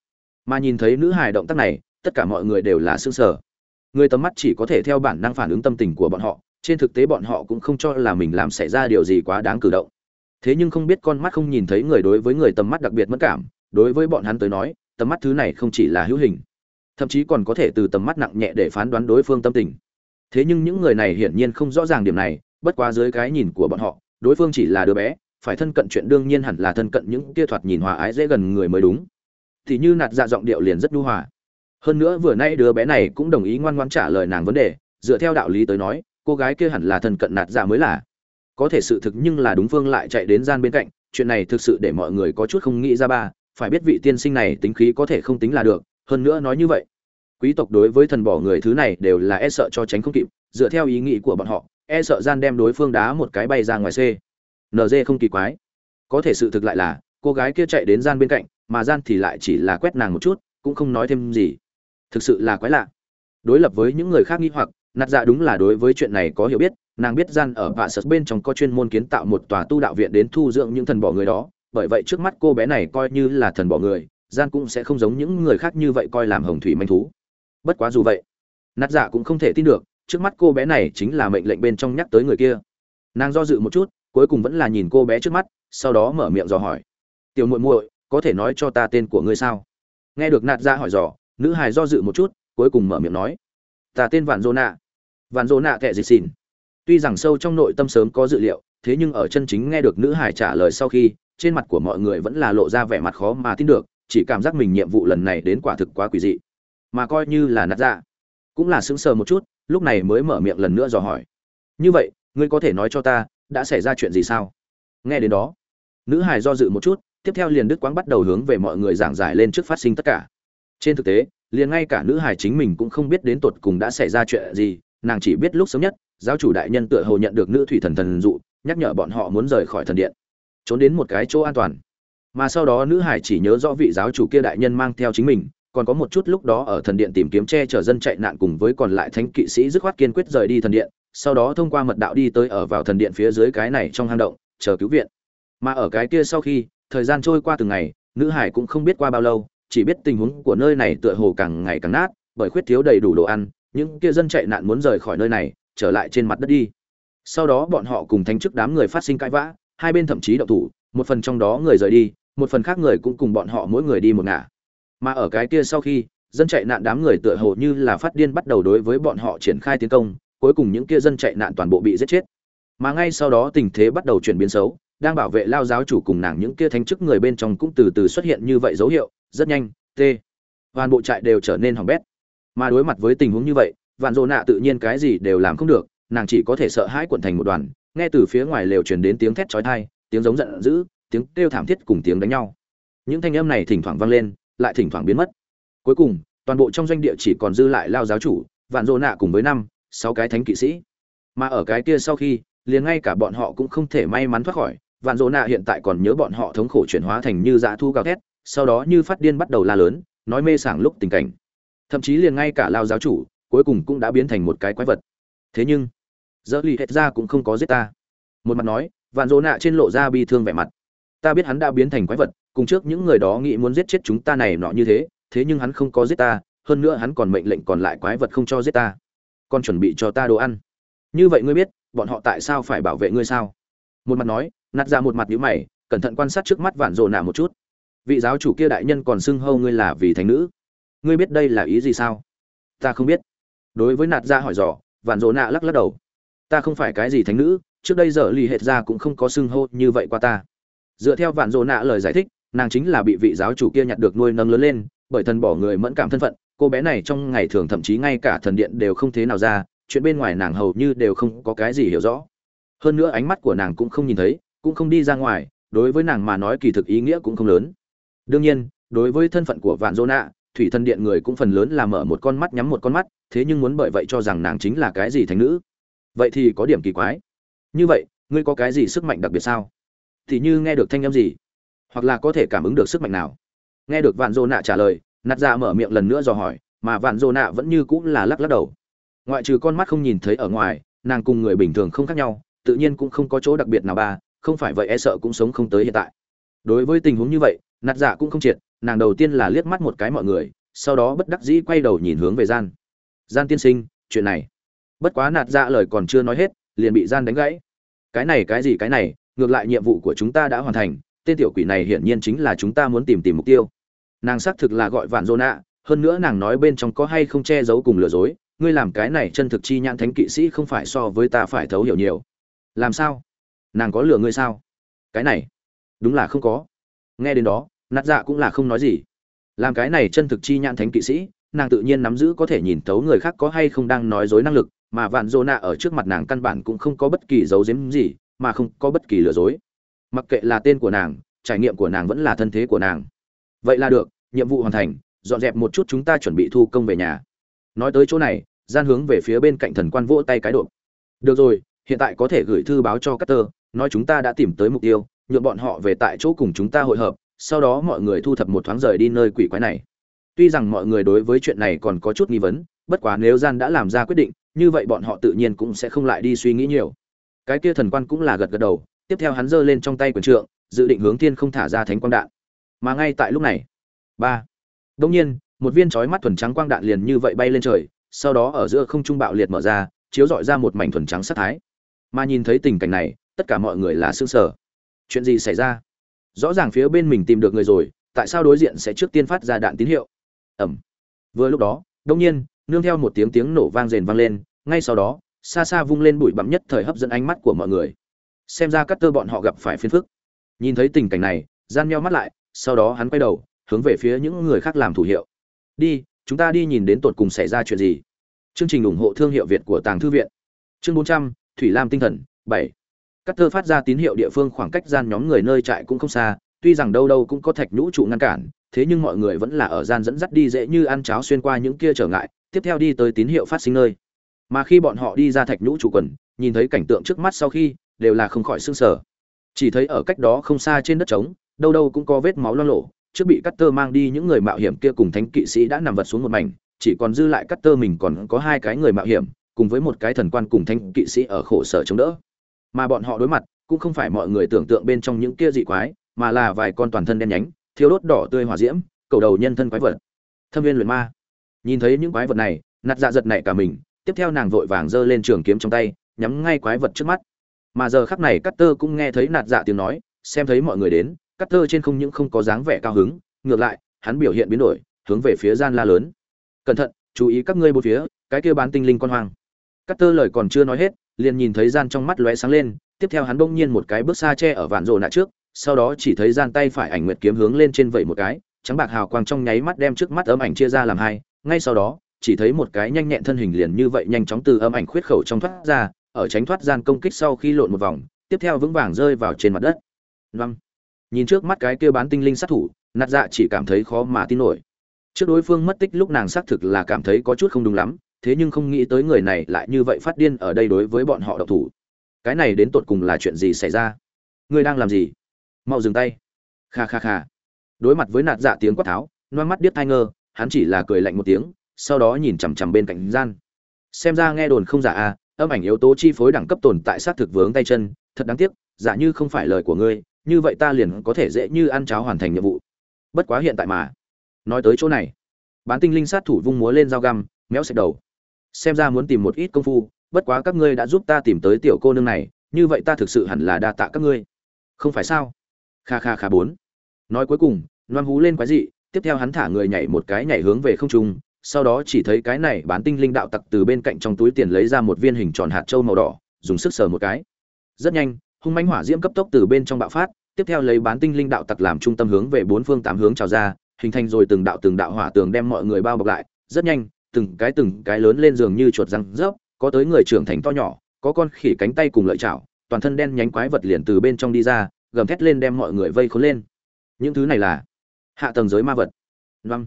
Mà nhìn thấy nữ hài động tác này, tất cả mọi người đều là xương sở người tầm mắt chỉ có thể theo bản năng phản ứng tâm tình của bọn họ trên thực tế bọn họ cũng không cho là mình làm xảy ra điều gì quá đáng cử động. Thế nhưng không biết con mắt không nhìn thấy người đối với người tầm mắt đặc biệt mất cảm, đối với bọn hắn tới nói, tầm mắt thứ này không chỉ là hữu hình, thậm chí còn có thể từ tầm mắt nặng nhẹ để phán đoán đối phương tâm tình. Thế nhưng những người này hiển nhiên không rõ ràng điểm này, bất quá dưới cái nhìn của bọn họ, đối phương chỉ là đứa bé, phải thân cận chuyện đương nhiên hẳn là thân cận những kia thoạt nhìn hòa ái dễ gần người mới đúng. Thì như nạt dạ giọng điệu liền rất nhu hòa. Hơn nữa vừa nay đứa bé này cũng đồng ý ngoan ngoãn trả lời nàng vấn đề, dựa theo đạo lý tới nói cô gái kia hẳn là thân cận nạt dạ mới là. Có thể sự thực nhưng là đúng phương lại chạy đến gian bên cạnh, chuyện này thực sự để mọi người có chút không nghĩ ra ba, phải biết vị tiên sinh này tính khí có thể không tính là được, hơn nữa nói như vậy. Quý tộc đối với thần bỏ người thứ này đều là e sợ cho tránh không kịp, dựa theo ý nghĩ của bọn họ e sợ gian đem đối phương đá một cái bay ra ngoài c nd không kỳ quái. Có thể sự thực lại là, cô gái kia chạy đến gian bên cạnh, mà gian thì lại chỉ là quét nàng một chút, cũng không nói thêm gì. Thực sự là quái lạ. Đối lập với những người khác nghi hoặc nạt dạ đúng là đối với chuyện này có hiểu biết, nàng biết gian ở vạ sật bên trong có chuyên môn kiến tạo một tòa tu đạo viện đến thu dưỡng những thần bỏ người đó, bởi vậy trước mắt cô bé này coi như là thần bỏ người, gian cũng sẽ không giống những người khác như vậy coi làm hồng thủy manh thú. Bất quá dù vậy, nạt dạ cũng không thể tin được, trước mắt cô bé này chính là mệnh lệnh bên trong nhắc tới người kia. Nàng do dự một chút, cuối cùng vẫn là nhìn cô bé trước mắt, sau đó mở miệng dò hỏi. Tiểu muội muội, có thể nói cho ta tên của ngươi sao? Nghe được nạt dạ hỏi dò, nữ hài do dự một chút, cuối cùng mở miệng nói. Ta tên vạn dô nạ vạn dô nạ kệ dịch xin. tuy rằng sâu trong nội tâm sớm có dự liệu, thế nhưng ở chân chính nghe được nữ hải trả lời sau khi, trên mặt của mọi người vẫn là lộ ra vẻ mặt khó mà tin được, chỉ cảm giác mình nhiệm vụ lần này đến quả thực quá quỷ dị. Mà coi như là nạt dạ cũng là sững sờ một chút, lúc này mới mở miệng lần nữa dò hỏi. Như vậy, ngươi có thể nói cho ta, đã xảy ra chuyện gì sao? Nghe đến đó, nữ hải do dự một chút, tiếp theo liền đức quang bắt đầu hướng về mọi người giảng giải lên trước phát sinh tất cả. Trên thực tế, liền ngay cả nữ hải chính mình cũng không biết đến tột cùng đã xảy ra chuyện gì nàng chỉ biết lúc sớm nhất, giáo chủ đại nhân tựa hồ nhận được nữ thủy thần thần dụ, nhắc nhở bọn họ muốn rời khỏi thần điện, trốn đến một cái chỗ an toàn. Mà sau đó nữ hải chỉ nhớ rõ vị giáo chủ kia đại nhân mang theo chính mình, còn có một chút lúc đó ở thần điện tìm kiếm che chở dân chạy nạn cùng với còn lại thánh kỵ sĩ dứt khoát kiên quyết rời đi thần điện, sau đó thông qua mật đạo đi tới ở vào thần điện phía dưới cái này trong hang động, chờ cứu viện. Mà ở cái kia sau khi, thời gian trôi qua từng ngày, nữ hải cũng không biết qua bao lâu, chỉ biết tình huống của nơi này tựa hồ càng ngày càng nát, bởi khuyết thiếu đầy đủ đồ ăn những kia dân chạy nạn muốn rời khỏi nơi này, trở lại trên mặt đất đi. Sau đó bọn họ cùng thánh chức đám người phát sinh cãi vã, hai bên thậm chí động thủ, một phần trong đó người rời đi, một phần khác người cũng cùng bọn họ mỗi người đi một ngả. Mà ở cái kia sau khi, dân chạy nạn đám người tựa hồ như là phát điên bắt đầu đối với bọn họ triển khai tiến công, cuối cùng những kia dân chạy nạn toàn bộ bị giết chết. Mà ngay sau đó tình thế bắt đầu chuyển biến xấu, đang bảo vệ lao giáo chủ cùng nàng những kia thánh chức người bên trong cũng từ từ xuất hiện như vậy dấu hiệu, rất nhanh t toàn bộ trại đều trở nên hỏng bét mà đối mặt với tình huống như vậy, vạn dỗ nạ tự nhiên cái gì đều làm không được, nàng chỉ có thể sợ hãi quận thành một đoàn, nghe từ phía ngoài lều truyền đến tiếng thét chói tai, tiếng giống giận dữ, tiếng kêu thảm thiết cùng tiếng đánh nhau. Những thanh âm này thỉnh thoảng vang lên, lại thỉnh thoảng biến mất. Cuối cùng, toàn bộ trong doanh địa chỉ còn dư lại lao giáo chủ, vạn dỗ nạ cùng với năm, sáu cái thánh kỵ sĩ. Mà ở cái kia sau khi, liền ngay cả bọn họ cũng không thể may mắn thoát khỏi, vạn dỗ nạ hiện tại còn nhớ bọn họ thống khổ chuyển hóa thành như dã thu gào thét, sau đó như phát điên bắt đầu la lớn, nói mê sảng lúc tình cảnh thậm chí liền ngay cả lao giáo chủ cuối cùng cũng đã biến thành một cái quái vật. Thế nhưng dỡ lì hết ra cũng không có giết ta. Một mặt nói, vạn dỗ nạ trên lộ ra bi thương vẻ mặt. Ta biết hắn đã biến thành quái vật, cùng trước những người đó nghĩ muốn giết chết chúng ta này nọ như thế thế nhưng hắn không có giết ta, hơn nữa hắn còn mệnh lệnh còn lại quái vật không cho giết ta. Còn chuẩn bị cho ta đồ ăn. Như vậy ngươi biết, bọn họ tại sao phải bảo vệ ngươi sao? Một mặt nói, nạt ra một mặt nhíu mày, cẩn thận quan sát trước mắt vạn dỗ nạ một chút. Vị giáo chủ kia đại nhân còn xưng hâu ngươi là vì thánh nữ ngươi biết đây là ý gì sao? Ta không biết. Đối với nạt ra hỏi dò, vạn Dỗ nạ lắc lắc đầu. Ta không phải cái gì thánh nữ, trước đây giờ lì hệt ra cũng không có xưng hô như vậy qua ta. Dựa theo vạn Dỗ nạ lời giải thích, nàng chính là bị vị giáo chủ kia nhặt được nuôi nâng lớn lên, bởi thần bỏ người mẫn cảm thân phận, cô bé này trong ngày thường thậm chí ngay cả thần điện đều không thế nào ra, chuyện bên ngoài nàng hầu như đều không có cái gì hiểu rõ. Hơn nữa ánh mắt của nàng cũng không nhìn thấy, cũng không đi ra ngoài, đối với nàng mà nói kỳ thực ý nghĩa cũng không lớn. Đương nhiên, đối với thân phận của vạn Dỗ nạ thủy thần điện người cũng phần lớn là mở một con mắt nhắm một con mắt, thế nhưng muốn bởi vậy cho rằng nàng chính là cái gì thành nữ? Vậy thì có điểm kỳ quái. Như vậy, ngươi có cái gì sức mạnh đặc biệt sao? Thì như nghe được thanh âm gì? Hoặc là có thể cảm ứng được sức mạnh nào? Nghe được vạn dô nạ trả lời, nạt dạ mở miệng lần nữa dò hỏi, mà vạn dô nạ vẫn như cũng là lắc lắc đầu. Ngoại trừ con mắt không nhìn thấy ở ngoài, nàng cùng người bình thường không khác nhau, tự nhiên cũng không có chỗ đặc biệt nào ba, không phải vậy e sợ cũng sống không tới hiện tại. Đối với tình huống như vậy, nạt dạ cũng không triệt nàng đầu tiên là liếc mắt một cái mọi người, sau đó bất đắc dĩ quay đầu nhìn hướng về gian. Gian tiên sinh, chuyện này. Bất quá nạt dạ lời còn chưa nói hết, liền bị gian đánh gãy. Cái này, cái gì, cái này, ngược lại nhiệm vụ của chúng ta đã hoàn thành, tên tiểu quỷ này hiển nhiên chính là chúng ta muốn tìm tìm mục tiêu. Nàng xác thực là gọi vạn dô nạ hơn nữa nàng nói bên trong có hay không che giấu cùng lừa dối, ngươi làm cái này chân thực chi nhãn thánh kỵ sĩ không phải so với ta phải thấu hiểu nhiều. Làm sao? Nàng có lừa ngươi sao? Cái này, đúng là không có. Nghe đến đó nát dạ cũng là không nói gì. Làm cái này chân thực chi nhãn thánh kỵ sĩ nàng tự nhiên nắm giữ có thể nhìn thấu người khác có hay không đang nói dối năng lực mà vạn dô nạ ở trước mặt nàng căn bản cũng không có bất kỳ dấu giếm gì mà không có bất kỳ lừa dối. Mặc kệ là tên của nàng trải nghiệm của nàng vẫn là thân thế của nàng. Vậy là được nhiệm vụ hoàn thành dọn dẹp một chút chúng ta chuẩn bị thu công về nhà. Nói tới chỗ này gian hướng về phía bên cạnh thần quan vỗ tay cái độ. Được rồi hiện tại có thể gửi thư báo cho Cutter, nói chúng ta đã tìm tới mục tiêu nhượng bọn họ về tại chỗ cùng chúng ta hội hợp sau đó mọi người thu thập một thoáng rời đi nơi quỷ quái này. Tuy rằng mọi người đối với chuyện này còn có chút nghi vấn, bất quá nếu gian đã làm ra quyết định, như vậy bọn họ tự nhiên cũng sẽ không lại đi suy nghĩ nhiều. Cái kia thần quan cũng là gật gật đầu, tiếp theo hắn giơ lên trong tay quyền trượng, dự định hướng thiên không thả ra thánh quang đạn. Mà ngay tại lúc này, ba đông nhiên, một viên chói mắt thuần trắng quang đạn liền như vậy bay lên trời, sau đó ở giữa không trung bạo liệt mở ra, chiếu dọi ra một mảnh thuần trắng sát thái. Mà nhìn thấy tình cảnh này, tất cả mọi người là sương sở chuyện gì xảy ra? Rõ ràng phía bên mình tìm được người rồi, tại sao đối diện sẽ trước tiên phát ra đạn tín hiệu? Ẩm. Vừa lúc đó đông nhiên, nương theo một tiếng tiếng nổ vang rền vang lên, ngay sau đó, xa xa vung lên bụi bặm nhất thời hấp dẫn ánh mắt của mọi người. Xem ra các tơ bọn họ gặp phải phiền phức. Nhìn thấy tình cảnh này, gian meo mắt lại, sau đó hắn quay đầu, hướng về phía những người khác làm thủ hiệu. Đi, chúng ta đi nhìn đến tột cùng xảy ra chuyện gì. Chương trình ủng hộ thương hiệu việt của tàng thư viện. Chương bốn trăm, thủy lam tinh thần, bảy cắt tơ phát ra tín hiệu địa phương khoảng cách gian nhóm người nơi trại cũng không xa, tuy rằng đâu đâu cũng có thạch nhũ trụ ngăn cản, thế nhưng mọi người vẫn là ở gian dẫn dắt đi dễ như ăn cháo xuyên qua những kia trở ngại, tiếp theo đi tới tín hiệu phát sinh nơi. Mà khi bọn họ đi ra thạch nhũ trụ quần, nhìn thấy cảnh tượng trước mắt sau khi, đều là không khỏi sương sở chỉ thấy ở cách đó không xa trên đất trống, đâu đâu cũng có vết máu loang lộ, trước bị cắt tơ mang đi những người mạo hiểm kia cùng thánh kỵ sĩ đã nằm vật xuống một mảnh, chỉ còn dư lại cắt tơ mình còn có hai cái người mạo hiểm, cùng với một cái thần quan cùng thánh kỵ sĩ ở khổ sở chống đỡ mà bọn họ đối mặt cũng không phải mọi người tưởng tượng bên trong những kia dị quái, mà là vài con toàn thân đen nhánh thiếu đốt đỏ tươi hỏa diễm, cầu đầu nhân thân quái vật. Thâm viên luyện ma. Nhìn thấy những quái vật này, nạt dạ giật nảy cả mình, tiếp theo nàng vội vàng giơ lên trường kiếm trong tay, nhắm ngay quái vật trước mắt. Mà giờ khắc này cắt tơ cũng nghe thấy nạt dạ tiếng nói, xem thấy mọi người đến cắt tơ trên không những không có dáng vẻ cao hứng, ngược lại, hắn biểu hiện biến đổi, hướng về phía gian la lớn. Cẩn thận, chú ý các ngươi bốn phía, cái kia bán tinh linh con hoang. Cắt tơ lời còn chưa nói hết liền nhìn thấy gian trong mắt lóe sáng lên, tiếp theo hắn bỗng nhiên một cái bước xa che ở vạn rồ nạ trước, sau đó chỉ thấy gian tay phải ảnh nguyệt kiếm hướng lên trên vậy một cái, trắng bạc hào quang trong nháy mắt đem trước mắt ấm ảnh chia ra làm hai, ngay sau đó, chỉ thấy một cái nhanh nhẹn thân hình liền như vậy nhanh chóng từ âm ảnh khuyết khẩu trong thoát ra, ở tránh thoát gian công kích sau khi lộn một vòng, tiếp theo vững vàng rơi vào trên mặt đất. Năm nhìn trước mắt cái kia bán tinh linh sát thủ, nạt dạ chỉ cảm thấy khó mà tin nổi. Trước đối phương mất tích lúc nàng xác thực là cảm thấy có chút không đúng lắm thế nhưng không nghĩ tới người này lại như vậy phát điên ở đây đối với bọn họ độc thủ. Cái này đến tột cùng là chuyện gì xảy ra? Ngươi đang làm gì? Mau dừng tay. Kha kha kha. Đối mặt với nạt dạ tiếng quát tháo loan mắt điếc thai ngơ, hắn chỉ là cười lạnh một tiếng, sau đó nhìn chằm chằm bên cạnh gian. Xem ra nghe đồn không giả a âm ảnh yếu tố chi phối đẳng cấp tồn tại sát thực vướng tay chân, thật đáng tiếc, giả như không phải lời của ngươi, như vậy ta liền có thể dễ như ăn cháo hoàn thành nhiệm vụ. Bất quá hiện tại mà. Nói tới chỗ này, bán tinh linh sát thủ vung múa lên dao găm, méo xẹt đầu xem ra muốn tìm một ít công phu, bất quá các ngươi đã giúp ta tìm tới tiểu cô nương này, như vậy ta thực sự hẳn là đa tạ các ngươi. Không phải sao? Kha kha kha bốn. Nói cuối cùng, loan hú lên quái dị, tiếp theo hắn thả người nhảy một cái nhảy hướng về không trung, sau đó chỉ thấy cái này bán tinh linh đạo tặc từ bên cạnh trong túi tiền lấy ra một viên hình tròn hạt trâu màu đỏ, dùng sức sờ một cái. Rất nhanh, hung mãnh hỏa diễm cấp tốc từ bên trong bạo phát, tiếp theo lấy bán tinh linh đạo tặc làm trung tâm hướng về bốn phương tám hướng trào ra, hình thành rồi từng đạo từng đạo hỏa tường đem mọi người bao bọc lại. Rất nhanh từng cái từng cái lớn lên giường như chuột răng rớp, có tới người trưởng thành to nhỏ, có con khỉ cánh tay cùng lợi chảo, toàn thân đen nhánh quái vật liền từ bên trong đi ra, gầm thét lên đem mọi người vây khốn lên. Những thứ này là hạ tầng giới ma vật. Năm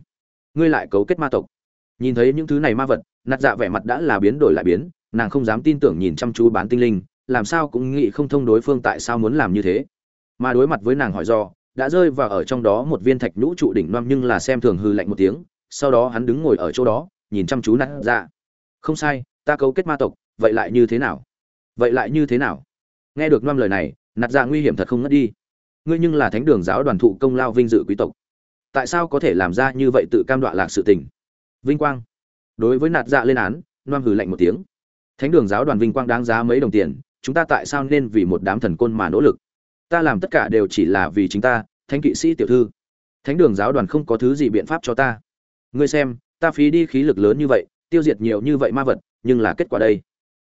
ngươi lại cấu kết ma tộc. Nhìn thấy những thứ này ma vật, nạt dạ vẻ mặt đã là biến đổi lại biến, nàng không dám tin tưởng nhìn chăm chú bán tinh linh, làm sao cũng nghĩ không thông đối phương tại sao muốn làm như thế. Mà đối mặt với nàng hỏi do, đã rơi vào ở trong đó một viên thạch nhũ trụ đỉnh loam nhưng là xem thường hư lạnh một tiếng, sau đó hắn đứng ngồi ở chỗ đó nhìn chăm chú nạt dạ không sai, ta cấu kết ma tộc, vậy lại như thế nào? Vậy lại như thế nào? Nghe được năm lời này nạt dạ nguy hiểm thật không ngất đi. Ngươi nhưng là thánh đường giáo đoàn thụ công lao vinh dự quý tộc. Tại sao có thể làm ra như vậy tự cam đoạ lạc sự tình? Vinh quang. Đối với nạt dạ lên án noam hừ lạnh một tiếng. Thánh đường giáo đoàn vinh quang đáng giá mấy đồng tiền, chúng ta tại sao nên vì một đám thần côn mà nỗ lực? Ta làm tất cả đều chỉ là vì chính ta, thánh kỵ sĩ tiểu thư. Thánh đường giáo đoàn không có thứ gì biện pháp cho ta. Ngươi xem ta phí đi khí lực lớn như vậy, tiêu diệt nhiều như vậy ma vật, nhưng là kết quả đây.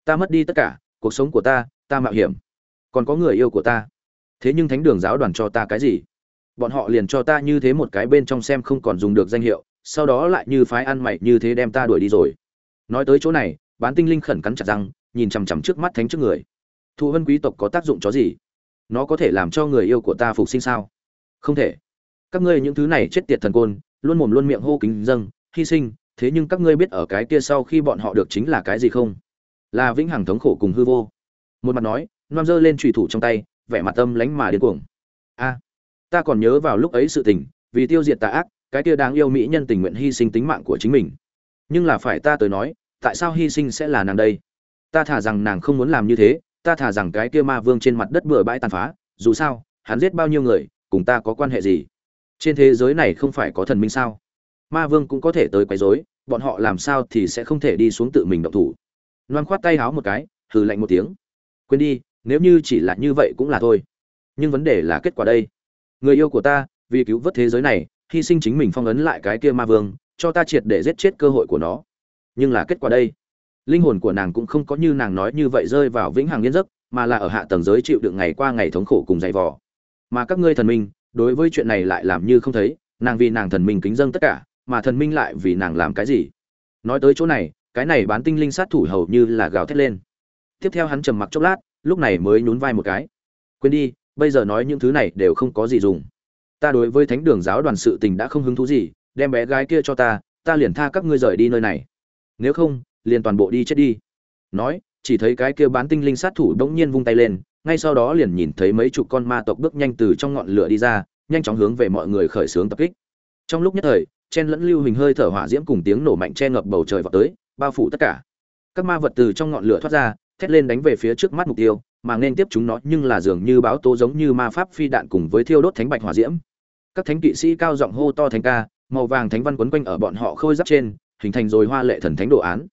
Ta mất đi tất cả, cuộc sống của ta ta mạo hiểm. Còn có người yêu của ta. Thế nhưng thánh đường giáo đoàn cho ta cái gì? Bọn họ liền cho ta như thế một cái bên trong xem không còn dùng được danh hiệu, sau đó lại như phái ăn mày như thế đem ta đuổi đi rồi. Nói tới chỗ này, bán tinh linh khẩn cắn chặt răng, nhìn chằm chằm trước mắt thánh trước người. Thụ vân quý tộc có tác dụng chó gì? Nó có thể làm cho người yêu của ta phục sinh sao? Không thể. Các ngươi những thứ này chết tiệt thần côn, luôn mồm luôn miệng hô kính dâng hy sinh, thế nhưng các ngươi biết ở cái kia sau khi bọn họ được chính là cái gì không? Là vĩnh hằng thống khổ cùng hư vô. Một mặt nói noam giơ lên trùy thủ trong tay, vẻ mặt tâm lánh mà điên cuồng. A, ta còn nhớ vào lúc ấy sự tình, vì tiêu diệt tà ác, cái kia đáng yêu mỹ nhân tình nguyện hy sinh tính mạng của chính mình. Nhưng là phải ta tới nói, tại sao hy sinh sẽ là nàng đây? Ta thả rằng nàng không muốn làm như thế, ta thả rằng cái kia ma vương trên mặt đất bừa bãi tàn phá, dù sao, hắn giết bao nhiêu người, cùng ta có quan hệ gì? Trên thế giới này không phải có thần minh sao? Ma vương cũng có thể tới quấy rối, bọn họ làm sao thì sẽ không thể đi xuống tự mình động thủ. Loan khoát tay háo một cái, hừ lạnh một tiếng. Quên đi, nếu như chỉ là như vậy cũng là thôi. Nhưng vấn đề là kết quả đây. Người yêu của ta, vì cứu vớt thế giới này, hy sinh chính mình phong ấn lại cái kia ma vương, cho ta triệt để giết chết cơ hội của nó. Nhưng là kết quả đây. Linh hồn của nàng cũng không có như nàng nói như vậy rơi vào vĩnh hằng yên giấc, mà là ở hạ tầng giới chịu đựng ngày qua ngày thống khổ cùng dày vò. Mà các ngươi thần minh, đối với chuyện này lại làm như không thấy, nàng vì nàng thần minh kính dâng tất cả mà thần minh lại vì nàng làm cái gì? Nói tới chỗ này, cái này bán tinh linh sát thủ hầu như là gào thét lên. Tiếp theo hắn trầm mặc chốc lát, lúc này mới nhún vai một cái. Quên đi, bây giờ nói những thứ này đều không có gì dùng. Ta đối với thánh đường giáo đoàn sự tình đã không hứng thú gì, đem bé gái kia cho ta ta liền tha các ngươi rời đi nơi này. Nếu không, liền toàn bộ đi chết đi. Nói, chỉ thấy cái kia bán tinh linh sát thủ đống nhiên vung tay lên, ngay sau đó liền nhìn thấy mấy chục con ma tộc bước nhanh từ trong ngọn lửa đi ra, nhanh chóng hướng về mọi người khởi xướng tập kích. Trong lúc nhất thời chen lẫn lưu hình hơi thở hỏa diễm cùng tiếng nổ mạnh che ngập bầu trời vào tới, bao phủ tất cả. Các ma vật từ trong ngọn lửa thoát ra, thét lên đánh về phía trước mắt mục tiêu, mà nên tiếp chúng nó nhưng là dường như báo tố giống như ma pháp phi đạn cùng với thiêu đốt thánh bạch hỏa diễm. Các thánh kỵ sĩ cao giọng hô to thánh ca, màu vàng thánh văn quấn quanh ở bọn họ khôi giáp trên, hình thành rồi hoa lệ thần thánh đồ án.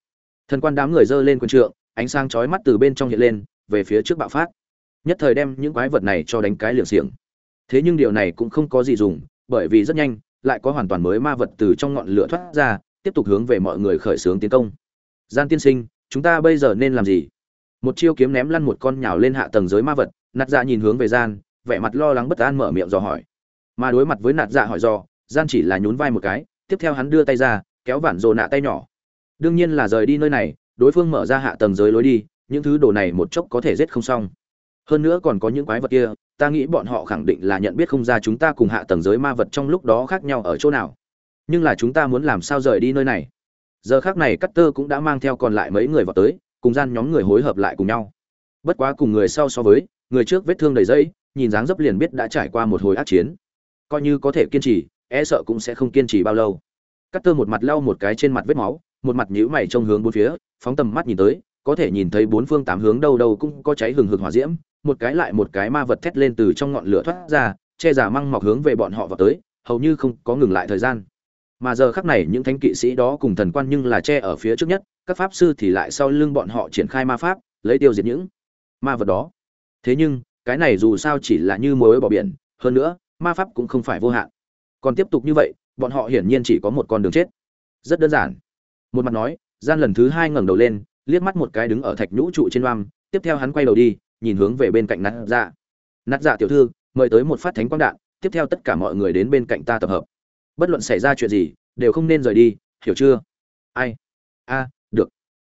Thần quan đám người dơ lên quân trượng, ánh sáng chói mắt từ bên trong hiện lên, về phía trước bạo phát. Nhất thời đem những quái vật này cho đánh cái liều xiềng. Thế nhưng điều này cũng không có gì dùng, bởi vì rất nhanh lại có hoàn toàn mới ma vật từ trong ngọn lửa thoát ra, tiếp tục hướng về mọi người khởi xướng tiến công. Gian tiên sinh, chúng ta bây giờ nên làm gì? Một chiêu kiếm ném lăn một con nhào lên hạ tầng giới ma vật, nạt dạ nhìn hướng về gian, vẻ mặt lo lắng bất an mở miệng dò hỏi. Mà đối mặt với nạt dạ hỏi dò, gian chỉ là nhún vai một cái, tiếp theo hắn đưa tay ra, kéo vản rồ nạ tay nhỏ. Đương nhiên là rời đi nơi này, đối phương mở ra hạ tầng giới lối đi, những thứ đồ này một chốc có thể giết không xong. Hơn nữa còn có những quái vật kia ta nghĩ bọn họ khẳng định là nhận biết không ra chúng ta cùng hạ tầng giới ma vật trong lúc đó khác nhau ở chỗ nào. Nhưng là chúng ta muốn làm sao rời đi nơi này? Giờ khác này cắt tơ cũng đã mang theo còn lại mấy người vào tới, cùng gian nhóm người hối hợp lại cùng nhau. Bất quá cùng người sau so với, người trước vết thương đầy dây nhìn dáng dấp liền biết đã trải qua một hồi ác chiến. Coi như có thể kiên trì e sợ cũng sẽ không kiên trì bao lâu. Cắt tơ một mặt lau một cái trên mặt vết máu, một mặt nhíu mày trông hướng bốn phía, phóng tầm mắt nhìn tới, có thể nhìn thấy bốn phương tám hướng đâu đâu cũng có cháy hừng hực hỏa diễm một cái lại một cái ma vật thét lên từ trong ngọn lửa thoát ra, che giả măng mọc hướng về bọn họ vào tới, hầu như không có ngừng lại thời gian. Mà giờ khắc này những thánh kỵ sĩ đó cùng thần quan nhưng là che ở phía trước nhất, các pháp sư thì lại sau lưng bọn họ triển khai ma pháp, lấy tiêu diệt những ma vật đó. Thế nhưng, cái này dù sao chỉ là như mối bỏ biển, hơn nữa, ma pháp cũng không phải vô hạn. Còn tiếp tục như vậy, bọn họ hiển nhiên chỉ có một con đường chết. Rất đơn giản. Một mặt nói, gian lần thứ hai ngẩng đầu lên, liếc mắt một cái đứng ở thạch nhũ trụ trên oam, tiếp theo hắn quay đầu đi nhìn hướng về bên cạnh nát dạ. Nát dạ tiểu thư, mời tới một phát thánh quang đạn, tiếp theo tất cả mọi người đến bên cạnh ta tập hợp. Bất luận xảy ra chuyện gì, đều không nên rời đi, hiểu chưa? Ai? A, được.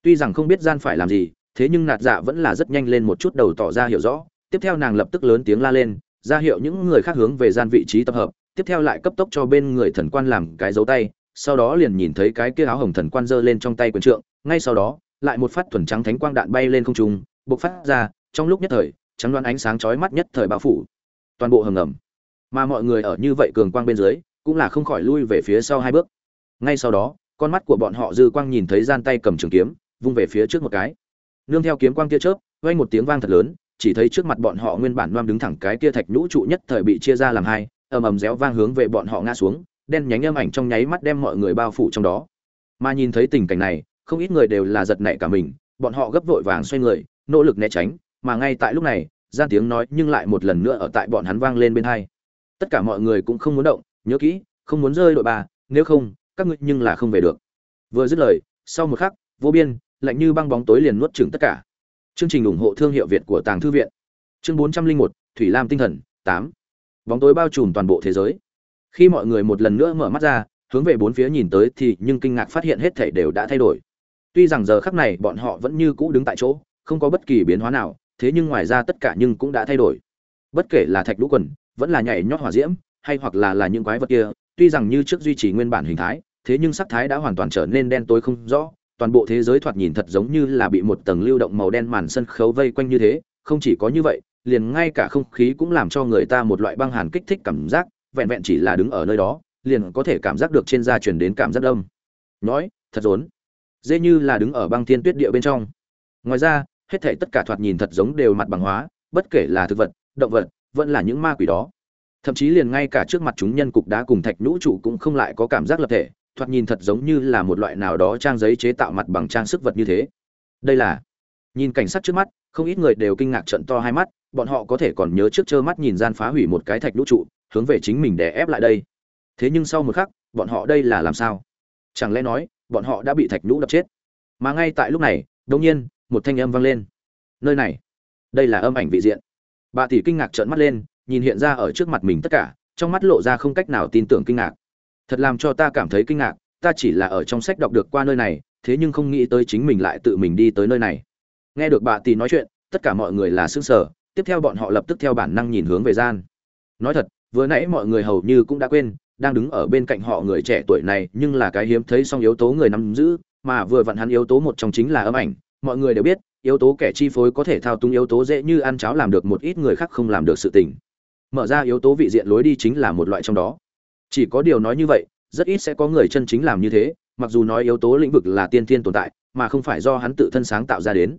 Tuy rằng không biết gian phải làm gì, thế nhưng nạt dạ vẫn là rất nhanh lên một chút đầu tỏ ra hiểu rõ. Tiếp theo nàng lập tức lớn tiếng la lên, ra hiệu những người khác hướng về gian vị trí tập hợp, tiếp theo lại cấp tốc cho bên người thần quan làm cái dấu tay, sau đó liền nhìn thấy cái kia áo hồng thần quan giơ lên trong tay quyền trượng, ngay sau đó, lại một phát thuần trắng thánh quang đạn bay lên không trung, bộc phát ra trong lúc nhất thời, trắng đoán ánh sáng chói mắt nhất thời bao phủ. Toàn bộ hầm ngầm. Mà mọi người ở như vậy cường quang bên dưới, cũng là không khỏi lui về phía sau hai bước. Ngay sau đó, con mắt của bọn họ dư quang nhìn thấy gian tay cầm trường kiếm, vung về phía trước một cái. Nương theo kiếm quang kia chớp, vang một tiếng vang thật lớn, chỉ thấy trước mặt bọn họ nguyên bản loam đứng thẳng cái kia thạch nhũ trụ nhất thời bị chia ra làm hai, ầm ầm réo vang hướng về bọn họ ngã xuống, đen nhánh âm ảnh trong nháy mắt đem mọi người bao phủ trong đó. Mà nhìn thấy tình cảnh này, không ít người đều là giật nảy cả mình, bọn họ gấp vội vàng xoay người, nỗ lực né tránh mà ngay tại lúc này, gian tiếng nói nhưng lại một lần nữa ở tại bọn hắn vang lên bên hai. Tất cả mọi người cũng không muốn động, nhớ kỹ, không muốn rơi đội bà nếu không, các ngươi nhưng là không về được. Vừa dứt lời, sau một khắc, vô biên, lạnh như băng bóng tối liền nuốt chửng tất cả. Chương trình ủng hộ thương hiệu việt của tàng thư viện. Chương bốn trăm linh một, thủy lam tinh thần, tám. Bóng tối bao trùm toàn bộ thế giới. Khi mọi người một lần nữa mở mắt ra, hướng về bốn phía nhìn tới thì nhưng kinh ngạc phát hiện hết thảy đều đã thay đổi. Tuy rằng giờ khắc này bọn họ vẫn như cũ đứng tại chỗ, không có bất kỳ biến hóa nào thế nhưng ngoài ra tất cả nhưng cũng đã thay đổi. Bất kể là thạch lũ quần, vẫn là nhảy nhót hỏa diễm, hay hoặc là là những quái vật kia, tuy rằng như trước duy trì nguyên bản hình thái, thế nhưng sắc thái đã hoàn toàn trở nên đen tối không rõ, toàn bộ thế giới thoạt nhìn thật giống như là bị một tầng lưu động màu đen màn sân khấu vây quanh như thế, không chỉ có như vậy, liền ngay cả không khí cũng làm cho người ta một loại băng hàn kích thích cảm giác, vẹn vẹn chỉ là đứng ở nơi đó, liền có thể cảm giác được trên da truyền đến cảm giác đông nói, thật rốn. Dễ như là đứng ở băng thiên tuyết địa bên trong. Ngoài ra hết thảy tất cả thoạt nhìn thật giống đều mặt bằng hóa, bất kể là thực vật, động vật, vẫn là những ma quỷ đó. Thậm chí liền ngay cả trước mặt chúng nhân cục đá cùng thạch nhũ trụ cũng không lại có cảm giác lập thể, thoạt nhìn thật giống như là một loại nào đó trang giấy chế tạo mặt bằng trang sức vật như thế. Đây là, nhìn cảnh sát trước mắt, không ít người đều kinh ngạc trận to hai mắt, bọn họ có thể còn nhớ trước trơ mắt nhìn gian phá hủy một cái thạch nhũ trụ, hướng về chính mình để ép lại đây. Thế nhưng sau một khắc, bọn họ đây là làm sao? Chẳng lẽ nói, bọn họ đã bị thạch nhũ đập chết? Mà ngay tại lúc này, đột nhiên một thanh âm vang lên. Nơi này, đây là âm ảnh vị diện. Bà tỷ kinh ngạc trợn mắt lên, nhìn hiện ra ở trước mặt mình tất cả, trong mắt lộ ra không cách nào tin tưởng kinh ngạc. Thật làm cho ta cảm thấy kinh ngạc, ta chỉ là ở trong sách đọc được qua nơi này, thế nhưng không nghĩ tới chính mình lại tự mình đi tới nơi này. Nghe được bà tỷ nói chuyện, tất cả mọi người là xương sở tiếp theo bọn họ lập tức theo bản năng nhìn hướng về gian. Nói thật, vừa nãy mọi người hầu như cũng đã quên, đang đứng ở bên cạnh họ người trẻ tuổi này, nhưng là cái hiếm thấy song yếu tố người nắm giữ, mà vừa vặn hắn yếu tố một trong chính là âm ảnh mọi người đều biết, yếu tố kẻ chi phối có thể thao túng yếu tố dễ như ăn cháo làm được một ít người khác không làm được sự tình. Mở ra yếu tố vị diện lối đi chính là một loại trong đó. Chỉ có điều nói như vậy, rất ít sẽ có người chân chính làm như thế, mặc dù nói yếu tố lĩnh vực là tiên tiên tồn tại, mà không phải do hắn tự thân sáng tạo ra đến.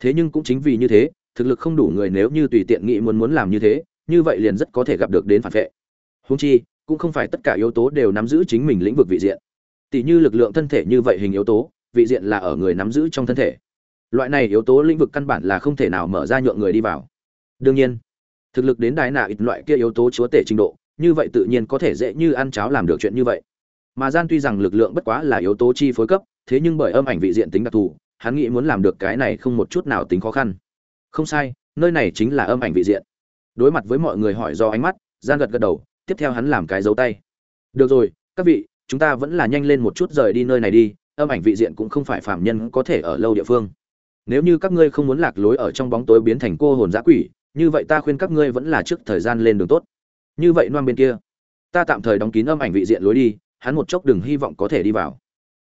Thế nhưng cũng chính vì như thế, thực lực không đủ người nếu như tùy tiện nghĩ muốn muốn làm như thế, như vậy liền rất có thể gặp được đến phản vệ. Húng chi, cũng không phải tất cả yếu tố đều nắm giữ chính mình lĩnh vực vị diện. Tỷ như lực lượng thân thể như vậy hình yếu tố, vị diện là ở người nắm giữ trong thân thể loại này yếu tố lĩnh vực căn bản là không thể nào mở ra nhượng người đi vào. Đương nhiên, thực lực đến đại nạ ít loại kia yếu tố chúa tể trình độ, như vậy tự nhiên có thể dễ như ăn cháo làm được chuyện như vậy. Mà gian tuy rằng lực lượng bất quá là yếu tố chi phối cấp, thế nhưng bởi âm ảnh vị diện tính đặc thù, hắn nghĩ muốn làm được cái này không một chút nào tính khó khăn. Không sai, nơi này chính là âm ảnh vị diện. Đối mặt với mọi người hỏi do ánh mắt, gian gật gật đầu, tiếp theo hắn làm cái dấu tay. Được rồi, các vị, chúng ta vẫn là nhanh lên một chút rời đi nơi này đi, âm ảnh vị diện cũng không phải phạm nhân có thể ở lâu địa phương nếu như các ngươi không muốn lạc lối ở trong bóng tối biến thành cô hồn giã quỷ, như vậy ta khuyên các ngươi vẫn là trước thời gian lên đường tốt. Như vậy noam bên kia, ta tạm thời đóng kín âm ảnh vị diện lối đi, hắn một chốc đừng hy vọng có thể đi vào.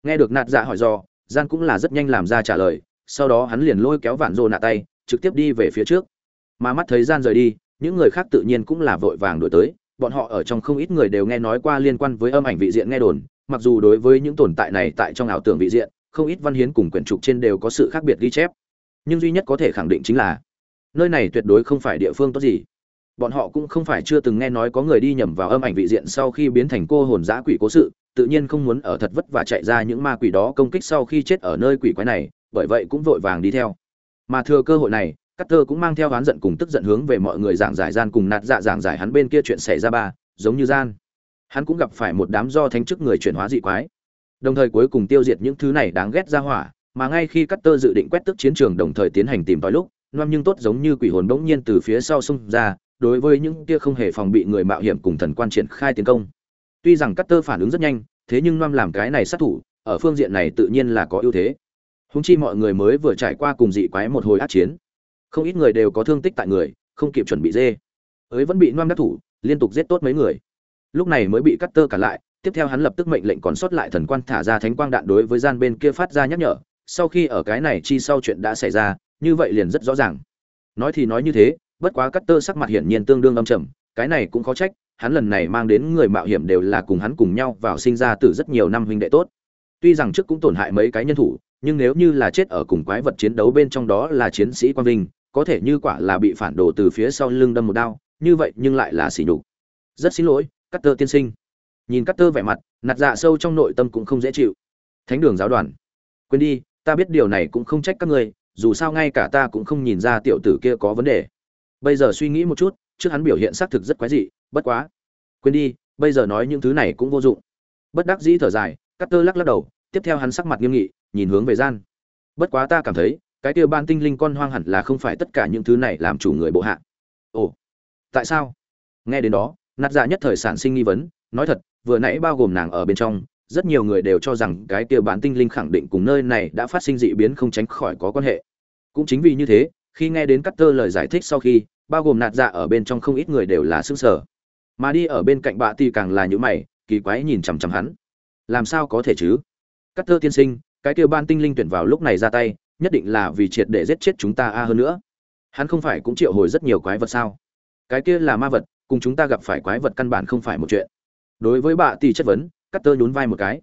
Nghe được nạt dạ hỏi do gian cũng là rất nhanh làm ra trả lời, sau đó hắn liền lôi kéo vạn rô nạ tay, trực tiếp đi về phía trước. Mà mắt thấy gian rời đi, những người khác tự nhiên cũng là vội vàng đổi tới, bọn họ ở trong không ít người đều nghe nói qua liên quan với âm ảnh vị diện nghe đồn, mặc dù đối với những tồn tại này tại trong ảo tưởng vị diện không ít văn hiến cùng quyển trục trên đều có sự khác biệt ghi chép. Nhưng duy nhất có thể khẳng định chính là, nơi này tuyệt đối không phải địa phương tốt gì. Bọn họ cũng không phải chưa từng nghe nói có người đi nhầm vào âm ảnh vị diện sau khi biến thành cô hồn giã quỷ cố sự, tự nhiên không muốn ở thật vất và chạy ra những ma quỷ đó công kích sau khi chết ở nơi quỷ quái này, bởi vậy cũng vội vàng đi theo. Mà thừa cơ hội này các thơ cũng mang theo oán giận cùng tức giận hướng về mọi người giảng giải gian cùng nạt dạ giảng giải hắn bên kia chuyện xảy ra ba, giống như gian. Hắn cũng gặp phải một đám do thánh chức người chuyển hóa dị quái đồng thời cuối cùng tiêu diệt những thứ này đáng ghét ra hỏa, mà ngay khi cắt tơ dự định quét tức chiến trường đồng thời tiến hành tìm tòi lúc, noam nhưng tốt giống như quỷ hồn bỗng nhiên từ phía sau xông ra, đối với những kia không hề phòng bị người mạo hiểm cùng thần quan triển khai tiến công. Tuy rằng cắt tơ phản ứng rất nhanh, thế nhưng noam làm cái này sát thủ, ở phương diện này tự nhiên là có ưu thế. Húng chi mọi người mới vừa trải qua cùng dị quái một hồi át chiến, không ít người đều có thương tích tại người, không kịp chuẩn bị dê. Ấy vẫn bị noam đắc thủ, liên tục giết tốt mấy người. Lúc này mới bị cắt tơ cả lại tiếp theo hắn lập tức mệnh lệnh còn sót lại thần quan thả ra thánh quang đạn đối với gian bên kia phát ra nhắc nhở, sau khi ở cái này chi sau chuyện đã xảy ra, như vậy liền rất rõ ràng. Nói thì nói như thế, bất quá cắt tơ sắc mặt hiển nhiên tương đương âm trầm, cái này cũng khó trách, hắn lần này mang đến người mạo hiểm đều là cùng hắn cùng nhau vào sinh ra từ rất nhiều năm huynh đệ tốt. Tuy rằng trước cũng tổn hại mấy cái nhân thủ, nhưng nếu như là chết ở cùng quái vật chiến đấu bên trong đó là chiến sĩ quang vinh, có thể như quả là bị phản đồ từ phía sau lưng đâm một đao, như vậy nhưng lại là xỉ nhục. Rất xin lỗi, cắt tơ tiên sinh nhìn cắt tơ vẻ mặt, nạt dạ sâu trong nội tâm cũng không dễ chịu. Thánh đường giáo đoàn. Quên đi, ta biết điều này cũng không trách các ngươi, dù sao ngay cả ta cũng không nhìn ra tiểu tử kia có vấn đề. Bây giờ suy nghĩ một chút, trước hắn biểu hiện xác thực rất quái dị, bất quá. Quên đi, bây giờ nói những thứ này cũng vô dụng. Bất đắc dĩ thở dài, cắt tơ lắc lắc đầu, tiếp theo hắn sắc mặt nghiêm nghị, nhìn hướng về gian. Bất quá ta cảm thấy, cái kia ban tinh linh con hoang hẳn là không phải tất cả những thứ này làm chủ người bộ hạ. Ồ, tại sao? Nghe đến đó, nạt dạ nhất thời sản sinh nghi vấn, nói thật vừa nãy bao gồm nàng ở bên trong, rất nhiều người đều cho rằng cái kia bán tinh linh khẳng định cùng nơi này đã phát sinh dị biến không tránh khỏi có quan hệ. Cũng chính vì như thế, khi nghe đến cắt tơ lời giải thích sau khi, bao gồm nạt dạ ở bên trong không ít người đều là xương sở mà đi ở bên cạnh bạ thì càng là những mày, kỳ quái nhìn chằm chằm hắn. Làm sao có thể chứ? Cắt tơ tiên sinh, cái kia ban tinh linh tuyển vào lúc này ra tay, nhất định là vì triệt để giết chết chúng ta a hơn nữa. Hắn không phải cũng triệu hồi rất nhiều quái vật sao? Cái kia là ma vật, cùng chúng ta gặp phải quái vật căn bản không phải một chuyện đối với bà tỷ chất vấn, cắt tơ nhún vai một cái.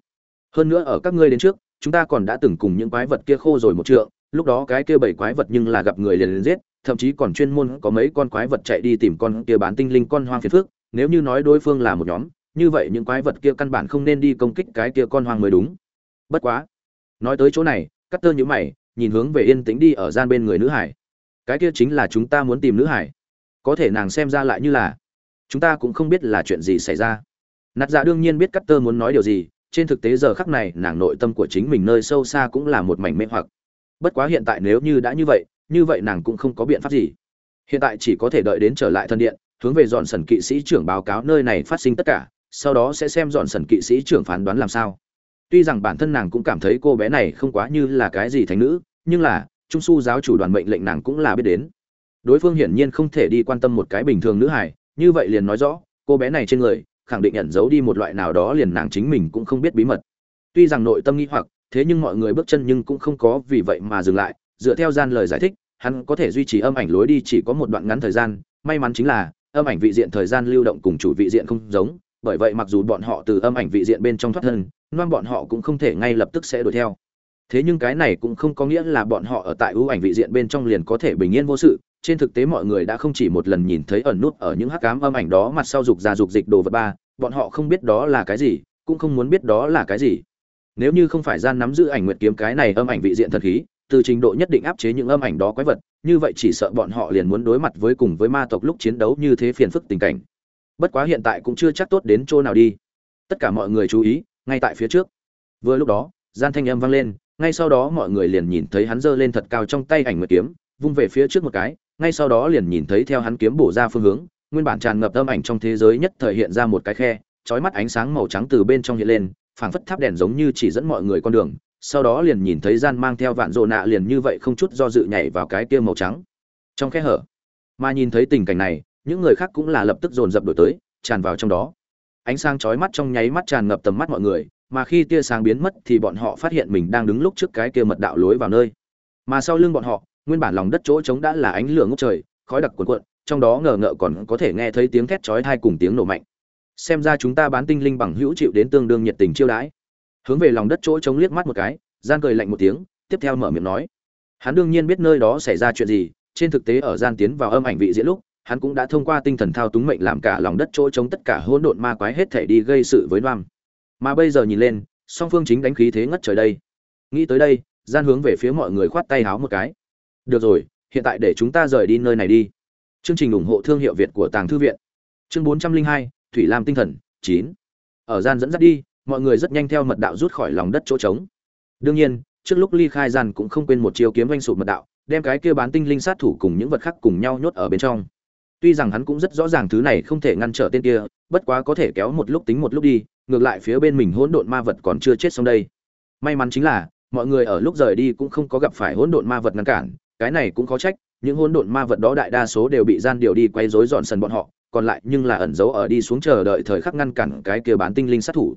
Hơn nữa ở các ngươi đến trước, chúng ta còn đã từng cùng những quái vật kia khô rồi một trượng, lúc đó cái kia bảy quái vật nhưng là gặp người liền liền giết, thậm chí còn chuyên môn có mấy con quái vật chạy đi tìm con kia bán tinh linh con hoang phiền phước nếu như nói đối phương là một nhóm, như vậy những quái vật kia căn bản không nên đi công kích cái kia con hoang mới đúng. Bất quá, nói tới chỗ này, cắt tơ nhữ mày, nhìn hướng về yên tĩnh đi ở gian bên người nữ hải. Cái kia chính là chúng ta muốn tìm nữ hải. Có thể nàng xem ra lại như là, chúng ta cũng không biết là chuyện gì xảy ra nạt dạ đương nhiên biết cắt tơ muốn nói điều gì trên thực tế giờ khắc này nàng nội tâm của chính mình nơi sâu xa cũng là một mảnh mê hoặc. Bất quá hiện tại nếu như đã như vậy như vậy nàng cũng không có biện pháp gì. Hiện tại chỉ có thể đợi đến trở lại thân điện hướng về dọn sần kỵ sĩ trưởng báo cáo nơi này phát sinh tất cả sau đó sẽ xem dọn sần kỵ sĩ trưởng phán đoán làm sao. Tuy rằng bản thân nàng cũng cảm thấy cô bé này không quá như là cái gì thành nữ nhưng là trung su giáo chủ đoàn mệnh lệnh nàng cũng là biết đến. Đối phương hiển nhiên không thể đi quan tâm một cái bình thường nữ hải, như vậy liền nói rõ cô bé này trên người khẳng định ẩn giấu đi một loại nào đó liền nàng chính mình cũng không biết bí mật. Tuy rằng nội tâm nghi hoặc, thế nhưng mọi người bước chân nhưng cũng không có vì vậy mà dừng lại, dựa theo gian lời giải thích, hắn có thể duy trì âm ảnh lối đi chỉ có một đoạn ngắn thời gian, may mắn chính là, âm ảnh vị diện thời gian lưu động cùng chủ vị diện không giống, bởi vậy mặc dù bọn họ từ âm ảnh vị diện bên trong thoát thân, nhưng bọn họ cũng không thể ngay lập tức sẽ đuổi theo. Thế nhưng cái này cũng không có nghĩa là bọn họ ở tại ưu ảnh vị diện bên trong liền có thể bình yên vô sự trên thực tế mọi người đã không chỉ một lần nhìn thấy ẩn nút ở những hắc cám âm ảnh đó mặt sau dục ra dục dịch đồ vật ba, bọn họ không biết đó là cái gì, cũng không muốn biết đó là cái gì. Nếu như không phải gian nắm giữ ảnh nguyệt kiếm cái này âm ảnh vị diện thần khí, từ trình độ nhất định áp chế những âm ảnh đó quái vật, như vậy chỉ sợ bọn họ liền muốn đối mặt với cùng với ma tộc lúc chiến đấu như thế phiền phức tình cảnh. Bất quá hiện tại cũng chưa chắc tốt đến chỗ nào đi. Tất cả mọi người chú ý, ngay tại phía trước. Vừa lúc đó, gian thanh âm vang lên, ngay sau đó mọi người liền nhìn thấy hắn giơ lên thật cao trong tay ảnh nguyệt kiếm, vung về phía trước một cái ngay sau đó liền nhìn thấy theo hắn kiếm bổ ra phương hướng, nguyên bản tràn ngập âm ảnh trong thế giới nhất thời hiện ra một cái khe, chói mắt ánh sáng màu trắng từ bên trong hiện lên, phảng phất tháp đèn giống như chỉ dẫn mọi người con đường. Sau đó liền nhìn thấy gian mang theo vạn rộ nạ liền như vậy không chút do dự nhảy vào cái kia màu trắng. Trong khe hở, mà nhìn thấy tình cảnh này, những người khác cũng là lập tức dồn dập đổi tới, tràn vào trong đó. Ánh sáng chói mắt trong nháy mắt tràn ngập tầm mắt mọi người, mà khi tia sáng biến mất thì bọn họ phát hiện mình đang đứng lúc trước cái kia mật đạo lối vào nơi. Mà sau lưng bọn họ nguyên bản lòng đất chỗ trống đã là ánh lửa ngốc trời khói đặc cuồn cuộn trong đó ngờ ngợ còn có thể nghe thấy tiếng thét chói tai cùng tiếng nổ mạnh xem ra chúng ta bán tinh linh bằng hữu chịu đến tương đương nhiệt tình chiêu đãi hướng về lòng đất chỗ trống liếc mắt một cái gian cười lạnh một tiếng tiếp theo mở miệng nói hắn đương nhiên biết nơi đó xảy ra chuyện gì trên thực tế ở gian tiến vào âm ảnh vị diễn lúc hắn cũng đã thông qua tinh thần thao túng mệnh làm cả lòng đất chỗ trống tất cả hỗn độn ma quái hết thể đi gây sự với Noam. Mà bây giờ nhìn lên, song phương chính đánh khí thế ngất trời đây. Nghĩ tới đây, gian hướng về phía mọi người khoát tay háo một cái. Được rồi, hiện tại để chúng ta rời đi nơi này đi. Chương trình ủng hộ thương hiệu Việt của Tàng thư viện. Chương 402, Thủy Lam tinh thần 9. Ở gian dẫn dắt đi, mọi người rất nhanh theo mật đạo rút khỏi lòng đất chỗ trống. Đương nhiên, trước lúc ly khai gian cũng không quên một chiêu kiếm vanh sụp mật đạo, đem cái kia bán tinh linh sát thủ cùng những vật khác cùng nhau nhốt ở bên trong. Tuy rằng hắn cũng rất rõ ràng thứ này không thể ngăn trở tên kia, bất quá có thể kéo một lúc tính một lúc đi, ngược lại phía bên mình hỗn độn ma vật còn chưa chết xong đây. May mắn chính là, mọi người ở lúc rời đi cũng không có gặp phải hỗn độn ma vật ngăn cản, cái này cũng khó trách, những hỗn độn ma vật đó đại đa số đều bị gian điều đi quay rối dọn sần bọn họ, còn lại nhưng là ẩn giấu ở đi xuống chờ đợi thời khắc ngăn cản cái kia bán tinh linh sát thủ.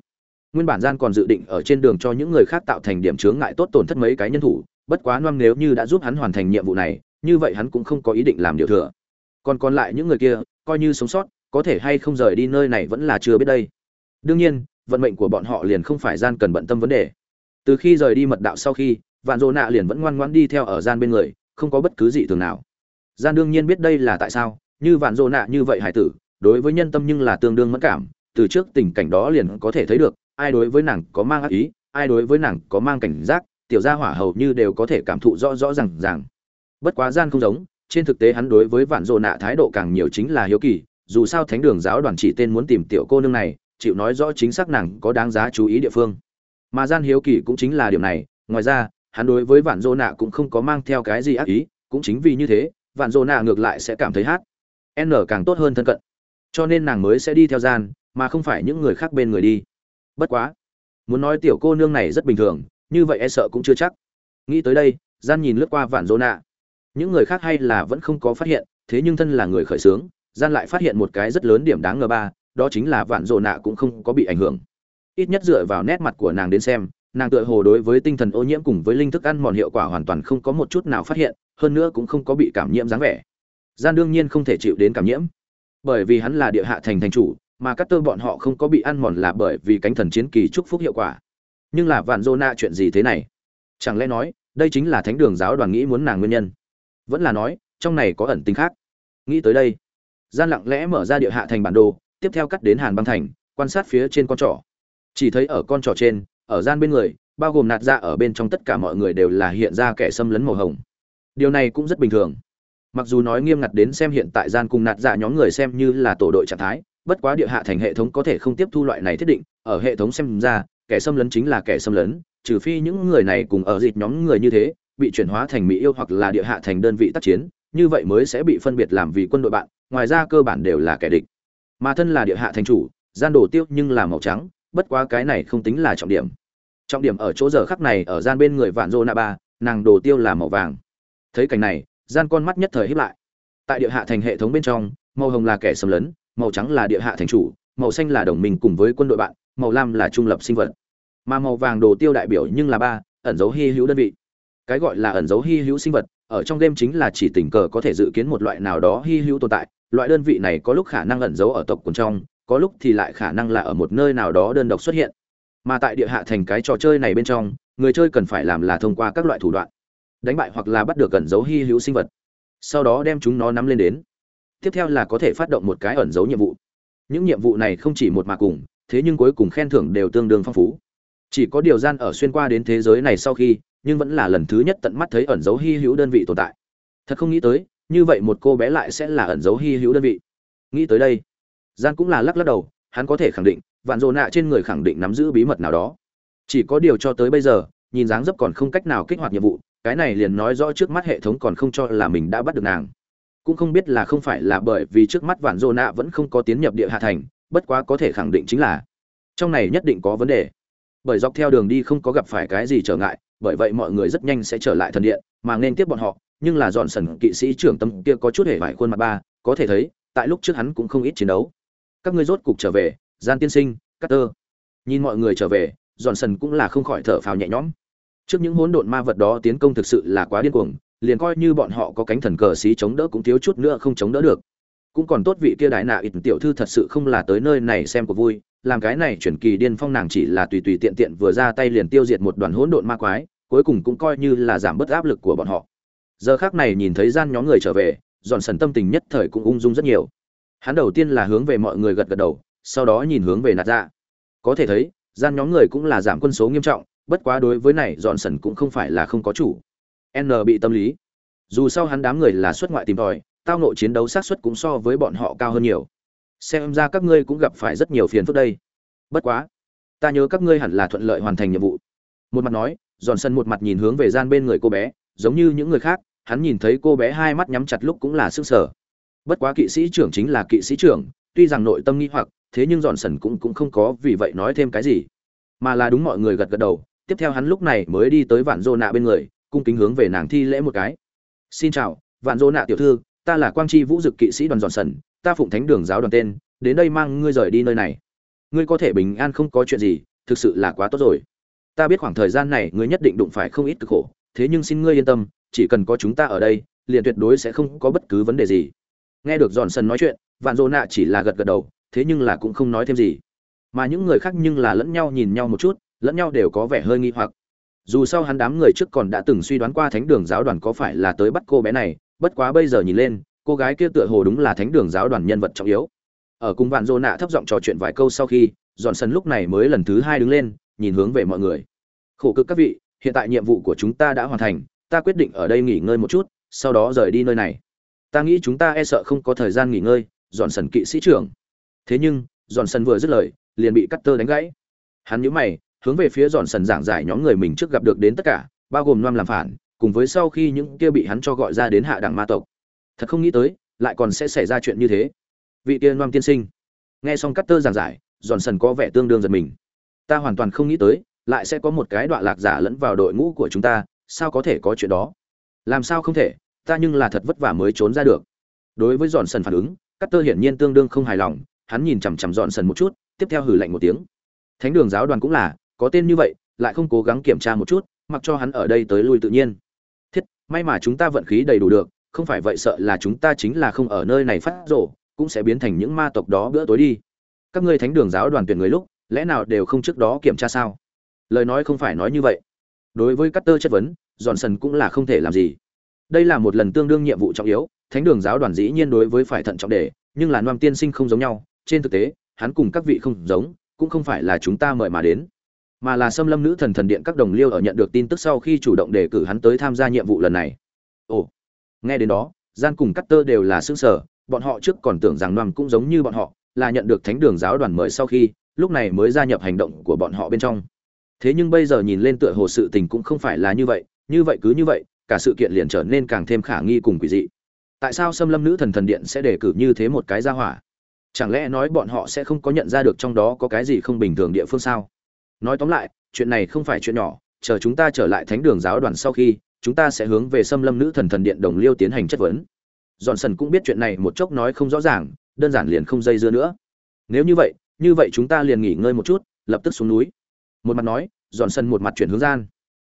Nguyên bản gian còn dự định ở trên đường cho những người khác tạo thành điểm chướng ngại tốt tổn thất mấy cái nhân thủ, bất quá noam nếu như đã giúp hắn hoàn thành nhiệm vụ này, như vậy hắn cũng không có ý định làm điều thừa. Còn còn lại những người kia coi như sống sót có thể hay không rời đi nơi này vẫn là chưa biết đây. Đương nhiên vận mệnh của bọn họ liền không phải gian cần bận tâm vấn đề. Từ khi rời đi mật đạo sau khi vạn dô nạ liền vẫn ngoan ngoãn đi theo ở gian bên người không có bất cứ gì thường nào. Gian đương nhiên biết đây là tại sao, như vạn dỗ nạ như vậy hải tử, đối với nhân tâm nhưng là tương đương mẫn cảm, từ trước tình cảnh đó liền có thể thấy được, ai đối với nàng có mang ác ý, ai đối với nàng có mang cảnh giác, tiểu gia hỏa hầu như đều có thể cảm thụ rõ rõ ràng ràng. Bất quá gian không giống, trên thực tế hắn đối với vạn dồ nạ thái độ càng nhiều chính là hiếu kỳ, dù sao thánh đường giáo đoàn chỉ tên muốn tìm tiểu cô nương này, chịu nói rõ chính xác nàng có đáng giá chú ý địa phương. Mà gian hiếu kỳ cũng chính là điểm này, ngoài ra hắn đối với vạn dô nạ cũng không có mang theo cái gì ác ý, cũng chính vì như thế, vạn dô nạ ngược lại sẽ cảm thấy hát. N càng tốt hơn thân cận. Cho nên nàng mới sẽ đi theo gian, mà không phải những người khác bên người đi. Bất quá. Muốn nói tiểu cô nương này rất bình thường, như vậy e sợ cũng chưa chắc. Nghĩ tới đây, gian nhìn lướt qua vạn dô nạ những người khác hay là vẫn không có phát hiện, thế nhưng thân là người khởi xướng, gian lại phát hiện một cái rất lớn điểm đáng ngờ ba, đó chính là vạn dô nạ cũng không có bị ảnh hưởng. Ít nhất dựa vào nét mặt của nàng đến xem nàng tựa hồ đối với tinh thần ô nhiễm cùng với linh thức ăn mòn hiệu quả hoàn toàn không có một chút nào phát hiện, hơn nữa cũng không có bị cảm nhiễm dáng vẻ. Gian đương nhiên không thể chịu đến cảm nhiễm. Bởi vì hắn là địa hạ thành thành chủ, mà các tơ bọn họ không có bị ăn mòn là bởi vì cánh thần chiến kỳ chúc phúc hiệu quả. Nhưng là vạn dô na chuyện gì thế này? Chẳng lẽ nói, đây chính là thánh đường giáo đoàn nghĩ muốn nàng nguyên nhân? Vẫn là nói, trong này có ẩn tính khác. Nghĩ tới đây, gian lặng lẽ mở ra địa hạ thành bản đồ, tiếp theo cắt đến hàn băng thành, quan sát phía trên con trỏ. Chỉ thấy ở con trỏ trên ở gian bên người, bao gồm nạt ra ở bên trong tất cả mọi người đều là hiện ra kẻ xâm lấn màu hồng. Điều này cũng rất bình thường. Mặc dù nói nghiêm ngặt đến xem hiện tại gian cùng nạt dạ nhóm người xem như là tổ đội trạng thái, bất quá địa hạ thành hệ thống có thể không tiếp thu loại này thiết định, ở hệ thống xem ra, kẻ xâm lấn chính là kẻ xâm lấn, trừ phi những người này cùng ở dịch nhóm người như thế, bị chuyển hóa thành mỹ yêu hoặc là địa hạ thành đơn vị tác chiến, như vậy mới sẽ bị phân biệt làm vì quân đội bạn, ngoài ra cơ bản đều là kẻ địch. Mà thân là địa hạ thành chủ, gian đổ tiêu nhưng là màu trắng bất quá cái này không tính là trọng điểm. Trọng điểm ở chỗ giờ khắc này ở gian bên người vạn dô na ba, nàng đồ tiêu là màu vàng. Thấy cảnh này, gian con mắt nhất thời hiếp lại. Tại địa hạ thành hệ thống bên trong, màu hồng là kẻ xâm lấn, màu trắng là địa hạ thành chủ, màu xanh là đồng minh cùng với quân đội bạn, màu lam là trung lập sinh vật. Mà màu vàng đồ tiêu đại biểu nhưng là ba, ẩn dấu hy hữu đơn vị. Cái gọi là ẩn dấu hy hữu sinh vật, ở trong game chính là chỉ tình cờ có thể dự kiến một loại nào đó hy hữu tồn tại. Loại đơn vị này có lúc khả năng ẩn giấu ở tộc quần trong có lúc thì lại khả năng là ở một nơi nào đó đơn độc xuất hiện. Mà tại địa hạ thành cái trò chơi này bên trong, người chơi cần phải làm là thông qua các loại thủ đoạn. Đánh bại hoặc là bắt được ẩn dấu hy hữu sinh vật. Sau đó đem chúng nó nắm lên đến. Tiếp theo là có thể phát động một cái ẩn dấu nhiệm vụ. Những nhiệm vụ này không chỉ một mà cùng, thế nhưng cuối cùng khen thưởng đều tương đương phong phú. Chỉ có điều gian ở xuyên qua đến thế giới này sau khi, nhưng vẫn là lần thứ nhất tận mắt thấy ẩn dấu hy hữu đơn vị tồn tại. Thật không nghĩ tới, như vậy một cô bé lại sẽ là ẩn dấu hy hữu đơn vị. Nghĩ tới đây gian cũng là lắc lắc đầu, hắn có thể khẳng định, vạn dồ nạ trên người khẳng định nắm giữ bí mật nào đó. Chỉ có điều cho tới bây giờ, nhìn dáng dấp còn không cách nào kích hoạt nhiệm vụ, cái này liền nói rõ trước mắt hệ thống còn không cho là mình đã bắt được nàng. Cũng không biết là không phải là bởi vì trước mắt vạn dồ nạ vẫn không có tiến nhập địa hạ thành, bất quá có thể khẳng định chính là, trong này nhất định có vấn đề. Bởi dọc theo đường đi không có gặp phải cái gì trở ngại, bởi vậy mọi người rất nhanh sẽ trở lại thần điện, mà nên tiếp bọn họ, nhưng là dọn sần kỵ sĩ trưởng tâm kia có chút hề vải khuôn mặt ba, có thể thấy, tại lúc trước hắn cũng không ít chiến đấu các ngươi rốt cục trở về gian tiên sinh cắt tơ, nhìn mọi người trở về dọn sần cũng là không khỏi thở phào nhẹ nhõm. Trước những hỗn độn ma vật đó tiến công thực sự là quá điên cuồng liền coi như bọn họ có cánh thần cờ xí chống đỡ cũng thiếu chút nữa không chống đỡ được. Cũng còn tốt vị kia đại nạ ít tiểu thư thật sự không là tới nơi này xem cuộc vui làm cái này chuyển kỳ điên phong nàng chỉ là tùy tùy tiện tiện vừa ra tay liền tiêu diệt một đoàn hỗn độn ma quái cuối cùng cũng coi như là giảm bớt áp lực của bọn họ. Giờ khác này nhìn thấy gian nhóm người trở về dọn sần tâm tình nhất thời cũng ung dung rất nhiều hắn đầu tiên là hướng về mọi người gật gật đầu, sau đó nhìn hướng về nạt dạ. Có thể thấy, gian nhóm người cũng là giảm quân số nghiêm trọng, bất quá đối với này, dọn sần cũng không phải là không có chủ. N bị tâm lý. Dù sau hắn đám người là xuất ngoại tìm tòi, tao nội chiến đấu sát xuất cũng so với bọn họ cao hơn nhiều. Xem ra các ngươi cũng gặp phải rất nhiều phiền phức đây. Bất quá, ta nhớ các ngươi hẳn là thuận lợi hoàn thành nhiệm vụ. Một mặt nói, dọn sân một mặt nhìn hướng về gian bên người cô bé, giống như những người khác, hắn nhìn thấy cô bé hai mắt nhắm chặt lúc cũng là sức sở bất quá kỵ sĩ trưởng chính là kỵ sĩ trưởng, tuy rằng nội tâm nghi hoặc, thế nhưng dọn sần cũng cũng không có vì vậy nói thêm cái gì. Mà là đúng mọi người gật gật đầu, tiếp theo hắn lúc này mới đi tới vạn dô nạ bên người, cung kính hướng về nàng thi lễ một cái. Xin chào, vạn dô nạ tiểu thư, ta là quang tri vũ dực kỵ sĩ đoàn dọn sần, ta phụng thánh đường giáo đoàn tên, đến đây mang ngươi rời đi nơi này. Ngươi có thể bình an không có chuyện gì, thực sự là quá tốt rồi. Ta biết khoảng thời gian này ngươi nhất định đụng phải không ít cực khổ, thế nhưng xin ngươi yên tâm, chỉ cần có chúng ta ở đây, liền tuyệt đối sẽ không có bất cứ vấn đề gì nghe được giòn sân nói chuyện, vạn dô nạ chỉ là gật gật đầu, thế nhưng là cũng không nói thêm gì. Mà những người khác nhưng là lẫn nhau nhìn nhau một chút, lẫn nhau đều có vẻ hơi nghi hoặc. Dù sao hắn đám người trước còn đã từng suy đoán qua thánh đường giáo đoàn có phải là tới bắt cô bé này, bất quá bây giờ nhìn lên, cô gái kia tựa hồ đúng là thánh đường giáo đoàn nhân vật trọng yếu. Ở cùng vạn dô nạ thấp giọng trò chuyện vài câu sau khi dọn sân lúc này mới lần thứ hai đứng lên, nhìn hướng về mọi người. Khổ cực các vị, hiện tại nhiệm vụ của chúng ta đã hoàn thành, ta quyết định ở đây nghỉ ngơi một chút, sau đó rời đi nơi này ta nghĩ chúng ta e sợ không có thời gian nghỉ ngơi, dọn sần kỵ sĩ trưởng. Thế nhưng, dọn sần vừa dứt lời, liền bị cắt tơ đánh gãy. Hắn nhíu mày, hướng về phía dọn sần giảng giải nhóm người mình trước gặp được đến tất cả, bao gồm noam làm phản, cùng với sau khi những kia bị hắn cho gọi ra đến hạ đẳng ma tộc. Thật không nghĩ tới, lại còn sẽ xảy ra chuyện như thế. Vị tiên noam tiên sinh. Nghe xong cắt tơ giảng giải, dọn sần có vẻ tương đương giật mình. Ta hoàn toàn không nghĩ tới, lại sẽ có một cái đoạn lạc giả lẫn vào đội ngũ của chúng ta, sao có thể có chuyện đó? Làm sao không thể? Ta nhưng là thật vất vả mới trốn ra được. Đối với dọn sần phản ứng cắt tơ hiển nhiên tương đương không hài lòng, hắn nhìn chằm chằm dọn sần một chút, tiếp theo hử lạnh một tiếng. Thánh đường giáo đoàn cũng là, có tên như vậy, lại không cố gắng kiểm tra một chút, mặc cho hắn ở đây tới lui tự nhiên. Thiết, may mà chúng ta vận khí đầy đủ được, không phải vậy sợ là chúng ta chính là không ở nơi này phát rổ cũng sẽ biến thành những ma tộc đó bữa tối đi. Các ngươi thánh đường giáo đoàn tuyển người lúc, lẽ nào đều không trước đó kiểm tra sao? Lời nói không phải nói như vậy. Đối với Cutter chất vấn Johnson cũng là không thể làm gì đây là một lần tương đương nhiệm vụ trọng yếu, thánh đường giáo đoàn dĩ nhiên đối với phải thận trọng đề, nhưng là Noam tiên sinh không giống nhau. Trên thực tế, hắn cùng các vị không giống, cũng không phải là chúng ta mời mà đến, mà là xâm lâm nữ thần thần điện các đồng liêu ở nhận được tin tức sau khi chủ động đề cử hắn tới tham gia nhiệm vụ lần này. Ồ, nghe đến đó, gian cùng Cutter đều là xương sở bọn họ trước còn tưởng rằng Noam cũng giống như bọn họ, là nhận được thánh đường giáo đoàn mời sau khi, lúc này mới gia nhập hành động của bọn họ bên trong. Thế nhưng bây giờ nhìn lên tựa hồ sự tình cũng không phải là như vậy như vậy cứ như vậy cả sự kiện liền trở nên càng thêm khả nghi cùng quỷ dị. Tại sao xâm lâm nữ thần thần điện sẽ đề cử như thế một cái gia hỏa? Chẳng lẽ nói bọn họ sẽ không có nhận ra được trong đó có cái gì không bình thường địa phương sao? Nói tóm lại, chuyện này không phải chuyện nhỏ, chờ chúng ta trở lại thánh đường giáo đoàn sau khi, chúng ta sẽ hướng về xâm lâm nữ thần thần điện đồng liêu tiến hành chất vấn. Dọn sần cũng biết chuyện này một chốc nói không rõ ràng, đơn giản liền không dây dưa nữa. Nếu như vậy như vậy chúng ta liền nghỉ ngơi một chút, lập tức xuống núi. Một mặt nói dọn sân một mặt chuyển hướng gian.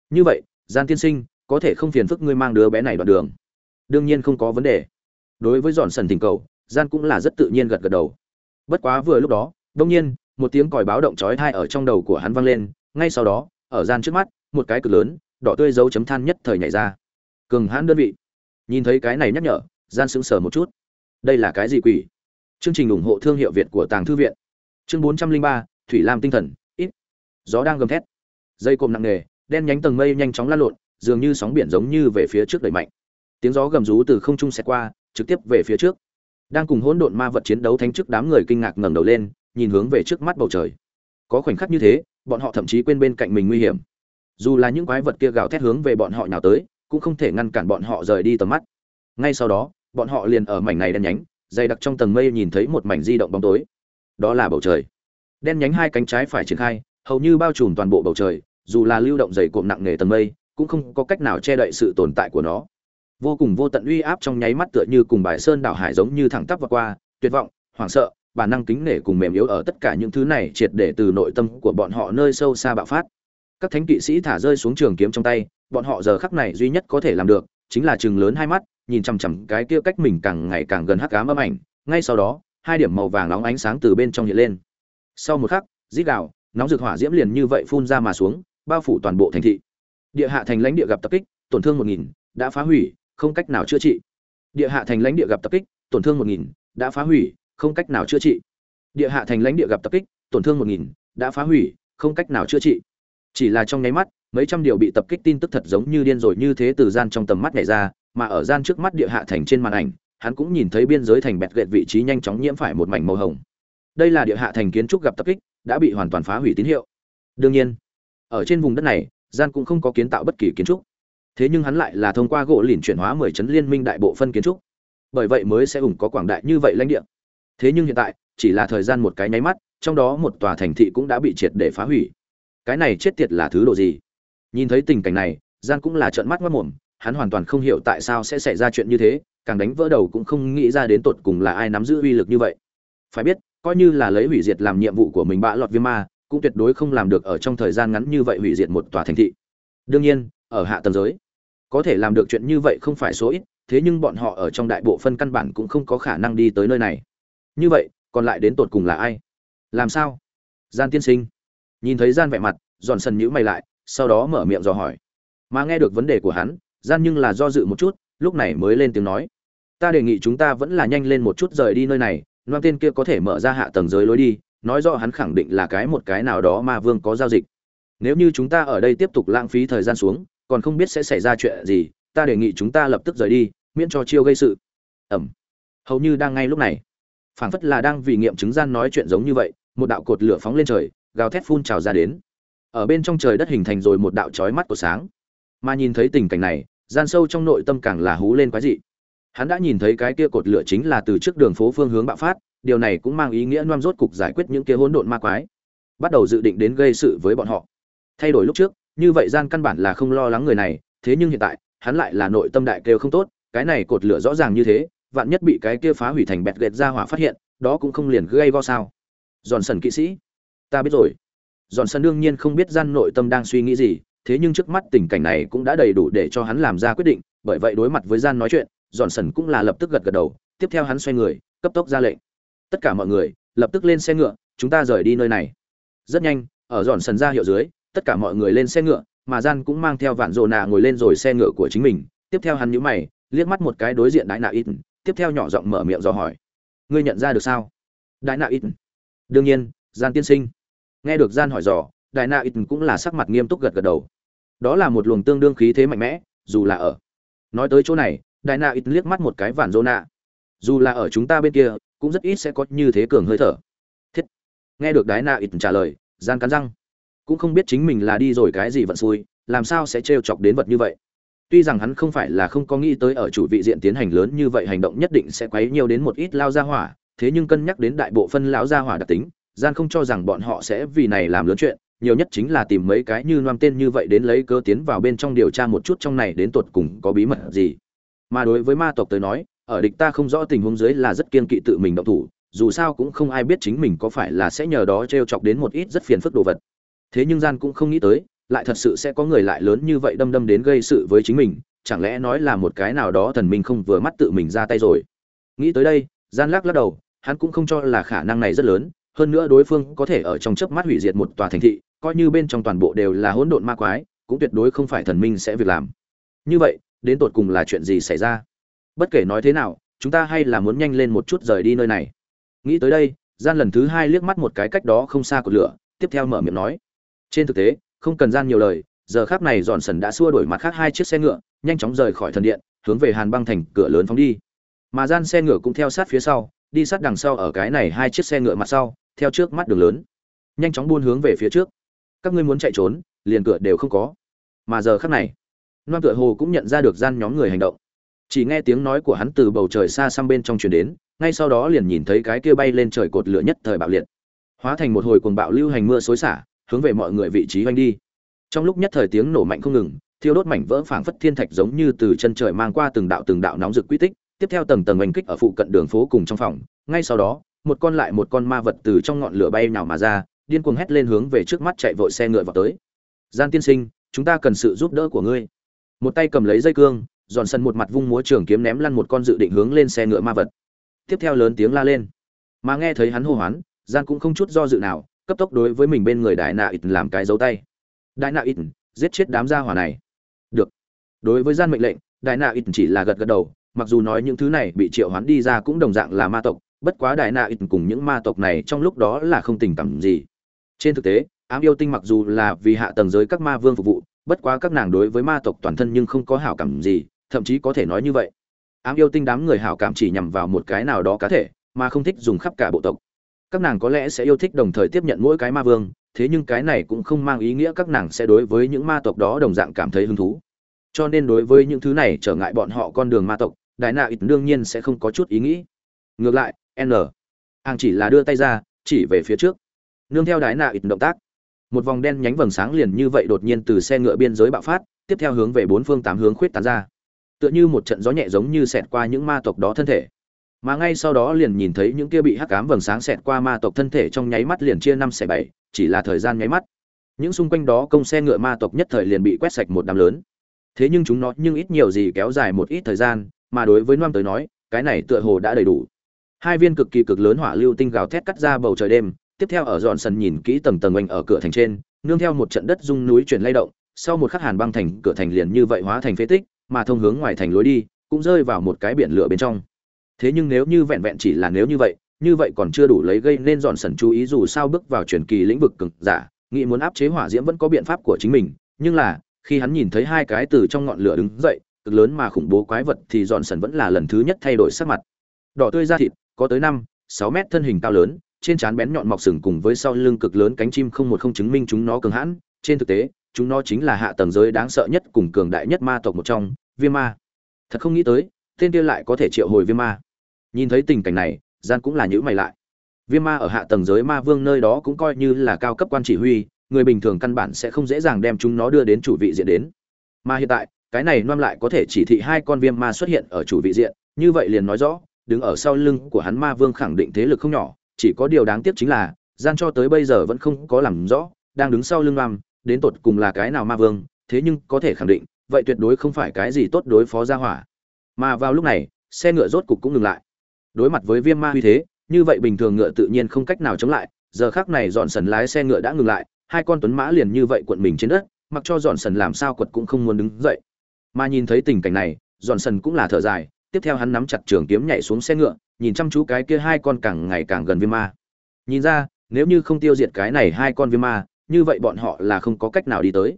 Như vậy, gian tiên sinh có thể không phiền phức ngươi mang đứa bé này đoạn đường. Đương nhiên không có vấn đề. Đối với dọn sần thỉnh cầu, gian cũng là rất tự nhiên gật gật đầu. Bất quá vừa lúc đó đông nhiên, một tiếng còi báo động chói tai ở trong đầu của hắn vang lên, ngay sau đó, ở gian trước mắt, một cái cực lớn, đỏ tươi dấu chấm than nhất thời nhảy ra. Cường hãn đơn vị. Nhìn thấy cái này nhắc nhở, gian sững sờ một chút. Đây là cái gì quỷ? Chương trình ủng hộ thương hiệu việt của tàng thư viện. Chương bốn trăm linh ba, thủy lam tinh thần, ít. Gió đang gầm thét. Dây cộm nặng nề, đen nhánh tầng mây nhanh chóng lan lộn dường như sóng biển giống như về phía trước đẩy mạnh. Tiếng gió gầm rú từ không trung xẹt qua, trực tiếp về phía trước. Đang cùng hỗn độn ma vật chiến đấu thánh trước đám người kinh ngạc ngẩng đầu lên, nhìn hướng về trước mắt bầu trời. Có khoảnh khắc như thế, bọn họ thậm chí quên bên cạnh mình nguy hiểm. Dù là những quái vật kia gào thét hướng về bọn họ nhào tới, cũng không thể ngăn cản bọn họ rời đi tầm mắt. Ngay sau đó, bọn họ liền ở mảnh này đen nhánh, dày đặc trong tầng mây nhìn thấy một mảnh di động bóng tối. Đó là bầu trời. Đen nhánh hai cánh trái phải triển khai, hầu như bao trùm toàn bộ bầu trời, dù là lưu động dày cộm nặng nề tầng mây cũng không có cách nào che đậy sự tồn tại của nó. Vô cùng vô tận uy áp trong nháy mắt tựa như cùng bài sơn đảo hải giống như thẳng tắp vượt qua, tuyệt vọng, hoảng sợ, bản năng kính nể cùng mềm yếu ở tất cả những thứ này triệt để từ nội tâm của bọn họ nơi sâu xa bạo phát. Các thánh kỵ sĩ thả rơi xuống trường kiếm trong tay, bọn họ giờ khắc này duy nhất có thể làm được, chính là chừng lớn hai mắt, nhìn chằm chằm cái kia cách mình càng ngày càng gần hắc ám âm ảnh. Ngay sau đó, hai điểm màu vàng nóng ánh sáng từ bên trong hiện lên. Sau một khắc, rít gào, nóng rực hỏa diễm liền như vậy phun ra mà xuống, bao phủ toàn bộ thành thị địa hạ thành lãnh địa gặp tập kích, tổn thương một nghìn, đã phá hủy, không cách nào chữa trị. Địa hạ thành lãnh địa gặp tập kích, tổn thương một nghìn, đã phá hủy, không cách nào chữa trị. Địa hạ thành lãnh địa gặp tập kích, tổn thương một nghìn, đã phá hủy, không cách nào chữa trị. Chỉ là trong nháy mắt, mấy trăm điều bị tập kích tin tức thật giống như điên rồi như thế từ gian trong tầm mắt nhảy ra, mà ở gian trước mắt địa hạ thành trên màn ảnh, hắn cũng nhìn thấy biên giới thành bẹt gẹt vị trí nhanh chóng nhiễm phải một mảnh màu hồng. Đây là địa hạ thành kiến trúc gặp tập kích, đã bị hoàn toàn phá hủy tín hiệu. Đương nhiên, ở trên vùng đất này gian cũng không có kiến tạo bất kỳ kiến trúc. Thế nhưng hắn lại là thông qua gỗ lìn chuyển hóa mười chấn liên minh đại bộ phân kiến trúc. Bởi vậy mới sẽ ủng có quảng đại như vậy lãnh địa. Thế nhưng hiện tại, chỉ là thời gian một cái nháy mắt, trong đó một tòa thành thị cũng đã bị triệt để phá hủy. Cái này chết tiệt là thứ độ gì? Nhìn thấy tình cảnh này, gian cũng là trợn mắt mất mồm hắn hoàn toàn không hiểu tại sao sẽ xảy ra chuyện như thế, càng đánh vỡ đầu cũng không nghĩ ra đến tột cùng là ai nắm giữ uy lực như vậy. Phải biết, coi như là lấy hủy diệt làm nhiệm vụ của mình bạ lọt viêm ma cũng tuyệt đối không làm được ở trong thời gian ngắn như vậy hủy diệt một tòa thành thị. Đương nhiên, ở hạ tầng giới, có thể làm được chuyện như vậy không phải số ít, thế nhưng bọn họ ở trong đại bộ phân căn bản cũng không có khả năng đi tới nơi này. Như vậy, còn lại đến tột cùng là ai? Làm sao? Gian tiên sinh. Nhìn thấy gian vẻ mặt, giòn sần nhữ mày lại, sau đó mở miệng dò hỏi. Mà nghe được vấn đề của hắn, gian nhưng là do dự một chút, lúc này mới lên tiếng nói. Ta đề nghị chúng ta vẫn là nhanh lên một chút rời đi nơi này, loan tên kia có thể mở ra hạ tầng giới lối đi nói rõ hắn khẳng định là cái một cái nào đó mà vương có giao dịch. Nếu như chúng ta ở đây tiếp tục lãng phí thời gian xuống, còn không biết sẽ xảy ra chuyện gì, ta đề nghị chúng ta lập tức rời đi, miễn cho chiêu gây sự. Ẩm hầu như đang ngay lúc này, phảng phất là đang vì nghiệm chứng gian nói chuyện giống như vậy, một đạo cột lửa phóng lên trời, gào thét phun trào ra đến. Ở bên trong trời đất hình thành rồi một đạo chói mắt của sáng. Mà nhìn thấy tình cảnh này, gian sâu trong nội tâm càng là hú lên quái dị. Hắn đã nhìn thấy cái kia cột lửa chính là từ trước đường phố phương hướng bạo phát điều này cũng mang ý nghĩa noam rốt cục giải quyết những kia hỗn độn ma quái, bắt đầu dự định đến gây sự với bọn họ. Thay đổi lúc trước, như vậy gian căn bản là không lo lắng người này, thế nhưng hiện tại, hắn lại là nội tâm đại kêu không tốt, cái này cột lửa rõ ràng như thế, vạn nhất bị cái kia phá hủy thành bẹt gẹt ra hỏa phát hiện, đó cũng không liền gây go sao. Giòn sần kỵ sĩ, ta biết rồi. Giòn sần đương nhiên không biết gian nội tâm đang suy nghĩ gì, thế nhưng trước mắt tình cảnh này cũng đã đầy đủ để cho hắn làm ra quyết định, bởi vậy đối mặt với gian nói chuyện Giòn sần cũng là lập tức gật gật đầu, tiếp theo hắn xoay người, cấp tốc ra lệnh tất cả mọi người, lập tức lên xe ngựa, chúng ta rời đi nơi này. Rất nhanh, ở dọn sần ra hiệu dưới, tất cả mọi người lên xe ngựa, mà gian cũng mang theo vạn rồ nạ ngồi lên rồi xe ngựa của chính mình. Tiếp theo hắn nhíu mày, liếc mắt một cái đối diện đại nạ ít tiếp theo nhỏ giọng mở miệng dò hỏi, ngươi nhận ra được sao? Đại nạ ít đương nhiên, gian tiên sinh. Nghe được gian hỏi dò, đại nạ ít cũng là sắc mặt nghiêm túc gật gật đầu. Đó là một luồng tương đương khí thế mạnh mẽ, dù là ở. Nói tới chỗ này, đại nạ ít liếc mắt một cái vạn rồ nạ. Dù là ở chúng ta bên kia cũng rất ít sẽ có như thế cường hơi thở. Thiết. Nghe được đái nạ ít trả lời gian cắn răng. Cũng không biết chính mình là đi rồi cái gì vận xui, làm sao sẽ trêu chọc đến vật như vậy. Tuy rằng hắn không phải là không có nghĩ tới ở chủ vị diện tiến hành lớn như vậy hành động nhất định sẽ quấy nhiều đến một ít lao gia hỏa, thế nhưng cân nhắc đến đại bộ phân lão gia hỏa đặc tính gian không cho rằng bọn họ sẽ vì này làm lớn chuyện, nhiều nhất chính là tìm mấy cái như loam tên như vậy đến lấy cơ tiến vào bên trong điều tra một chút trong này đến tột cùng có bí mật gì. Mà đối với ma tộc tới nói ở địch ta không rõ tình huống dưới là rất kiên kỵ tự mình động thủ, dù sao cũng không ai biết chính mình có phải là sẽ nhờ đó t r e o chọc đến một ít rất phiền phức đồ vật. Thế nhưng gian cũng không nghĩ tới, lại thật sự sẽ có người lại lớn như vậy đâm đâm đến gây sự với chính mình, chẳng lẽ nói là một cái nào đó thần minh không vừa mắt tự mình ra tay rồi. Nghĩ tới đây, gian lắc lắc đầu, hắn cũng không cho là khả năng này rất lớn, hơn nữa đối phương có thể ở trong chớp mắt hủy diệt một tòa thành thị, coi như bên trong toàn bộ đều là hỗn độn ma quái, cũng tuyệt đối không phải thần minh sẽ việc làm. Như vậy, đến tột cùng là chuyện gì xảy ra? Bất kể nói thế nào, chúng ta hay là muốn nhanh lên một chút rời đi nơi này. Nghĩ tới đây, gian lần thứ hai liếc mắt một cái cách đó không xa của lửa, tiếp theo mở miệng nói. Trên thực tế, không cần gian nhiều lời, giờ khác này dọn sần đã xua đổi mặt khác hai chiếc xe ngựa, nhanh chóng rời khỏi thần điện, hướng về hàn băng thành cửa lớn phóng đi. Mà gian xe ngựa cũng theo sát phía sau, đi sát đằng sau ở cái này hai chiếc xe ngựa mặt sau, theo trước mắt đường lớn. Nhanh chóng buôn hướng về phía trước. Các ngươi muốn chạy trốn, liền cửa đều không có. Mà giờ khác này, loan tựa hồ cũng nhận ra được gian nhóm người hành động chỉ nghe tiếng nói của hắn từ bầu trời xa xăm bên trong truyền đến, ngay sau đó liền nhìn thấy cái kia bay lên trời cột lửa nhất thời bạo liệt. Hóa thành một hồi cuồng bạo lưu hành mưa xối xả, hướng về mọi người vị trí oanh đi. Trong lúc nhất thời tiếng nổ mạnh không ngừng, thiêu đốt mảnh vỡ phảng phất thiên thạch giống như từ chân trời mang qua từng đạo từng đạo nóng rực quy tích, tiếp theo tầng tầng oanh kích ở phụ cận đường phố cùng trong phòng. Ngay sau đó, một con lại một con ma vật từ trong ngọn lửa bay nào mà ra, điên cuồng hét lên hướng về trước mắt chạy vội xe ngựa vào tới. Gian tiên sinh, chúng ta cần sự giúp đỡ của ngươi. Một tay cầm lấy dây cương giòn sân một mặt vung múa trường kiếm ném lăn một con dự định hướng lên xe ngựa ma vật. Tiếp theo lớn tiếng la lên. Mà nghe thấy hắn hô hoán gian cũng không chút do dự nào, cấp tốc đối với mình bên người đại nạ ít làm cái dấu tay. Đại nạ ít giết chết đám gia hỏa này. Được. Đối với gian mệnh lệnh, đại nạ ít chỉ là gật gật đầu, mặc dù nói những thứ này bị triệu hoán đi ra cũng đồng dạng là ma tộc, bất quá đại nạ ít cùng những ma tộc này trong lúc đó là không tình cảm gì. Trên thực tế, ám yêu tinh mặc dù là vì hạ tầng giới các ma vương phục vụ, bất quá các nàng đối với ma tộc toàn thân nhưng không có hảo cảm gì thậm chí có thể nói như vậy. Ám yêu tinh đám người hảo cảm chỉ nhằm vào một cái nào đó cá thể, mà không thích dùng khắp cả bộ tộc. Các nàng có lẽ sẽ yêu thích đồng thời tiếp nhận mỗi cái ma vương, thế nhưng cái này cũng không mang ý nghĩa các nàng sẽ đối với những ma tộc đó đồng dạng cảm thấy hứng thú. Cho nên đối với những thứ này trở ngại bọn họ con đường ma tộc, đại nạ ít đương nhiên sẽ không có chút ý nghĩ. Ngược lại, n. Hàng chỉ là đưa tay ra, chỉ về phía trước. Nương theo đái nạ ít động tác, một vòng đen nhánh vầng sáng liền như vậy đột nhiên từ xe ngựa biên giới bạo phát, tiếp theo hướng về bốn phương tám hướng khuyết tán ra tựa như một trận gió nhẹ giống như xẹt qua những ma tộc đó thân thể. Mà ngay sau đó liền nhìn thấy những kia bị hắc cám vầng sáng xẹt qua ma tộc thân thể trong nháy mắt liền chia năm xẻ bảy, chỉ là thời gian nháy mắt. Những xung quanh đó công xe ngựa ma tộc nhất thời liền bị quét sạch một đám lớn. Thế nhưng chúng nó nhưng ít nhiều gì kéo dài một ít thời gian, mà đối với noam tới nói, cái này tựa hồ đã đầy đủ. Hai viên cực kỳ cực lớn hỏa lưu tinh gào thét cắt ra bầu trời đêm, tiếp theo ở dọn sân nhìn kỹ tầng tầng oanh ở cửa thành trên, nương theo một trận đất rung núi chuyển lay động, sau một khắc hàn băng thành, cửa thành liền như vậy hóa thành phế tích mà thông hướng ngoài thành lối đi, cũng rơi vào một cái biển lửa bên trong. Thế nhưng nếu như vẹn vẹn chỉ là nếu như vậy như vậy còn chưa đủ lấy gây nên dọn sần chú ý dù sao bước vào truyền kỳ lĩnh vực cực giả, nghĩ muốn áp chế hỏa diễm vẫn có biện pháp của chính mình, nhưng là, khi hắn nhìn thấy hai cái từ trong ngọn lửa đứng dậy, cực lớn mà khủng bố quái vật thì dọn sần vẫn là lần thứ nhất thay đổi sắc mặt. Đỏ tươi da thịt, có tới năm, sáu mét thân hình cao lớn, trên trán bén nhọn mọc sừng cùng với sau lưng cực lớn cánh chim không một không chứng minh chúng nó cường hãn, trên thực tế chúng nó chính là hạ tầng giới đáng sợ nhất cùng cường đại nhất ma tộc một trong, viêm ma. Thật không nghĩ tới, tên kia lại có thể triệu hồi viêm ma. Nhìn thấy tình cảnh này gian cũng là nhữ mày lại. Viêm ma ở hạ tầng giới ma vương nơi đó cũng coi như là cao cấp quan chỉ huy, người bình thường căn bản sẽ không dễ dàng đem chúng nó đưa đến chủ vị diện đến. Mà hiện tại, cái này noam lại có thể chỉ thị hai con viêm ma xuất hiện ở chủ vị diện, như vậy liền nói rõ, đứng ở sau lưng của hắn ma vương khẳng định thế lực không nhỏ, chỉ có điều đáng tiếc chính là gian cho tới bây giờ vẫn không có làm rõ, đang đứng sau lưng noam đến tột cùng là cái nào ma vương, thế nhưng có thể khẳng định, vậy tuyệt đối không phải cái gì tốt đối phó ra hỏa. Mà vào lúc này, xe ngựa rốt cục cũng ngừng lại. Đối mặt với viêm ma uy thế, như vậy bình thường ngựa tự nhiên không cách nào chống lại, giờ khác này dọn sần lái xe ngựa đã ngừng lại, hai con tuấn mã liền như vậy cuộn mình trên đất, mặc cho dọn sần làm sao quật cũng không muốn đứng dậy. Mà nhìn thấy tình cảnh này, dọn sần cũng là thở dài, tiếp theo hắn nắm chặt trường kiếm nhảy xuống xe ngựa, nhìn chăm chú cái kia hai con càng ngày càng gần viêm ma. Nhìn ra, nếu như không tiêu diệt cái này hai con viêm ma như vậy bọn họ là không có cách nào đi tới.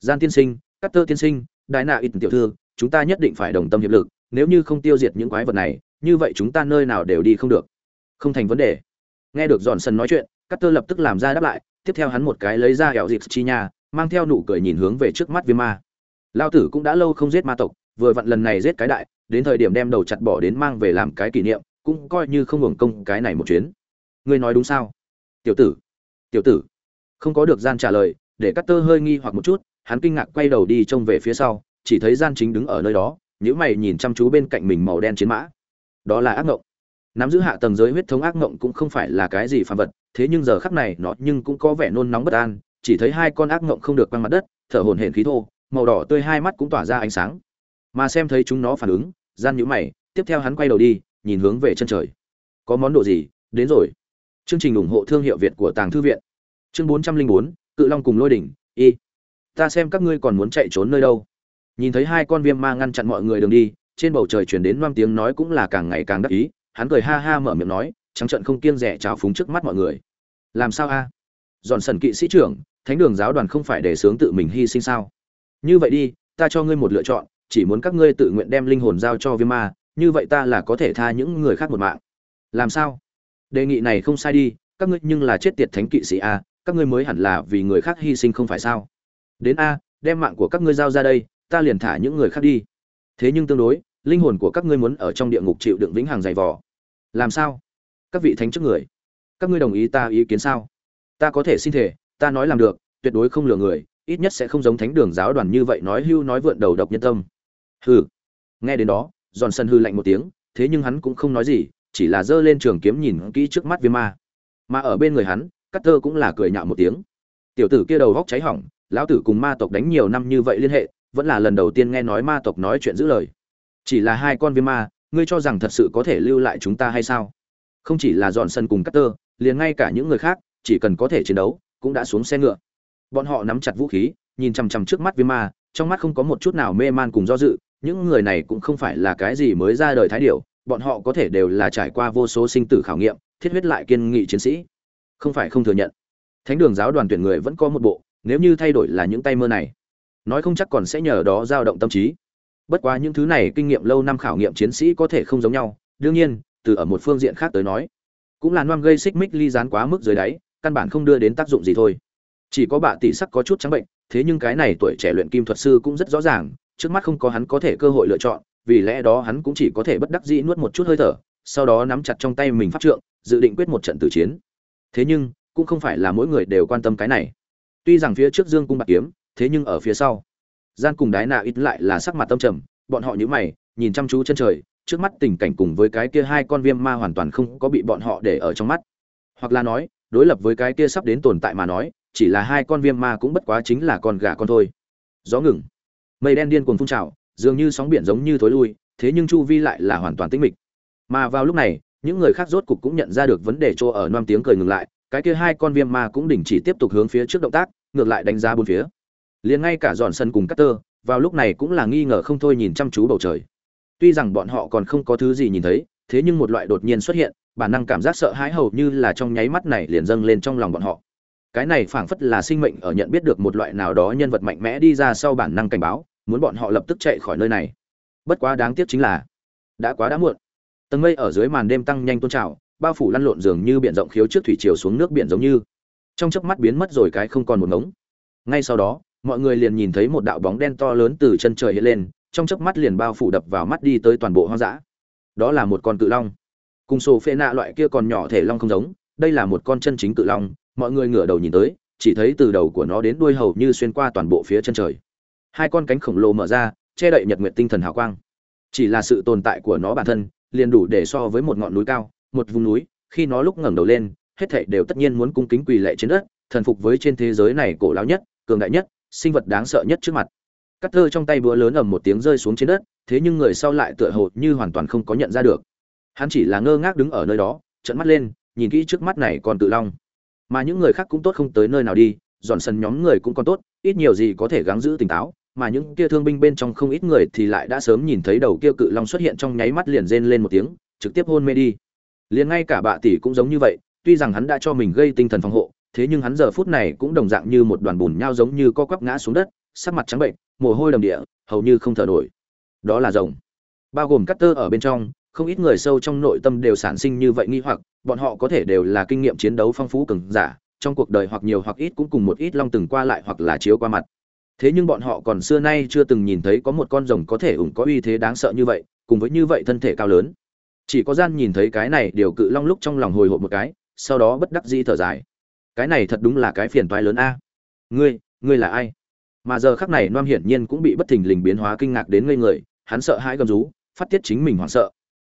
Gian tiên sinh cắt tơ tiên sinh, đại nạ ít tiểu thư, chúng ta nhất định phải đồng tâm hiệp lực, nếu như không tiêu diệt những quái vật này, như vậy chúng ta nơi nào đều đi không được. Không thành vấn đề. Nghe được dọn Sân nói chuyện cắt tơ lập tức làm ra đáp lại, tiếp theo hắn một cái lấy ra hẻo dịp chi nha, mang theo nụ cười nhìn hướng về trước mắt viêm ma. Lao tử cũng đã lâu không giết ma tộc, vừa vặn lần này giết cái đại, đến thời điểm đem đầu chặt bỏ đến mang về làm cái kỷ niệm, cũng coi như không hưởng công cái này một chuyến. Ngươi nói đúng sao? Tiểu tử tiểu tử không có được gian trả lời, để cắt tơ hơi nghi hoặc một chút, hắn kinh ngạc quay đầu đi trông về phía sau, chỉ thấy gian chính đứng ở nơi đó nhữ mày nhìn chăm chú bên cạnh mình màu đen chiến mã. Đó là ác ngộng. Nắm giữ hạ tầng giới huyết thống ác ngộng cũng không phải là cái gì phàm vật, thế nhưng giờ khắc này nó nhưng cũng có vẻ nôn nóng bất an, chỉ thấy hai con ác ngộng không được quăng mặt đất, thở hổn hển khí thô, màu đỏ tươi hai mắt cũng tỏa ra ánh sáng. Mà xem thấy chúng nó phản ứng, gian nhữ mày, tiếp theo hắn quay đầu đi, nhìn hướng về chân trời. Có món đồ gì? Đến rồi. Chương trình ủng hộ thương hiệu việt của tàng thư viện chương bốn trăm linh bốn, cự long cùng lôi đỉnh, y. Ta xem các ngươi còn muốn chạy trốn nơi đâu. Nhìn thấy hai con viêm ma ngăn chặn mọi người đường đi, trên bầu trời chuyển đến loang tiếng nói cũng là càng ngày càng đắc ý, hắn cười ha ha mở miệng nói, trắng trận không kiêng rẻ trào phúng trước mắt mọi người. Làm sao a? Dọn sần kỵ sĩ trưởng, thánh đường giáo đoàn không phải để sướng tự mình hy sinh sao? Như vậy đi, ta cho ngươi một lựa chọn, chỉ muốn các ngươi tự nguyện đem linh hồn giao cho viêm ma, như vậy ta là có thể tha những người khác một mạng. Làm sao? Đề nghị này không sai đi, các ngươi nhưng là chết tiệt thánh kỵ sĩ a các ngươi mới hẳn là vì người khác hy sinh không phải sao? Đến a, đem mạng của các ngươi giao ra đây, ta liền thả những người khác đi. Thế nhưng tương đối, linh hồn của các ngươi muốn ở trong địa ngục chịu đựng vĩnh hằng dày vò. Làm sao? Các vị thánh trước người, các ngươi đồng ý ta ý kiến sao? Ta có thể xin thể ta nói làm được, tuyệt đối không lừa người, ít nhất sẽ không giống thánh đường giáo đoàn như vậy nói hưu nói vượn đầu độc nhân tâm. Hừ. Nghe đến đó, giòn sân hư lạnh một tiếng, thế nhưng hắn cũng không nói gì, chỉ là giơ lên trường kiếm nhìn kỹ trước mắt viêm ma. Mà ở bên người hắn cắt tơ cũng là cười nhạo một tiếng. Tiểu tử kia đầu góc cháy hỏng, lão tử cùng ma tộc đánh nhiều năm như vậy liên hệ, vẫn là lần đầu tiên nghe nói ma tộc nói chuyện giữ lời. Chỉ là hai con viêm ma, ngươi cho rằng thật sự có thể lưu lại chúng ta hay sao? Không chỉ là dọn sân cùng cắt tơ liền ngay cả những người khác, chỉ cần có thể chiến đấu, cũng đã xuống xe ngựa. Bọn họ nắm chặt vũ khí, nhìn chằm chằm trước mắt viêm ma, trong mắt không có một chút nào mê man cùng do dự, những người này cũng không phải là cái gì mới ra đời thái điểu, bọn họ có thể đều là trải qua vô số sinh tử khảo nghiệm, thiết huyết lại kiên nghị chiến sĩ không phải không thừa nhận. Thánh đường giáo đoàn tuyển người vẫn có một bộ, nếu như thay đổi là những tay mơ này, nói không chắc còn sẽ nhờ đó dao động tâm trí. Bất quá những thứ này kinh nghiệm lâu năm khảo nghiệm chiến sĩ có thể không giống nhau, đương nhiên, từ ở một phương diện khác tới nói, cũng là noam gây xích mích ly dán quá mức dưới đáy, căn bản không đưa đến tác dụng gì thôi. Chỉ có bạ tỷ sắc có chút trắng bệnh, thế nhưng cái này tuổi trẻ luyện kim thuật sư cũng rất rõ ràng, trước mắt không có hắn có thể cơ hội lựa chọn, vì lẽ đó hắn cũng chỉ có thể bất đắc dĩ nuốt một chút hơi thở, sau đó nắm chặt trong tay mình pháp trượng, dự định quyết một trận tử chiến thế nhưng, cũng không phải là mỗi người đều quan tâm cái này. Tuy rằng phía trước dương cung bạc kiếm, thế nhưng ở phía sau. Gian cùng đái nạ ít lại là sắc mặt tâm trầm, bọn họ nhíu mày, nhìn chăm chú chân trời, trước mắt tình cảnh cùng với cái kia hai con viêm ma hoàn toàn không có bị bọn họ để ở trong mắt. Hoặc là nói, đối lập với cái kia sắp đến tồn tại mà nói, chỉ là hai con viêm ma cũng bất quá chính là con gà con thôi. Gió ngừng. Mây đen điên cuồng phun trào, dường như sóng biển giống như thối lui, thế nhưng chu vi lại là hoàn toàn tĩnh mịch. Mà vào lúc này những người khác rốt cục cũng nhận ra được vấn đề chỗ ở, noam tiếng cười ngừng lại, cái kia hai con viêm ma cũng đình chỉ tiếp tục hướng phía trước động tác, ngược lại đánh giá bốn phía. Liền ngay cả dọn sân cùng cắt tơ vào lúc này cũng là nghi ngờ không thôi nhìn chăm chú bầu trời. Tuy rằng bọn họ còn không có thứ gì nhìn thấy, thế nhưng một loại đột nhiên xuất hiện, bản năng cảm giác sợ hãi hầu như là trong nháy mắt này liền dâng lên trong lòng bọn họ. Cái này phảng phất là sinh mệnh ở nhận biết được một loại nào đó nhân vật mạnh mẽ đi ra sau bản năng cảnh báo, muốn bọn họ lập tức chạy khỏi nơi này. Bất quá đáng tiếc chính là, đã quá đã muộn tầng mây ở dưới màn đêm tăng nhanh tôn trào, bao phủ lăn lộn dường như biển rộng khiếu trước thủy chiều xuống nước biển giống như. Trong chớp mắt biến mất rồi cái không còn một ngống. Ngay sau đó, mọi người liền nhìn thấy một đạo bóng đen to lớn từ chân trời hiện lên, trong chớp mắt liền bao phủ đập vào mắt đi tới toàn bộ hoang dã. Đó là một con cự long. Cùng sổ phê nạ loại kia còn nhỏ thể long không giống, đây là một con chân chính cự long, mọi người ngửa đầu nhìn tới, chỉ thấy từ đầu của nó đến đuôi hầu như xuyên qua toàn bộ phía chân trời. Hai con cánh khổng lồ mở ra, che đậy nhật nguyện tinh thần hào quang. Chỉ là sự tồn tại của nó bản thân liền đủ để so với một ngọn núi cao, một vùng núi, khi nó lúc ngẩng đầu lên, hết thảy đều tất nhiên muốn cung kính quỳ lệ trên đất, thần phục với trên thế giới này cổ lão nhất, cường đại nhất, sinh vật đáng sợ nhất trước mặt. Cắt tơ trong tay búa lớn ầm một tiếng rơi xuống trên đất, thế nhưng người sau lại tựa hồ như hoàn toàn không có nhận ra được. Hắn chỉ là ngơ ngác đứng ở nơi đó, trợn mắt lên, nhìn kỹ trước mắt này còn tự long. Mà những người khác cũng tốt không tới nơi nào đi, dọn sân nhóm người cũng còn tốt, ít nhiều gì có thể gắng giữ tỉnh táo mà những kia thương binh bên trong không ít người thì lại đã sớm nhìn thấy đầu kia cự long xuất hiện trong nháy mắt liền rên lên một tiếng, trực tiếp hôn mê đi. Liền ngay cả bạ tỷ cũng giống như vậy, tuy rằng hắn đã cho mình gây tinh thần phòng hộ, thế nhưng hắn giờ phút này cũng đồng dạng như một đoàn bùn nhau giống như co quắp ngã xuống đất, sắc mặt trắng bệnh, mồ hôi đầm địa, hầu như không thở nổi. Đó là rồng. Bao gồm Cutter tơ ở bên trong, không ít người sâu trong nội tâm đều sản sinh như vậy nghi hoặc, bọn họ có thể đều là kinh nghiệm chiến đấu phong phú cường giả, trong cuộc đời hoặc nhiều hoặc ít cũng cùng một ít long từng qua lại hoặc là chiếu qua mặt thế nhưng bọn họ còn xưa nay chưa từng nhìn thấy có một con rồng có thể ủng có uy thế đáng sợ như vậy, cùng với như vậy thân thể cao lớn. Chỉ có gian nhìn thấy cái này điều cự long lúc trong lòng hồi hộp một cái, sau đó bất đắc dĩ thở dài. Cái này thật đúng là cái phiền toái lớn a. Ngươi ngươi là ai? Mà giờ khắc này noam hiển nhiên cũng bị bất thình lình biến hóa kinh ngạc đến ngây người, hắn sợ hãi gầm rú, phát tiết chính mình hoảng sợ.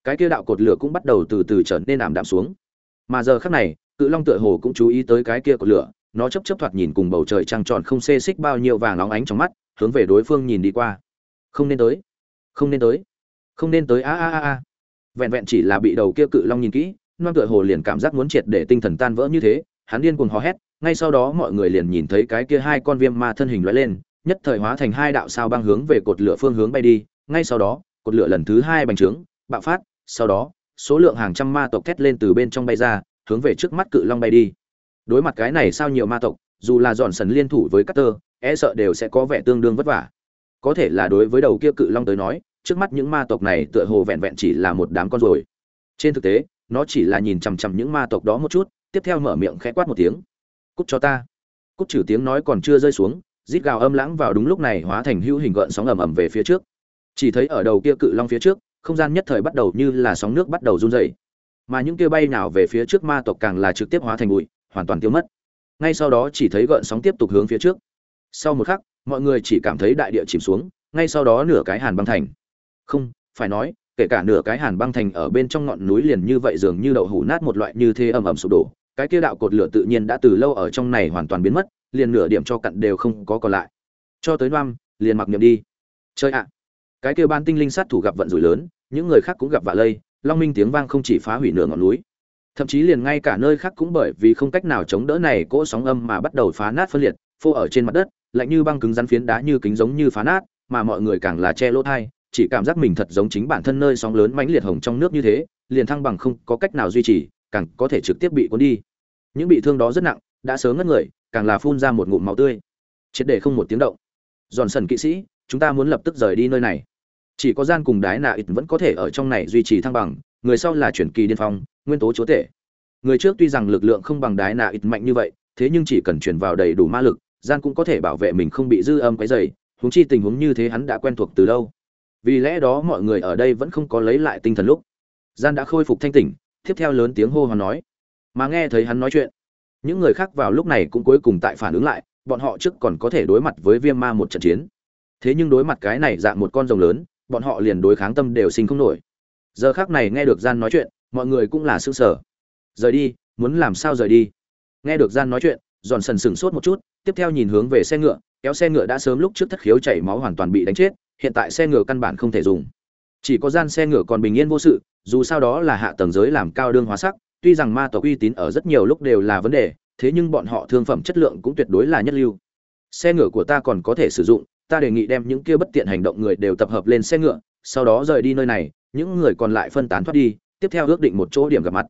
Cái kia đạo cột lửa cũng bắt đầu từ từ trở nên ảm đạm xuống. Mà giờ khắc này, cự long tựa hồ cũng chú ý tới cái kia cột lửa nó chấp chấp thoạt nhìn cùng bầu trời trăng tròn không xê xích bao nhiêu vàng óng ánh trong mắt, hướng về đối phương nhìn đi qua. Không nên tới. Không nên tới. Không nên tới. A a a a. Vẹn vẹn chỉ là bị đầu kia cự long nhìn kỹ non tựa hồ liền cảm giác muốn triệt để tinh thần tan vỡ như thế, hắn điên cuồng hò hét, ngay sau đó mọi người liền nhìn thấy cái kia hai con viêm ma thân hình lóe lên, nhất thời hóa thành hai đạo sao băng hướng về cột lửa phương hướng bay đi, ngay sau đó, cột lửa lần thứ hai bành trướng, bạo phát, sau đó, số lượng hàng trăm ma tộc thét lên từ bên trong bay ra, hướng về trước mắt cự long bay đi đối mặt cái này sao nhiều ma tộc dù là dọn sần liên thủ với Cutter, e sợ đều sẽ có vẻ tương đương vất vả. Có thể là đối với đầu kia cự long tới nói trước mắt những ma tộc này tựa hồ vẹn vẹn chỉ là một đám con rồi trên thực tế nó chỉ là nhìn chằm chằm những ma tộc đó một chút tiếp theo mở miệng khẽ quát một tiếng. Cút cho ta. Cút trừ tiếng nói còn chưa rơi xuống rít gào âm lãng vào đúng lúc này hóa thành hữu hình gợn sóng ầm ầm về phía trước. Chỉ thấy ở đầu kia cự long phía trước không gian nhất thời bắt đầu như là sóng nước bắt đầu run dày mà những kia bay nào về phía trước ma tộc càng là trực tiếp hóa thành bụi hoàn toàn tiêu mất. Ngay sau đó chỉ thấy gợn sóng tiếp tục hướng phía trước. Sau một khắc, mọi người chỉ cảm thấy đại địa chìm xuống, ngay sau đó nửa cái hàn băng thành. Không, phải nói, kể cả nửa cái hàn băng thành ở bên trong ngọn núi liền như vậy dường như đậu hủ nát một loại như thế ầm ầm sụp đổ. Cái kia đạo cột lửa tự nhiên đã từ lâu ở trong này hoàn toàn biến mất, liền nửa điểm cho cặn đều không có còn lại. Cho tới năm liền mặc niệm đi. Chơi ạ! Cái kia ban tinh linh sát thủ gặp vận rủi lớn, những người khác cũng gặp vạ lây, long minh tiếng vang không chỉ phá hủy nửa ngọn núi thậm chí liền ngay cả nơi khác cũng bởi vì không cách nào chống đỡ này cỗ sóng âm mà bắt đầu phá nát phân liệt, phô ở trên mặt đất, lạnh như băng cứng rắn phiến đá như kính giống như phá nát, mà mọi người càng là che lỗ thai, chỉ cảm giác mình thật giống chính bản thân nơi sóng lớn mãnh liệt hồng trong nước như thế, liền thăng bằng không có cách nào duy trì, càng có thể trực tiếp bị cuốn đi. Những bị thương đó rất nặng, đã sớm ngất người, càng là phun ra một ngụm máu tươi. Triệt để không một tiếng động. Giòn sần kỵ sĩ, chúng ta muốn lập tức rời đi nơi này. Chỉ có gian cùng đái nạ ít vẫn có thể ở trong này duy trì thăng bằng người sau là chuyển kỳ điên phong, nguyên tố chúa tể. Người trước tuy rằng lực lượng không bằng đái nạ ít mạnh như vậy, thế nhưng chỉ cần chuyển vào đầy đủ ma lực, gian cũng có thể bảo vệ mình không bị dư âm cái dày huống chi tình huống như thế hắn đã quen thuộc từ lâu. Vì lẽ đó mọi người ở đây vẫn không có lấy lại tinh thần lúc, gian đã khôi phục thanh tỉnh, tiếp theo lớn tiếng hô hoán nói. Mà nghe thấy hắn nói chuyện, những người khác vào lúc này cũng cuối cùng tại phản ứng lại, bọn họ trước còn có thể đối mặt với viêm ma một trận chiến. Thế nhưng đối mặt cái này dạng một con rồng lớn, bọn họ liền đối kháng tâm đều sinh không nổi giờ khác này nghe được gian nói chuyện, mọi người cũng là sững sở rời đi, muốn làm sao rời đi? Nghe được gian nói chuyện, giòn sần sừng sốt một chút, tiếp theo nhìn hướng về xe ngựa, kéo xe ngựa đã sớm lúc trước thất khiếu chảy máu hoàn toàn bị đánh chết, hiện tại xe ngựa căn bản không thể dùng. Chỉ có gian xe ngựa còn bình yên vô sự, dù sao đó là hạ tầng giới làm cao đương hóa sắc, tuy rằng ma tộc uy tín ở rất nhiều lúc đều là vấn đề, thế nhưng bọn họ thương phẩm chất lượng cũng tuyệt đối là nhất lưu. Xe ngựa của ta còn có thể sử dụng, ta đề nghị đem những kia bất tiện hành động người đều tập hợp lên xe ngựa, sau đó rời đi nơi này những người còn lại phân tán thoát đi, tiếp theo ước định một chỗ điểm gặp mặt.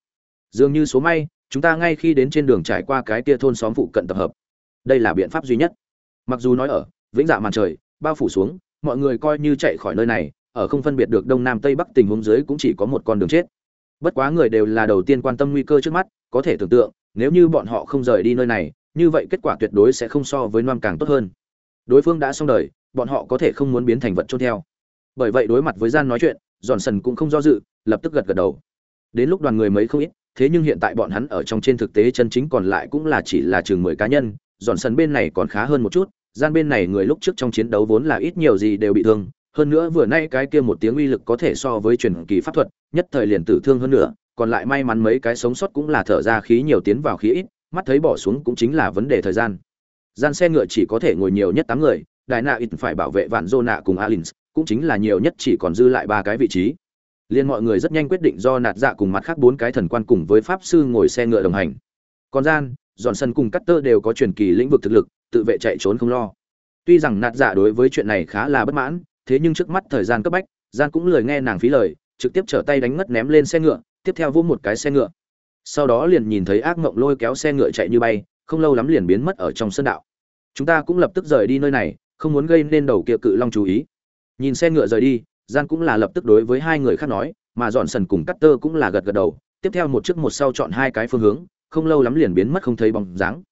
Dường như số may, chúng ta ngay khi đến trên đường trải qua cái kia thôn xóm phụ cận tập hợp. Đây là biện pháp duy nhất. Mặc dù nói ở, vĩnh dạ màn trời, bao phủ xuống, mọi người coi như chạy khỏi nơi này, ở không phân biệt được đông nam tây bắc tình huống dưới cũng chỉ có một con đường chết. Bất quá người đều là đầu tiên quan tâm nguy cơ trước mắt, có thể tưởng tượng, nếu như bọn họ không rời đi nơi này, như vậy kết quả tuyệt đối sẽ không so với nam càng tốt hơn. Đối phương đã xong đời, bọn họ có thể không muốn biến thành vật trôn theo. Bởi vậy đối mặt với gian nói chuyện giòn sần cũng không do dự, lập tức gật gật đầu. Đến lúc đoàn người mấy không ít, thế nhưng hiện tại bọn hắn ở trong trên thực tế chân chính còn lại cũng là chỉ là chừng mười cá nhân, giòn sần bên này còn khá hơn một chút, gian bên này người lúc trước trong chiến đấu vốn là ít nhiều gì đều bị thương, hơn nữa vừa nay cái kia một tiếng uy lực có thể so với truyền kỳ pháp thuật, nhất thời liền tử thương hơn nữa còn lại may mắn mấy cái sống sót cũng là thở ra khí nhiều tiến vào khí ít, mắt thấy bỏ xuống cũng chính là vấn đề thời gian. Gian xe ngựa chỉ có thể ngồi nhiều nhất tám người đại nạ ít phải bảo vệ vạn dô nạ cùng alins, cũng chính là nhiều nhất chỉ còn dư lại ba cái vị trí. Liên mọi người rất nhanh quyết định do nạt dạ cùng mặt khác bốn cái thần quan cùng với pháp sư ngồi xe ngựa đồng hành. Còn gian, dọn sân cùng cắt tơ đều có truyền kỳ lĩnh vực thực lực, tự vệ chạy trốn không lo. Tuy rằng nạt dạ đối với chuyện này khá là bất mãn, thế nhưng trước mắt thời gian cấp bách, gian cũng lười nghe nàng phí lời, trực tiếp trở tay đánh ngất ném lên xe ngựa, tiếp theo vỗ một cái xe ngựa. Sau đó liền nhìn thấy ác mộng lôi kéo xe ngựa chạy như bay, không lâu lắm liền biến mất ở trong sân đạo. Chúng ta cũng lập tức rời đi nơi này không muốn gây nên đầu kia cự long chú ý. Nhìn xe ngựa rời đi, gian cũng là lập tức đối với hai người khác nói, mà dọn sần cùng cắt tơ cũng là gật gật đầu, tiếp theo một chiếc một sau chọn hai cái phương hướng, không lâu lắm liền biến mất không thấy bóng dáng.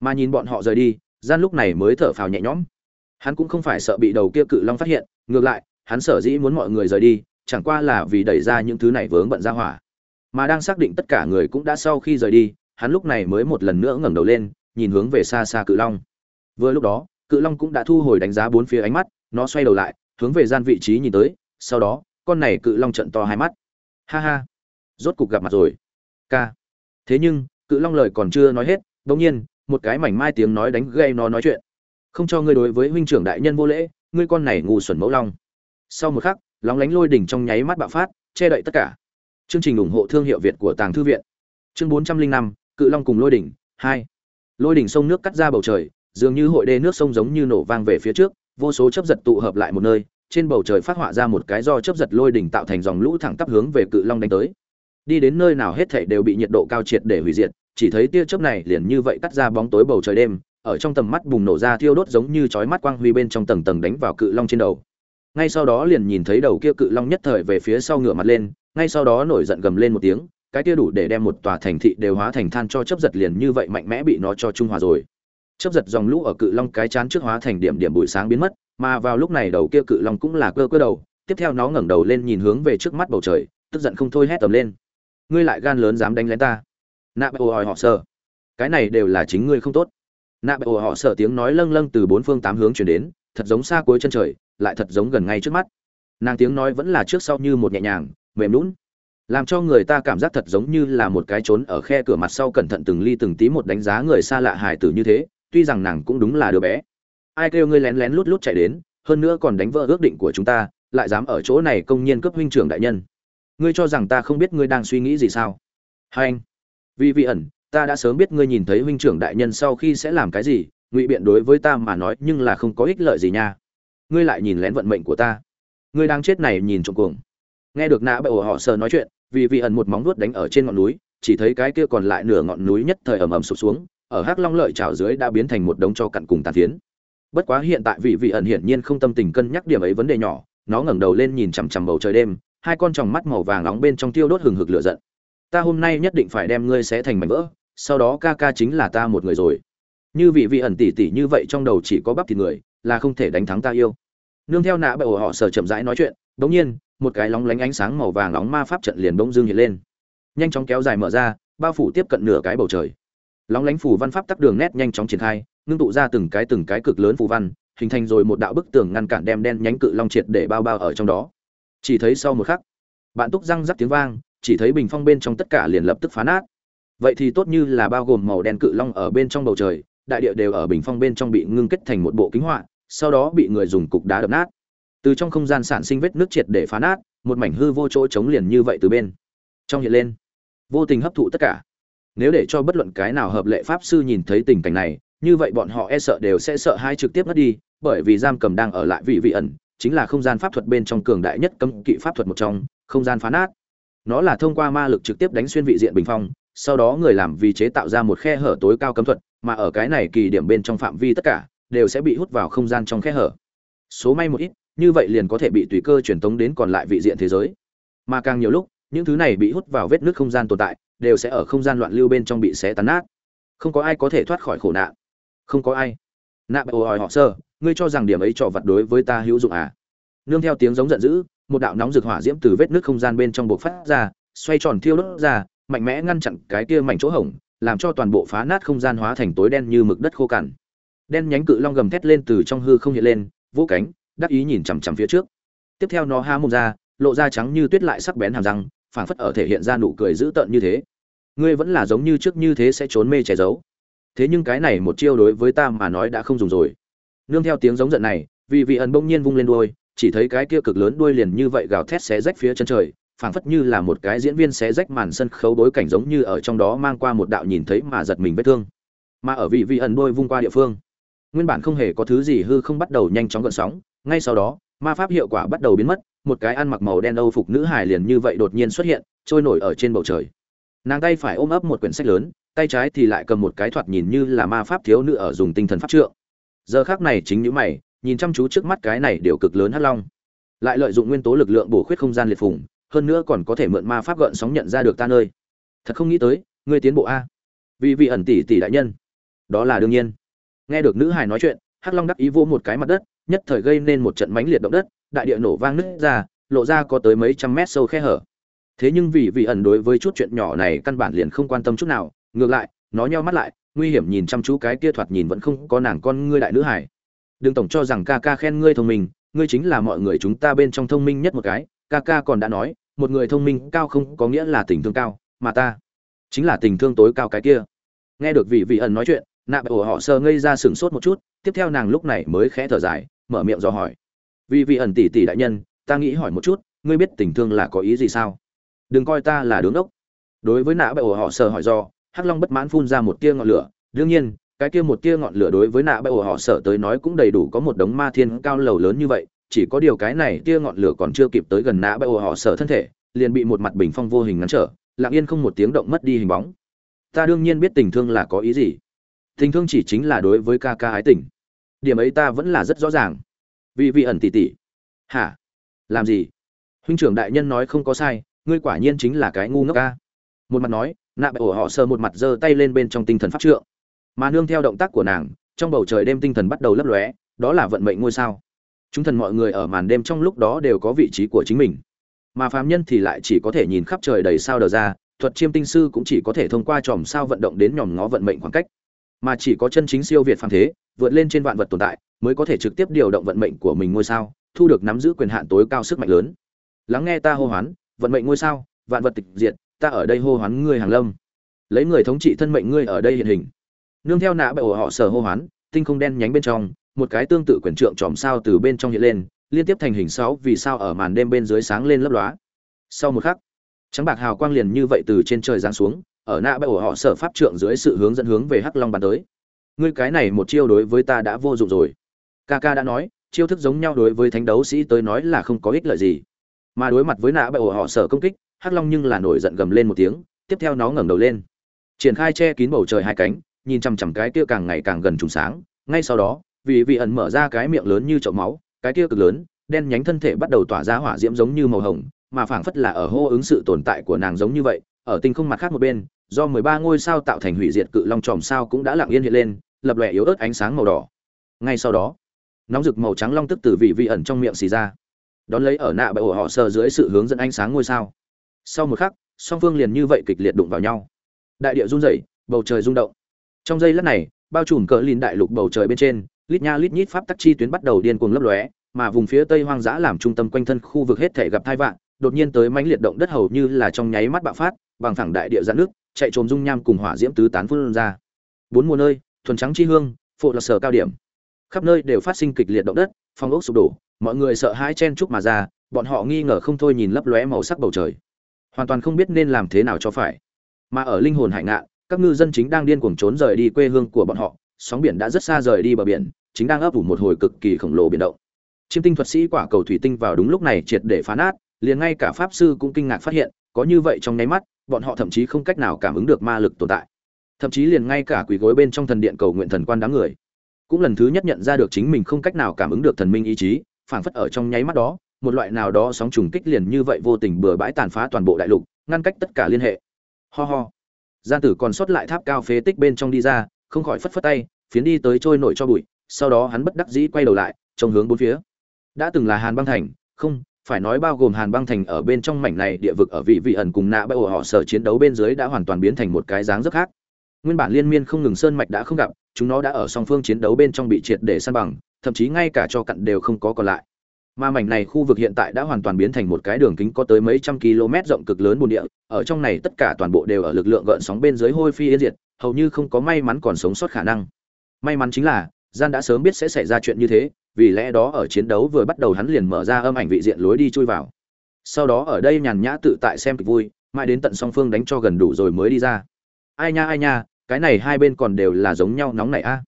Mà nhìn bọn họ rời đi, gian lúc này mới thở phào nhẹ nhõm. Hắn cũng không phải sợ bị đầu kia cự long phát hiện, ngược lại, hắn sở dĩ muốn mọi người rời đi, chẳng qua là vì đẩy ra những thứ này vướng bận ra hỏa. Mà đang xác định tất cả người cũng đã sau khi rời đi, hắn lúc này mới một lần nữa ngẩng đầu lên, nhìn hướng về xa xa cự long. Vừa lúc đó cự long cũng đã thu hồi đánh giá bốn phía ánh mắt, nó xoay đầu lại, hướng về gian vị trí nhìn tới, sau đó, con này cự long trận to hai mắt. Ha ha, rốt cục gặp mặt rồi. Ca. Thế nhưng, cự long lời còn chưa nói hết, bỗng nhiên, một cái mảnh mai tiếng nói đánh gây nó nói chuyện. Không cho ngươi đối với huynh trưởng đại nhân vô lễ, ngươi con này ngu xuẩn mẫu long. Sau một khắc, lóng lánh lôi đỉnh trong nháy mắt bạo phát, che đậy tất cả. Chương trình ủng hộ thương hiệu việt của tàng thư viện. Chương bốn trăm linh năm, cự long cùng lôi đỉnh, hai. Lôi đỉnh sông nước cắt ra bầu trời dường như hội đê nước sông giống như nổ vang về phía trước, vô số chớp giật tụ hợp lại một nơi, trên bầu trời phát họa ra một cái do chớp giật lôi đỉnh tạo thành dòng lũ thẳng tắp hướng về cự long đánh tới. Đi đến nơi nào hết thảy đều bị nhiệt độ cao triệt để hủy diệt, chỉ thấy tia chớp này liền như vậy cắt ra bóng tối bầu trời đêm, ở trong tầm mắt bùng nổ ra thiêu đốt giống như chói mắt quang huy bên trong tầng tầng đánh vào cự long trên đầu. Ngay sau đó liền nhìn thấy đầu kia cự long nhất thời về phía sau ngửa mặt lên, ngay sau đó nổi giận gầm lên một tiếng, cái kia đủ để đem một tòa thành thị đều hóa thành than cho chớp giật liền như vậy mạnh mẽ bị nó cho trung hòa rồi chấp giật dòng lũ ở cự long cái chán trước hóa thành điểm điểm bụi sáng biến mất, mà vào lúc này đầu kia cự long cũng là cơ cơ đầu, tiếp theo nó ngẩng đầu lên nhìn hướng về trước mắt bầu trời, tức giận không thôi hét tầm lên. Ngươi lại gan lớn dám đánh lén ta? Nạ bệ ồ hỏi họ sợ. Cái này đều là chính ngươi không tốt. Nạ bệ ồ họ sợ tiếng nói lâng lâng từ bốn phương tám hướng chuyển đến, thật giống xa cuối chân trời, lại thật giống gần ngay trước mắt. Nàng tiếng nói vẫn là trước sau như một nhẹ nhàng, mềm lún làm cho người ta cảm giác thật giống như là một cái trốn ở khe cửa mặt sau cẩn thận từng ly từng tí một đánh giá người xa lạ hài tử như thế tuy rằng nàng cũng đúng là đứa bé. Ai kêu ngươi lén lén lút lút chạy đến, hơn nữa còn đánh vỡ ước định của chúng ta, lại dám ở chỗ này công nhiên cấp huynh trưởng đại nhân. Ngươi cho rằng ta không biết ngươi đang suy nghĩ gì sao? Hai anh vì vị ẩn, ta đã sớm biết ngươi nhìn thấy huynh trưởng đại nhân sau khi sẽ làm cái gì, ngụy biện đối với ta mà nói nhưng là không có ích lợi gì nha. Ngươi lại nhìn lén vận mệnh của ta. Ngươi đang chết này nhìn trộm cuồng. Nghe được nã bệ ổ họ sờ nói chuyện vì vị ẩn một móng vuốt đánh ở trên ngọn núi, chỉ thấy cái kia còn lại nửa ngọn núi nhất thời ầm ầm sụp xuống ở hắc long lợi trào dưới đã biến thành một đống cho cặn cùng tàn phiến. Bất quá hiện tại vị vị ẩn hiển nhiên không tâm tình cân nhắc điểm ấy vấn đề nhỏ, nó ngẩng đầu lên nhìn chằm chằm bầu trời đêm, hai con tròng mắt màu vàng nóng bên trong tiêu đốt hừng hực lửa giận. Ta hôm nay nhất định phải đem ngươi xé thành mảnh vỡ, sau đó ca ca chính là ta một người rồi. Như vị vị ẩn tỉ tỉ như vậy trong đầu chỉ có bắp thịt người, là không thể đánh thắng ta yêu. Nương theo nạ bậy ổ họ sở chậm rãi nói chuyện, bỗng nhiên, một cái lóng lánh ánh sáng màu vàng nóng ma pháp trận liền bỗng dưng hiện lên. Nhanh chóng kéo dài mở ra, bao phủ tiếp cận nửa cái bầu trời lóng lánh phủ văn pháp tắc đường nét nhanh chóng triển khai, ngưng tụ ra từng cái từng cái cực lớn phù văn, hình thành rồi một đạo bức tường ngăn cản đem đen nhánh cự long triệt để bao bao ở trong đó. Chỉ thấy sau một khắc, bạn túc răng rắc tiếng vang, chỉ thấy bình phong bên trong tất cả liền lập tức phá nát. Vậy thì tốt như là bao gồm màu đen cự long ở bên trong bầu trời, đại địa đều ở bình phong bên trong bị ngưng kết thành một bộ kính họa, sau đó bị người dùng cục đá đập nát. Từ trong không gian sản sinh vết nước triệt để phá nát, một mảnh hư vô chỗ chống liền như vậy từ bên trong hiện lên. Vô tình hấp thụ tất cả nếu để cho bất luận cái nào hợp lệ pháp sư nhìn thấy tình cảnh này, như vậy bọn họ e sợ đều sẽ sợ hai trực tiếp mất đi, bởi vì giam cầm đang ở lại vị vị ẩn, chính là không gian pháp thuật bên trong cường đại nhất cấm kỵ pháp thuật một trong, không gian phá nát. Nó là thông qua ma lực trực tiếp đánh xuyên vị diện bình phong, sau đó người làm vì chế tạo ra một khe hở tối cao cấm thuật, mà ở cái này kỳ điểm bên trong phạm vi tất cả, đều sẽ bị hút vào không gian trong khe hở. Số may một ít, như vậy liền có thể bị tùy cơ truyền tống đến còn lại vị diện thế giới. Mà càng nhiều lúc, những thứ này bị hút vào vết nước không gian tồn tại đều sẽ ở không gian loạn lưu bên trong bị xé tán nát. Không có ai có thể thoát khỏi khổ nạn. Không có ai. Nạ bại ồ họ, sơ, ngươi cho rằng điểm ấy trò vật đối với ta hữu dụng à? Nương theo tiếng giống giận dữ, một đạo nóng rực hỏa diễm từ vết nước không gian bên trong buộc phát ra, xoay tròn thiêu đốt ra, mạnh mẽ ngăn chặn cái kia mảnh chỗ hổng, làm cho toàn bộ phá nát không gian hóa thành tối đen như mực đất khô cằn. Đen nhánh cự long gầm thét lên từ trong hư không hiện lên vỗ cánh, đắc ý nhìn chằm chằm phía trước. Tiếp theo nó há mồm ra, lộ ra trắng như tuyết lại sắc bén hàm răng phảng phất ở thể hiện ra nụ cười dữ tợn như thế. Ngươi vẫn là giống như trước như thế sẽ trốn mê che giấu. Thế nhưng cái này một chiêu đối với ta mà nói đã không dùng rồi. Nương theo tiếng giống giận này, vì vị ẩn bỗng nhiên vung lên đuôi, chỉ thấy cái kia cực lớn đuôi liền như vậy gào thét xé rách phía chân trời, phảng phất như là một cái diễn viên xé rách màn sân khấu bối cảnh giống như ở trong đó mang qua một đạo nhìn thấy mà giật mình vết thương. Mà ở vị vị ẩn đuôi vung qua địa phương, nguyên bản không hề có thứ gì hư không bắt đầu nhanh chóng gợn sóng, ngay sau đó, ma pháp hiệu quả bắt đầu biến mất một cái ăn mặc màu đen âu phục nữ hài liền như vậy đột nhiên xuất hiện trôi nổi ở trên bầu trời. Nàng tay phải ôm ấp một quyển sách lớn tay trái thì lại cầm một cái thoạt nhìn như là ma pháp thiếu nữ ở dùng tinh thần pháp trượng. Giờ khác này chính những mày nhìn chăm chú trước mắt cái này đều cực lớn hắc long. Lại lợi dụng nguyên tố lực lượng bổ khuyết không gian liệt phủng, hơn nữa còn có thể mượn ma pháp gợn sóng nhận ra được ta nơi. Thật không nghĩ tới ngươi tiến bộ a. Vì vị ẩn tỷ tỷ đại nhân. Đó là đương nhiên. Nghe được nữ hài nói chuyện hắc long đắc ý vô một cái mặt đất nhất thời gây nên một trận mãnh liệt động đất đại địa nổ vang nứt ra, lộ ra có tới mấy trăm mét sâu khe hở. Thế nhưng vì vị ẩn đối với chút chuyện nhỏ này căn bản liền không quan tâm chút nào, ngược lại, nó nheo mắt lại, nguy hiểm nhìn chăm chú cái kia thoạt nhìn vẫn không có nàng con ngươi đại nữ hải đừng tổng cho rằng ca ca khen ngươi thông minh, ngươi chính là mọi người chúng ta bên trong thông minh nhất một cái, ca ca còn đã nói, một người thông minh cao không có nghĩa là tình thương cao, mà ta chính là tình thương tối cao cái kia. Nghe được vị vị ẩn nói chuyện, nạ bệ ổ họ sơ ngây ra sừng sốt một chút, tiếp theo nàng lúc này mới khẽ thở dài, mở miệng dò hỏi vì vị ẩn tỷ tỷ đại nhân, ta nghĩ hỏi một chút, ngươi biết tình thương là có ý gì sao? Đừng coi ta là đứng ốc đối với nạ bệ ổ họ sợ hỏi do, hắc long bất mãn phun ra một tia ngọn lửa. Đương nhiên, cái kia một tia ngọn lửa đối với nạ bệ ổ họ sợ tới nói cũng đầy đủ có một đống ma thiên cao lầu lớn như vậy, chỉ có điều cái này tia ngọn lửa còn chưa kịp tới gần nạ bệ ổ họ sợ thân thể, liền bị một mặt bình phong vô hình ngăn trở, lặng yên không một tiếng động mất đi hình bóng. Ta đương nhiên biết tình thương là có ý gì. Tình thương chỉ chính là đối với ca ca ái tình. Điểm ấy ta vẫn là rất rõ ràng vì vị ẩn tỉ tỉ. Hả? Làm gì? Huynh trưởng đại nhân nói không có sai, ngươi quả nhiên chính là cái ngu ngốc ca một mặt nói, nạ bệ ổ họ sờ một mặt giơ tay lên bên trong tinh thần pháp trượng. Mà nương theo động tác của nàng, trong bầu trời đêm tinh thần bắt đầu lấp lóe, đó là vận mệnh ngôi sao. Chúng thần mọi người ở màn đêm trong lúc đó đều có vị trí của chính mình. Mà phàm nhân thì lại chỉ có thể nhìn khắp trời đầy sao đờ ra, thuật chiêm tinh sư cũng chỉ có thể thông qua chòm sao vận động đến nhòm ngó vận mệnh khoảng cách. Mà chỉ có chân chính siêu việt phàm thế vượt lên trên vạn vật tồn tại, mới có thể trực tiếp điều động vận mệnh của mình ngôi sao, thu được nắm giữ quyền hạn tối cao sức mạnh lớn. Lắng nghe ta hô hoán, vận mệnh ngôi sao, vạn vật tịch diệt, ta ở đây hô hoán ngươi hàng lâm. Lấy người thống trị thân mệnh ngươi ở đây hiện hình. Nương theo nạ bệ ổ họ sở hô hoán, tinh không đen nhánh bên trong, một cái tương tự quyền trượng tròm sao từ bên trong hiện lên, liên tiếp thành hình sáu vì sao ở màn đêm bên dưới sáng lên lấp lóa. Sau một khắc, trắng bạc hào quang liền như vậy từ trên trời giáng xuống, ở nạ bệ ổ họ sở pháp trượng dưới sự hướng dẫn hướng về hắc long bàn tới ngươi cái này một chiêu đối với ta đã vô dụng rồi. Ca ca đã nói, chiêu thức giống nhau đối với thánh đấu sĩ tới nói là không có ích lợi gì. Mà đối mặt với nạ bệ ổ họ sở công kích, hắc long nhưng là nổi giận gầm lên một tiếng, tiếp theo nó ngẩng đầu lên. Triển khai che kín bầu trời hai cánh, nhìn chằm chằm cái kia càng ngày càng gần trùng sáng, ngay sau đó, vì vị ẩn mở ra cái miệng lớn như chậu máu, cái kia cực lớn, đen nhánh thân thể bắt đầu tỏa ra hỏa diễm giống như màu hồng, mà phảng phất là ở hô ứng sự tồn tại của nàng giống như vậy, ở tinh không mặt khác một bên, do mười ba ngôi sao tạo thành hủy diệt cự long tròm sao cũng đã lặng yên hiện lên lập lòe yếu ớt ánh sáng màu đỏ. Ngay sau đó, nóng rực màu trắng long tức từ vị vị ẩn trong miệng xì ra. Đón lấy ở nạ bệ ổ họ sờ dưới sự hướng dẫn ánh sáng ngôi sao. Sau một khắc, song phương liền như vậy kịch liệt đụng vào nhau. Đại địa rung rẩy, bầu trời rung động. Trong giây lát này, bao trùm cỡ lìn đại lục bầu trời bên trên, lít nha lít nhít pháp tắc chi tuyến bắt đầu điên cuồng lấp lóe, mà vùng phía tây hoang dã làm trung tâm quanh thân khu vực hết thể gặp thai vạn, đột nhiên tới mãnh liệt động đất hầu như là trong nháy mắt bạo phát, bằng thẳng đại địa giãn nước, chạy trồm dung nham cùng hỏa diễm tứ tán phun ra. Bốn mùa nơi thuần trắng chi hương phụ là sở cao điểm. Khắp nơi đều phát sinh kịch liệt động đất, phong ốc sụp đổ, mọi người sợ hãi chen chúc mà ra, bọn họ nghi ngờ không thôi nhìn lấp lóe màu sắc bầu trời. Hoàn toàn không biết nên làm thế nào cho phải. Mà ở linh hồn hải ngạn, các ngư dân chính đang điên cuồng trốn rời đi quê hương của bọn họ, sóng biển đã rất xa rời đi bờ biển, chính đang ấp ủ một hồi cực kỳ khổng lồ biển động. Chiêm tinh thuật sĩ quả cầu thủy tinh vào đúng lúc này triệt để phá nát, liền ngay cả pháp sư cũng kinh ngạc phát hiện, có như vậy trong nháy mắt, bọn họ thậm chí không cách nào cảm ứng được ma lực tồn tại thậm chí liền ngay cả quỷ gối bên trong thần điện cầu nguyện thần quan đám người. Cũng lần thứ nhất nhận ra được chính mình không cách nào cảm ứng được thần minh ý chí, phảng phất ở trong nháy mắt đó, một loại nào đó sóng trùng kích liền như vậy vô tình bừa bãi tàn phá toàn bộ đại lục, ngăn cách tất cả liên hệ. Ho ho. Gian tử còn sót lại tháp cao phế tích bên trong đi ra, không khỏi phất phất tay, phiến đi tới trôi nổi cho bụi, sau đó hắn bất đắc dĩ quay đầu lại, trông hướng bốn phía. Đã từng là hàn băng thành, không, phải nói bao gồm hàn băng thành ở bên trong mảnh này địa vực ở vị vị ẩn cùng nạ bãi họ sở chiến đấu bên dưới đã hoàn toàn biến thành một cái dáng rất khác nguyên bản liên miên không ngừng sơn mạch đã không gặp, chúng nó đã ở song phương chiến đấu bên trong bị triệt để săn bằng, thậm chí ngay cả cho cặn đều không có còn lại. Mà mảnh này khu vực hiện tại đã hoàn toàn biến thành một cái đường kính có tới mấy trăm km rộng cực lớn bồn địa, ở trong này tất cả toàn bộ đều ở lực lượng gợn sóng bên dưới hôi phi yên diệt, hầu như không có may mắn còn sống sót khả năng. May mắn chính là, gian đã sớm biết sẽ xảy ra chuyện như thế, vì lẽ đó ở chiến đấu vừa bắt đầu hắn liền mở ra âm ảnh vị diện lối đi chui vào. Sau đó ở đây nhàn nhã tự tại xem kịch vui, mãi đến tận song phương đánh cho gần đủ rồi mới đi ra ai nha ai nha, cái này hai bên còn đều là giống nhau nóng này a.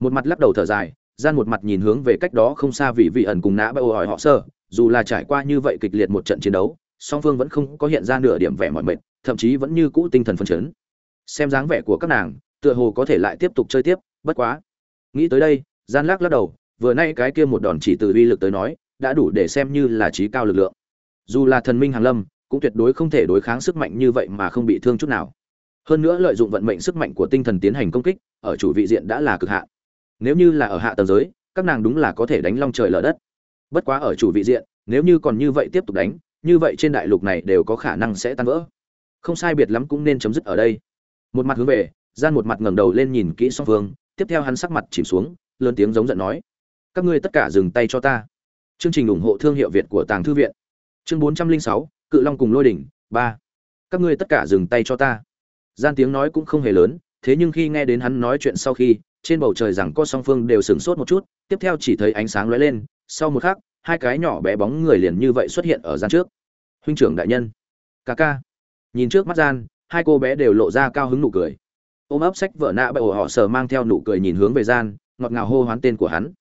Một mặt lắc đầu thở dài, gian một mặt nhìn hướng về cách đó không xa vị vị ẩn cùng nã bao hỏi họ sơ, dù là trải qua như vậy kịch liệt một trận chiến đấu, song phương vẫn không có hiện ra nửa điểm vẻ mỏi mệt, thậm chí vẫn như cũ tinh thần phấn chấn. Xem dáng vẻ của các nàng, tựa hồ có thể lại tiếp tục chơi tiếp, bất quá. Nghĩ tới đây, gian lắc lắc đầu, vừa nay cái kia một đòn chỉ từ uy lực tới nói, đã đủ để xem như là trí cao lực lượng. Dù là thần minh hàng lâm, cũng tuyệt đối không thể đối kháng sức mạnh như vậy mà không bị thương chút nào hơn nữa lợi dụng vận mệnh sức mạnh của tinh thần tiến hành công kích, ở chủ vị diện đã là cực hạn. Nếu như là ở hạ tầng giới, các nàng đúng là có thể đánh long trời lở đất. Bất quá ở chủ vị diện, nếu như còn như vậy tiếp tục đánh, như vậy trên đại lục này đều có khả năng sẽ tan vỡ. Không sai biệt lắm cũng nên chấm dứt ở đây. Một mặt hướng về, gian một mặt ngẩng đầu lên nhìn kỹ song phương, tiếp theo hắn sắc mặt chìm xuống, lớn tiếng giống giận nói, các ngươi tất cả dừng tay cho ta. Chương trình ủng hộ thương hiệu việt của tàng thư viện. Chương bốn trăm linh sáu, cự long cùng lôi đỉnh, ba. Các ngươi tất cả dừng tay cho ta gian tiếng nói cũng không hề lớn, thế nhưng khi nghe đến hắn nói chuyện sau khi, trên bầu trời rằng có song phương đều sửng sốt một chút, tiếp theo chỉ thấy ánh sáng lóe lên, sau một khắc, hai cái nhỏ bé bóng người liền như vậy xuất hiện ở gian trước. Huynh trưởng đại nhân. Ca ca. Nhìn trước mắt gian, hai cô bé đều lộ ra cao hứng nụ cười. Ôm ấp sách vợ nạ bởi họ sờ mang theo nụ cười nhìn hướng về gian, ngọt ngào hô hoán tên của hắn.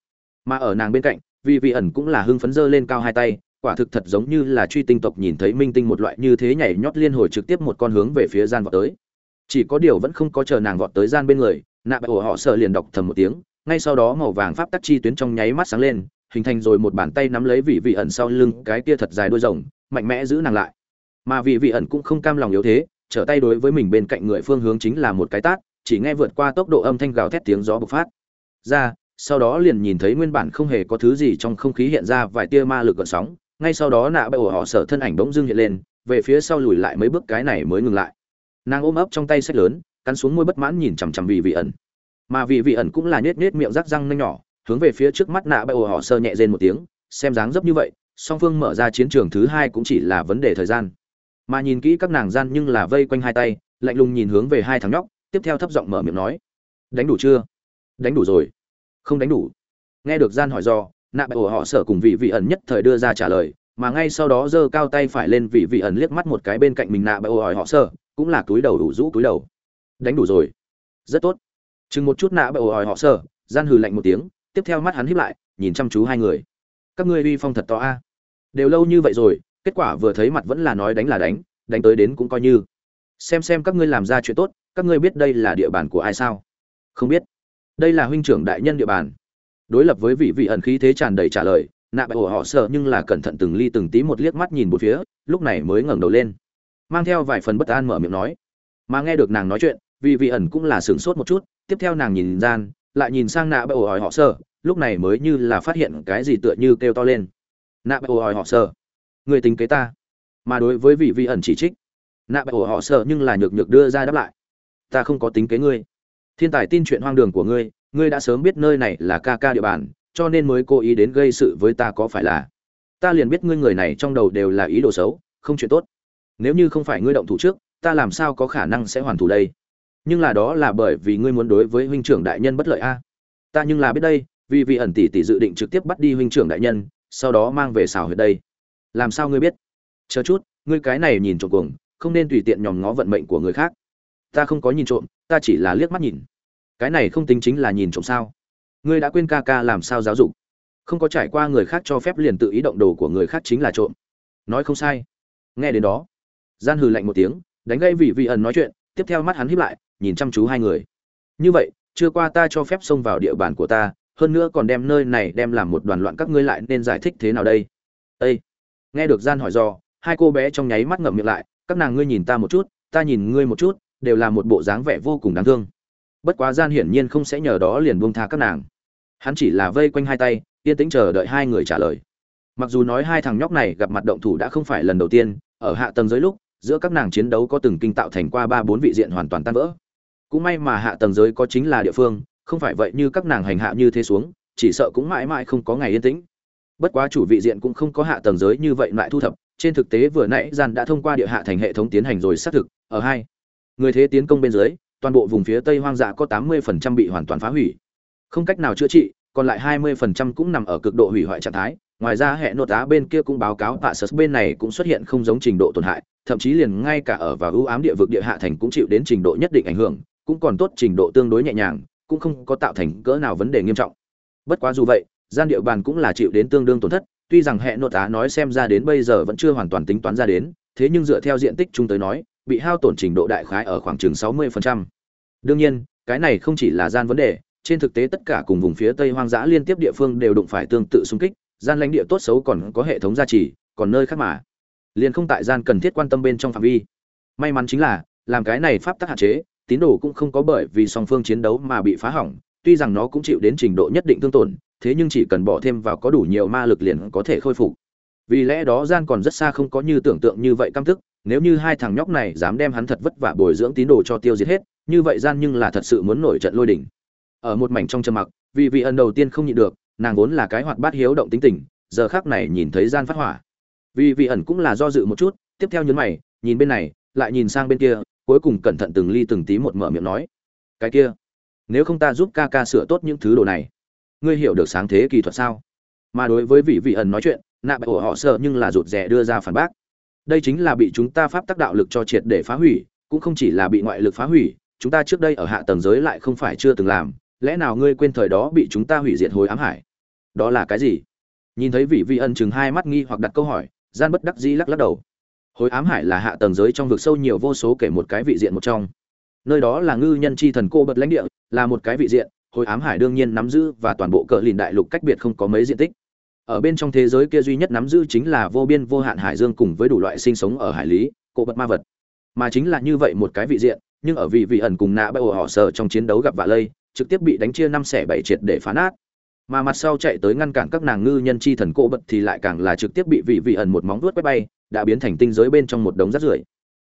Mà ở nàng bên cạnh, vì vị ẩn cũng là hưng phấn dơ lên cao hai tay, quả thực thật giống như là truy tinh tộc nhìn thấy minh tinh một loại như thế nhảy nhót liên hồi trực tiếp một con hướng về phía gian vọt tới chỉ có điều vẫn không có chờ nàng vọt tới gian bên người, nạ bại ổ họ sợ liền đọc thầm một tiếng, ngay sau đó màu vàng pháp tắc chi tuyến trong nháy mắt sáng lên, hình thành rồi một bàn tay nắm lấy vị vị ẩn sau lưng cái kia thật dài đuôi rồng, mạnh mẽ giữ nàng lại. Mà vị vị ẩn cũng không cam lòng yếu thế, trở tay đối với mình bên cạnh người phương hướng chính là một cái tát, chỉ nghe vượt qua tốc độ âm thanh gào thét tiếng gió bộc phát. Ra, sau đó liền nhìn thấy nguyên bản không hề có thứ gì trong không khí hiện ra vài tia ma lực gợn sóng, ngay sau đó nạ bại ổ họ sở thân ảnh bỗng dưng hiện lên, về phía sau lùi lại mấy bước cái này mới ngừng lại nàng ôm ấp trong tay sách lớn, cắn xuống môi bất mãn nhìn chằm chằm vì vị ẩn. Mà vị vị ẩn cũng là nhếch nhếch miệng rắc răng nhanh nhỏ, hướng về phía trước mắt nạ bại ồ họ sơ nhẹ rên một tiếng, xem dáng dấp như vậy, song phương mở ra chiến trường thứ hai cũng chỉ là vấn đề thời gian. Mà nhìn kỹ các nàng gian nhưng là vây quanh hai tay, lạnh lùng nhìn hướng về hai thằng nhóc, tiếp theo thấp giọng mở miệng nói, đánh đủ chưa? Đánh đủ rồi. Không đánh đủ. Nghe được gian hỏi do, nạ bại ổ họ sở cùng vị vị ẩn nhất thời đưa ra trả lời, mà ngay sau đó giơ cao tay phải lên vị vị ẩn liếc mắt một cái bên cạnh mình nạ bại ổ hỏi họ sở cũng là túi đầu đủ rũ túi đầu. Đánh đủ rồi. Rất tốt. Chừng một chút nạ bại hỏi họ sợ gian hừ lạnh một tiếng, tiếp theo mắt hắn híp lại, nhìn chăm chú hai người. Các ngươi uy phong thật to a. Đều lâu như vậy rồi, kết quả vừa thấy mặt vẫn là nói đánh là đánh đánh tới đến cũng coi như. Xem xem các ngươi làm ra chuyện tốt, các ngươi biết đây là địa bàn của ai sao? Không biết. Đây là huynh trưởng đại nhân địa bàn. Đối lập với vị vị ẩn khí thế tràn đầy trả lời nạ bại ổ họ sợ nhưng là cẩn thận từng ly từng tí một liếc mắt nhìn một phía, lúc này mới ngẩng đầu lên mang theo vài phần bất an mở miệng nói. Mà nghe được nàng nói chuyện vị vị ẩn cũng là sửng sốt một chút, tiếp theo nàng nhìn gian, lại nhìn sang nạ bại ổ hỏi họ sợ lúc này mới như là phát hiện cái gì tựa như kêu to lên. Nạ bại ổ hỏi họ sợ người tính kế ta. Mà đối với vị vị ẩn chỉ trích, nạ bại ổ họ sợ nhưng là nhược nhược đưa ra đáp lại. Ta không có tính kế ngươi. Thiên tài tin chuyện hoang đường của ngươi ngươi đã sớm biết nơi này là ca ca địa bàn, cho nên mới cố ý đến gây sự với ta có phải là. Ta liền biết ngươi người này trong đầu đều là ý đồ xấu, không chuyện tốt nếu như không phải ngươi động thủ trước, ta làm sao có khả năng sẽ hoàn thủ đây? Nhưng là đó là bởi vì ngươi muốn đối với huynh trưởng đại nhân bất lợi a. Ta nhưng là biết đây, vì vị ẩn tỷ tỷ dự định trực tiếp bắt đi huynh trưởng đại nhân, sau đó mang về xào huyệt đây. Làm sao ngươi biết? Chờ chút, ngươi cái này nhìn trộm cuồng, không nên tùy tiện nhòm ngó vận mệnh của người khác. Ta không có nhìn trộm, ta chỉ là liếc mắt nhìn. Cái này không tính chính là nhìn trộm sao? Ngươi đã quên ca ca làm sao giáo dục? Không có trải qua người khác cho phép liền tự ý động đồ của người khác chính là trộm. Nói không sai. Nghe đến đó gian hừ lạnh một tiếng, đánh gây vị vị ẩn nói chuyện, tiếp theo mắt hắn híp lại, nhìn chăm chú hai người. Như vậy, chưa qua ta cho phép xông vào địa bàn của ta, hơn nữa còn đem nơi này đem làm một đoàn loạn các ngươi lại nên giải thích thế nào đây? Ê! nghe được gian hỏi do, hai cô bé trong nháy mắt ngậm miệng lại, các nàng ngươi nhìn ta một chút, ta nhìn ngươi một chút, đều là một bộ dáng vẻ vô cùng đáng thương. Bất quá gian hiển nhiên không sẽ nhờ đó liền buông tha các nàng. Hắn chỉ là vây quanh hai tay, yên tĩnh chờ đợi hai người trả lời. Mặc dù nói hai thằng nhóc này gặp mặt động thủ đã không phải lần đầu tiên, ở hạ tầng dưới lúc giữa các nàng chiến đấu có từng kinh tạo thành qua ba bốn vị diện hoàn toàn tan vỡ. Cũng may mà hạ tầng giới có chính là địa phương, không phải vậy như các nàng hành hạ như thế xuống, chỉ sợ cũng mãi mãi không có ngày yên tĩnh. Bất quá chủ vị diện cũng không có hạ tầng giới như vậy lại thu thập, trên thực tế vừa nãy gian đã thông qua địa hạ thành hệ thống tiến hành rồi xác thực, ở hai người thế tiến công bên dưới, toàn bộ vùng phía tây hoang dã có 80% bị hoàn toàn phá hủy. Không cách nào chữa trị, còn lại 20% cũng nằm ở cực độ hủy hoại trạng thái ngoài ra, hệ nội tá bên kia cũng báo cáo tạ sơ bên này cũng xuất hiện không giống trình độ tổn hại, thậm chí liền ngay cả ở và ưu ám địa vực địa hạ thành cũng chịu đến trình độ nhất định ảnh hưởng, cũng còn tốt trình độ tương đối nhẹ nhàng, cũng không có tạo thành cỡ nào vấn đề nghiêm trọng bất quá dù vậy, gian địa bàn cũng là chịu đến tương đương tổn thất, tuy rằng hệ nội tá nói xem ra đến bây giờ vẫn chưa hoàn toàn tính toán ra đến, thế nhưng dựa theo diện tích chúng tới nói, bị hao tổn trình độ đại khái ở khoảng chừng 60%. đương nhiên, cái này không chỉ là gian vấn đề, trên thực tế tất cả cùng vùng phía tây hoang dã liên tiếp địa phương đều đụng phải tương tự xung kích gian lãnh địa tốt xấu còn có hệ thống gia trì, còn nơi khác mà. Liền không tại gian cần thiết quan tâm bên trong phạm vi. May mắn chính là, làm cái này pháp tắc hạn chế, tín đồ cũng không có bởi vì song phương chiến đấu mà bị phá hỏng, tuy rằng nó cũng chịu đến trình độ nhất định tương tổn, thế nhưng chỉ cần bỏ thêm vào có đủ nhiều ma lực liền có thể khôi phục. Vì lẽ đó gian còn rất xa không có như tưởng tượng như vậy căm thức nếu như hai thằng nhóc này dám đem hắn thật vất vả bồi dưỡng tín đồ cho tiêu diệt hết, như vậy gian nhưng là thật sự muốn nổi trận lôi đỉnh ở một mảnh trong trầm mặc, vì vị ẩn đầu tiên không nhịn được nàng vốn là cái hoạt bát hiếu động tính tình, giờ khác này nhìn thấy gian phát hỏa. Vì vị ẩn cũng là do dự một chút, tiếp theo nhấn mày, nhìn bên này, lại nhìn sang bên kia, cuối cùng cẩn thận từng ly từng tí một mở miệng nói, cái kia, nếu không ta giúp ca ca sửa tốt những thứ đồ này, ngươi hiểu được sáng thế kỳ thuật sao? Mà đối với vị vị ẩn nói chuyện, nạ bại ổ họ sợ nhưng là rụt rè đưa ra phản bác. Đây chính là bị chúng ta pháp tác đạo lực cho triệt để phá hủy, cũng không chỉ là bị ngoại lực phá hủy, chúng ta trước đây ở hạ tầng giới lại không phải chưa từng làm, lẽ nào ngươi quên thời đó bị chúng ta hủy diệt hồi ám hải? Đó là cái gì? Nhìn thấy vị vị ân chừng hai mắt nghi hoặc đặt câu hỏi, gian bất đắc dĩ lắc lắc đầu. Hồi ám hải là hạ tầng giới trong vực sâu nhiều vô số kể một cái vị diện một trong. Nơi đó là ngư nhân chi thần cô bật lãnh địa, là một cái vị diện hồi ám hải đương nhiên nắm giữ và toàn bộ cỡ lìn đại lục cách biệt không có mấy diện tích. Ở bên trong thế giới kia duy nhất nắm giữ chính là vô biên vô hạn hải dương cùng với đủ loại sinh sống ở hải lý cổ bật ma vật. Mà chính là như vậy một cái vị diện, nhưng ở vị vị ẩn cùng nạ bại họ sở trong chiến đấu gặp vạ lây, trực tiếp bị đánh chia năm xẻ bảy triệt để phá nát mà mặt sau chạy tới ngăn cản các nàng ngư nhân chi thần cô bật thì lại càng là trực tiếp bị vị vị ẩn một móng vuốt quét bay, đã biến thành tinh giới bên trong một đống rác rưởi.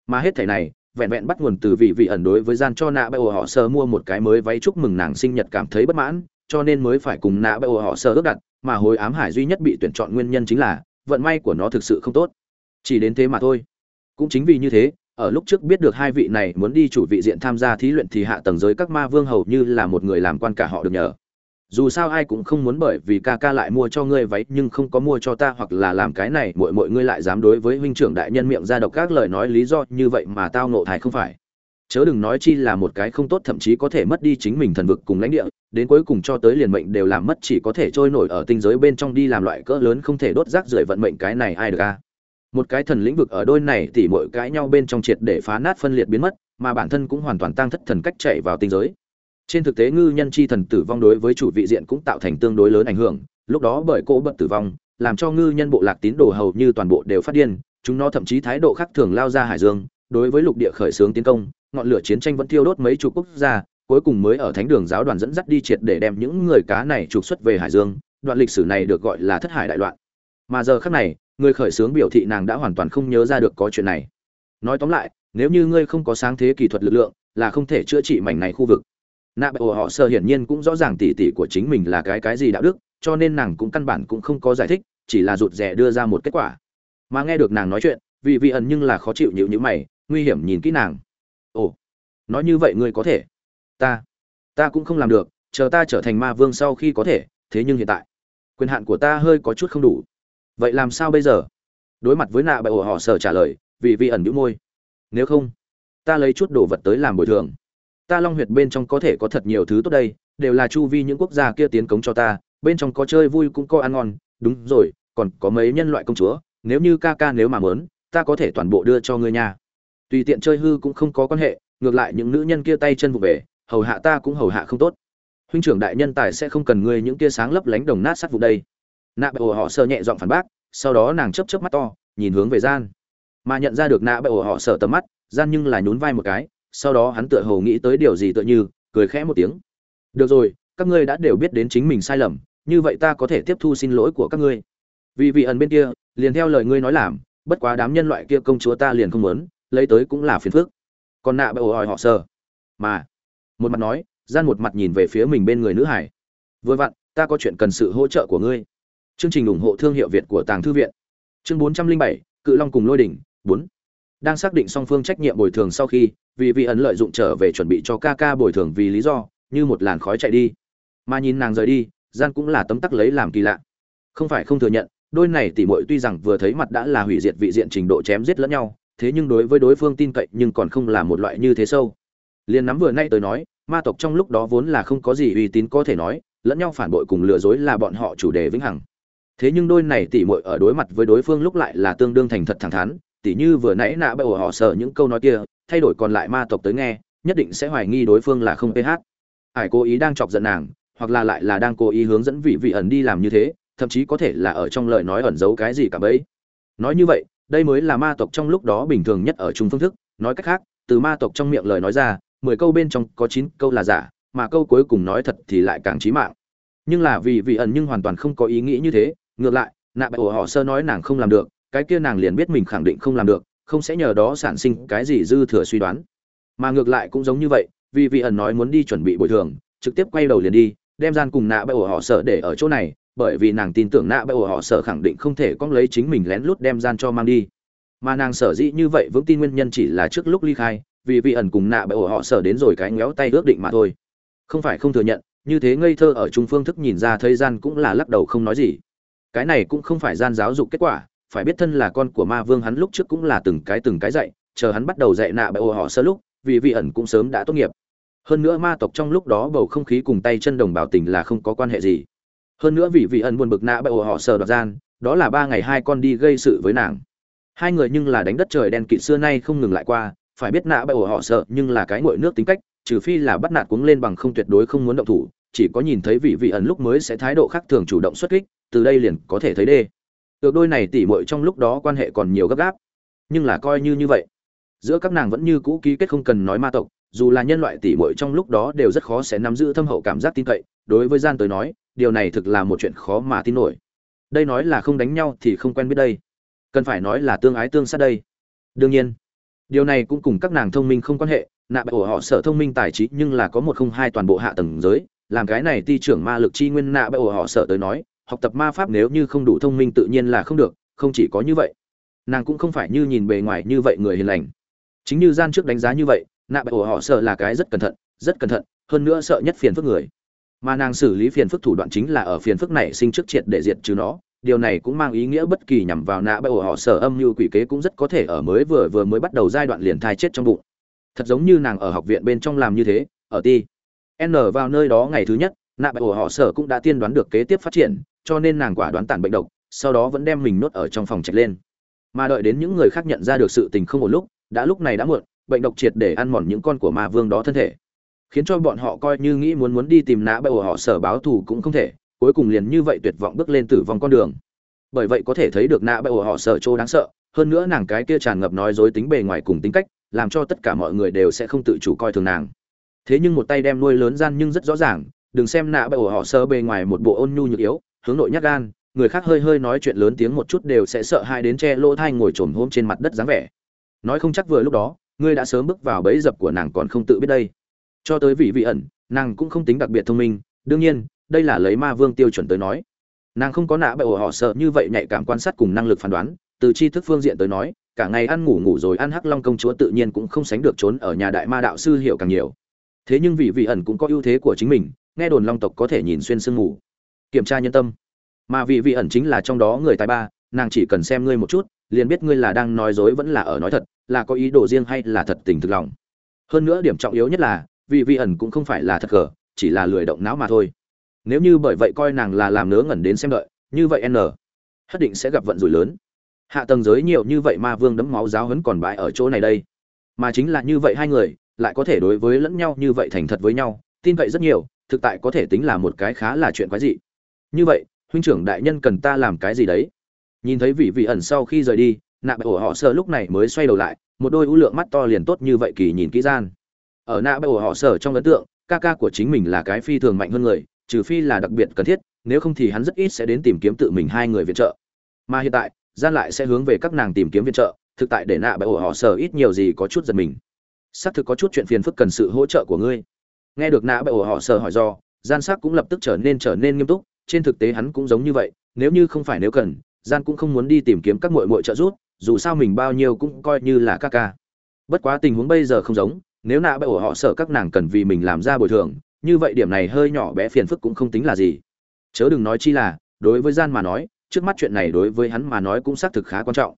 Mà hết thảy này, vẹn vẹn bắt nguồn từ vị vị ẩn đối với gian cho nạ bại họ sơ mua một cái mới váy chúc mừng nàng sinh nhật cảm thấy bất mãn, cho nên mới phải cùng nạ bại họ sơ ước đặt, mà hồi ám hải duy nhất bị tuyển chọn nguyên nhân chính là, vận may của nó thực sự không tốt. Chỉ đến thế mà thôi. Cũng chính vì như thế, ở lúc trước biết được hai vị này muốn đi chủ vị diện tham gia thí luyện thì hạ tầng giới các ma vương hầu như là một người làm quan cả họ được nhờ dù sao ai cũng không muốn bởi vì ca ca lại mua cho ngươi váy, nhưng không có mua cho ta hoặc là làm cái này mọi mọi ngươi lại dám đối với huynh trưởng đại nhân miệng ra độc các lời nói lý do như vậy mà tao nộ thải không phải. Chớ đừng nói chi là một cái không tốt, thậm chí có thể mất đi chính mình thần vực cùng lãnh địa, đến cuối cùng cho tới liền mệnh đều làm mất, chỉ có thể trôi nổi ở tinh giới bên trong đi làm loại cỡ lớn không thể đốt rác rưởi vận mệnh cái này ai được a? Một cái thần lĩnh vực ở đôi này tỉ mỗi cái nhau bên trong triệt để phá nát phân liệt biến mất, mà bản thân cũng hoàn toàn tăng thất thần cách chạy vào tinh giới trên thực tế ngư nhân chi thần tử vong đối với chủ vị diện cũng tạo thành tương đối lớn ảnh hưởng. Lúc đó bởi cỗ bật tử vong, làm cho ngư nhân bộ lạc tín đồ hầu như toàn bộ đều phát điên. Chúng nó thậm chí thái độ khác thường lao ra hải dương. Đối với lục địa khởi xướng tiến công, ngọn lửa chiến tranh vẫn thiêu đốt mấy chục quốc gia, cuối cùng mới ở thánh đường giáo đoàn dẫn dắt đi triệt để đem những người cá này trục xuất về hải dương. Đoạn lịch sử này được gọi là thất hải đại loạn. Mà giờ khác này, người khởi xướng biểu thị nàng đã hoàn toàn không nhớ ra được có chuyện này. Nói tóm lại, nếu như ngươi không có sáng thế kỹ thuật lực lượng, là không thể chữa trị mảnh này khu vực nạ bệ họ sơ hiển nhiên cũng rõ ràng tỉ tỉ của chính mình là cái cái gì đạo đức, cho nên nàng cũng căn bản cũng không có giải thích, chỉ là rụt rè đưa ra một kết quả. Mà nghe được nàng nói chuyện, vì vị ẩn nhưng là khó chịu nhịu nhữ mày, nguy hiểm nhìn kỹ nàng. Ồ, nói như vậy ngươi có thể. Ta ta cũng không làm được, chờ ta trở thành ma vương sau khi có thể, thế nhưng hiện tại, quyền hạn của ta hơi có chút không đủ. Vậy làm sao bây giờ? Đối mặt với nạ bại ổ họ sở trả lời, vì vị ẩn nhũ môi. Nếu không, ta lấy chút đồ vật tới làm bồi thường ta long huyệt bên trong có thể có thật nhiều thứ tốt đây, đều là chu vi những quốc gia kia tiến cống cho ta, bên trong có chơi vui cũng có ăn ngon, đúng rồi, còn có mấy nhân loại công chúa, nếu như ca ca nếu mà mớn ta có thể toàn bộ đưa cho ngươi nha. Tùy tiện chơi hư cũng không có quan hệ, ngược lại những nữ nhân kia tay chân vụ về, hầu hạ ta cũng hầu hạ không tốt. Huynh trưởng đại nhân tài sẽ không cần ngươi những kia sáng lấp lánh đồng nát sắt vụ đây. Nạ bệ ổ họ sợ nhẹ giọng phản bác, sau đó nàng chấp chấp mắt to, nhìn hướng về gian. Mà nhận ra được nạ bệ ổ họ sợ tầm mắt, gian nhưng là nhún vai một cái sau đó hắn tựa hồ nghĩ tới điều gì tựa như cười khẽ một tiếng. Được rồi các ngươi đã đều biết đến chính mình sai lầm như vậy ta có thể tiếp thu xin lỗi của các ngươi. Vì vị ẩn bên kia liền theo lời ngươi nói làm bất quá đám nhân loại kia công chúa ta liền không muốn lấy tới cũng là phiền phức. Còn nạ bởi hỏi họ sờ, mà một mặt nói gian một mặt nhìn về phía mình bên người nữ hải. Vừa vặn ta có chuyện cần sự hỗ trợ của ngươi. Chương trình ủng hộ thương hiệu việt của tàng thư viện. Chương 407, cự long cùng lôi đỉnh 4 đang xác định song phương trách nhiệm bồi thường sau khi, vì vị ẩn lợi dụng trở về chuẩn bị cho ca ca bồi thường vì lý do, như một làn khói chạy đi. Mà nhìn nàng rời đi, gian cũng là tấm tắc lấy làm kỳ lạ. Không phải không thừa nhận, đôi này tỉ muội tuy rằng vừa thấy mặt đã là hủy diệt vị diện trình độ chém giết lẫn nhau, thế nhưng đối với đối phương tin cậy nhưng còn không là một loại như thế sâu. Liền nắm vừa nay tới nói, ma tộc trong lúc đó vốn là không có gì uy tín có thể nói, lẫn nhau phản bội cùng lừa dối là bọn họ chủ đề vĩnh hằng. Thế nhưng đôi này tỉ muội ở đối mặt với đối phương lúc lại là tương đương thành thật thẳng thắn tỉ như vừa nãy nạ bởi họ sợ những câu nói kia, thay đổi còn lại ma tộc tới nghe, nhất định sẽ hoài nghi đối phương là không ph ải cố ý đang chọc giận nàng, hoặc là lại là đang cố ý hướng dẫn vị vị ẩn đi làm như thế, thậm chí có thể là ở trong lời nói ẩn giấu cái gì cả bấy. Nói như vậy, đây mới là ma tộc trong lúc đó bình thường nhất ở chung phương thức. Nói cách khác, từ ma tộc trong miệng lời nói ra, mười câu bên trong có chín câu là giả, mà câu cuối cùng nói thật thì lại càng trí mạng. Nhưng là vì vị ẩn nhưng hoàn toàn không có ý nghĩ như thế, ngược lại, nạ bại ổ họ sơ nói nàng không làm được cái kia nàng liền biết mình khẳng định không làm được, không sẽ nhờ đó sản sinh cái gì dư thừa suy đoán. Mà ngược lại cũng giống như vậy, vì vị ẩn nói muốn đi chuẩn bị bồi thường, trực tiếp quay đầu liền đi, đem gian cùng nạ bại ổ họ sợ để ở chỗ này, bởi vì nàng tin tưởng nạ bại ổ họ sợ khẳng định không thể con lấy chính mình lén lút đem gian cho mang đi. Mà nàng sở dĩ như vậy vững tin nguyên nhân chỉ là trước lúc ly khai, vì vị ẩn cùng nạ bại ổ họ sợ đến rồi cái ngéo tay ước định mà thôi. Không phải không thừa nhận, như thế ngây thơ ở trung phương thức nhìn ra thời gian cũng là lắc đầu không nói gì. Cái này cũng không phải gian giáo dục kết quả phải biết thân là con của ma vương hắn lúc trước cũng là từng cái từng cái dạy, chờ hắn bắt đầu dạy nạ bại ô họ sơ lúc, vì vị ẩn cũng sớm đã tốt nghiệp. Hơn nữa ma tộc trong lúc đó bầu không khí cùng tay chân đồng bào tình là không có quan hệ gì. Hơn nữa vì vị ẩn buồn bực nạ bại ô họ sơ đoạt gian, đó là ba ngày hai con đi gây sự với nàng. Hai người nhưng là đánh đất trời đen kịt xưa nay không ngừng lại qua, phải biết nạ bại ổ họ sợ nhưng là cái ngội nước tính cách, trừ phi là bắt nạt cuống lên bằng không tuyệt đối không muốn động thủ, chỉ có nhìn thấy vị vị ẩn lúc mới sẽ thái độ khác thường chủ động xuất kích, từ đây liền có thể thấy đê được đôi này tỉ muội trong lúc đó quan hệ còn nhiều gấp gáp. Nhưng là coi như như vậy, giữa các nàng vẫn như cũ ký kết không cần nói ma tộc, dù là nhân loại tỉ muội trong lúc đó đều rất khó sẽ nắm giữ thâm hậu cảm giác tin cậy. Đối với gian tới nói, điều này thực là một chuyện khó mà tin nổi. Đây nói là không đánh nhau thì không quen biết đây. Cần phải nói là tương ái tương sát đây. Đương nhiên, điều này cũng cùng các nàng thông minh không quan hệ. Nạ bại của họ sở thông minh tài trí nhưng là có một không hai toàn bộ hạ tầng giới. Làm cái này ti trưởng ma lực chi nguyên nạ bại của họ sở tới nói học tập ma pháp nếu như không đủ thông minh tự nhiên là không được, không chỉ có như vậy. Nàng cũng không phải như nhìn bề ngoài như vậy người hiền lành. Chính như gian trước đánh giá như vậy, nạ bại của họ sợ là cái rất cẩn thận, rất cẩn thận, hơn nữa sợ nhất phiền phức người. Mà nàng xử lý phiền phức thủ đoạn chính là ở phiền phức này sinh trước triệt để diệt trừ nó. Điều này cũng mang ý nghĩa bất kỳ nhằm vào nạ bại của họ sở âm như quỷ kế cũng rất có thể ở mới vừa vừa mới bắt đầu giai đoạn liền thai chết trong bụng. Thật giống như nàng ở học viện bên trong làm như thế, ở ti, n vào nơi đó ngày thứ nhất, nạ bại của họ sở cũng đã tiên đoán được kế tiếp phát triển cho nên nàng quả đoán tản bệnh độc, sau đó vẫn đem mình nuốt ở trong phòng trạch lên. Mà đợi đến những người khác nhận ra được sự tình không một lúc, đã lúc này đã muộn, bệnh độc triệt để ăn mòn những con của ma vương đó thân thể. Khiến cho bọn họ coi như nghĩ muốn muốn đi tìm nã bại họ sở báo thù cũng không thể, cuối cùng liền như vậy tuyệt vọng bước lên tử vong con đường. Bởi vậy có thể thấy được nã bại họ sở chỗ đáng sợ, hơn nữa nàng cái kia tràn ngập nói dối tính bề ngoài cùng tính cách, làm cho tất cả mọi người đều sẽ không tự chủ coi thường nàng. Thế nhưng một tay đem nuôi lớn gian nhưng rất rõ ràng, đừng xem nã bại họ sở bề ngoài một bộ ôn nhu nhược yếu hướng nội nhát gan, người khác hơi hơi nói chuyện lớn tiếng một chút đều sẽ sợ hai đến che lỗ thai ngồi trồm hôm trên mặt đất dáng vẻ. Nói không chắc vừa lúc đó, ngươi đã sớm bước vào bẫy dập của nàng còn không tự biết đây. Cho tới vị vị ẩn, nàng cũng không tính đặc biệt thông minh, đương nhiên, đây là lấy ma vương tiêu chuẩn tới nói. Nàng không có nạ bại ổ họ sợ như vậy nhạy cảm quan sát cùng năng lực phán đoán, từ tri thức phương diện tới nói, cả ngày ăn ngủ ngủ rồi ăn hắc long công chúa tự nhiên cũng không sánh được trốn ở nhà đại ma đạo sư hiểu càng nhiều. Thế nhưng vị vị ẩn cũng có ưu thế của chính mình, nghe đồn long tộc có thể nhìn xuyên sương ngủ kiểm tra nhân tâm. Mà vị vị ẩn chính là trong đó người tài ba, nàng chỉ cần xem ngươi một chút, liền biết ngươi là đang nói dối vẫn là ở nói thật, là có ý đồ riêng hay là thật tình thực lòng. Hơn nữa điểm trọng yếu nhất là, vị vị ẩn cũng không phải là thật cờ chỉ là lười động não mà thôi. Nếu như bởi vậy coi nàng là làm nớ ngẩn đến xem đợi, như vậy n nhất định sẽ gặp vận rủi lớn. Hạ tầng giới nhiều như vậy ma vương đấm máu giáo hấn còn bại ở chỗ này đây. Mà chính là như vậy hai người, lại có thể đối với lẫn nhau như vậy thành thật với nhau, tin vậy rất nhiều, thực tại có thể tính là một cái khá là chuyện quái dị như vậy, huynh trưởng đại nhân cần ta làm cái gì đấy? Nhìn thấy vị vị ẩn sau khi rời đi, nạ bại ổ họ sợ lúc này mới xoay đầu lại, một đôi ưu lượng mắt to liền tốt như vậy kỳ nhìn kỹ gian. Ở nạ bại ổ họ sợ trong ấn tượng, ca ca của chính mình là cái phi thường mạnh hơn người, trừ phi là đặc biệt cần thiết, nếu không thì hắn rất ít sẽ đến tìm kiếm tự mình hai người viện trợ. Mà hiện tại, gian lại sẽ hướng về các nàng tìm kiếm viện trợ, thực tại để nạ bại ổ họ sở ít nhiều gì có chút giật mình. Xác thực có chút chuyện phiền phức cần sự hỗ trợ của ngươi. Nghe được nạ bại ổ họ sở hỏi do, gian sắc cũng lập tức trở nên trở nên nghiêm túc trên thực tế hắn cũng giống như vậy, nếu như không phải nếu cần, gian cũng không muốn đi tìm kiếm các mội mội trợ giúp, dù sao mình bao nhiêu cũng coi như là các ca. Bất quá tình huống bây giờ không giống, nếu nạ bại ổ họ sợ các nàng cần vì mình làm ra bồi thường, như vậy điểm này hơi nhỏ bé phiền phức cũng không tính là gì. Chớ đừng nói chi là, đối với gian mà nói, trước mắt chuyện này đối với hắn mà nói cũng xác thực khá quan trọng.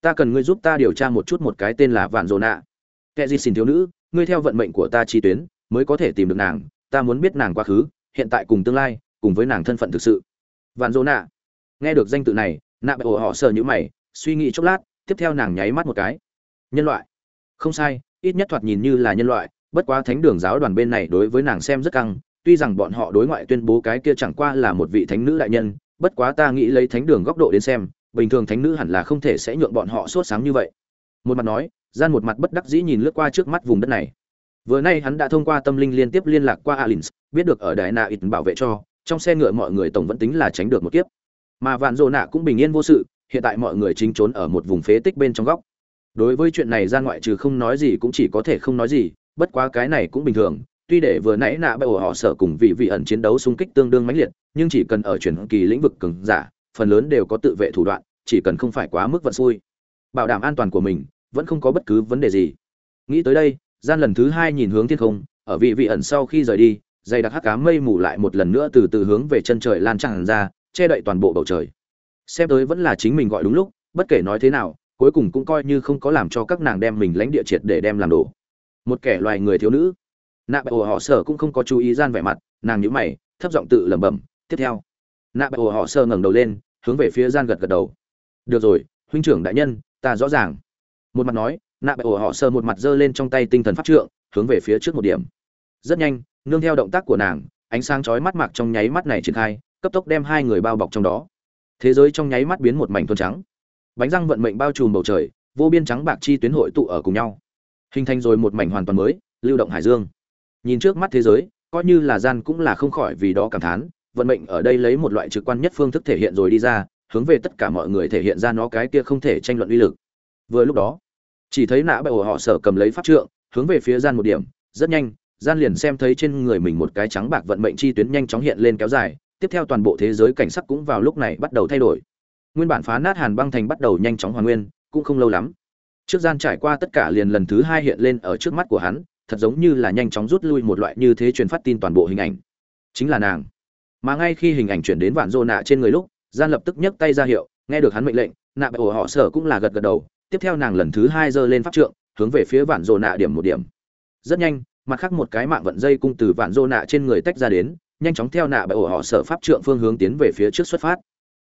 Ta cần ngươi giúp ta điều tra một chút một cái tên là vạn dồ nạ. Kệ gì xin thiếu nữ, ngươi theo vận mệnh của ta chi tuyến, mới có thể tìm được nàng, ta muốn biết nàng quá khứ, hiện tại cùng tương lai cùng với nàng thân phận thực sự. Vạn dỗ nạ. Nghe được danh tự này, nạ bệ ổ họ sờ nhữ mày, suy nghĩ chốc lát, tiếp theo nàng nháy mắt một cái. Nhân loại. Không sai, ít nhất thoạt nhìn như là nhân loại, bất quá thánh đường giáo đoàn bên này đối với nàng xem rất căng, tuy rằng bọn họ đối ngoại tuyên bố cái kia chẳng qua là một vị thánh nữ đại nhân, bất quá ta nghĩ lấy thánh đường góc độ đến xem, bình thường thánh nữ hẳn là không thể sẽ nhượng bọn họ sốt sáng như vậy. Một mặt nói, gian một mặt bất đắc dĩ nhìn lướt qua trước mắt vùng đất này. Vừa nay hắn đã thông qua tâm linh liên tiếp liên lạc qua alins, biết được ở đại nạ ít bảo vệ cho trong xe ngựa mọi người tổng vẫn tính là tránh được một kiếp. Mà vạn dồ nạ cũng bình yên vô sự, hiện tại mọi người chính trốn ở một vùng phế tích bên trong góc. Đối với chuyện này ra ngoại trừ không nói gì cũng chỉ có thể không nói gì, bất quá cái này cũng bình thường, tuy để vừa nãy nạ bởi họ sở cùng vị vị ẩn chiến đấu xung kích tương đương mãnh liệt, nhưng chỉ cần ở chuyển kỳ lĩnh vực cường giả, phần lớn đều có tự vệ thủ đoạn, chỉ cần không phải quá mức vận xui. Bảo đảm an toàn của mình, vẫn không có bất cứ vấn đề gì. Nghĩ tới đây, gian lần thứ hai nhìn hướng thiên không, ở vị vị ẩn sau khi rời đi dày đặc hắc cá mây mù lại một lần nữa từ từ hướng về chân trời lan tràn ra, che đậy toàn bộ bầu trời. Xem tới vẫn là chính mình gọi đúng lúc, bất kể nói thế nào, cuối cùng cũng coi như không có làm cho các nàng đem mình lãnh địa triệt để đem làm đổ. Một kẻ loài người thiếu nữ. Nạ bại ổ họ sở cũng không có chú ý gian vẻ mặt, nàng nhíu mày, thấp giọng tự lẩm bẩm, tiếp theo. Nạ bại ổ họ sở ngẩng đầu lên, hướng về phía gian gật gật đầu. Được rồi, huynh trưởng đại nhân, ta rõ ràng. Một mặt nói, nạ bại ổ họ sờ một mặt giơ lên trong tay tinh thần pháp trượng, hướng về phía trước một điểm. Rất nhanh nương theo động tác của nàng, ánh sáng chói mắt mạc trong nháy mắt này triển khai, cấp tốc đem hai người bao bọc trong đó. Thế giới trong nháy mắt biến một mảnh thuần trắng. Bánh răng vận mệnh bao trùm bầu trời, vô biên trắng bạc chi tuyến hội tụ ở cùng nhau. Hình thành rồi một mảnh hoàn toàn mới, lưu động hải dương. Nhìn trước mắt thế giới, coi như là gian cũng là không khỏi vì đó cảm thán, vận mệnh ở đây lấy một loại trực quan nhất phương thức thể hiện rồi đi ra, hướng về tất cả mọi người thể hiện ra nó cái kia không thể tranh luận uy lực. Vừa lúc đó, chỉ thấy nã bại ổ họ sở cầm lấy pháp trượng, hướng về phía gian một điểm, rất nhanh gian liền xem thấy trên người mình một cái trắng bạc vận mệnh chi tuyến nhanh chóng hiện lên kéo dài, tiếp theo toàn bộ thế giới cảnh sắc cũng vào lúc này bắt đầu thay đổi. Nguyên bản phá nát hàn băng thành bắt đầu nhanh chóng hoàn nguyên, cũng không lâu lắm. Trước gian trải qua tất cả liền lần thứ hai hiện lên ở trước mắt của hắn, thật giống như là nhanh chóng rút lui một loại như thế truyền phát tin toàn bộ hình ảnh. Chính là nàng. Mà ngay khi hình ảnh chuyển đến vạn dô nạ trên người lúc, gian lập tức nhấc tay ra hiệu, nghe được hắn mệnh lệnh, nạ bại ổ họ sở cũng là gật gật đầu, tiếp theo nàng lần thứ hai giơ lên pháp trượng, hướng về phía vạn dô nạ điểm một điểm. Rất nhanh mặt khác một cái mạng vận dây cung từ vạn dô nạ trên người tách ra đến, nhanh chóng theo nạ bại ổ họ sở pháp trượng phương hướng tiến về phía trước xuất phát.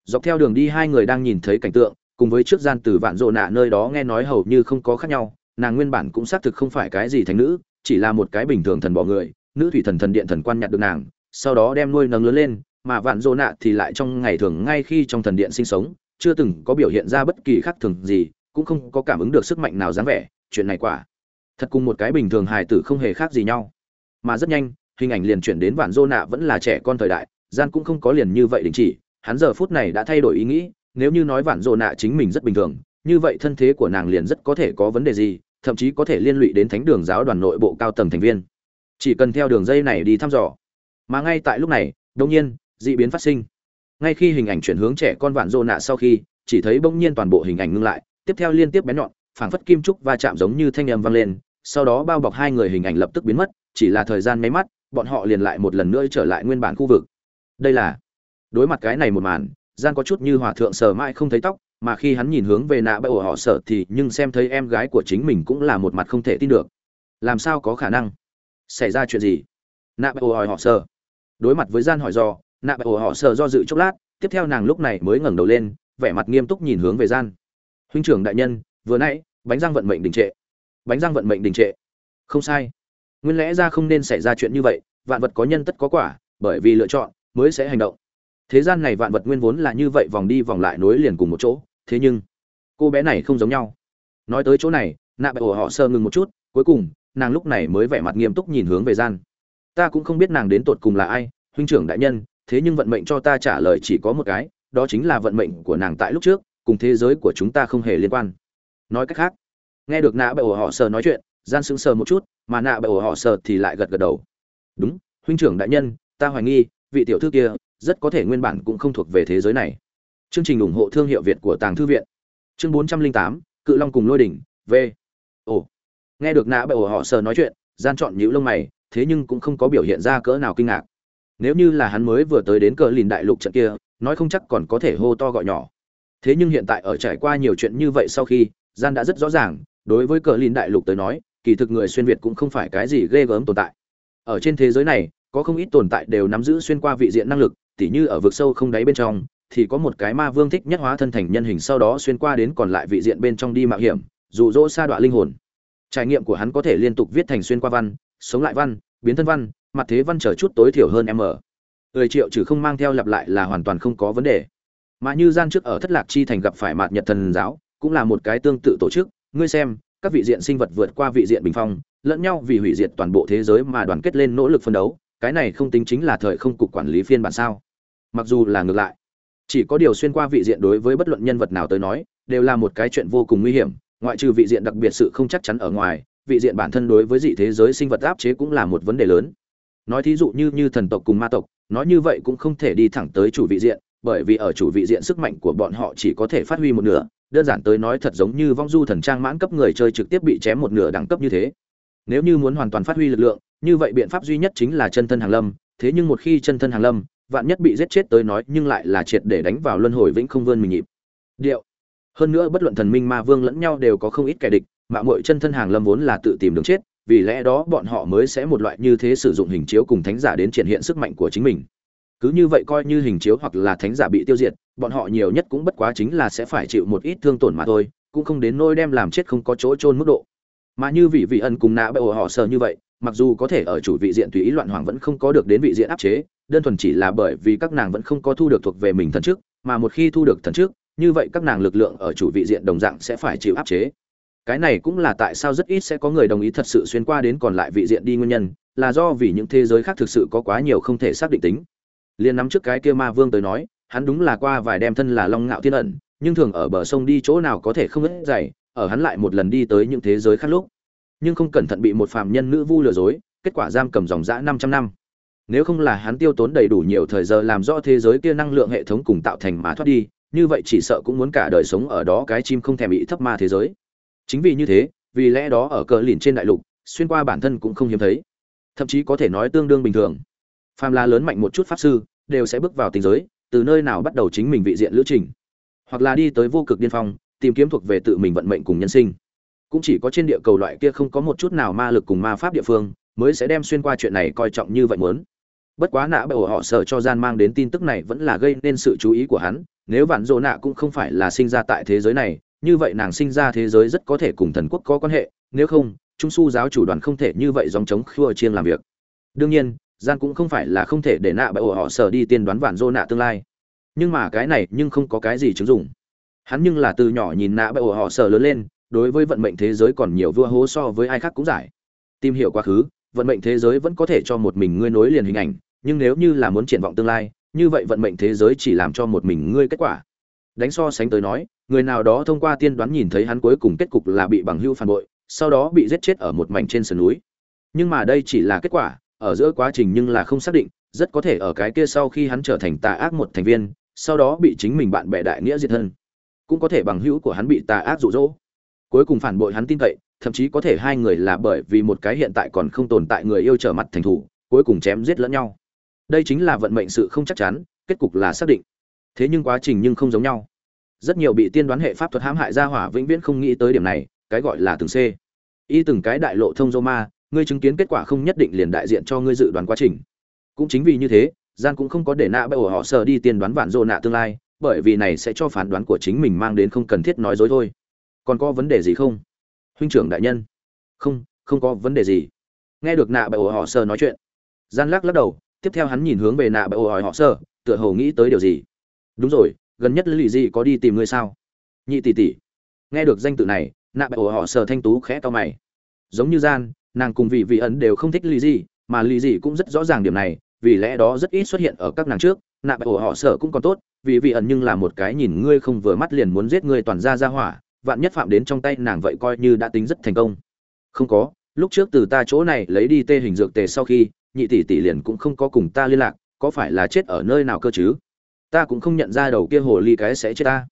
Dọc theo đường đi hai người đang nhìn thấy cảnh tượng, cùng với trước gian từ vạn dô nạ nơi đó nghe nói hầu như không có khác nhau, nàng nguyên bản cũng xác thực không phải cái gì thành nữ, chỉ là một cái bình thường thần bỏ người, nữ thủy thần thần điện thần quan nhặt được nàng, sau đó đem nuôi nấng lớn lên, mà vạn dô nạ thì lại trong ngày thường ngay khi trong thần điện sinh sống, chưa từng có biểu hiện ra bất kỳ khác thường gì, cũng không có cảm ứng được sức mạnh nào dáng vẻ, chuyện này quả thật cùng một cái bình thường hài tử không hề khác gì nhau. Mà rất nhanh, hình ảnh liền chuyển đến vạn dô nạ vẫn là trẻ con thời đại, gian cũng không có liền như vậy đình chỉ, hắn giờ phút này đã thay đổi ý nghĩ, nếu như nói vạn dô nạ chính mình rất bình thường, như vậy thân thế của nàng liền rất có thể có vấn đề gì, thậm chí có thể liên lụy đến thánh đường giáo đoàn nội bộ cao tầng thành viên. Chỉ cần theo đường dây này đi thăm dò. Mà ngay tại lúc này đông nhiên, dị biến phát sinh. Ngay khi hình ảnh chuyển hướng trẻ con vạn dô nạ sau khi, chỉ thấy bỗng nhiên toàn bộ hình ảnh ngưng lại, tiếp theo liên tiếp bén nhọn, phảng phất kim trúc va chạm giống như thanh âm vang lên sau đó bao bọc hai người hình ảnh lập tức biến mất, chỉ là thời gian mấy mắt, bọn họ liền lại một lần nữa trở lại nguyên bản khu vực. Đây là, đối mặt cái này một màn gian có chút như hòa thượng sờ mãi không thấy tóc, mà khi hắn nhìn hướng về nạ bậy ổ họ sợ thì nhưng xem thấy em gái của chính mình cũng là một mặt không thể tin được. Làm sao có khả năng? Xảy ra chuyện gì? Nạ bậy ổ hỏi họ sợ. Đối mặt với gian hỏi do, nạ bậy ổ họ sợ do dự chốc lát, tiếp theo nàng lúc này mới ngẩng đầu lên, vẻ mặt nghiêm túc nhìn hướng về gian huynh trưởng đại nhân, vừa nãy, bánh răng vận mệnh đình trệ bánh răng vận mệnh đình trệ. Không sai. Nguyên lẽ ra không nên xảy ra chuyện như vậy, vạn vật có nhân tất có quả, bởi vì lựa chọn mới sẽ hành động. Thế gian này vạn vật nguyên vốn là như vậy, vòng đi vòng lại nối liền cùng một chỗ, thế nhưng cô bé này không giống nhau. Nói tới chỗ này, nạ bại ổ họ sơ ngừng một chút, cuối cùng, nàng lúc này mới vẻ mặt nghiêm túc nhìn hướng về gian. Ta cũng không biết nàng đến tột cùng là ai, huynh trưởng đại nhân, thế nhưng vận mệnh cho ta trả lời chỉ có một cái, đó chính là vận mệnh của nàng tại lúc trước, cùng thế giới của chúng ta không hề liên quan. Nói cách khác nghe được nạ bại ổ họ sờ nói chuyện, gian sững sờ một chút, mà nạ bại ổ họ sờ thì lại gật gật đầu. Đúng, huynh trưởng đại nhân, ta hoài nghi, vị tiểu thư kia rất có thể nguyên bản cũng không thuộc về thế giới này. Chương trình ủng hộ thương hiệu việt của tàng thư viện. Chương bốn trăm linh tám, cự long cùng lôi đỉnh, v. Ồ. Nghe được nã bệ ổ họ sờ nói chuyện, gian chọn nhữ lông mày, thế nhưng cũng không có biểu hiện ra cỡ nào kinh ngạc. Nếu như là hắn mới vừa tới đến cờ lìn đại lục trận kia, nói không chắc còn có thể hô to gọi nhỏ. Thế nhưng hiện tại ở trải qua nhiều chuyện như vậy sau khi, gian đã rất rõ ràng đối với cờ lìn đại lục tới nói, kỳ thực người xuyên việt cũng không phải cái gì ghê gớm tồn tại. Ở trên thế giới này, có không ít tồn tại đều nắm giữ xuyên qua vị diện năng lực, tỉ như ở vực sâu không đáy bên trong, thì có một cái ma vương thích nhất hóa thân thành nhân hình sau đó xuyên qua đến còn lại vị diện bên trong đi mạo hiểm, dụ dỗ sa đọa linh hồn. Trải nghiệm của hắn có thể liên tục viết thành xuyên qua văn, sống lại văn, biến thân văn, mặt thế văn trở chút tối thiểu hơn m. Mười triệu trừ không mang theo lặp lại là hoàn toàn không có vấn đề. Mà như gian trước ở thất lạc chi thành gặp phải mạt nhật thần giáo, cũng là một cái tương tự tổ chức ngươi xem, các vị diện sinh vật vượt qua vị diện bình phong, lẫn nhau vì hủy diệt toàn bộ thế giới mà đoàn kết lên nỗ lực phân đấu, cái này không tính chính là thời không cục quản lý phiên bản sao? Mặc dù là ngược lại, chỉ có điều xuyên qua vị diện đối với bất luận nhân vật nào tới nói, đều là một cái chuyện vô cùng nguy hiểm, ngoại trừ vị diện đặc biệt sự không chắc chắn ở ngoài, vị diện bản thân đối với dị thế giới sinh vật áp chế cũng là một vấn đề lớn. Nói thí dụ như như thần tộc cùng ma tộc, nói như vậy cũng không thể đi thẳng tới chủ vị diện, bởi vì ở chủ vị diện sức mạnh của bọn họ chỉ có thể phát huy một nửa đơn giản tới nói thật giống như vong du thần trang mãn cấp người chơi trực tiếp bị chém một nửa đẳng cấp như thế. Nếu như muốn hoàn toàn phát huy lực lượng, như vậy biện pháp duy nhất chính là chân thân hàng lâm, thế nhưng một khi chân thân hàng lâm, vạn nhất bị giết chết tới nói nhưng lại là triệt để đánh vào luân hồi vĩnh không vươn mình nhịp. Điệu. Hơn nữa bất luận thần minh ma vương lẫn nhau đều có không ít kẻ địch mạng muội chân thân hàng lâm vốn là tự tìm đường chết, vì lẽ đó bọn họ mới sẽ một loại như thế sử dụng hình chiếu cùng thánh giả đến triển hiện sức mạnh của chính mình cứ như vậy coi như hình chiếu hoặc là thánh giả bị tiêu diệt, bọn họ nhiều nhất cũng bất quá chính là sẽ phải chịu một ít thương tổn mà thôi, cũng không đến nôi đem làm chết không có chỗ trôn mức độ. Mà như vị vị ẩn cùng nạ bệ họ sờ như vậy, mặc dù có thể ở chủ vị diện tùy ý loạn hoàng vẫn không có được đến vị diện áp chế, đơn thuần chỉ là bởi vì các nàng vẫn không có thu được thuộc về mình thần trước, mà một khi thu được thần trước, như vậy các nàng lực lượng ở chủ vị diện đồng dạng sẽ phải chịu áp chế. Cái này cũng là tại sao rất ít sẽ có người đồng ý thật sự xuyên qua đến còn lại vị diện đi nguyên nhân, là do vì những thế giới khác thực sự có quá nhiều không thể xác định tính liền nắm trước cái kia ma vương tới nói, hắn đúng là qua vài đem thân là long ngạo thiên ẩn, nhưng thường ở bờ sông đi chỗ nào có thể không ít dày, ở hắn lại một lần đi tới những thế giới khác lúc. Nhưng không cẩn thận bị một phàm nhân nữ vu lừa dối, kết quả giam cầm dòng dã 500 năm. Nếu không là hắn tiêu tốn đầy đủ nhiều thời giờ làm rõ thế giới kia năng lượng hệ thống cùng tạo thành mà thoát đi, như vậy chỉ sợ cũng muốn cả đời sống ở đó cái chim không thèm bị thấp ma thế giới. Chính vì như thế, vì lẽ đó ở cờ lìn trên đại lục, xuyên qua bản thân cũng không hiếm thấy. Thậm chí có thể nói tương đương bình thường phàm là lớn mạnh một chút pháp sư, đều sẽ bước vào tình giới, từ nơi nào bắt đầu chính mình vị diện lữ trình. Hoặc là đi tới vô cực điên phong, tìm kiếm thuộc về tự mình vận mệnh cùng nhân sinh. Cũng chỉ có trên địa cầu loại kia không có một chút nào ma lực cùng ma pháp địa phương, mới sẽ đem xuyên qua chuyện này coi trọng như vậy muốn. Bất quá nã bởi họ sợ cho gian mang đến tin tức này vẫn là gây nên sự chú ý của hắn, nếu vạn dỗ nạ cũng không phải là sinh ra tại thế giới này, như vậy nàng sinh ra thế giới rất có thể cùng thần quốc có quan hệ, nếu không, trung su giáo chủ đoàn không thể như vậy dòng chống khua chiên làm việc. Đương nhiên gian cũng không phải là không thể để nạ bởi họ sở đi tiên đoán vạn dô nạ tương lai. Nhưng mà cái này nhưng không có cái gì chứng dụng. Hắn nhưng là từ nhỏ nhìn nạ bởi họ sở lớn lên, đối với vận mệnh thế giới còn nhiều vua hố so với ai khác cũng giải. Tìm hiểu quá khứ, vận mệnh thế giới vẫn có thể cho một mình ngươi nối liền hình ảnh, nhưng nếu như là muốn triển vọng tương lai, như vậy vận mệnh thế giới chỉ làm cho một mình ngươi kết quả. Đánh so sánh tới nói, người nào đó thông qua tiên đoán nhìn thấy hắn cuối cùng kết cục là bị bằng hưu phản bội, sau đó bị giết chết ở một mảnh trên sườn núi. Nhưng mà đây chỉ là kết quả ở giữa quá trình nhưng là không xác định rất có thể ở cái kia sau khi hắn trở thành tà ác một thành viên sau đó bị chính mình bạn bè đại nghĩa diệt thân. Cũng có thể bằng hữu của hắn bị tà ác dụ dỗ, cuối cùng phản bội hắn tin cậy thậm chí có thể hai người là bởi vì một cái hiện tại còn không tồn tại người yêu trở mặt thành thủ cuối cùng chém giết lẫn nhau. Đây chính là vận mệnh sự không chắc chắn kết cục là xác định. Thế nhưng quá trình nhưng không giống nhau. Rất nhiều bị tiên đoán hệ pháp thuật hãm hại ra hỏa vĩnh viễn không nghĩ tới điểm này cái gọi là từng c. Y từng cái đại lộ thông dô ma ngươi chứng kiến kết quả không nhất định liền đại diện cho ngươi dự đoán quá trình. Cũng chính vì như thế, gian cũng không có để nạ bởi họ sợ đi tiên đoán vạn dô nạ tương lai, bởi vì này sẽ cho phán đoán của chính mình mang đến không cần thiết nói dối thôi. Còn có vấn đề gì không? Huynh trưởng đại nhân. Không không có vấn đề gì. Nghe được nạ bởi họ sợ nói chuyện, gian lắc lắc đầu, tiếp theo hắn nhìn hướng về nạ bởi hỏi họ sợ, tựa hồ nghĩ tới điều gì. Đúng rồi, gần nhất lì gì có đi tìm ngươi sao? Nhị tỷ tỷ. Nghe được danh tự này, nạ bởi họ sợ thanh tú khẽ to mày. Giống như gian nàng cùng vị vị ẩn đều không thích lì gì mà lì gì cũng rất rõ ràng điểm này, vì lẽ đó rất ít xuất hiện ở các nàng trước, nạ ổ họ sợ cũng còn tốt vì vị ẩn nhưng là một cái nhìn ngươi không vừa mắt liền muốn giết ngươi toàn ra ra hỏa, vạn nhất phạm đến trong tay nàng vậy coi như đã tính rất thành công. Không có, lúc trước từ ta chỗ này lấy đi tê hình dược tề sau khi, nhị tỷ tỷ liền cũng không có cùng ta liên lạc, có phải là chết ở nơi nào cơ chứ? Ta cũng không nhận ra đầu kia hồ ly cái sẽ chết ta.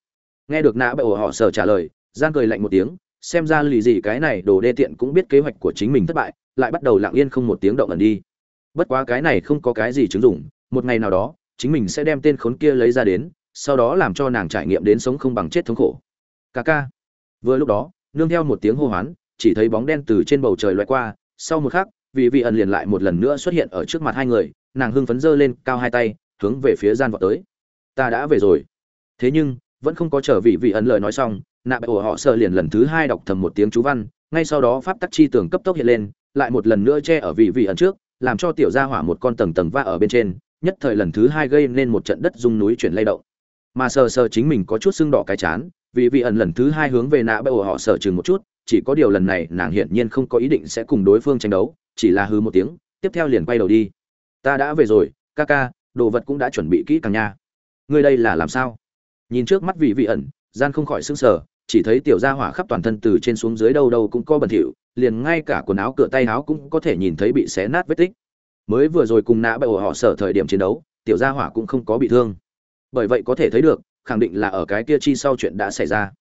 Nghe được nã bệ ổ họ sở trả lời gian cười lạnh một tiếng xem ra lì gì cái này đồ đê tiện cũng biết kế hoạch của chính mình thất bại, lại bắt đầu lặng yên không một tiếng động ẩn đi. Bất quá cái này không có cái gì chứng dụng, một ngày nào đó, chính mình sẽ đem tên khốn kia lấy ra đến, sau đó làm cho nàng trải nghiệm đến sống không bằng chết thống khổ. Ca ca. Vừa lúc đó, nương theo một tiếng hô hoán, chỉ thấy bóng đen từ trên bầu trời loại qua, sau một khắc vị vị ẩn liền lại một lần nữa xuất hiện ở trước mặt hai người, nàng hưng phấn giơ lên cao hai tay, hướng về phía gian vọt tới. Ta đã về rồi. Thế nhưng, vẫn không có chờ vị vị ẩn lời nói xong nạ bại ổ họ sợ liền lần thứ hai đọc thầm một tiếng chú văn, ngay sau đó pháp tắc chi tưởng cấp tốc hiện lên, lại một lần nữa che ở vị vị ẩn trước, làm cho tiểu gia hỏa một con tầng tầng va ở bên trên, nhất thời lần thứ hai gây nên một trận đất rung núi chuyển lay động. Mà sờ sờ chính mình có chút sưng đỏ cái chán vì vị ẩn lần thứ hai hướng về nạ bại ổ họ sợ chừng một chút, chỉ có điều lần này nàng hiển nhiên không có ý định sẽ cùng đối phương tranh đấu, chỉ là hứ một tiếng, tiếp theo liền quay đầu đi. Ta đã về rồi, ca ca, đồ vật cũng đã chuẩn bị kỹ càng nha. Ngươi đây là làm sao? Nhìn trước mắt vị vị ẩn, gian không khỏi sững sờ chỉ thấy tiểu gia hỏa khắp toàn thân từ trên xuống dưới đâu đâu cũng có bẩn thỉu liền ngay cả quần áo cửa tay áo cũng có thể nhìn thấy bị xé nát vết tích. Mới vừa rồi cùng nã bại họ sở thời điểm chiến đấu tiểu gia hỏa cũng không có bị thương. Bởi vậy có thể thấy được khẳng định là ở cái kia chi sau chuyện đã xảy ra.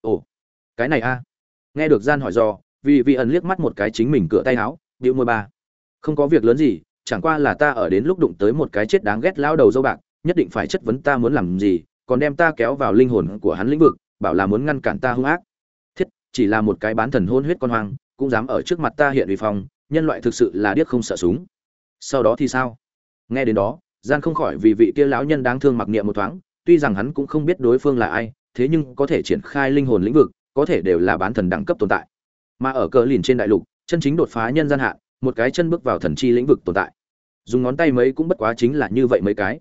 Ồ cái này a. Nghe được gian hỏi dò, vì vị ẩn liếc mắt một cái chính mình cửa tay áo điệu môi ba không có việc lớn gì chẳng qua là ta ở đến lúc đụng tới một cái chết đáng ghét lao đầu dâu bạc nhất định phải chất vấn ta muốn làm gì còn đem ta kéo vào linh hồn của hắn lĩnh vực bảo là muốn ngăn cản ta hung ác. Thiết, chỉ là một cái bán thần hôn huyết con hoang, cũng dám ở trước mặt ta hiện uy phong, nhân loại thực sự là điếc không sợ súng. Sau đó thì sao? Nghe đến đó gian không khỏi vì vị kia lão nhân đáng thương mặc niệm một thoáng, tuy rằng hắn cũng không biết đối phương là ai, thế nhưng có thể triển khai linh hồn lĩnh vực, có thể đều là bán thần đẳng cấp tồn tại. Mà ở cờ lìn trên đại lục, chân chính đột phá nhân gian hạn, một cái chân bước vào thần chi lĩnh vực tồn tại. Dùng ngón tay mấy cũng bất quá chính là như vậy mấy cái.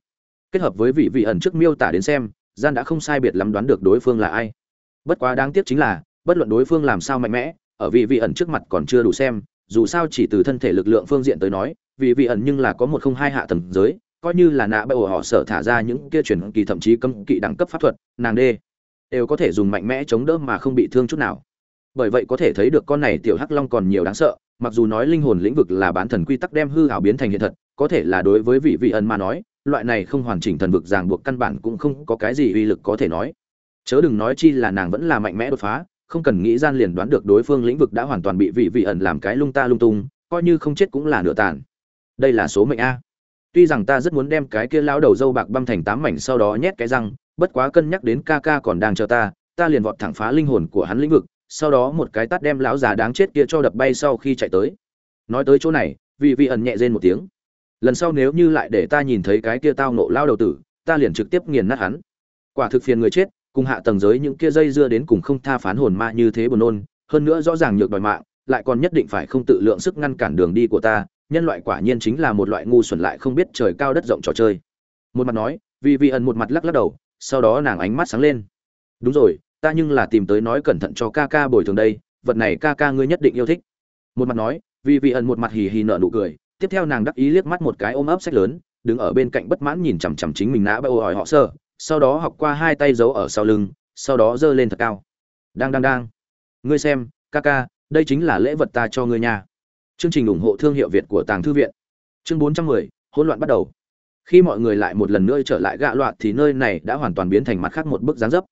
Kết hợp với vị vị ẩn trước miêu tả đến xem gian đã không sai biệt lắm đoán được đối phương là ai. Bất quá đáng tiếc chính là, bất luận đối phương làm sao mạnh mẽ, ở vị vị ẩn trước mặt còn chưa đủ xem, dù sao chỉ từ thân thể lực lượng phương diện tới nói, vị vị ẩn nhưng là có một không hai hạ tầng giới, coi như là nạ bởi ổ họ sở thả ra những kia chuyển kỳ thậm chí cấm kỵ đẳng cấp pháp thuật, nàng đê, đều có thể dùng mạnh mẽ chống đỡ mà không bị thương chút nào. Bởi vậy có thể thấy được con này tiểu hắc long còn nhiều đáng sợ, mặc dù nói linh hồn lĩnh vực là bán thần quy tắc đem hư hảo biến thành hiện thật, có thể là đối với vị vị ẩn mà nói loại này không hoàn chỉnh thần vực ràng buộc căn bản cũng không có cái gì uy lực có thể nói. Chớ đừng nói chi là nàng vẫn là mạnh mẽ đột phá, không cần nghĩ gian liền đoán được đối phương lĩnh vực đã hoàn toàn bị vị vị ẩn làm cái lung ta lung tung, coi như không chết cũng là nửa tàn. Đây là số mệnh a. Tuy rằng ta rất muốn đem cái kia lão đầu dâu bạc băm thành tám mảnh sau đó nhét cái răng, bất quá cân nhắc đến ca ca còn đang chờ ta ta liền vọt thẳng phá linh hồn của hắn lĩnh vực, sau đó một cái tát đem lão già đáng chết kia cho đập bay sau khi chạy tới. Nói tới chỗ này, vị vị ẩn nhẹ rên một tiếng lần sau nếu như lại để ta nhìn thấy cái kia tao nộ lao đầu tử, ta liền trực tiếp nghiền nát hắn. Quả thực phiền người chết, cùng hạ tầng giới những kia dây dưa đến cùng không tha phán hồn ma như thế buồn nôn, hơn nữa rõ ràng nhược đòi mạng, lại còn nhất định phải không tự lượng sức ngăn cản đường đi của ta, nhân loại quả nhiên chính là một loại ngu xuẩn lại không biết trời cao đất rộng trò chơi. Một mặt nói, vì vị ẩn một mặt lắc lắc đầu, sau đó nàng ánh mắt sáng lên. Đúng rồi, ta nhưng là tìm tới nói cẩn thận cho ca ca bồi thường đây, vật này ca ca ngươi nhất định yêu thích. Một mặt nói, vì vị ẩn một mặt hì hì nở nụ cười tiếp theo nàng đắc ý liếc mắt một cái ôm ấp sách lớn, đứng ở bên cạnh bất mãn nhìn chằm chằm chính mình nã bậy hỏi họ sơ, sau đó học qua hai tay giấu ở sau lưng, sau đó giơ lên thật cao. Đang đang đang. Ngươi xem, ca ca, đây chính là lễ vật ta cho ngươi nha. Chương trình ủng hộ thương hiệu việt của tàng thư viện. Chương bốn trăm mười, hỗn loạn bắt đầu. Khi mọi người lại một lần nữa trở lại gạ loạn thì nơi này đã hoàn toàn biến thành mặt khác một bức dáng dấp.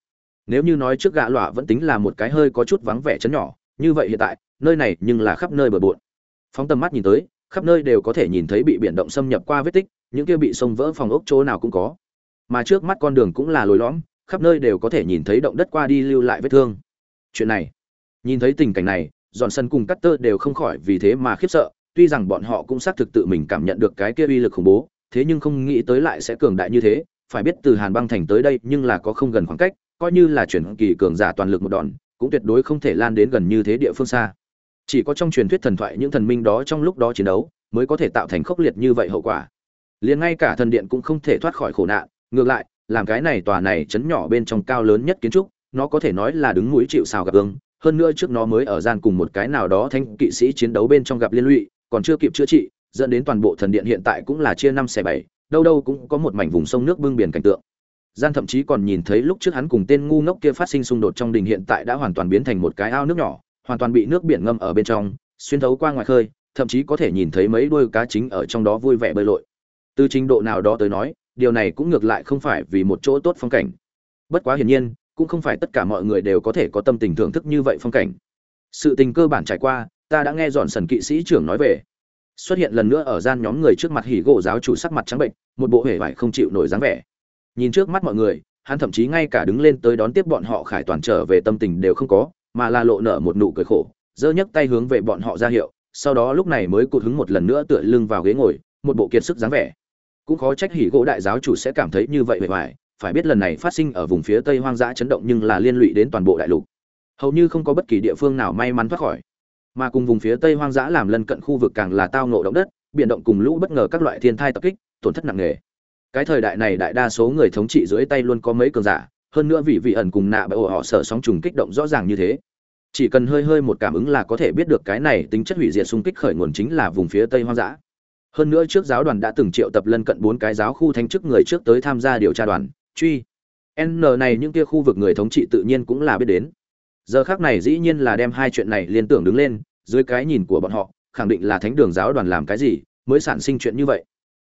Nếu như nói trước gạ loạn vẫn tính là một cái hơi có chút vắng vẻ chấn nhỏ, như vậy hiện tại, nơi này nhưng là khắp nơi bừa bộn. Phóng tầm mắt nhìn tới khắp nơi đều có thể nhìn thấy bị biển động xâm nhập qua vết tích, những kia bị sông vỡ phòng ốc chỗ nào cũng có. Mà trước mắt con đường cũng là lồi lõm, khắp nơi đều có thể nhìn thấy động đất qua đi lưu lại vết thương. Chuyện này, nhìn thấy tình cảnh này, dọn sân cùng cắt tơ đều không khỏi vì thế mà khiếp sợ, tuy rằng bọn họ cũng xác thực tự mình cảm nhận được cái kia uy lực khủng bố, thế nhưng không nghĩ tới lại sẽ cường đại như thế, phải biết từ hàn băng thành tới đây nhưng là có không gần khoảng cách, coi như là chuyển kỳ cường giả toàn lực một đòn, cũng tuyệt đối không thể lan đến gần như thế địa phương xa chỉ có trong truyền thuyết thần thoại những thần minh đó trong lúc đó chiến đấu mới có thể tạo thành khốc liệt như vậy hậu quả. Liền ngay cả thần điện cũng không thể thoát khỏi khổ nạn, ngược lại, làm cái này tòa này chấn nhỏ bên trong cao lớn nhất kiến trúc, nó có thể nói là đứng mũi chịu xào gặp ương hơn nữa trước nó mới ở gian cùng một cái nào đó thanh kỵ sĩ chiến đấu bên trong gặp liên lụy, còn chưa kịp chữa trị, dẫn đến toàn bộ thần điện hiện tại cũng là chia năm xẻ bảy, đâu đâu cũng có một mảnh vùng sông nước bưng biển cảnh tượng. Gian thậm chí còn nhìn thấy lúc trước hắn cùng tên ngu ngốc kia phát sinh xung đột trong đình hiện tại đã hoàn toàn biến thành một cái ao nước nhỏ hoàn toàn bị nước biển ngâm ở bên trong, xuyên thấu qua ngoài khơi, thậm chí có thể nhìn thấy mấy đuôi cá chính ở trong đó vui vẻ bơi lội. Từ trình độ nào đó tới nói, điều này cũng ngược lại không phải vì một chỗ tốt phong cảnh. Bất quá hiển nhiên, cũng không phải tất cả mọi người đều có thể có tâm tình thưởng thức như vậy phong cảnh. Sự tình cơ bản trải qua, ta đã nghe dọn sần kỵ sĩ trưởng nói về. Xuất hiện lần nữa ở gian nhóm người trước mặt hỉ gỗ giáo chủ sắc mặt trắng bệnh, một bộ hể vải không chịu nổi dáng vẻ. Nhìn trước mắt mọi người, hắn thậm chí ngay cả đứng lên tới đón tiếp bọn họ khải toàn trở về tâm tình đều không có mà là lộ nở một nụ cười khổ, giơ nhấc tay hướng về bọn họ ra hiệu, sau đó lúc này mới cụt hứng một lần nữa tựa lưng vào ghế ngồi, một bộ kiệt sức dáng vẻ. Cũng khó trách hỉ gỗ đại giáo chủ sẽ cảm thấy như vậy bề ngoài, phải biết lần này phát sinh ở vùng phía tây hoang dã chấn động nhưng là liên lụy đến toàn bộ đại lục. Hầu như không có bất kỳ địa phương nào may mắn thoát khỏi. Mà cùng vùng phía tây hoang dã làm lân cận khu vực càng là tao nộ động đất, biển động cùng lũ bất ngờ các loại thiên thai tập kích, tổn thất nặng nề. Cái thời đại này đại đa số người thống trị dưới tay luôn có mấy cường giả hơn nữa vị vị ẩn cùng nạ bởi họ sợ sóng trùng kích động rõ ràng như thế. Chỉ cần hơi hơi một cảm ứng là có thể biết được cái này tính chất hủy diệt xung kích khởi nguồn chính là vùng phía tây hoang dã. Hơn nữa trước giáo đoàn đã từng triệu tập lân cận bốn cái giáo khu thanh chức người trước tới tham gia điều tra đoàn, truy. N này những kia khu vực người thống trị tự nhiên cũng là biết đến. Giờ khác này dĩ nhiên là đem hai chuyện này liên tưởng đứng lên, dưới cái nhìn của bọn họ, khẳng định là thánh đường giáo đoàn làm cái gì mới sản sinh chuyện như vậy.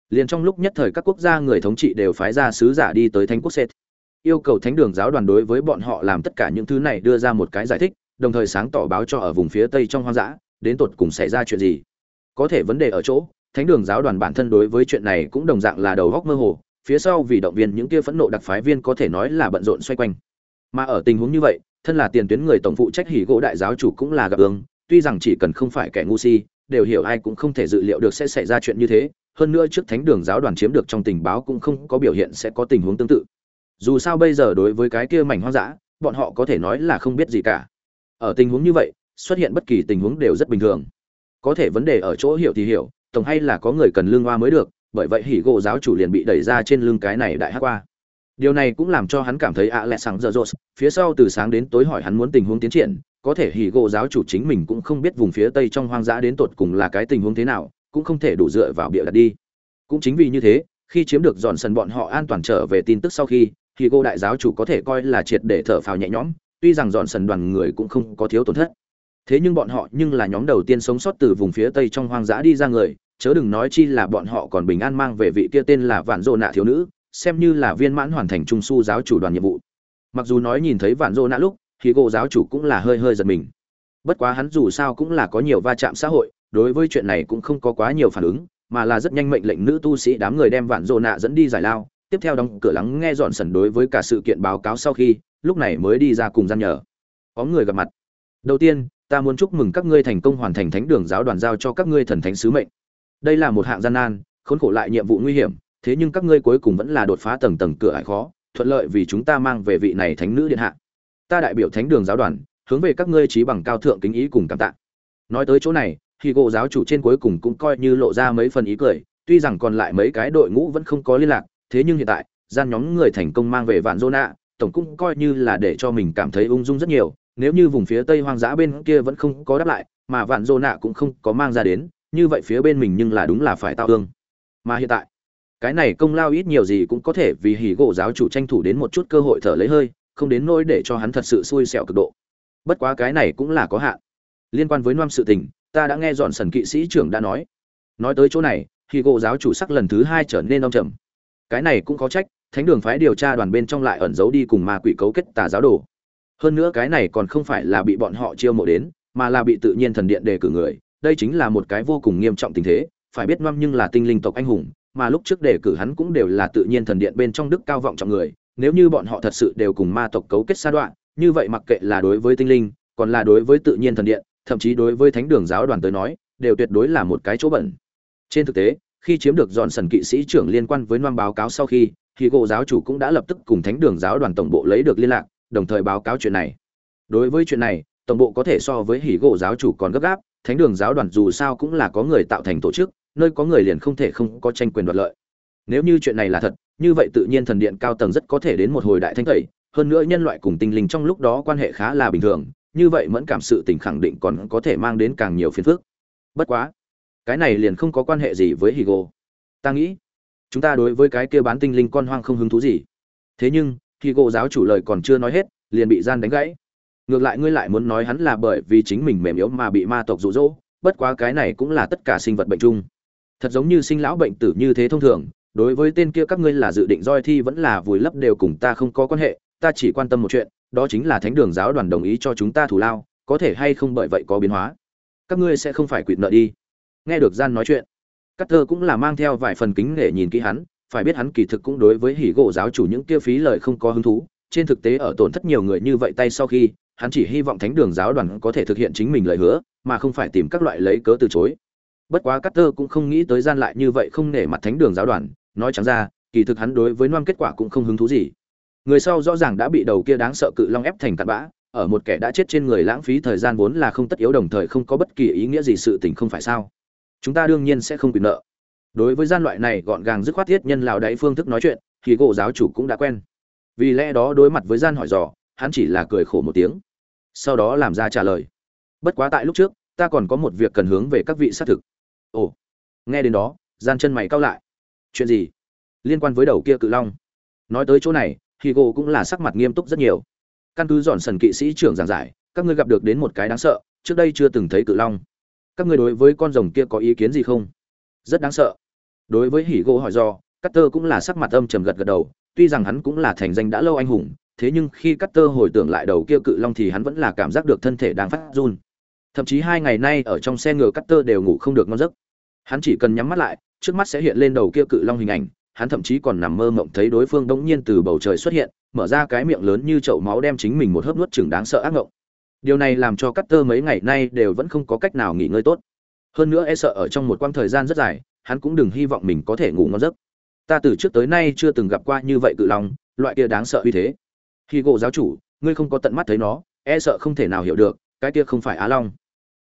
Liền trong lúc nhất thời các quốc gia người thống trị đều phái ra sứ giả đi tới thánh quốc sệt yêu cầu thánh đường giáo đoàn đối với bọn họ làm tất cả những thứ này đưa ra một cái giải thích, đồng thời sáng tỏ báo cho ở vùng phía tây trong hoang dã, đến tột cùng xảy ra chuyện gì. Có thể vấn đề ở chỗ, thánh đường giáo đoàn bản thân đối với chuyện này cũng đồng dạng là đầu góc mơ hồ, phía sau vì động viên những kia phẫn nộ đặc phái viên có thể nói là bận rộn xoay quanh. Mà ở tình huống như vậy, thân là tiền tuyến người tổng phụ trách hỉ gỗ đại giáo chủ cũng là gặp ương tuy rằng chỉ cần không phải kẻ ngu si, đều hiểu ai cũng không thể dự liệu được sẽ xảy ra chuyện như thế, hơn nữa trước thánh đường giáo đoàn chiếm được trong tình báo cũng không có biểu hiện sẽ có tình huống tương tự dù sao bây giờ đối với cái kia mảnh hoang dã, bọn họ có thể nói là không biết gì cả. Ở tình huống như vậy, xuất hiện bất kỳ tình huống đều rất bình thường. Có thể vấn đề ở chỗ hiểu thì hiểu, tổng hay là có người cần lương hoa mới được, bởi vậy hỉ gỗ giáo chủ liền bị đẩy ra trên lưng cái này đại hát qua. Điều này cũng làm cho hắn cảm thấy ạ lẹ sáng giờ rột phía sau từ sáng đến tối hỏi hắn muốn tình huống tiến triển, có thể hỉ gỗ giáo chủ chính mình cũng không biết vùng phía tây trong hoang dã đến tột cùng là cái tình huống thế nào, cũng không thể đủ dựa vào bịa đặt đi. Cũng chính vì như thế, khi chiếm được dọn sân bọn họ an toàn trở về tin tức sau khi thì cô đại giáo chủ có thể coi là triệt để thở phào nhẹ nhõm, tuy rằng dọn sần đoàn người cũng không có thiếu tổn thất. Thế nhưng bọn họ nhưng là nhóm đầu tiên sống sót từ vùng phía tây trong hoang dã đi ra người, chớ đừng nói chi là bọn họ còn bình an mang về vị kia tên là vạn dô nạ thiếu nữ, xem như là viên mãn hoàn thành trung su giáo chủ đoàn nhiệm vụ. Mặc dù nói nhìn thấy vạn dô nạ lúc thì cô giáo chủ cũng là hơi hơi giật mình. Bất quá hắn dù sao cũng là có nhiều va chạm xã hội, đối với chuyện này cũng không có quá nhiều phản ứng, mà là rất nhanh mệnh lệnh nữ tu sĩ đám người đem vạn dô nạ dẫn đi giải lao tiếp theo đóng cửa lắng nghe dọn sẩn đối với cả sự kiện báo cáo sau khi, lúc này mới đi ra cùng gian nhờ. Có người gặp mặt. Đầu tiên, ta muốn chúc mừng các ngươi thành công hoàn thành thánh đường giáo đoàn giao cho các ngươi thần thánh sứ mệnh. Đây là một hạng gian nan, khốn khổ lại nhiệm vụ nguy hiểm, thế nhưng các ngươi cuối cùng vẫn là đột phá tầng tầng cửa ải khó, thuận lợi vì chúng ta mang về vị này thánh nữ điện hạ. Ta đại biểu thánh đường giáo đoàn, hướng về các ngươi trí bằng cao thượng kính ý cùng cảm tạ. Nói tới chỗ này thì gộ giáo chủ trên cuối cùng cũng coi như lộ ra mấy phần ý cười, tuy rằng còn lại mấy cái đội ngũ vẫn không có liên lạc thế nhưng hiện tại gian nhóm người thành công mang về vạn Zona, nạ tổng cũng coi như là để cho mình cảm thấy ung dung rất nhiều. Nếu như vùng phía tây hoang dã bên kia vẫn không có đáp lại mà vạn Zona nạ cũng không có mang ra đến như vậy phía bên mình nhưng là đúng là phải tao thương. Mà hiện tại cái này công lao ít nhiều gì cũng có thể vì hỉ gỗ giáo chủ tranh thủ đến một chút cơ hội thở lấy hơi không đến nỗi để cho hắn thật sự xui xẻo cực độ. Bất quá cái này cũng là có hạn. Liên quan với năm sự tình ta đã nghe dọn sần kỵ sĩ trưởng đã nói. Nói tới chỗ này thì gỗ giáo chủ sắc lần thứ hai trở nên đông trầm cái này cũng có trách, thánh đường phái điều tra đoàn bên trong lại ẩn giấu đi cùng ma quỷ cấu kết tà giáo đồ. Hơn nữa cái này còn không phải là bị bọn họ chiêu mộ đến, mà là bị tự nhiên thần điện đề cử người. Đây chính là một cái vô cùng nghiêm trọng tình thế, phải biết ngoăm nhưng là tinh linh tộc anh hùng, mà lúc trước đề cử hắn cũng đều là tự nhiên thần điện bên trong đức cao vọng trọng người. Nếu như bọn họ thật sự đều cùng ma tộc cấu kết sa đoạn, như vậy mặc kệ là đối với tinh linh, còn là đối với tự nhiên thần điện, thậm chí đối với thánh đường giáo đoàn tới nói, đều tuyệt đối là một cái chỗ bẩn. Trên thực tế khi chiếm được dọn sần kỵ sĩ trưởng liên quan với noam báo cáo sau khi, thì gỗ giáo chủ cũng đã lập tức cùng thánh đường giáo đoàn tổng bộ lấy được liên lạc, đồng thời báo cáo chuyện này. Đối với chuyện này, tổng bộ có thể so với hỉ gỗ giáo chủ còn gấp gáp, thánh đường giáo đoàn dù sao cũng là có người tạo thành tổ chức, nơi có người liền không thể không có tranh quyền đoạt lợi. Nếu như chuyện này là thật, như vậy tự nhiên thần điện cao tầng rất có thể đến một hồi đại thanh tẩy, hơn nữa nhân loại cùng tinh linh trong lúc đó quan hệ khá là bình thường, như vậy mẫn cảm sự tình khẳng định còn có thể mang đến càng nhiều phiền phức. Bất quá cái này liền không có quan hệ gì với higo ta nghĩ, chúng ta đối với cái kia bán tinh linh con hoang không hứng thú gì. Thế nhưng higo giáo chủ lời còn chưa nói hết, liền bị gian đánh gãy. Ngược lại ngươi lại muốn nói hắn là bởi vì chính mình mềm yếu mà bị ma tộc rụ rỗ bất quá cái này cũng là tất cả sinh vật bệnh chung. Thật giống như sinh lão bệnh tử như thế thông thường, đối với tên kia các ngươi là dự định roi thi vẫn là vùi lấp đều cùng ta không có quan hệ, ta chỉ quan tâm một chuyện, đó chính là thánh đường giáo đoàn đồng ý cho chúng ta thủ lao, có thể hay không bởi vậy có biến hóa. Các ngươi sẽ không phải quỵt nợ đi nghe được gian nói chuyện. Cắt thơ cũng là mang theo vài phần kính để nhìn kỹ hắn, phải biết hắn kỳ thực cũng đối với hỉ gỗ giáo chủ những kia phí lời không có hứng thú. Trên thực tế ở tổn thất nhiều người như vậy tay sau khi, hắn chỉ hy vọng thánh đường giáo đoàn có thể thực hiện chính mình lời hứa, mà không phải tìm các loại lấy cớ từ chối. Bất quá cắt thơ cũng không nghĩ tới gian lại như vậy không nể mặt thánh đường giáo đoàn, nói chẳng ra, kỳ thực hắn đối với non kết quả cũng không hứng thú gì. Người sau rõ ràng đã bị đầu kia đáng sợ cự long ép thành cặn bã, ở một kẻ đã chết trên người lãng phí thời gian vốn là không tất yếu đồng thời không có bất kỳ ý nghĩa gì sự tình không phải sao? Chúng ta đương nhiên sẽ không quyền nợ. Đối với gian loại này gọn gàng dứt khoát thiết nhân lào đáy phương thức nói chuyện, thì gỗ giáo chủ cũng đã quen. Vì lẽ đó đối mặt với gian hỏi dò, hắn chỉ là cười khổ một tiếng. Sau đó làm ra trả lời. Bất quá tại lúc trước, ta còn có một việc cần hướng về các vị xác thực. Ồ, nghe đến đó, gian chân mày cau lại. Chuyện gì? Liên quan với đầu kia cự long. Nói tới chỗ này, thì gỗ cũng là sắc mặt nghiêm túc rất nhiều. Căn cứ dọn sần kỵ sĩ trưởng giảng giải, các ngươi gặp được đến một cái đáng sợ, trước đây chưa từng thấy cự long các ngươi đối với con rồng kia có ý kiến gì không rất đáng sợ đối với hỉ gỗ hỏi do Cutter cũng là sắc mặt âm trầm gật gật đầu, tuy rằng hắn cũng là thành danh đã lâu anh hùng, thế nhưng khi Cutter hồi tưởng lại đầu kia cự long thì hắn vẫn là cảm giác được thân thể đang phát run. Thậm chí hai ngày nay ở trong xe ngựa Cutter đều ngủ không được ngon giấc. Hắn chỉ cần nhắm mắt lại, trước mắt sẽ hiện lên đầu kia cự long hình ảnh, hắn thậm chí còn nằm mơ mộng thấy đối phương đống nhiên từ bầu trời xuất hiện, mở ra cái miệng lớn như chậu máu đem chính mình một hớp nuốt chửng đáng sợ ác ngộng. Điều này làm cho Carter mấy ngày nay đều vẫn không có cách nào nghỉ ngơi tốt. Hơn nữa e sợ ở trong một quãng thời gian rất dài, hắn cũng đừng hy vọng mình có thể ngủ ngon giấc. Ta từ trước tới nay chưa từng gặp qua như vậy cự long loại kia đáng sợ uy thế. Khi gỗ giáo chủ ngươi không có tận mắt thấy nó e sợ không thể nào hiểu được cái kia không phải á long.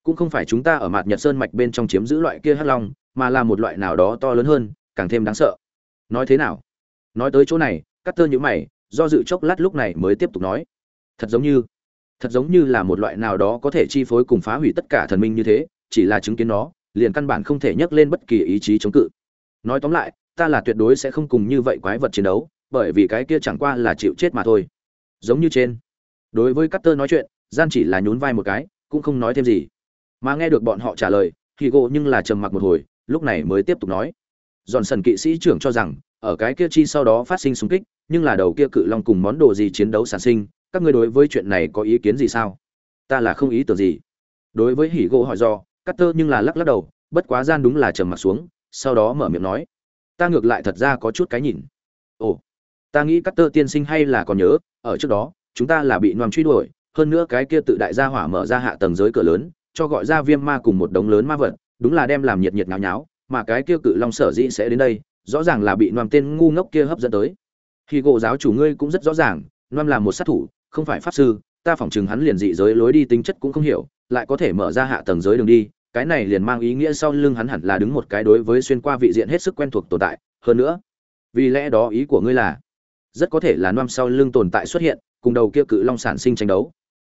Cũng không phải chúng ta ở mặt nhật sơn mạch bên trong chiếm giữ loại kia hắc long mà là một loại nào đó to lớn hơn càng thêm đáng sợ. Nói thế nào? Nói tới chỗ này cắt tơ nhữ mày do dự chốc lát lúc này mới tiếp tục nói. Thật giống như thật giống như là một loại nào đó có thể chi phối cùng phá hủy tất cả thần minh như thế, chỉ là chứng kiến nó, liền căn bản không thể nhắc lên bất kỳ ý chí chống cự. Nói tóm lại, ta là tuyệt đối sẽ không cùng như vậy quái vật chiến đấu, bởi vì cái kia chẳng qua là chịu chết mà thôi. Giống như trên, đối với Cutter nói chuyện, gian chỉ là nhún vai một cái, cũng không nói thêm gì. Mà nghe được bọn họ trả lời thì gộ nhưng là trầm mặc một hồi, lúc này mới tiếp tục nói. Dọn sần kỵ sĩ trưởng cho rằng, ở cái kia chi sau đó phát sinh xung kích, nhưng là đầu kia cự long cùng món đồ gì chiến đấu sản sinh các ngươi đối với chuyện này có ý kiến gì sao? Ta là không ý tưởng gì. Đối với hỉ gỗ hỏi do Cutter nhưng là lắc lắc đầu, bất quá gian đúng là trầm mặt xuống, sau đó mở miệng nói, ta ngược lại thật ra có chút cái nhìn. Ồ, ta nghĩ cắt tơ tiên sinh hay là còn nhớ, ở trước đó, chúng ta là bị noam truy đuổi, hơn nữa cái kia tự đại gia hỏa mở ra hạ tầng giới cửa lớn, cho gọi ra viêm ma cùng một đống lớn ma vật, đúng là đem làm nhiệt nhiệt nháo nháo, mà cái kia cự long sở dĩ sẽ đến đây, rõ ràng là bị noam tên ngu ngốc kia hấp dẫn tới. Khi gỗ giáo chủ ngươi cũng rất rõ ràng, noam là một sát thủ không phải pháp sư, ta phỏng chừng hắn liền dị giới lối đi tính chất cũng không hiểu, lại có thể mở ra hạ tầng giới đường đi, cái này liền mang ý nghĩa sau lưng hắn hẳn là đứng một cái đối với xuyên qua vị diện hết sức quen thuộc tồn tại. Hơn nữa, vì lẽ đó ý của ngươi là, rất có thể là năm sau lưng tồn tại xuất hiện, cùng đầu kia cự long sản sinh tranh đấu.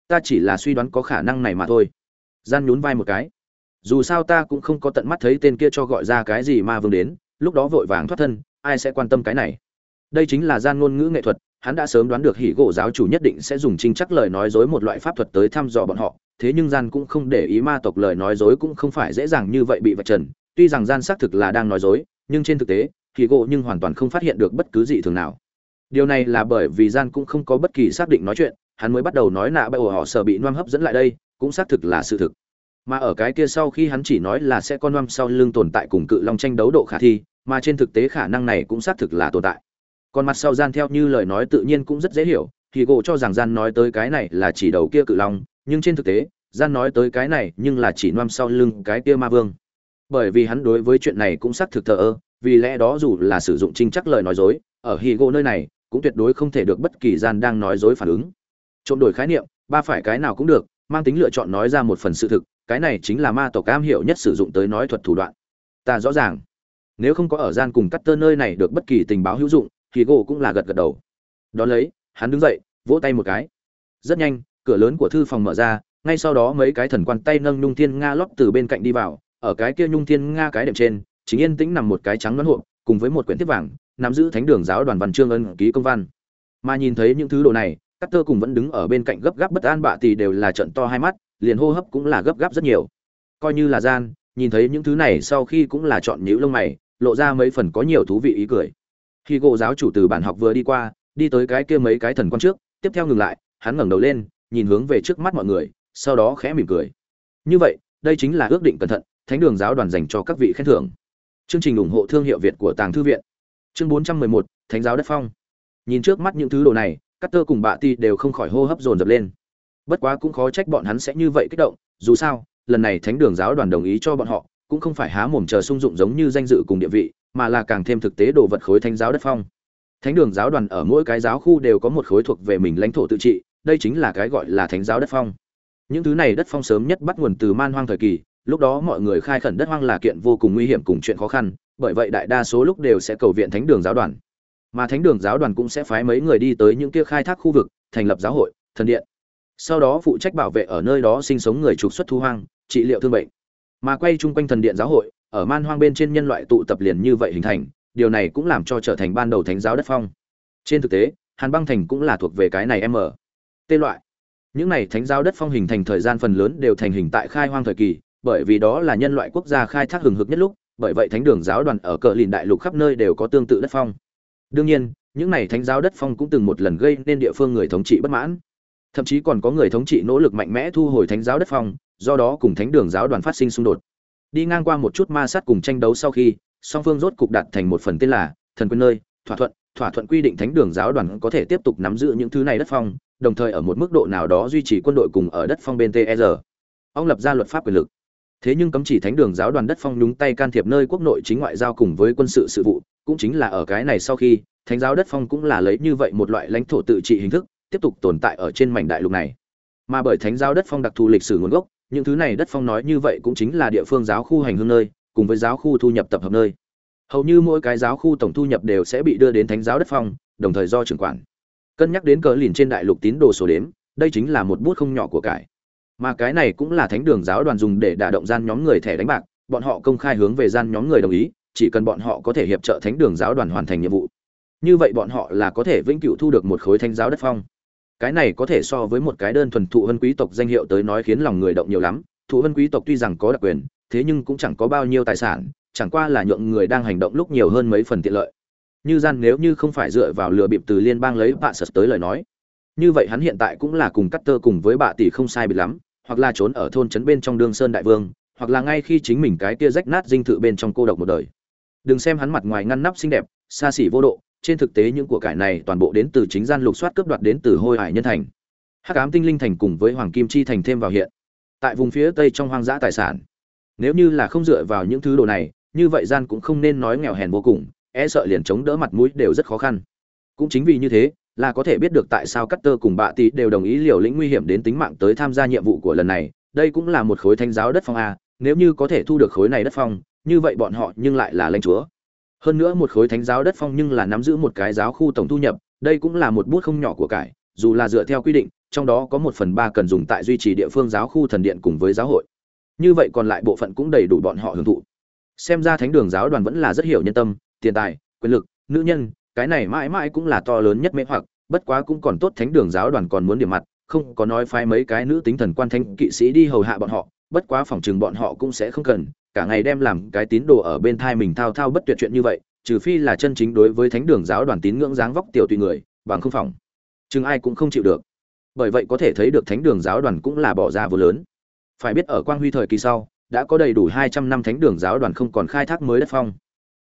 Ta chỉ là suy đoán có khả năng này mà thôi. Gian nhún vai một cái. Dù sao ta cũng không có tận mắt thấy tên kia cho gọi ra cái gì ma vương đến, lúc đó vội vàng thoát thân, ai sẽ quan tâm cái này? Đây chính là gian ngôn ngữ nghệ thuật hắn đã sớm đoán được hỉ gỗ giáo chủ nhất định sẽ dùng trinh chắc lời nói dối một loại pháp thuật tới thăm dò bọn họ, thế nhưng gian cũng không để ý ma tộc lời nói dối cũng không phải dễ dàng như vậy bị vạch trần, tuy rằng gian xác thực là đang nói dối, nhưng trên thực tế, hỉ gỗ nhưng hoàn toàn không phát hiện được bất cứ gì thường nào. Điều này là bởi vì gian cũng không có bất kỳ xác định nói chuyện, hắn mới bắt đầu nói nạ bậy ổ họ sợ bị noam hấp dẫn lại đây, cũng xác thực là sự thực. Mà ở cái kia sau khi hắn chỉ nói là sẽ con noam sau lưng tồn tại cùng cự long tranh đấu độ khả thi, mà trên thực tế khả năng này cũng xác thực là tồn tại còn mặt sau gian theo như lời nói tự nhiên cũng rất dễ hiểu thì gỗ cho rằng gian nói tới cái này là chỉ đầu kia cự long, nhưng trên thực tế, gian nói tới cái này nhưng là chỉ noam sau lưng cái kia ma vương. Bởi vì hắn đối với chuyện này cũng xác thực thờ ơ, vì lẽ đó dù là sử dụng trinh chắc lời nói dối, ở hì gỗ nơi này, cũng tuyệt đối không thể được bất kỳ gian đang nói dối phản ứng. Trộm đổi khái niệm, ba phải cái nào cũng được, mang tính lựa chọn nói ra một phần sự thực, cái này chính là ma tộc cam hiểu nhất sử dụng tới nói thuật thủ đoạn. Ta rõ ràng, nếu không có ở gian cùng cắt tơ nơi này được bất kỳ tình báo hữu dụng thì gỗ cũng là gật gật đầu. Đón lấy, hắn đứng dậy, vỗ tay một cái. Rất nhanh, cửa lớn của thư phòng mở ra, ngay sau đó mấy cái thần quan tay nâng nhung thiên nga lót từ bên cạnh đi vào, ở cái kia nhung thiên nga cái đệm trên, chính yên tĩnh nằm một cái trắng đoán hộp, cùng với một quyển tiếp vàng, nắm giữ thánh đường giáo đoàn văn trương ân ký công văn. Mà nhìn thấy những thứ đồ này các tơ cùng vẫn đứng ở bên cạnh gấp gáp bất an bạ thì đều là trận to hai mắt, liền hô hấp cũng là gấp gáp rất nhiều. Coi như là gian, nhìn thấy những thứ này sau khi cũng là chọn nhíu lông mày, lộ ra mấy phần có nhiều thú vị ý cười khi gỗ giáo chủ từ bản học vừa đi qua đi tới cái kia mấy cái thần quan trước tiếp theo ngừng lại hắn ngẩng đầu lên nhìn hướng về trước mắt mọi người sau đó khẽ mỉm cười. Như vậy đây chính là ước định cẩn thận thánh đường giáo đoàn dành cho các vị khen thưởng. Chương trình ủng hộ thương hiệu việt của tàng thư viện. Chương 411, thánh giáo đất phong. Nhìn trước mắt những thứ đồ này các tơ cùng bạ ti đều không khỏi hô hấp dồn dập lên. Bất quá cũng khó trách bọn hắn sẽ như vậy kích động dù sao lần này thánh đường giáo đoàn đồng ý cho bọn họ cũng không phải há mồm chờ sung dụng giống như danh dự cùng địa vị mà là càng thêm thực tế đồ vật khối thánh giáo đất phong. Thánh đường giáo đoàn ở mỗi cái giáo khu đều có một khối thuộc về mình lãnh thổ tự trị, đây chính là cái gọi là thánh giáo đất phong. Những thứ này đất phong sớm nhất bắt nguồn từ man hoang thời kỳ, lúc đó mọi người khai khẩn đất hoang là kiện vô cùng nguy hiểm cùng chuyện khó khăn, bởi vậy đại đa số lúc đều sẽ cầu viện thánh đường giáo đoàn. Mà thánh đường giáo đoàn cũng sẽ phái mấy người đi tới những kia khai thác khu vực, thành lập giáo hội, thần điện. Sau đó phụ trách bảo vệ ở nơi đó sinh sống người trục xuất thu hoang, trị liệu thương bệnh. Mà quay chung quanh thần điện giáo hội ở man hoang bên trên nhân loại tụ tập liền như vậy hình thành, điều này cũng làm cho trở thành ban đầu thánh giáo đất phong. Trên thực tế, hàn băng thành cũng là thuộc về cái này m. Tê loại. Những này thánh giáo đất phong hình thành thời gian phần lớn đều thành hình tại khai hoang thời kỳ, bởi vì đó là nhân loại quốc gia khai thác hừng hực nhất lúc, bởi vậy thánh đường giáo đoàn ở cờ lìn đại lục khắp nơi đều có tương tự đất phong. Đương nhiên, những này thánh giáo đất phong cũng từng một lần gây nên địa phương người thống trị bất mãn. Thậm chí còn có người thống trị nỗ lực mạnh mẽ thu hồi thánh giáo đất phong, do đó cùng thánh đường giáo đoàn phát sinh xung đột đi ngang qua một chút ma sát cùng tranh đấu sau khi, song phương rốt cục đạt thành một phần tên là thần quyền nơi, thỏa thuận. Thỏa thuận quy định thánh đường giáo đoàn có thể tiếp tục nắm giữ những thứ này đất phong, đồng thời ở một mức độ nào đó duy trì quân đội cùng ở đất phong bên tr ông lập ra luật pháp quyền lực. Thế nhưng cấm chỉ thánh đường giáo đoàn đất phong nhúng tay can thiệp nơi quốc nội chính ngoại giao cùng với quân sự sự vụ, cũng chính là ở cái này sau khi, thánh giáo đất phong cũng là lấy như vậy một loại lãnh thổ tự trị hình thức, tiếp tục tồn tại ở trên mảnh đại lục này. Mà bởi thánh giáo đất phong đặc thù lịch sử nguồn gốc những thứ này đất phong nói như vậy cũng chính là địa phương giáo khu hành hương nơi, cùng với giáo khu thu nhập tập hợp nơi. Hầu như mỗi cái giáo khu tổng thu nhập đều sẽ bị đưa đến thánh giáo đất phong, đồng thời do trưởng quản. Cân nhắc đến cờ lìn trên đại lục tín đồ số đếm, đây chính là một bút không nhỏ của cải. Mà cái này cũng là thánh đường giáo đoàn dùng để đả động gian nhóm người thẻ đánh bạc, bọn họ công khai hướng về gian nhóm người đồng ý, chỉ cần bọn họ có thể hiệp trợ thánh đường giáo đoàn hoàn thành nhiệm vụ. Như vậy bọn họ là có thể vĩnh cửu thu được một khối thánh giáo đất phong cái này có thể so với một cái đơn thuần thụ hân quý tộc danh hiệu tới nói khiến lòng người động nhiều lắm. Thụ hân quý tộc tuy rằng có đặc quyền, thế nhưng cũng chẳng có bao nhiêu tài sản, chẳng qua là nhượng người đang hành động lúc nhiều hơn mấy phần tiện lợi. Như gian nếu như không phải dựa vào lừa bịp từ liên bang lấy bạ sật tới lời nói, như vậy hắn hiện tại cũng là cùng cắt tơ cùng với bạ tỷ không sai biệt lắm, hoặc là trốn ở thôn trấn bên trong đương sơn đại vương, hoặc là ngay khi chính mình cái kia rách nát dinh thự bên trong cô độc một đời. Đừng xem hắn mặt ngoài ngăn nắp xinh đẹp, xa xỉ vô độ trên thực tế những của cải này toàn bộ đến từ chính gian lục soát cướp đoạt đến từ hôi hải nhân thành. Hắc ám tinh linh thành cùng với hoàng kim chi thành thêm vào hiện. Tại vùng phía tây trong hoang dã tài sản. Nếu như là không dựa vào những thứ đồ này, như vậy gian cũng không nên nói nghèo hèn vô cùng e sợ liền chống đỡ mặt mũi đều rất khó khăn. Cũng chính vì như thế, là có thể biết được tại sao Cutter cùng bạ tỷ đều đồng ý liều lĩnh nguy hiểm đến tính mạng tới tham gia nhiệm vụ của lần này. Đây cũng là một khối thanh giáo đất phong a, nếu như có thể thu được khối này đất phong, như vậy bọn họ nhưng lại là lãnh chúa hơn nữa một khối thánh giáo đất phong nhưng là nắm giữ một cái giáo khu tổng thu nhập, đây cũng là một bút không nhỏ của cải, dù là dựa theo quy định, trong đó có một phần ba cần dùng tại duy trì địa phương giáo khu thần điện cùng với giáo hội. Như vậy còn lại bộ phận cũng đầy đủ bọn họ hưởng thụ. Xem ra thánh đường giáo đoàn vẫn là rất hiểu nhân tâm, tiền tài, quyền lực, nữ nhân, cái này mãi mãi cũng là to lớn nhất mê hoặc, bất quá cũng còn tốt thánh đường giáo đoàn còn muốn điểm mặt, không có nói phái mấy cái nữ tính thần quan thánh kỵ sĩ đi hầu hạ bọn họ bất quá phòng chừng bọn họ cũng sẽ không cần, cả ngày đem làm cái tín đồ ở bên thai mình thao thao bất tuyệt chuyện như vậy, trừ phi là chân chính đối với thánh đường giáo đoàn tín ngưỡng dáng vóc tiểu tùy người, bằng không phòng. Chừng ai cũng không chịu được. Bởi vậy có thể thấy được thánh đường giáo đoàn cũng là bỏ ra vô lớn. Phải biết ở quang huy thời kỳ sau, đã có đầy đủ hai trăm năm thánh đường giáo đoàn không còn khai thác mới đất phong.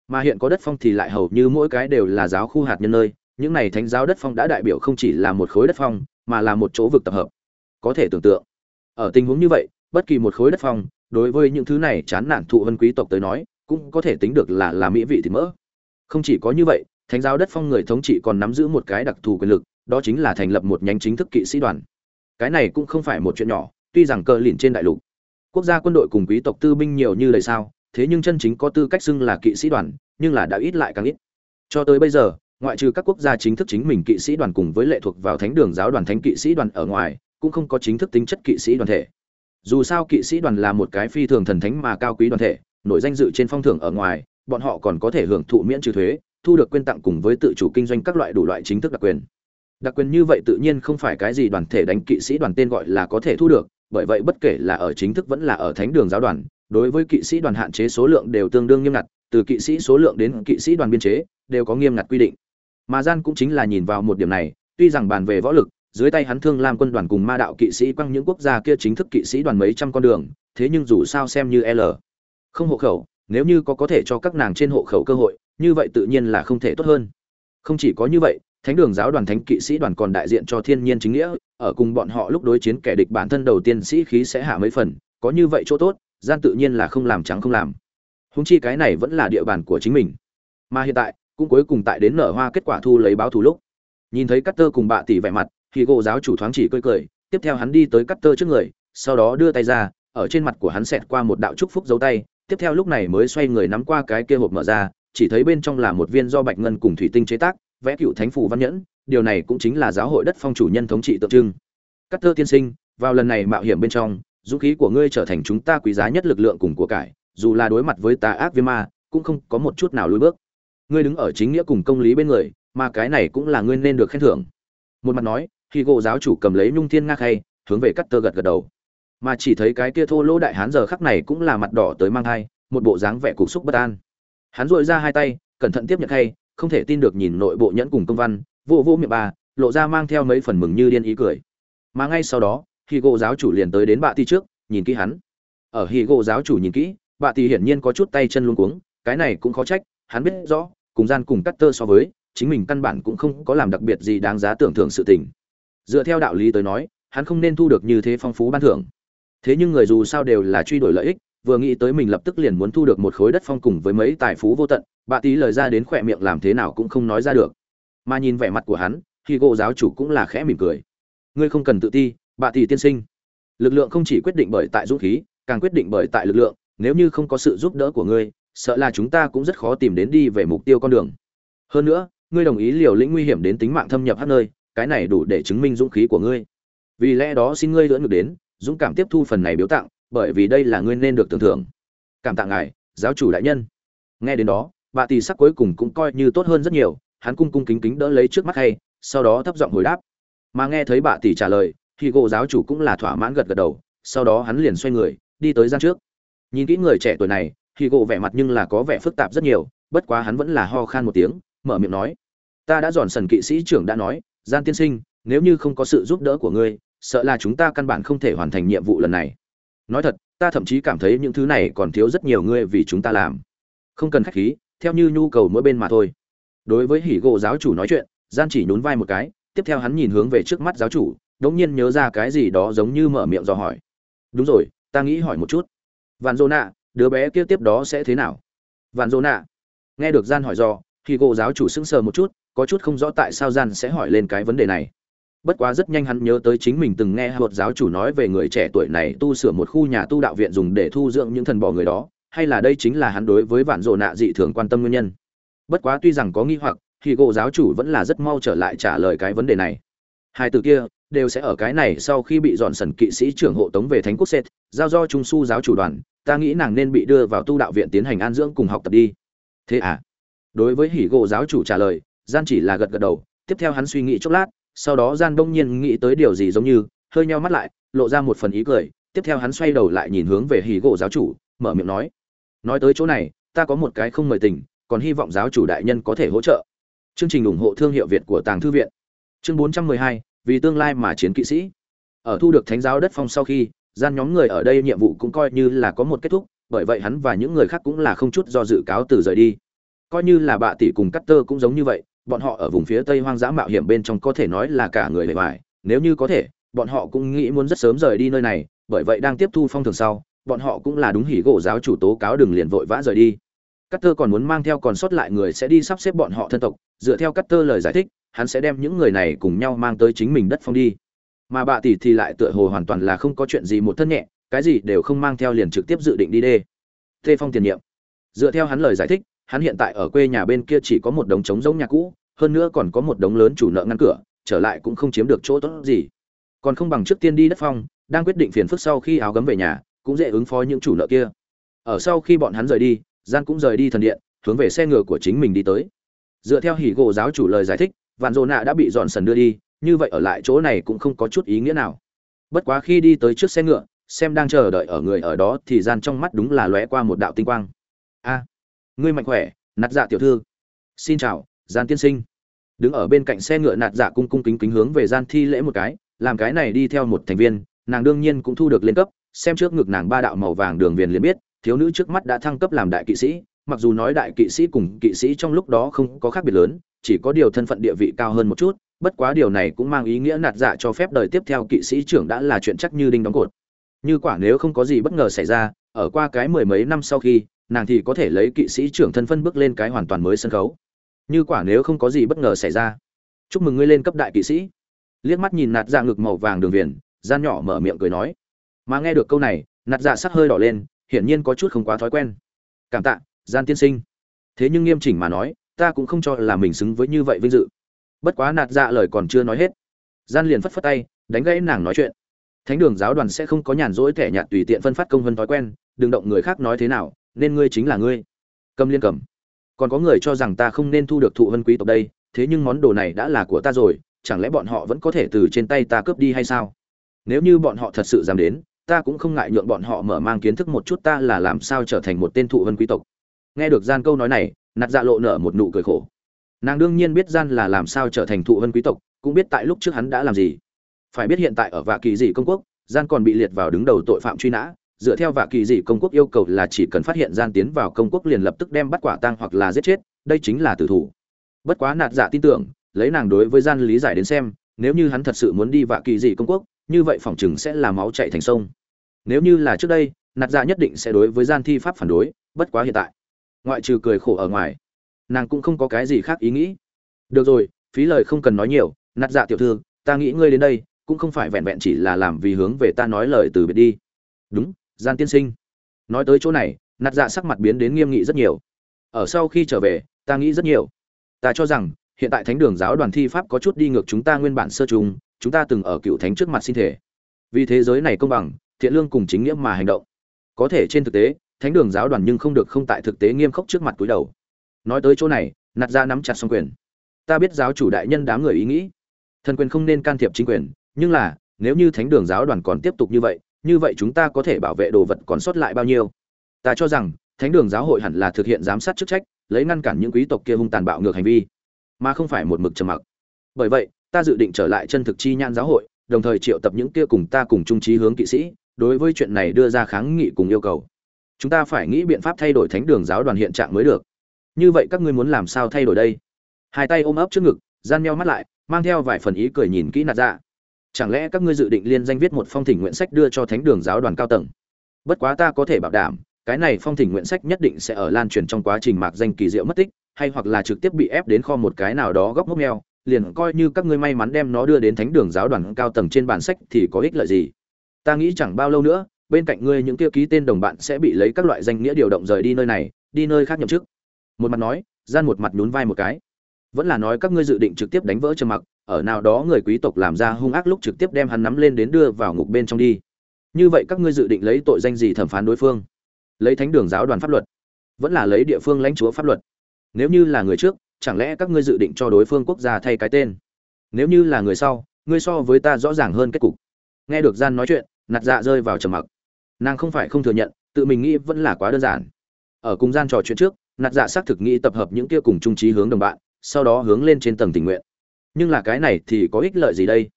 Mà hiện có đất phong thì lại hầu như mỗi cái đều là giáo khu hạt nhân nơi, những này thánh giáo đất phong đã đại biểu không chỉ là một khối đất phong, mà là một chỗ vực tập hợp. Có thể tưởng tượng, ở tình huống như vậy bất kỳ một khối đất phong, đối với những thứ này chán nản thụ vân quý tộc tới nói, cũng có thể tính được là là mỹ vị thì mỡ. Không chỉ có như vậy, thánh giáo đất phong người thống trị còn nắm giữ một cái đặc thù quyền lực, đó chính là thành lập một nhánh chính thức kỵ sĩ đoàn. Cái này cũng không phải một chuyện nhỏ, tuy rằng cờ lìn trên đại lục, quốc gia quân đội cùng quý tộc tư binh nhiều như lời sao, thế nhưng chân chính có tư cách xưng là kỵ sĩ đoàn, nhưng là đã ít lại càng ít. Cho tới bây giờ, ngoại trừ các quốc gia chính thức chính mình kỵ sĩ đoàn cùng với lệ thuộc vào thánh đường giáo đoàn thánh kỵ sĩ đoàn ở ngoài, cũng không có chính thức tính chất kỵ sĩ đoàn thể dù sao kỵ sĩ đoàn là một cái phi thường thần thánh mà cao quý đoàn thể nội danh dự trên phong thưởng ở ngoài, bọn họ còn có thể hưởng thụ miễn trừ thuế, thu được quyên tặng cùng với tự chủ kinh doanh các loại đủ loại chính thức đặc quyền. Đặc quyền như vậy tự nhiên không phải cái gì đoàn thể đánh kỵ sĩ đoàn tên gọi là có thể thu được, bởi vậy bất kể là ở chính thức vẫn là ở thánh đường giáo đoàn, đối với kỵ sĩ đoàn hạn chế số lượng đều tương đương nghiêm ngặt, từ kỵ sĩ số lượng đến kỵ sĩ đoàn biên chế, đều có nghiêm ngặt quy định. Mà gian cũng chính là nhìn vào một điểm này, tuy rằng bàn về võ lực dưới tay hắn thương lam quân đoàn cùng ma đạo kỵ sĩ quăng những quốc gia kia chính thức kỵ sĩ đoàn mấy trăm con đường, thế nhưng dù sao xem như l không hộ khẩu, nếu như có có thể cho các nàng trên hộ khẩu cơ hội, như vậy tự nhiên là không thể tốt hơn. Không chỉ có như vậy, thánh đường giáo đoàn thánh kỵ sĩ đoàn còn đại diện cho thiên nhiên chính nghĩa, ở cùng bọn họ lúc đối chiến kẻ địch bản thân đầu tiên sĩ khí sẽ hạ mấy phần, có như vậy chỗ tốt, gian tự nhiên là không làm trắng không làm. Húng chi cái này vẫn là địa bàn của chính mình. Mà hiện tại, cũng cuối cùng tại đến nở hoa kết quả thu lấy báo thù lúc. Nhìn thấy cắt tơ cùng bạ tỷ vẻ mặt thì gỗ giáo chủ thoáng chỉ cười cười, tiếp theo hắn đi tới cắt tơ trước người, sau đó đưa tay ra, ở trên mặt của hắn xẹt qua một đạo trúc phúc dấu tay, tiếp theo lúc này mới xoay người nắm qua cái kia hộp mở ra, chỉ thấy bên trong là một viên do bạch ngân cùng thủy tinh chế tác, vẽ cựu thánh phù văn nhẫn, điều này cũng chính là giáo hội đất phong chủ nhân thống trị tượng trưng. Cắt tơ tiên sinh, vào lần này mạo hiểm bên trong, dũng khí của ngươi trở thành chúng ta quý giá nhất lực lượng cùng của cải, dù là đối mặt với tà ác viêm ma, cũng không có một chút nào lùi bước. Ngươi đứng ở chính nghĩa cùng công lý bên người, mà cái này cũng là ngươi nên được khen thưởng. Một mặt nói khi gỗ giáo chủ cầm lấy nhung thiên nga hay, hướng về cắt tơ gật gật đầu. Mà chỉ thấy cái kia thô lỗ đại hán giờ khắc này cũng là mặt đỏ tới mang thai một bộ dáng vẻ cục xúc bất an. Hắn dội ra hai tay cẩn thận tiếp nhận hay, không thể tin được nhìn nội bộ nhẫn cùng công văn vô vô miệng bà lộ ra mang theo mấy phần mừng như điên ý cười. Mà ngay sau đó khi gỗ giáo chủ liền tới đến bạ ti trước nhìn kỹ hắn. Ở khi gỗ giáo chủ nhìn kỹ bạ ti hiển nhiên có chút tay chân luống cuống cái này cũng khó trách hắn biết rõ cùng gian cùng cắt tơ so với chính mình căn bản cũng không có làm đặc biệt gì đáng giá tưởng thưởng sự tình dựa theo đạo lý tới nói, hắn không nên thu được như thế phong phú ban thưởng. Thế nhưng người dù sao đều là truy đuổi lợi ích, vừa nghĩ tới mình lập tức liền muốn thu được một khối đất phong cùng với mấy tài phú vô tận, bà tí lời ra đến khỏe miệng làm thế nào cũng không nói ra được. Mà nhìn vẻ mặt của hắn khi gỗ giáo chủ cũng là khẽ mỉm cười. Ngươi không cần tự ti, bà tỷ tiên sinh. Lực lượng không chỉ quyết định bởi tại dũng khí, càng quyết định bởi tại lực lượng, nếu như không có sự giúp đỡ của ngươi, sợ là chúng ta cũng rất khó tìm đến đi về mục tiêu con đường. Hơn nữa, ngươi đồng ý liều lĩnh nguy hiểm đến tính mạng thâm nhập hát nơi cái này đủ để chứng minh dũng khí của ngươi. Vì lẽ đó xin ngươi lưỡng được đến, dũng cảm tiếp thu phần này biếu tặng, bởi vì đây là ngươi nên được tưởng thưởng. Cảm tạ ngài, giáo chủ đại nhân. Nghe đến đó, bà tỷ sắc cuối cùng cũng coi như tốt hơn rất nhiều, hắn cung cung kính kính đỡ lấy trước mắt hay, sau đó thấp giọng hồi đáp. Mà nghe thấy bà tỷ trả lời, thì gộ giáo chủ cũng là thỏa mãn gật gật đầu, sau đó hắn liền xoay người, đi tới gian trước. Nhìn kỹ người trẻ tuổi này, thì gộ vẻ mặt nhưng là có vẻ phức tạp rất nhiều, bất quá hắn vẫn là ho khan một tiếng, mở miệng nói. Ta đã dọn sần kỵ sĩ trưởng đã nói gian tiên sinh nếu như không có sự giúp đỡ của ngươi sợ là chúng ta căn bản không thể hoàn thành nhiệm vụ lần này. Nói thật ta thậm chí cảm thấy những thứ này còn thiếu rất nhiều ngươi vì chúng ta làm. Không cần khách khí theo như nhu cầu mỗi bên mà thôi. Đối với hỉ gỗ giáo chủ nói chuyện gian chỉ nhún vai một cái tiếp theo hắn nhìn hướng về trước mắt giáo chủ đống nhiên nhớ ra cái gì đó giống như mở miệng dò hỏi. Đúng rồi ta nghĩ hỏi một chút. Vạn dô nạ đứa bé kia tiếp đó sẽ thế nào? Vạn dô nạ. Nghe được gian hỏi dò, thì gỗ giáo chủ sững sờ một chút có chút không rõ tại sao gian sẽ hỏi lên cái vấn đề này. Bất quá rất nhanh hắn nhớ tới chính mình từng nghe một giáo chủ nói về người trẻ tuổi này tu sửa một khu nhà tu đạo viện dùng để thu dưỡng những thần bỏ người đó, hay là đây chính là hắn đối với vạn rộ nạ dị thường quan tâm nguyên nhân. Bất quá tuy rằng có nghi hoặc, thì gộ giáo chủ vẫn là rất mau trở lại trả lời cái vấn đề này. Hai từ kia đều sẽ ở cái này sau khi bị dọn sần kỵ sĩ trưởng hộ tống về thánh quốc set giao do trung su giáo chủ đoàn, ta nghĩ nàng nên bị đưa vào tu đạo viện tiến hành an dưỡng cùng học tập đi. Thế à? Đối với hỉ gộ giáo chủ trả lời gian chỉ là gật gật đầu tiếp theo hắn suy nghĩ chốc lát sau đó gian đông nhiên nghĩ tới điều gì giống như hơi nheo mắt lại lộ ra một phần ý cười tiếp theo hắn xoay đầu lại nhìn hướng về hỉ gỗ giáo chủ mở miệng nói nói tới chỗ này ta có một cái không mời tình còn hy vọng giáo chủ đại nhân có thể hỗ trợ. Chương trình ủng hộ thương hiệu việt của tàng thư viện. Chương 412, vì tương lai mà chiến kỵ sĩ. Ở thu được thánh giáo đất phong sau khi gian nhóm người ở đây nhiệm vụ cũng coi như là có một kết thúc bởi vậy hắn và những người khác cũng là không chút do dự cáo từ rời đi. Coi như là bạ tỷ cùng cắt tơ cũng giống như vậy bọn họ ở vùng phía tây hoang dã mạo hiểm bên trong có thể nói là cả người bề ngoài nếu như có thể bọn họ cũng nghĩ muốn rất sớm rời đi nơi này bởi vậy đang tiếp thu phong thường sau bọn họ cũng là đúng hỉ gỗ giáo chủ tố cáo đừng liền vội vã rời đi Cutter còn muốn mang theo còn sót lại người sẽ đi sắp xếp bọn họ thân tộc, dựa theo Cutter lời giải thích, hắn sẽ đem những người này cùng nhau mang tới chính mình đất phong đi. Mà bà tỷ thì lại tựa hồ hoàn toàn là không có chuyện gì một thân nhẹ, cái gì đều không mang theo liền trực tiếp dự định đi đê. Tê Phong tiền nhiệm. Dựa theo hắn lời giải thích, hắn hiện tại ở quê nhà bên kia chỉ có một đống trống rỗng nhà cũ, hơn nữa còn có một đống lớn chủ nợ ngăn cửa, trở lại cũng không chiếm được chỗ tốt gì. Còn không bằng trước tiên đi đất phong, đang quyết định phiền phức sau khi áo gấm về nhà, cũng dễ ứng phó những chủ nợ kia. Ở sau khi bọn hắn rời đi, gian cũng rời đi thần điện hướng về xe ngựa của chính mình đi tới dựa theo hỉ gỗ giáo chủ lời giải thích vạn dồ nạ đã bị dọn sần đưa đi như vậy ở lại chỗ này cũng không có chút ý nghĩa nào bất quá khi đi tới trước xe ngựa xem đang chờ đợi ở người ở đó thì gian trong mắt đúng là lóe qua một đạo tinh quang a ngươi mạnh khỏe, nạt dạ tiểu thư. Xin chào gian tiên sinh. Đứng ở bên cạnh xe ngựa nạt dạ cung cung kính kính hướng về gian thi lễ một cái, làm cái này đi theo một thành viên, nàng đương nhiên cũng thu được lên cấp, xem trước ngực nàng ba đạo màu vàng đường viền liền biết, thiếu nữ trước mắt đã thăng cấp làm đại kỵ sĩ, mặc dù nói đại kỵ sĩ cùng kỵ sĩ trong lúc đó không có khác biệt lớn, chỉ có điều thân phận địa vị cao hơn một chút, bất quá điều này cũng mang ý nghĩa nạt dạ cho phép đời tiếp theo kỵ sĩ trưởng đã là chuyện chắc như đinh đóng cột. Như quả nếu không có gì bất ngờ xảy ra, ở qua cái mười mấy năm sau khi nàng thì có thể lấy kỵ sĩ trưởng thân phân bước lên cái hoàn toàn mới sân khấu. Như quả nếu không có gì bất ngờ xảy ra. Chúc mừng ngươi lên cấp đại kỵ sĩ. Liếc mắt nhìn nạt dạ ngực màu vàng đường viền, gian nhỏ mở miệng cười nói. Mà nghe được câu này, nạt dạ sắc hơi đỏ lên, hiển nhiên có chút không quá thói quen. Cảm tạ, gian tiên sinh. Thế nhưng nghiêm chỉnh mà nói, ta cũng không cho là mình xứng với như vậy vinh dự. Bất quá nạt dạ lời còn chưa nói hết. Gian liền phất phất tay, đánh gãy nàng nói chuyện. Thánh đường giáo đoàn sẽ không có nhàn rỗi thẻ nhạt tùy tiện phân phát công vân thói quen, đừng động người khác nói thế nào nên ngươi chính là ngươi. Cầm liên cầm. Còn có người cho rằng ta không nên thu được thụ vân quý tộc đây, thế nhưng món đồ này đã là của ta rồi, chẳng lẽ bọn họ vẫn có thể từ trên tay ta cướp đi hay sao? Nếu như bọn họ thật sự dám đến, ta cũng không ngại nhượng bọn họ mở mang kiến thức một chút ta là làm sao trở thành một tên thụ vân quý tộc. Nghe được gian câu nói này, nạt dạ lộ nở một nụ cười khổ. Nàng đương nhiên biết gian là làm sao trở thành thụ vân quý tộc, cũng biết tại lúc trước hắn đã làm gì. Phải biết hiện tại ở vạ kỳ dị công quốc, gian còn bị liệt vào đứng đầu tội phạm truy nã dựa theo vạ kỳ dị công quốc yêu cầu là chỉ cần phát hiện gian tiến vào công quốc liền lập tức đem bắt quả tang hoặc là giết chết, đây chính là tử thủ. Bất quá nạt dạ tin tưởng, lấy nàng đối với gian lý giải đến xem, nếu như hắn thật sự muốn đi vạ kỳ dị công quốc, như vậy phỏng chừng sẽ là máu chạy thành sông. Nếu như là trước đây, nạt dạ nhất định sẽ đối với gian thi pháp phản đối, bất quá hiện tại, ngoại trừ cười khổ ở ngoài, nàng cũng không có cái gì khác ý nghĩ. Được rồi, phí lời không cần nói nhiều, nạt dạ tiểu thư, ta nghĩ ngươi đến đây, cũng không phải vẹn vẹn chỉ là làm vì hướng về ta nói lời từ biệt đi. Đúng gian tiên sinh. Nói tới chỗ này, nạt dạ sắc mặt biến đến nghiêm nghị rất nhiều. Ở sau khi trở về, ta nghĩ rất nhiều. Ta cho rằng, hiện tại thánh đường giáo đoàn thi pháp có chút đi ngược chúng ta nguyên bản sơ trùng chúng ta từng ở cựu thánh trước mặt sinh thể. Vì thế giới này công bằng, thiện lương cùng chính nghĩa mà hành động. Có thể trên thực tế, thánh đường giáo đoàn nhưng không được không tại thực tế nghiêm khốc trước mặt túi đầu. Nói tới chỗ này, nạt ra nắm chặt xong quyền. Ta biết giáo chủ đại nhân đám người ý nghĩ. Thần quyền không nên can thiệp chính quyền, nhưng là, nếu như thánh đường giáo đoàn còn tiếp tục như vậy như vậy chúng ta có thể bảo vệ đồ vật còn sót lại bao nhiêu? Ta cho rằng, thánh đường giáo hội hẳn là thực hiện giám sát chức trách, lấy ngăn cản những quý tộc kia hung tàn bạo ngược hành vi, mà không phải một mực trầm mặc. Bởi vậy, ta dự định trở lại chân thực chi nhãn giáo hội, đồng thời triệu tập những kia cùng ta cùng trung trí hướng kỵ sĩ, đối với chuyện này đưa ra kháng nghị cùng yêu cầu. Chúng ta phải nghĩ biện pháp thay đổi thánh đường giáo đoàn hiện trạng mới được. Như vậy các ngươi muốn làm sao thay đổi đây? Hai tay ôm ấp trước ngực, gian meo mắt lại, mang theo vài phần ý cười nhìn kỹ nạt dạ chẳng lẽ các ngươi dự định liên danh viết một phong thỉnh nguyện sách đưa cho thánh đường giáo đoàn cao tầng? Bất quá ta có thể bảo đảm, cái này phong thỉnh nguyện sách nhất định sẽ ở lan truyền trong quá trình mạc danh kỳ diệu mất tích, hay hoặc là trực tiếp bị ép đến kho một cái nào đó góc mốc neo, liền coi như các ngươi may mắn đem nó đưa đến thánh đường giáo đoàn cao tầng trên bản sách thì có ích lợi gì? Ta nghĩ chẳng bao lâu nữa, bên cạnh ngươi những kia ký tên đồng bạn sẽ bị lấy các loại danh nghĩa điều động rời đi nơi này, đi nơi khác nhậm chức. Một mặt nói, gian một mặt nhún vai một cái vẫn là nói các ngươi dự định trực tiếp đánh vỡ trầm mặc, ở nào đó người quý tộc làm ra hung ác lúc trực tiếp đem hắn nắm lên đến đưa vào ngục bên trong đi. Như vậy các ngươi dự định lấy tội danh gì thẩm phán đối phương? Lấy thánh đường giáo đoàn pháp luật. Vẫn là lấy địa phương lãnh chúa pháp luật. Nếu như là người trước, chẳng lẽ các ngươi dự định cho đối phương quốc gia thay cái tên? Nếu như là người sau, ngươi so với ta rõ ràng hơn kết cục. Nghe được gian nói chuyện, nạt dạ rơi vào trầm mặc. Nàng không phải không thừa nhận, tự mình nghĩ vẫn là quá đơn giản. Ở cùng gian trò chuyện trước, nạt dạ xác thực nghĩ tập hợp những kia cùng trung trí hướng đồng bạn sau đó hướng lên trên tầng tình nguyện. Nhưng là cái này thì có ích lợi gì đây?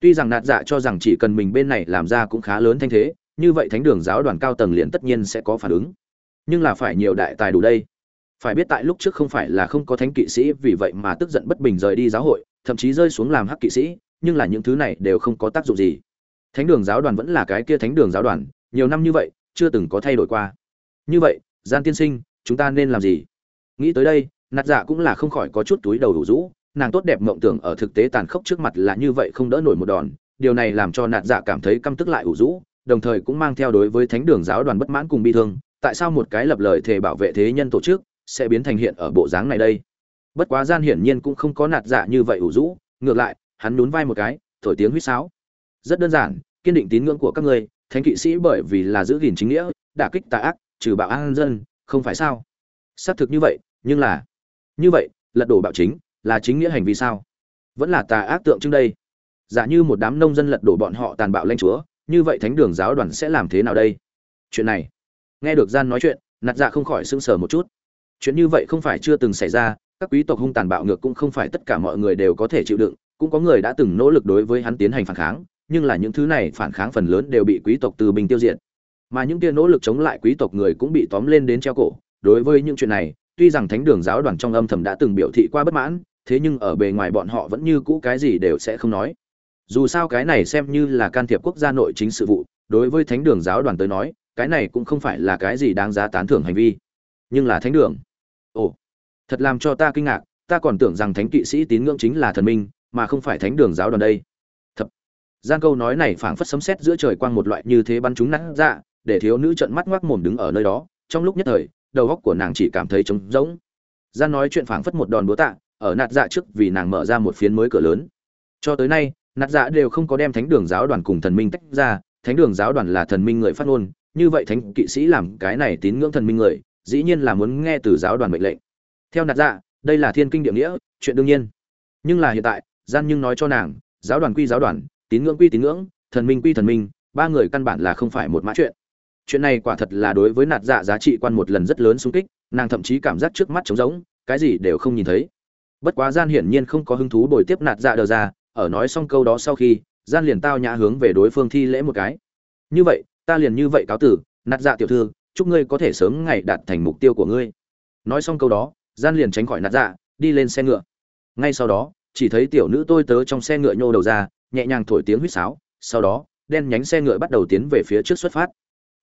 Tuy rằng nạt dạ cho rằng chỉ cần mình bên này làm ra cũng khá lớn thanh thế, như vậy thánh đường giáo đoàn cao tầng liền tất nhiên sẽ có phản ứng. Nhưng là phải nhiều đại tài đủ đây. Phải biết tại lúc trước không phải là không có thánh kỵ sĩ, vì vậy mà tức giận bất bình rời đi giáo hội, thậm chí rơi xuống làm hắc kỵ sĩ, nhưng là những thứ này đều không có tác dụng gì. Thánh đường giáo đoàn vẫn là cái kia thánh đường giáo đoàn, nhiều năm như vậy, chưa từng có thay đổi qua. Như vậy gian tiên sinh, chúng ta nên làm gì? Nghĩ tới đây nạt dạ cũng là không khỏi có chút túi đầu đủ rũ, nàng tốt đẹp mộng tưởng ở thực tế tàn khốc trước mặt là như vậy không đỡ nổi một đòn, điều này làm cho nạt dạ cảm thấy căm tức lại ủ rũ, đồng thời cũng mang theo đối với thánh đường giáo đoàn bất mãn cùng bi thương, tại sao một cái lập lời thề bảo vệ thế nhân tổ chức sẽ biến thành hiện ở bộ dáng này đây? Bất quá gian hiển nhiên cũng không có nạt dạ như vậy ủ rũ, ngược lại, hắn nhún vai một cái, thổi tiếng huýt sáo. Rất đơn giản, kiên định tín ngưỡng của các ngươi, thánh kỵ sĩ bởi vì là giữ gìn chính nghĩa, đả kích tà ác, trừ bạo an dân, không phải sao? Xác thực như vậy, nhưng là như vậy, lật đổ bạo chính là chính nghĩa hành vi sao? Vẫn là tà ác tượng trưng đây. Giả như một đám nông dân lật đổ bọn họ tàn bạo lanh chúa, như vậy thánh đường giáo đoàn sẽ làm thế nào đây? Chuyện này, nghe được gian nói chuyện, nạt dạ không khỏi sững sờ một chút. Chuyện như vậy không phải chưa từng xảy ra, các quý tộc hung tàn bạo ngược cũng không phải tất cả mọi người đều có thể chịu đựng, cũng có người đã từng nỗ lực đối với hắn tiến hành phản kháng, nhưng là những thứ này phản kháng phần lớn đều bị quý tộc từ bình tiêu diệt. Mà những kia nỗ lực chống lại quý tộc người cũng bị tóm lên đến treo cổ. Đối với những chuyện này tuy rằng thánh đường giáo đoàn trong âm thầm đã từng biểu thị qua bất mãn, thế nhưng ở bề ngoài bọn họ vẫn như cũ cái gì đều sẽ không nói. Dù sao cái này xem như là can thiệp quốc gia nội chính sự vụ, đối với thánh đường giáo đoàn tới nói, cái này cũng không phải là cái gì đáng giá tán thưởng hành vi. Nhưng là thánh đường. Ồ, thật làm cho ta kinh ngạc, ta còn tưởng rằng thánh kỵ sĩ tín ngưỡng chính là thần minh, mà không phải thánh đường giáo đoàn đây. Thật gian câu nói này phảng phất sấm sét giữa trời quang một loại như thế bắn chúng nát dạ để thiếu nữ trợn mắt ngoác mồm đứng ở nơi đó, trong lúc nhất thời đầu óc của nàng chỉ cảm thấy trống rỗng. Gian nói chuyện phảng phất một đòn búa tạ, ở nạt dạ trước vì nàng mở ra một phiến mới cửa lớn. Cho tới nay, nạt dạ đều không có đem thánh đường giáo đoàn cùng thần minh tách ra, thánh đường giáo đoàn là thần minh người phát ngôn, như vậy thánh kỵ sĩ làm cái này tín ngưỡng thần minh người, dĩ nhiên là muốn nghe từ giáo đoàn mệnh lệnh. Theo nạt dạ đây là thiên kinh địa nghĩa, chuyện đương nhiên. Nhưng là hiện tại, gian nhưng nói cho nàng, giáo đoàn quy giáo đoàn, tín ngưỡng quy tín ngưỡng, thần minh quy thần minh, ba người căn bản là không phải một mã chuyện chuyện này quả thật là đối với nạt dạ giá trị quan một lần rất lớn xung kích, nàng thậm chí cảm giác trước mắt trống rỗng, cái gì đều không nhìn thấy. Bất quá gian hiển nhiên không có hứng thú bồi tiếp nạt dạ đờ ra, ở nói xong câu đó sau khi, gian liền tao nhã hướng về đối phương thi lễ một cái. Như vậy, ta liền như vậy cáo tử, nạt dạ tiểu thư, chúc ngươi có thể sớm ngày đạt thành mục tiêu của ngươi. Nói xong câu đó, gian liền tránh khỏi nạt dạ đi lên xe ngựa. Ngay sau đó, chỉ thấy tiểu nữ tôi tớ trong xe ngựa nhô đầu ra, nhẹ nhàng thổi tiếng huýt sáo, sau đó, đen nhánh xe ngựa bắt đầu tiến về phía trước xuất phát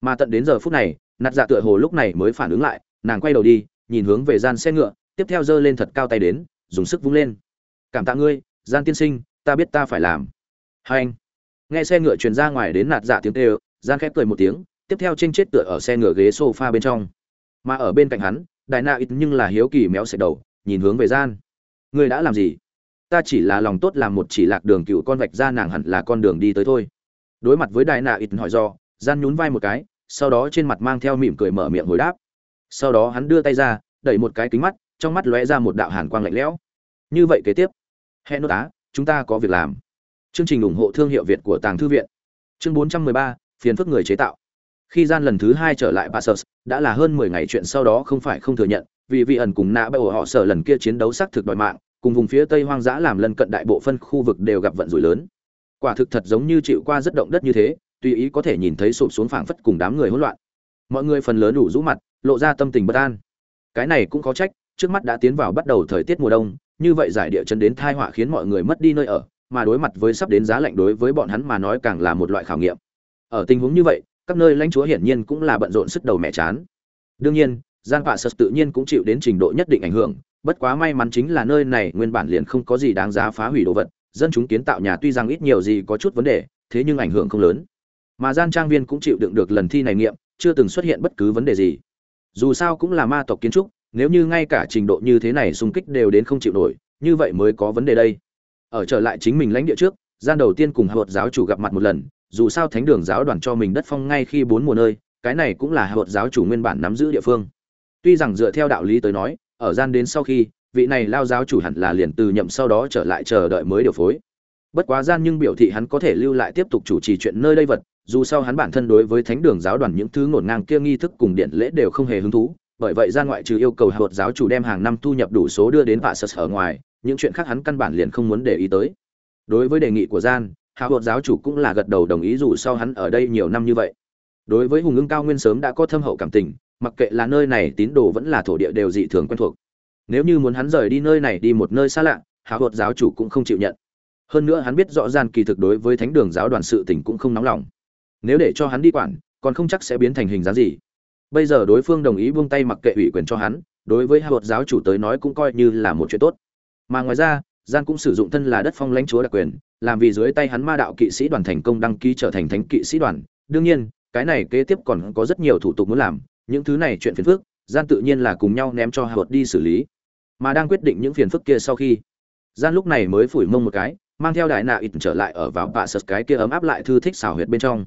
mà tận đến giờ phút này, nạt dạ tựa hồ lúc này mới phản ứng lại, nàng quay đầu đi, nhìn hướng về gian xe ngựa, tiếp theo giơ lên thật cao tay đến, dùng sức vung lên. Cảm tạ ngươi, gian tiên sinh, ta biết ta phải làm. Hai anh. Nghe xe ngựa truyền ra ngoài đến nạt dạ tiếng tê gian khép cười một tiếng, tiếp theo trên chết tựa ở xe ngựa ghế sofa bên trong. Mà ở bên cạnh hắn, đại na ít nhưng là hiếu kỳ méo sạch đầu, nhìn hướng về gian. Ngươi đã làm gì? Ta chỉ là lòng tốt làm một chỉ lạc đường cựu con vạch ra nàng hẳn là con đường đi tới thôi. Đối mặt với đại na ít hỏi do gian nhún vai một cái sau đó trên mặt mang theo mỉm cười mở miệng hồi đáp. Sau đó hắn đưa tay ra đẩy một cái kính mắt trong mắt lóe ra một đạo hàn quang lạnh lẽo. Như vậy kế tiếp hẹn nốt á chúng ta có việc làm. Chương trình ủng hộ thương hiệu việt của tàng thư viện. Chương 413, phiền phức người chế tạo. Khi gian lần thứ hai trở lại Passus, đã là hơn 10 ngày chuyện sau đó không phải không thừa nhận vì vị ẩn cùng nạ bởi họ sợ lần kia chiến đấu xác thực đòi mạng cùng vùng phía tây hoang dã làm lân cận đại bộ phân khu vực đều gặp vận rủi lớn. Quả thực thật giống như chịu qua rất động đất như thế tùy ý có thể nhìn thấy sụp xuống phảng phất cùng đám người hỗn loạn. Mọi người phần lớn đủ rũ mặt, lộ ra tâm tình bất an. Cái này cũng có trách, trước mắt đã tiến vào bắt đầu thời tiết mùa đông, như vậy giải địa chấn đến thai họa khiến mọi người mất đi nơi ở, mà đối mặt với sắp đến giá lạnh đối với bọn hắn mà nói càng là một loại khảo nghiệm. Ở tình huống như vậy, các nơi lãnh chúa hiển nhiên cũng là bận rộn sức đầu mẹ chán. Đương nhiên, giang phạ sật tự nhiên cũng chịu đến trình độ nhất định ảnh hưởng, bất quá may mắn chính là nơi này nguyên bản liền không có gì đáng giá phá hủy đồ vật, dân chúng kiến tạo nhà tuy rằng ít nhiều gì có chút vấn đề, thế nhưng ảnh hưởng không lớn mà gian trang viên cũng chịu đựng được lần thi này nghiệm, chưa từng xuất hiện bất cứ vấn đề gì. Dù sao cũng là ma tộc kiến trúc, nếu như ngay cả trình độ như thế này xung kích đều đến không chịu nổi, như vậy mới có vấn đề đây. Ở trở lại chính mình lãnh địa trước, gian đầu tiên cùng hợp giáo chủ gặp mặt một lần, dù sao thánh đường giáo đoàn cho mình đất phong ngay khi bốn mùa nơi, cái này cũng là hợp giáo chủ nguyên bản nắm giữ địa phương. Tuy rằng dựa theo đạo lý tới nói, ở gian đến sau khi, vị này lao giáo chủ hẳn là liền từ nhậm sau đó trở lại chờ đợi mới điều phối. Bất quá gian nhưng biểu thị hắn có thể lưu lại tiếp tục chủ trì chuyện nơi đây vật dù sao hắn bản thân đối với thánh đường giáo đoàn những thứ ngổn ngang kia nghi thức cùng điện lễ đều không hề hứng thú, bởi vậy gian ngoại trừ yêu cầu hạ giáo chủ đem hàng năm thu nhập đủ số đưa đến vạ sật ở ngoài, những chuyện khác hắn căn bản liền không muốn để ý tới. Đối với đề nghị của gian hạ giáo chủ cũng là gật đầu đồng ý dù sau hắn ở đây nhiều năm như vậy. Đối với hùng ưng cao nguyên sớm đã có thâm hậu cảm tình, mặc kệ là nơi này tín đồ vẫn là thổ địa đều dị thường quen thuộc. Nếu như muốn hắn rời đi nơi này đi một nơi xa lạ hạ giáo chủ cũng không chịu nhận. Hơn nữa hắn biết rõ gian kỳ thực đối với thánh đường giáo đoàn sự tình cũng không nóng lòng nếu để cho hắn đi quản, còn không chắc sẽ biến thành hình dáng gì. Bây giờ đối phương đồng ý buông tay mặc kệ ủy quyền cho hắn, đối với hạ giáo chủ tới nói cũng coi như là một chuyện tốt. Mà ngoài ra gian cũng sử dụng thân là đất phong lãnh chúa đặc quyền, làm vì dưới tay hắn ma đạo kỵ sĩ đoàn thành công đăng ký trở thành thánh kỵ sĩ đoàn. Đương nhiên, cái này kế tiếp còn có rất nhiều thủ tục muốn làm, những thứ này chuyện phiền phức gian tự nhiên là cùng nhau ném cho hạ đi xử lý. Mà đang quyết định những phiền phức kia sau khi gian lúc này mới phủi mông một cái, mang theo đại nạ ít trở lại ở vào bạ sật cái kia ấm áp lại thư thích xào huyệt bên trong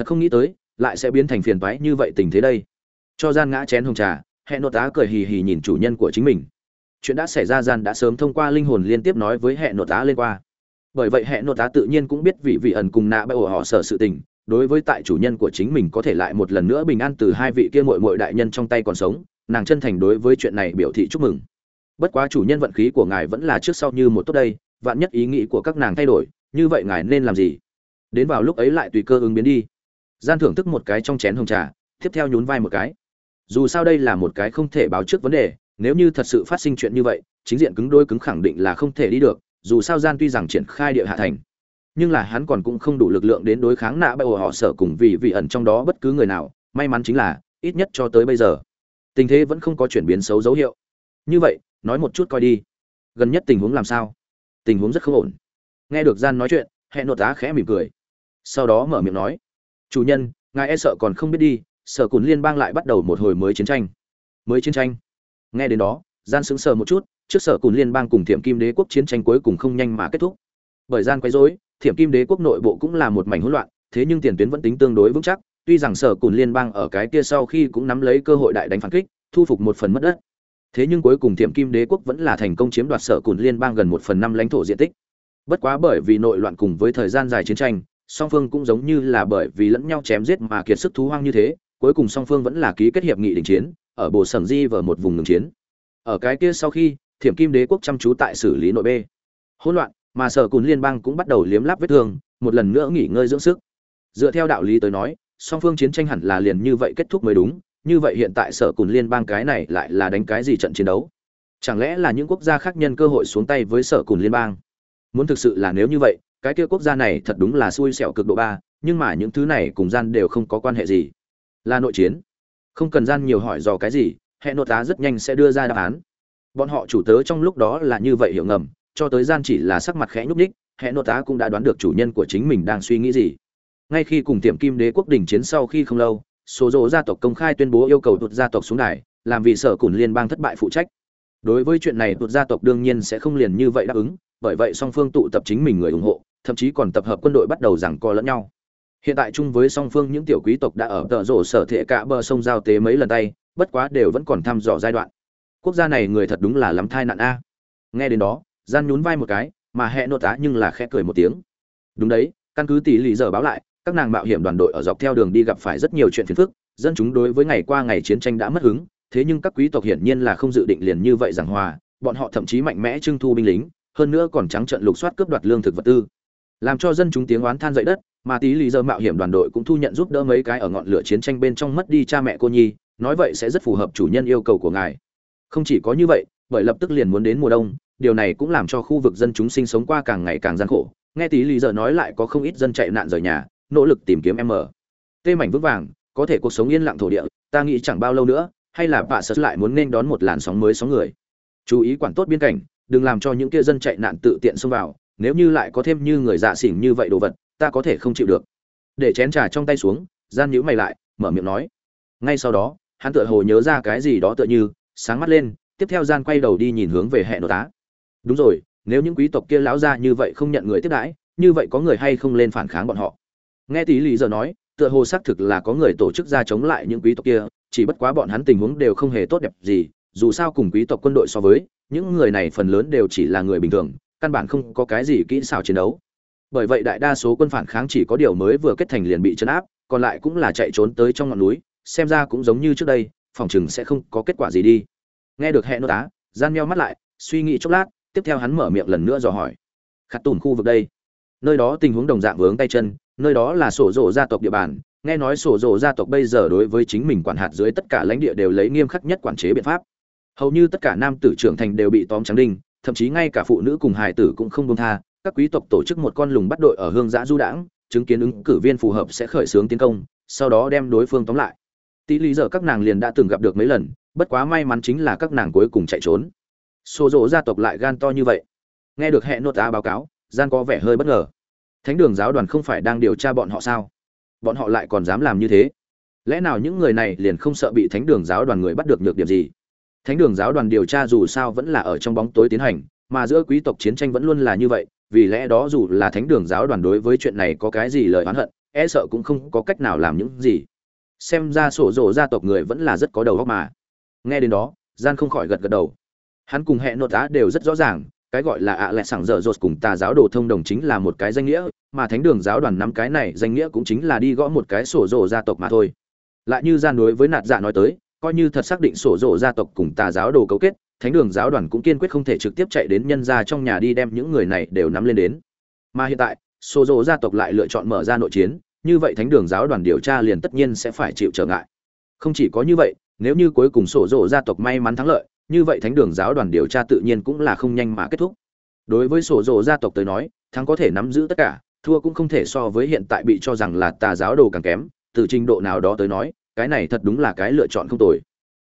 thật không nghĩ tới, lại sẽ biến thành phiền toái như vậy tình thế đây. Cho gian ngã chén hồng trà hẹn nội tá cười hì hì nhìn chủ nhân của chính mình. Chuyện đã xảy ra, gian đã sớm thông qua linh hồn liên tiếp nói với hẹn nội tá lên qua. Bởi vậy hẹn nội tá tự nhiên cũng biết vị vị ẩn cùng nạ bại ổ họ sở sự tình, đối với tại chủ nhân của chính mình có thể lại một lần nữa bình an từ hai vị kia muội muội đại nhân trong tay còn sống, nàng chân thành đối với chuyện này biểu thị chúc mừng. Bất quá chủ nhân vận khí của ngài vẫn là trước sau như một tốt đây, vạn nhất ý nghĩ của các nàng thay đổi, như vậy ngài nên làm gì? Đến vào lúc ấy lại tùy cơ ứng biến đi gian thưởng thức một cái trong chén hồng trà, tiếp theo nhún vai một cái. Dù sao đây là một cái không thể báo trước vấn đề, nếu như thật sự phát sinh chuyện như vậy, chính diện cứng đôi cứng khẳng định là không thể đi được, dù sao gian tuy rằng triển khai địa hạ thành, nhưng là hắn còn cũng không đủ lực lượng đến đối kháng nạ bại ổ họ sở cùng vì vị ẩn trong đó bất cứ người nào, may mắn chính là, ít nhất cho tới bây giờ, tình thế vẫn không có chuyển biến xấu dấu hiệu. Như vậy, nói một chút coi đi. Gần nhất tình huống làm sao? Tình huống rất không ổn. Nghe được gian nói chuyện, hẹn nội tá khẽ mỉm cười. Sau đó mở miệng nói chủ nhân, ngài e sợ còn không biết đi, sở cùn liên bang lại bắt đầu một hồi mới chiến tranh. Mới chiến tranh? Nghe đến đó, gian sững sờ một chút, trước sở cùn liên bang cùng thiểm kim đế quốc chiến tranh cuối cùng không nhanh mà kết thúc. Bởi gian quấy rối, thiểm kim đế quốc nội bộ cũng là một mảnh hỗn loạn, thế nhưng tiền tuyến vẫn tính tương đối vững chắc, tuy rằng sở cùn liên bang ở cái kia sau khi cũng nắm lấy cơ hội đại đánh phản kích, thu phục một phần mất đất. Thế nhưng cuối cùng thiểm kim đế quốc vẫn là thành công chiếm đoạt sở cùn liên bang gần một phần năm lãnh thổ diện tích. Bất quá bởi vì nội loạn cùng với thời gian dài chiến tranh song phương cũng giống như là bởi vì lẫn nhau chém giết mà kiệt sức thú hoang như thế, cuối cùng song phương vẫn là ký kết hiệp nghị đình chiến, ở bồ sầm di và một vùng ngừng chiến. Ở cái kia sau khi, thiểm kim đế quốc chăm chú tại xử lý nội bê. Hỗn loạn, mà sở cùn liên bang cũng bắt đầu liếm láp vết thương, một lần nữa nghỉ ngơi dưỡng sức. Dựa theo đạo lý tới nói, song phương chiến tranh hẳn là liền như vậy kết thúc mới đúng, như vậy hiện tại sở cùn liên bang cái này lại là đánh cái gì trận chiến đấu? Chẳng lẽ là những quốc gia khác nhân cơ hội xuống tay với sở cùn liên bang? Muốn thực sự là nếu như vậy cái kia quốc gia này thật đúng là xui xẻo cực độ ba nhưng mà những thứ này cùng gian đều không có quan hệ gì. Là nội chiến. Không cần gian nhiều hỏi dò cái gì hệ nội tá rất nhanh sẽ đưa ra đáp án. Bọn họ chủ tớ trong lúc đó là như vậy hiểu ngầm cho tới gian chỉ là sắc mặt khẽ nhúc nhích, hệ nội tá cũng đã đoán được chủ nhân của chính mình đang suy nghĩ gì. Ngay khi cùng tiệm kim đế quốc đình chiến sau khi không lâu số dỗ gia tộc công khai tuyên bố yêu cầu tụt gia tộc xuống đài làm vì sở cùn liên bang thất bại phụ trách. Đối với chuyện này tụt gia tộc đương nhiên sẽ không liền như vậy đáp ứng bởi vậy song phương tụ tập chính mình người ủng hộ thậm chí còn tập hợp quân đội bắt đầu giằng co lẫn nhau. Hiện tại chung với song phương những tiểu quý tộc đã ở tợ rổ sở thệ cả bờ sông giao tế mấy lần tay, bất quá đều vẫn còn thăm dò giai đoạn. Quốc gia này người thật đúng là lắm thai nạn a. Nghe đến đó, gian nhún vai một cái, mà hẹ nô tá nhưng là khẽ cười một tiếng. Đúng đấy, căn cứ tỷ lệ giờ báo lại, các nàng mạo hiểm đoàn đội ở dọc theo đường đi gặp phải rất nhiều chuyện phiền phức, dân chúng đối với ngày qua ngày chiến tranh đã mất hứng, thế nhưng các quý tộc hiển nhiên là không dự định liền như vậy giảng hòa, bọn họ thậm chí mạnh mẽ trưng thu binh lính, hơn nữa còn trắng trận lục soát cướp đoạt lương thực vật tư làm cho dân chúng tiếng oán than dậy đất, mà tí lý giờ mạo hiểm đoàn đội cũng thu nhận giúp đỡ mấy cái ở ngọn lửa chiến tranh bên trong mất đi cha mẹ cô nhi, nói vậy sẽ rất phù hợp chủ nhân yêu cầu của ngài. Không chỉ có như vậy, bởi lập tức liền muốn đến mùa đông, điều này cũng làm cho khu vực dân chúng sinh sống qua càng ngày càng gian khổ. Nghe tí lý giờ nói lại có không ít dân chạy nạn rời nhà, nỗ lực tìm kiếm em ở. Tê mảnh vững vàng, có thể cuộc sống yên lặng thổ địa, ta nghĩ chẳng bao lâu nữa, hay là bà sật lại muốn nên đón một làn sóng mới sóng người. Chú ý quản tốt biên cảnh, đừng làm cho những kia dân chạy nạn tự tiện xông vào nếu như lại có thêm như người dạ xỉn như vậy đồ vật, ta có thể không chịu được. Để chén trà trong tay xuống, gian nhữ mày lại, mở miệng nói. Ngay sau đó, hắn tựa hồ nhớ ra cái gì đó tựa như, sáng mắt lên, tiếp theo gian quay đầu đi nhìn hướng về hệ nội tá. Đúng rồi, nếu những quý tộc kia lão ra như vậy không nhận người tiếp đãi, như vậy có người hay không lên phản kháng bọn họ? Nghe tí lý giờ nói, tựa hồ xác thực là có người tổ chức ra chống lại những quý tộc kia, chỉ bất quá bọn hắn tình huống đều không hề tốt đẹp gì, dù sao cùng quý tộc quân đội so với, những người này phần lớn đều chỉ là người bình thường căn bản không có cái gì kỹ xảo chiến đấu. Bởi vậy đại đa số quân phản kháng chỉ có điều mới vừa kết thành liền bị chấn áp, còn lại cũng là chạy trốn tới trong ngọn núi, xem ra cũng giống như trước đây, phòng chừng sẽ không có kết quả gì đi. Nghe được hẹn nô tá, gian meo mắt lại, suy nghĩ chốc lát, tiếp theo hắn mở miệng lần nữa dò hỏi. Khát tùn khu vực đây. Nơi đó tình huống đồng dạng vướng tay chân, nơi đó là sổ rộ gia tộc địa bàn, nghe nói sổ rộ gia tộc bây giờ đối với chính mình quản hạt dưới tất cả lãnh địa đều lấy nghiêm khắc nhất quản chế biện pháp. Hầu như tất cả nam tử trưởng thành đều bị tóm trắng đinh thậm chí ngay cả phụ nữ cùng hài tử cũng không buông tha, các quý tộc tổ chức một con lùng bắt đội ở hương giã du đãng, chứng kiến ứng cử viên phù hợp sẽ khởi xướng tiến công, sau đó đem đối phương tóm lại. Tỷ lý giờ các nàng liền đã từng gặp được mấy lần, bất quá may mắn chính là các nàng cuối cùng chạy trốn. Xô rộ gia tộc lại gan to như vậy. Nghe được hệ nốt tá báo cáo, gian có vẻ hơi bất ngờ. Thánh đường giáo đoàn không phải đang điều tra bọn họ sao? Bọn họ lại còn dám làm như thế? Lẽ nào những người này liền không sợ bị thánh đường giáo đoàn người bắt được nhược điểm gì? Thánh đường giáo đoàn điều tra dù sao vẫn là ở trong bóng tối tiến hành, mà giữa quý tộc chiến tranh vẫn luôn là như vậy, vì lẽ đó dù là thánh đường giáo đoàn đối với chuyện này có cái gì lời oán hận e sợ cũng không có cách nào làm những gì. Xem ra sổ rộ gia tộc người vẫn là rất có đầu óc mà. Nghe đến đó, gian không khỏi gật gật đầu. Hắn cùng hệ nội tá đều rất rõ ràng, cái gọi là ạ à lẹ sảng dở dột cùng tà giáo đồ thông đồng chính là một cái danh nghĩa, mà thánh đường giáo đoàn nắm cái này danh nghĩa cũng chính là đi gõ một cái sổ rộ gia tộc mà thôi. Lại như gian đối với nạt dạ nói tới coi như thật xác định sổ rộ gia tộc cùng tà giáo đồ cấu kết, thánh đường giáo đoàn cũng kiên quyết không thể trực tiếp chạy đến nhân gia trong nhà đi đem những người này đều nắm lên đến. Mà hiện tại, sổ rộ gia tộc lại lựa chọn mở ra nội chiến, như vậy thánh đường giáo đoàn điều tra liền tất nhiên sẽ phải chịu trở ngại. Không chỉ có như vậy, nếu như cuối cùng sổ rộ gia tộc may mắn thắng lợi, như vậy thánh đường giáo đoàn điều tra tự nhiên cũng là không nhanh mà kết thúc. Đối với sổ rộ gia tộc tới nói, thắng có thể nắm giữ tất cả, thua cũng không thể so với hiện tại bị cho rằng là tà giáo đồ càng kém, từ trình độ nào đó tới nói cái này thật đúng là cái lựa chọn không tồi.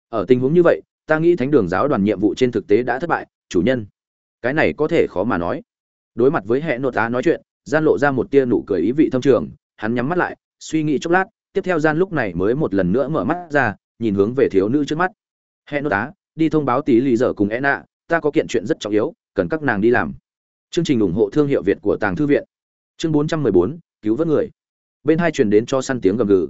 Ở tình huống như vậy ta nghĩ thánh đường giáo đoàn nhiệm vụ trên thực tế đã thất bại chủ nhân. Cái này có thể khó mà nói. Đối mặt với hệ nội tá nói chuyện gian lộ ra một tia nụ cười ý vị thâm trường hắn nhắm mắt lại suy nghĩ chốc lát tiếp theo gian lúc này mới một lần nữa mở mắt ra nhìn hướng về thiếu nữ trước mắt. Hệ nội tá đi thông báo tí lì dở cùng e nạ ta có kiện chuyện rất trọng yếu cần các nàng đi làm. Chương trình ủng hộ thương hiệu việt của tàng thư viện. Chương 414, cứu vớt người. Bên hai truyền đến cho săn tiếng gầm gừ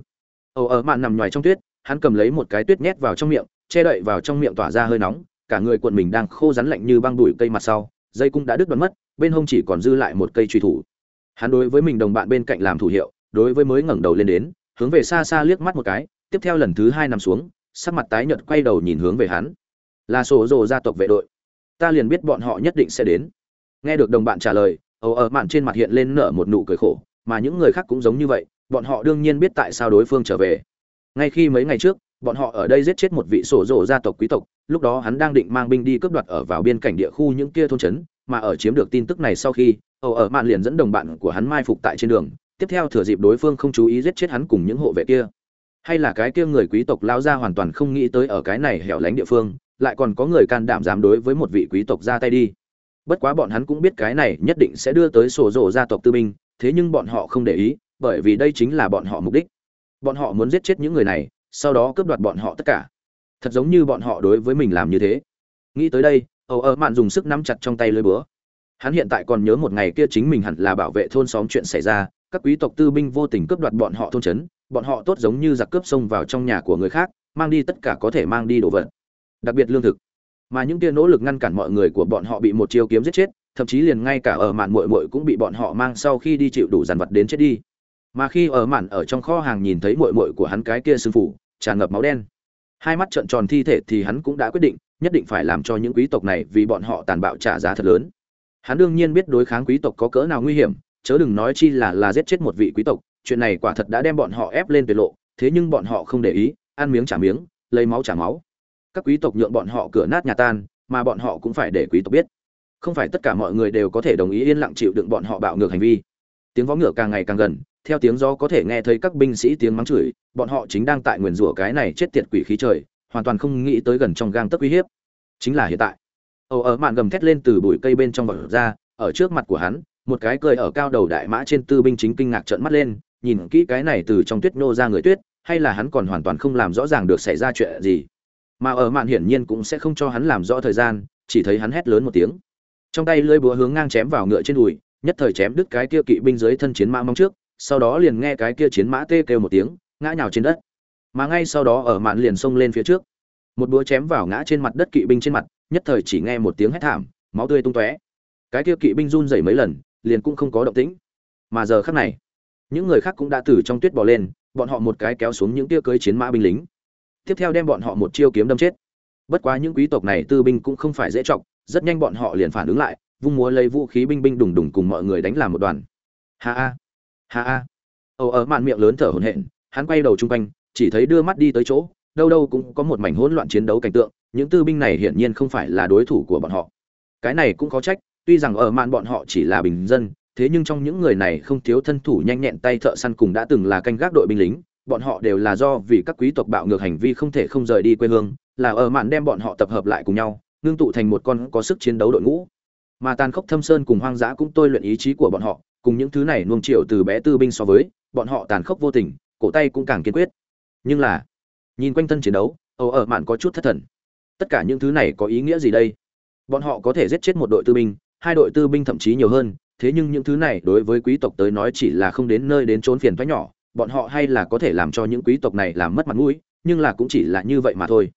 ồ, ở mạn nằm ngoài trong tuyết, hắn cầm lấy một cái tuyết nhét vào trong miệng, che đậy vào trong miệng tỏa ra hơi nóng, cả người cuộn mình đang khô rắn lạnh như băng đùi cây mặt sau, dây cung đã đứt đoạn mất, bên hông chỉ còn dư lại một cây truy thủ. Hắn đối với mình đồng bạn bên cạnh làm thủ hiệu, đối với mới ngẩng đầu lên đến, hướng về xa xa liếc mắt một cái, tiếp theo lần thứ hai nằm xuống, sắc mặt tái nhợt quay đầu nhìn hướng về hắn. Là sổ rồ gia tộc vệ đội. Ta liền biết bọn họ nhất định sẽ đến. Nghe được đồng bạn trả lời ầu ở mạn trên mặt hiện lên nở một nụ cười khổ, mà những người khác cũng giống như vậy bọn họ đương nhiên biết tại sao đối phương trở về. Ngay khi mấy ngày trước, bọn họ ở đây giết chết một vị sổ rộ gia tộc quý tộc, lúc đó hắn đang định mang binh đi cướp đoạt ở vào biên cảnh địa khu những kia thôn trấn, mà ở chiếm được tin tức này sau khi âu ở mạn liền dẫn đồng bạn của hắn mai phục tại trên đường, tiếp theo thừa dịp đối phương không chú ý giết chết hắn cùng những hộ vệ kia. Hay là cái kia người quý tộc lao ra hoàn toàn không nghĩ tới ở cái này hẻo lánh địa phương, lại còn có người can đảm dám đối với một vị quý tộc ra tay đi. Bất quá bọn hắn cũng biết cái này nhất định sẽ đưa tới sổ rộ gia tộc tư binh, thế nhưng bọn họ không để ý bởi vì đây chính là bọn họ mục đích. Bọn họ muốn giết chết những người này, sau đó cướp đoạt bọn họ tất cả. Thật giống như bọn họ đối với mình làm như thế. Nghĩ tới đây, âu ơ mạn dùng sức nắm chặt trong tay lưới búa. Hắn hiện tại còn nhớ một ngày kia chính mình hẳn là bảo vệ thôn xóm chuyện xảy ra, các quý tộc tư binh vô tình cướp đoạt bọn họ thôn trấn, bọn họ tốt giống như giặc cướp xông vào trong nhà của người khác, mang đi tất cả có thể mang đi đồ vật. Đặc biệt lương thực. Mà những kia nỗ lực ngăn cản mọi người của bọn họ bị một chiêu kiếm giết chết, thậm chí liền ngay cả ở mạn muội muội cũng bị bọn họ mang sau khi đi chịu đủ dàn vật đến chết đi mà khi ở mạn ở trong kho hàng nhìn thấy muội muội của hắn cái kia sư phủ tràn ngập máu đen. Hai mắt trợn tròn thi thể thì hắn cũng đã quyết định, nhất định phải làm cho những quý tộc này vì bọn họ tàn bạo trả giá thật lớn. Hắn đương nhiên biết đối kháng quý tộc có cỡ nào nguy hiểm, chớ đừng nói chi là là giết chết một vị quý tộc, chuyện này quả thật đã đem bọn họ ép lên tuyệt lộ, thế nhưng bọn họ không để ý, ăn miếng trả miếng, lấy máu trả máu. Các quý tộc nhượng bọn họ cửa nát nhà tan, mà bọn họ cũng phải để quý tộc biết. Không phải tất cả mọi người đều có thể đồng ý yên lặng chịu đựng bọn họ bạo ngược hành vi. Tiếng vó ngựa càng ngày càng gần theo tiếng gió có thể nghe thấy các binh sĩ tiếng mắng chửi, bọn họ chính đang tại nguyền rủa cái này chết tiệt quỷ khí trời, hoàn toàn không nghĩ tới gần trong gang tấc uy hiếp. Chính là hiện tại. Âu ở mạn gầm thét lên từ bụi cây bên trong bật ra, ở trước mặt của hắn, một cái cười ở cao đầu đại mã trên tư binh chính kinh ngạc trợn mắt lên, nhìn kỹ cái này từ trong tuyết nô ra người tuyết, hay là hắn còn hoàn toàn không làm rõ ràng được xảy ra chuyện gì. Mà ở mạn hiển nhiên cũng sẽ không cho hắn làm rõ thời gian, chỉ thấy hắn hét lớn một tiếng. Trong tay lưỡi búa hướng ngang chém vào ngựa trên đùi, nhất thời chém đứt cái kia kỵ binh dưới thân chiến mã mong trước sau đó liền nghe cái kia chiến mã tê kêu một tiếng, ngã nhào trên đất. Mà ngay sau đó ở mạn liền xông lên phía trước. Một búa chém vào ngã trên mặt đất kỵ binh trên mặt, nhất thời chỉ nghe một tiếng hét thảm, máu tươi tung tóe. Cái kia kỵ binh run rẩy mấy lần, liền cũng không có động tĩnh. Mà giờ khắc này, những người khác cũng đã từ trong tuyết bò lên, bọn họ một cái kéo xuống những tia cưới chiến mã binh lính. Tiếp theo đem bọn họ một chiêu kiếm đâm chết. Bất quá những quý tộc này tư binh cũng không phải dễ trọng rất nhanh bọn họ liền phản ứng lại, vung múa lấy vũ khí binh binh đùng đùng cùng mọi người đánh làm một đoàn. Ha a ha a ầu ở mạn miệng lớn thở hổn hển, hắn quay đầu chung quanh, chỉ thấy đưa mắt đi tới chỗ, đâu đâu cũng có một mảnh hỗn loạn chiến đấu cảnh tượng, những tư binh này hiển nhiên không phải là đối thủ của bọn họ. Cái này cũng có trách, tuy rằng ở mạn bọn họ chỉ là bình dân, thế nhưng trong những người này không thiếu thân thủ nhanh nhẹn tay thợ săn cùng đã từng là canh gác đội binh lính, bọn họ đều là do vì các quý tộc bạo ngược hành vi không thể không rời đi quê hương, là ở mạn đem bọn họ tập hợp lại cùng nhau, ngưng tụ thành một con có sức chiến đấu đội ngũ. Mà tàn khốc thâm sơn cùng hoang dã cũng tôi luyện ý chí của bọn họ cùng những thứ này nuông chiều từ bé tư binh so với, bọn họ tàn khốc vô tình, cổ tay cũng càng kiên quyết. Nhưng là, nhìn quanh thân chiến đấu ầu ở mạn có chút thất thần. Tất cả những thứ này có ý nghĩa gì đây? Bọn họ có thể giết chết một đội tư binh, hai đội tư binh thậm chí nhiều hơn, thế nhưng những thứ này đối với quý tộc tới nói chỉ là không đến nơi đến trốn phiền toái nhỏ, bọn họ hay là có thể làm cho những quý tộc này làm mất mặt mũi, nhưng là cũng chỉ là như vậy mà thôi.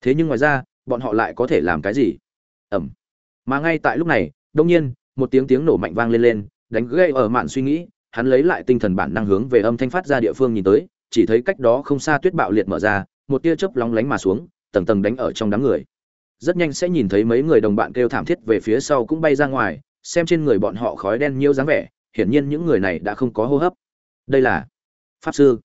Thế nhưng ngoài ra, bọn họ lại có thể làm cái gì? Ẩm. Mà ngay tại lúc này đông nhiên, một tiếng tiếng nổ mạnh vang lên lên đánh gây ở mạn suy nghĩ, hắn lấy lại tinh thần bản năng hướng về âm thanh phát ra địa phương nhìn tới, chỉ thấy cách đó không xa tuyết bạo liệt mở ra, một tia chớp lóng lánh mà xuống, tầng tầng đánh ở trong đám người. Rất nhanh sẽ nhìn thấy mấy người đồng bạn kêu thảm thiết về phía sau cũng bay ra ngoài, xem trên người bọn họ khói đen nhiễu dáng vẻ, hiển nhiên những người này đã không có hô hấp. Đây là pháp sư.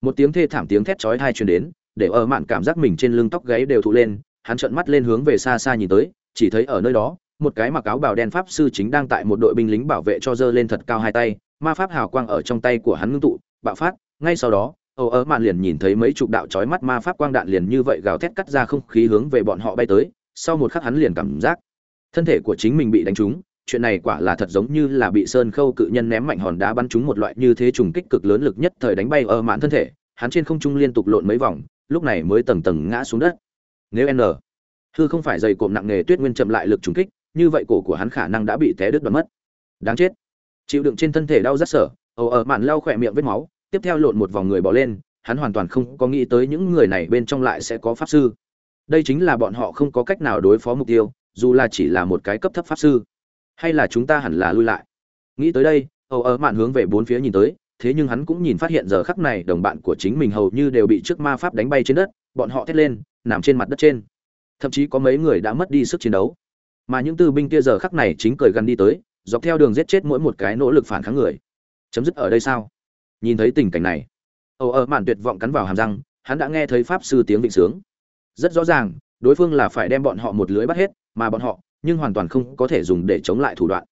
Một tiếng thê thảm tiếng thét chói tai truyền đến, để ở mạn cảm giác mình trên lưng tóc gáy đều thụ lên, hắn trợn mắt lên hướng về xa xa nhìn tới, chỉ thấy ở nơi đó một cái mặc áo bào đen pháp sư chính đang tại một đội binh lính bảo vệ cho dơ lên thật cao hai tay, ma pháp hào quang ở trong tay của hắn ngưng tụ, bạo phát. Ngay sau đó âu ớ mạn liền nhìn thấy mấy chục đạo chói mắt ma pháp quang đạn liền như vậy gào thét cắt ra không khí hướng về bọn họ bay tới. Sau một khắc hắn liền cảm giác thân thể của chính mình bị đánh trúng. Chuyện này quả là thật giống như là bị sơn khâu cự nhân ném mạnh hòn đá bắn trúng một loại như thế trùng kích cực lớn lực nhất thời đánh bay ở mạn thân thể. Hắn trên không trung liên tục lộn mấy vòng, lúc này mới tầng tầng ngã xuống đất. Nếu n thư không phải dày cộm nặng nghề tuyết nguyên chậm lại lực trùng kích như vậy cổ của hắn khả năng đã bị té đứt đoạn mất. Đáng chết. Chịu đựng trên thân thể đau rất sở ầu ở mạn lau khỏe miệng vết máu, tiếp theo lộn một vòng người bỏ lên, hắn hoàn toàn không có nghĩ tới những người này bên trong lại sẽ có pháp sư. Đây chính là bọn họ không có cách nào đối phó mục tiêu, dù là chỉ là một cái cấp thấp pháp sư. Hay là chúng ta hẳn là lui lại. Nghĩ tới đây ầu ở mạn hướng về bốn phía nhìn tới, thế nhưng hắn cũng nhìn phát hiện giờ khắc này đồng bạn của chính mình hầu như đều bị trước ma pháp đánh bay trên đất, bọn họ thét lên, nằm trên mặt đất trên. Thậm chí có mấy người đã mất đi sức chiến đấu mà những tư binh kia giờ khắc này chính cười gần đi tới, dọc theo đường giết chết mỗi một cái nỗ lực phản kháng người. Chấm dứt ở đây sao? Nhìn thấy tình cảnh này ồ ở mạn tuyệt vọng cắn vào hàm răng, hắn đã nghe thấy pháp sư tiếng vịnh sướng. Rất rõ ràng, đối phương là phải đem bọn họ một lưới bắt hết, mà bọn họ, nhưng hoàn toàn không có thể dùng để chống lại thủ đoạn.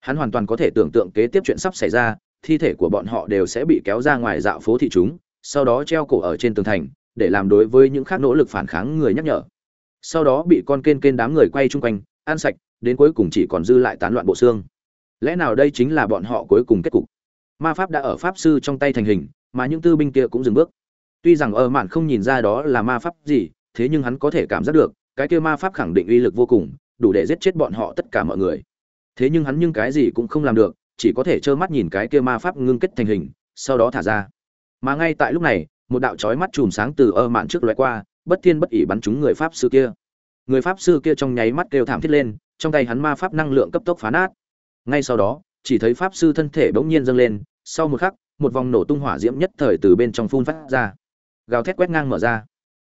Hắn hoàn toàn có thể tưởng tượng kế tiếp chuyện sắp xảy ra, thi thể của bọn họ đều sẽ bị kéo ra ngoài dạo phố thị chúng, sau đó treo cổ ở trên tường thành, để làm đối với những khác nỗ lực phản kháng người nhắc nhở. Sau đó bị con kên kên đám người quay chung quanh ăn sạch, đến cuối cùng chỉ còn dư lại tán loạn bộ xương. Lẽ nào đây chính là bọn họ cuối cùng kết cục? Ma pháp đã ở pháp sư trong tay thành hình, mà những tư binh kia cũng dừng bước. Tuy rằng ở mạn không nhìn ra đó là ma pháp gì, thế nhưng hắn có thể cảm giác được, cái kia ma pháp khẳng định uy lực vô cùng, đủ để giết chết bọn họ tất cả mọi người. Thế nhưng hắn nhưng cái gì cũng không làm được, chỉ có thể trơ mắt nhìn cái kia ma pháp ngưng kết thành hình, sau đó thả ra. Mà ngay tại lúc này, một đạo chói mắt chùm sáng từ ơ mạn trước lóe qua, bất thiên bất ỉ bắn trúng người pháp sư kia người pháp sư kia trong nháy mắt kêu thảm thiết lên, trong tay hắn ma pháp năng lượng cấp tốc phá nát. Ngay sau đó, chỉ thấy pháp sư thân thể bỗng nhiên dâng lên, sau một khắc, một vòng nổ tung hỏa diễm nhất thời từ bên trong phun phát ra. Gào thét quét ngang mở ra,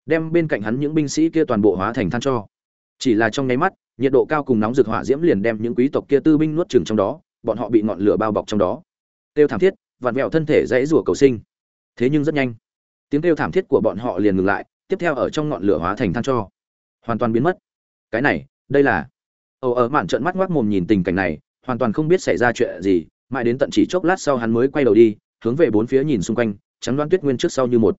đem bên cạnh hắn những binh sĩ kia toàn bộ hóa thành than cho. Chỉ là trong nháy mắt, nhiệt độ cao cùng nóng rực hỏa diễm liền đem những quý tộc kia tư binh nuốt chừng trong đó, bọn họ bị ngọn lửa bao bọc trong đó. Kêu thảm thiết, vặn vẹo thân thể dãy rủa cầu sinh. Thế nhưng rất nhanh, tiếng kêu thảm thiết của bọn họ liền ngừng lại, tiếp theo ở trong ngọn lửa hóa thành than cho hoàn toàn biến mất. Cái này, đây là ồ, ở mạn trợn mắt ngoác mồm nhìn tình cảnh này, hoàn toàn không biết xảy ra chuyện gì, mãi đến tận chỉ chốc lát sau hắn mới quay đầu đi, hướng về bốn phía nhìn xung quanh, trắng đoán tuyết nguyên trước sau như một.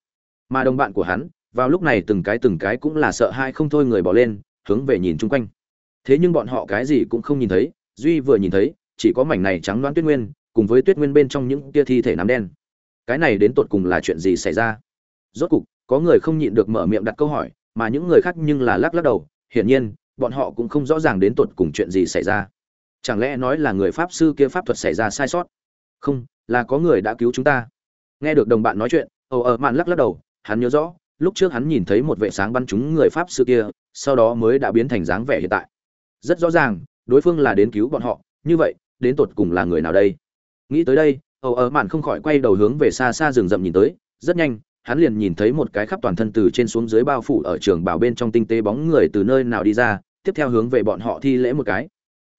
Mà đồng bạn của hắn, vào lúc này từng cái từng cái cũng là sợ hai không thôi người bỏ lên, hướng về nhìn chung quanh. Thế nhưng bọn họ cái gì cũng không nhìn thấy, duy vừa nhìn thấy, chỉ có mảnh này trắng đoán tuyết nguyên, cùng với tuyết nguyên bên trong những tia thi thể nám đen. Cái này đến tột cùng là chuyện gì xảy ra? Rốt cục, có người không nhịn được mở miệng đặt câu hỏi mà những người khác nhưng là lắc lắc đầu, hiển nhiên, bọn họ cũng không rõ ràng đến tột cùng chuyện gì xảy ra. Chẳng lẽ nói là người pháp sư kia pháp thuật xảy ra sai sót? Không, là có người đã cứu chúng ta. Nghe được đồng bạn nói chuyện, ồ ở mạn lắc lắc đầu, hắn nhớ rõ, lúc trước hắn nhìn thấy một vệ sáng bắn trúng người pháp sư kia, sau đó mới đã biến thành dáng vẻ hiện tại. Rất rõ ràng, đối phương là đến cứu bọn họ, như vậy, đến tột cùng là người nào đây? Nghĩ tới đây, ồ ở mạn không khỏi quay đầu hướng về xa xa rừng rậm nhìn tới, rất nhanh hắn liền nhìn thấy một cái khắp toàn thân từ trên xuống dưới bao phủ ở trường bảo bên trong tinh tế bóng người từ nơi nào đi ra, tiếp theo hướng về bọn họ thi lễ một cái.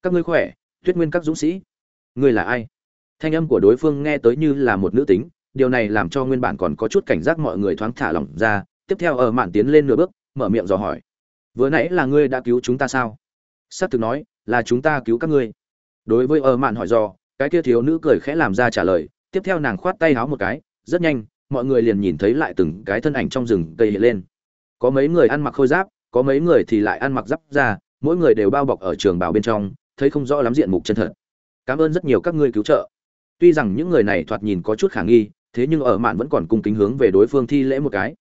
Các ngươi khỏe, tuyết nguyên các dũng sĩ. Ngươi là ai? Thanh âm của đối phương nghe tới như là một nữ tính, điều này làm cho nguyên bản còn có chút cảnh giác mọi người thoáng thả lỏng ra, tiếp theo ở mạn tiến lên nửa bước, mở miệng dò hỏi. Vừa nãy là ngươi đã cứu chúng ta sao? Sắp thực nói, là chúng ta cứu các ngươi. Đối với ở mạn hỏi dò, cái kia thiếu nữ cười khẽ làm ra trả lời, tiếp theo nàng khoát tay háo một cái, rất nhanh mọi người liền nhìn thấy lại từng cái thân ảnh trong rừng cây hiện lên. Có mấy người ăn mặc khôi giáp, có mấy người thì lại ăn mặc giáp ra mỗi người đều bao bọc ở trường bào bên trong, thấy không rõ lắm diện mục chân thật. Cảm ơn rất nhiều các ngươi cứu trợ. Tuy rằng những người này thoạt nhìn có chút khả nghi, thế nhưng ở mạn vẫn còn cung kính hướng về đối phương thi lễ một cái.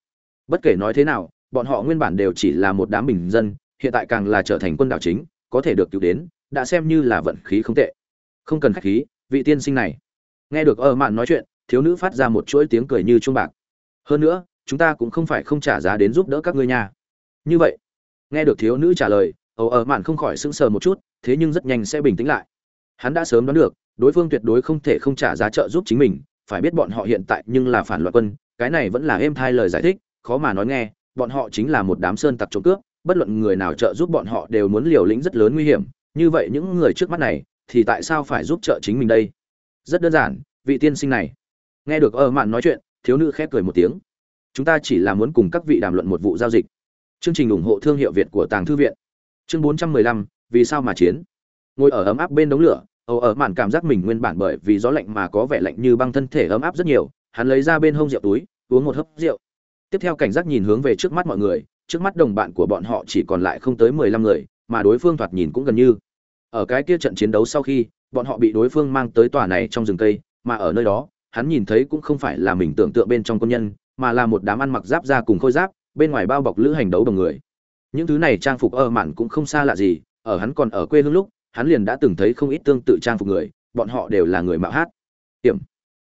Bất kể nói thế nào, bọn họ nguyên bản đều chỉ là một đám bình dân, hiện tại càng là trở thành quân đảo chính, có thể được cứu đến, đã xem như là vận khí không tệ. Không cần khách khí, vị tiên sinh này. Nghe được ở mạn nói chuyện thiếu nữ phát ra một chuỗi tiếng cười như chuông bạc. Hơn nữa, chúng ta cũng không phải không trả giá đến giúp đỡ các ngươi nha. Như vậy, nghe được thiếu nữ trả lời ầu ở ờ, mạn không khỏi sững sờ một chút, thế nhưng rất nhanh sẽ bình tĩnh lại. Hắn đã sớm đoán được, đối phương tuyệt đối không thể không trả giá trợ giúp chính mình, phải biết bọn họ hiện tại nhưng là phản loạn quân, cái này vẫn là êm thai lời giải thích, khó mà nói nghe, bọn họ chính là một đám sơn tặc trộm cướp, bất luận người nào trợ giúp bọn họ đều muốn liều lĩnh rất lớn nguy hiểm, như vậy những người trước mắt này, thì tại sao phải giúp trợ chính mình đây? Rất đơn giản, vị tiên sinh này nghe được ơ mạn nói chuyện thiếu nữ khép cười một tiếng. Chúng ta chỉ là muốn cùng các vị đàm luận một vụ giao dịch. Chương trình ủng hộ thương hiệu việt của tàng thư viện. Chương 415, vì sao mà chiến? Ngồi ở ấm áp bên đống lửa ầu ở mạn cảm giác mình nguyên bản bởi vì gió lạnh mà có vẻ lạnh như băng thân thể ấm áp rất nhiều hắn lấy ra bên hông rượu túi uống một hớp rượu. Tiếp theo cảnh giác nhìn hướng về trước mắt mọi người trước mắt đồng bạn của bọn họ chỉ còn lại không tới mười lăm người mà đối phương thoạt nhìn cũng gần như. Ở cái kia trận chiến đấu sau khi bọn họ bị đối phương mang tới tòa này trong rừng cây mà ở nơi đó hắn nhìn thấy cũng không phải là mình tưởng tượng bên trong công nhân, mà là một đám ăn mặc giáp ra cùng khôi giáp, bên ngoài bao bọc lữ hành đấu bằng người. Những thứ này trang phục ở mạn cũng không xa lạ gì, ở hắn còn ở quê hương lúc, hắn liền đã từng thấy không ít tương tự trang phục người, bọn họ đều là người mạo hát. Hiểm.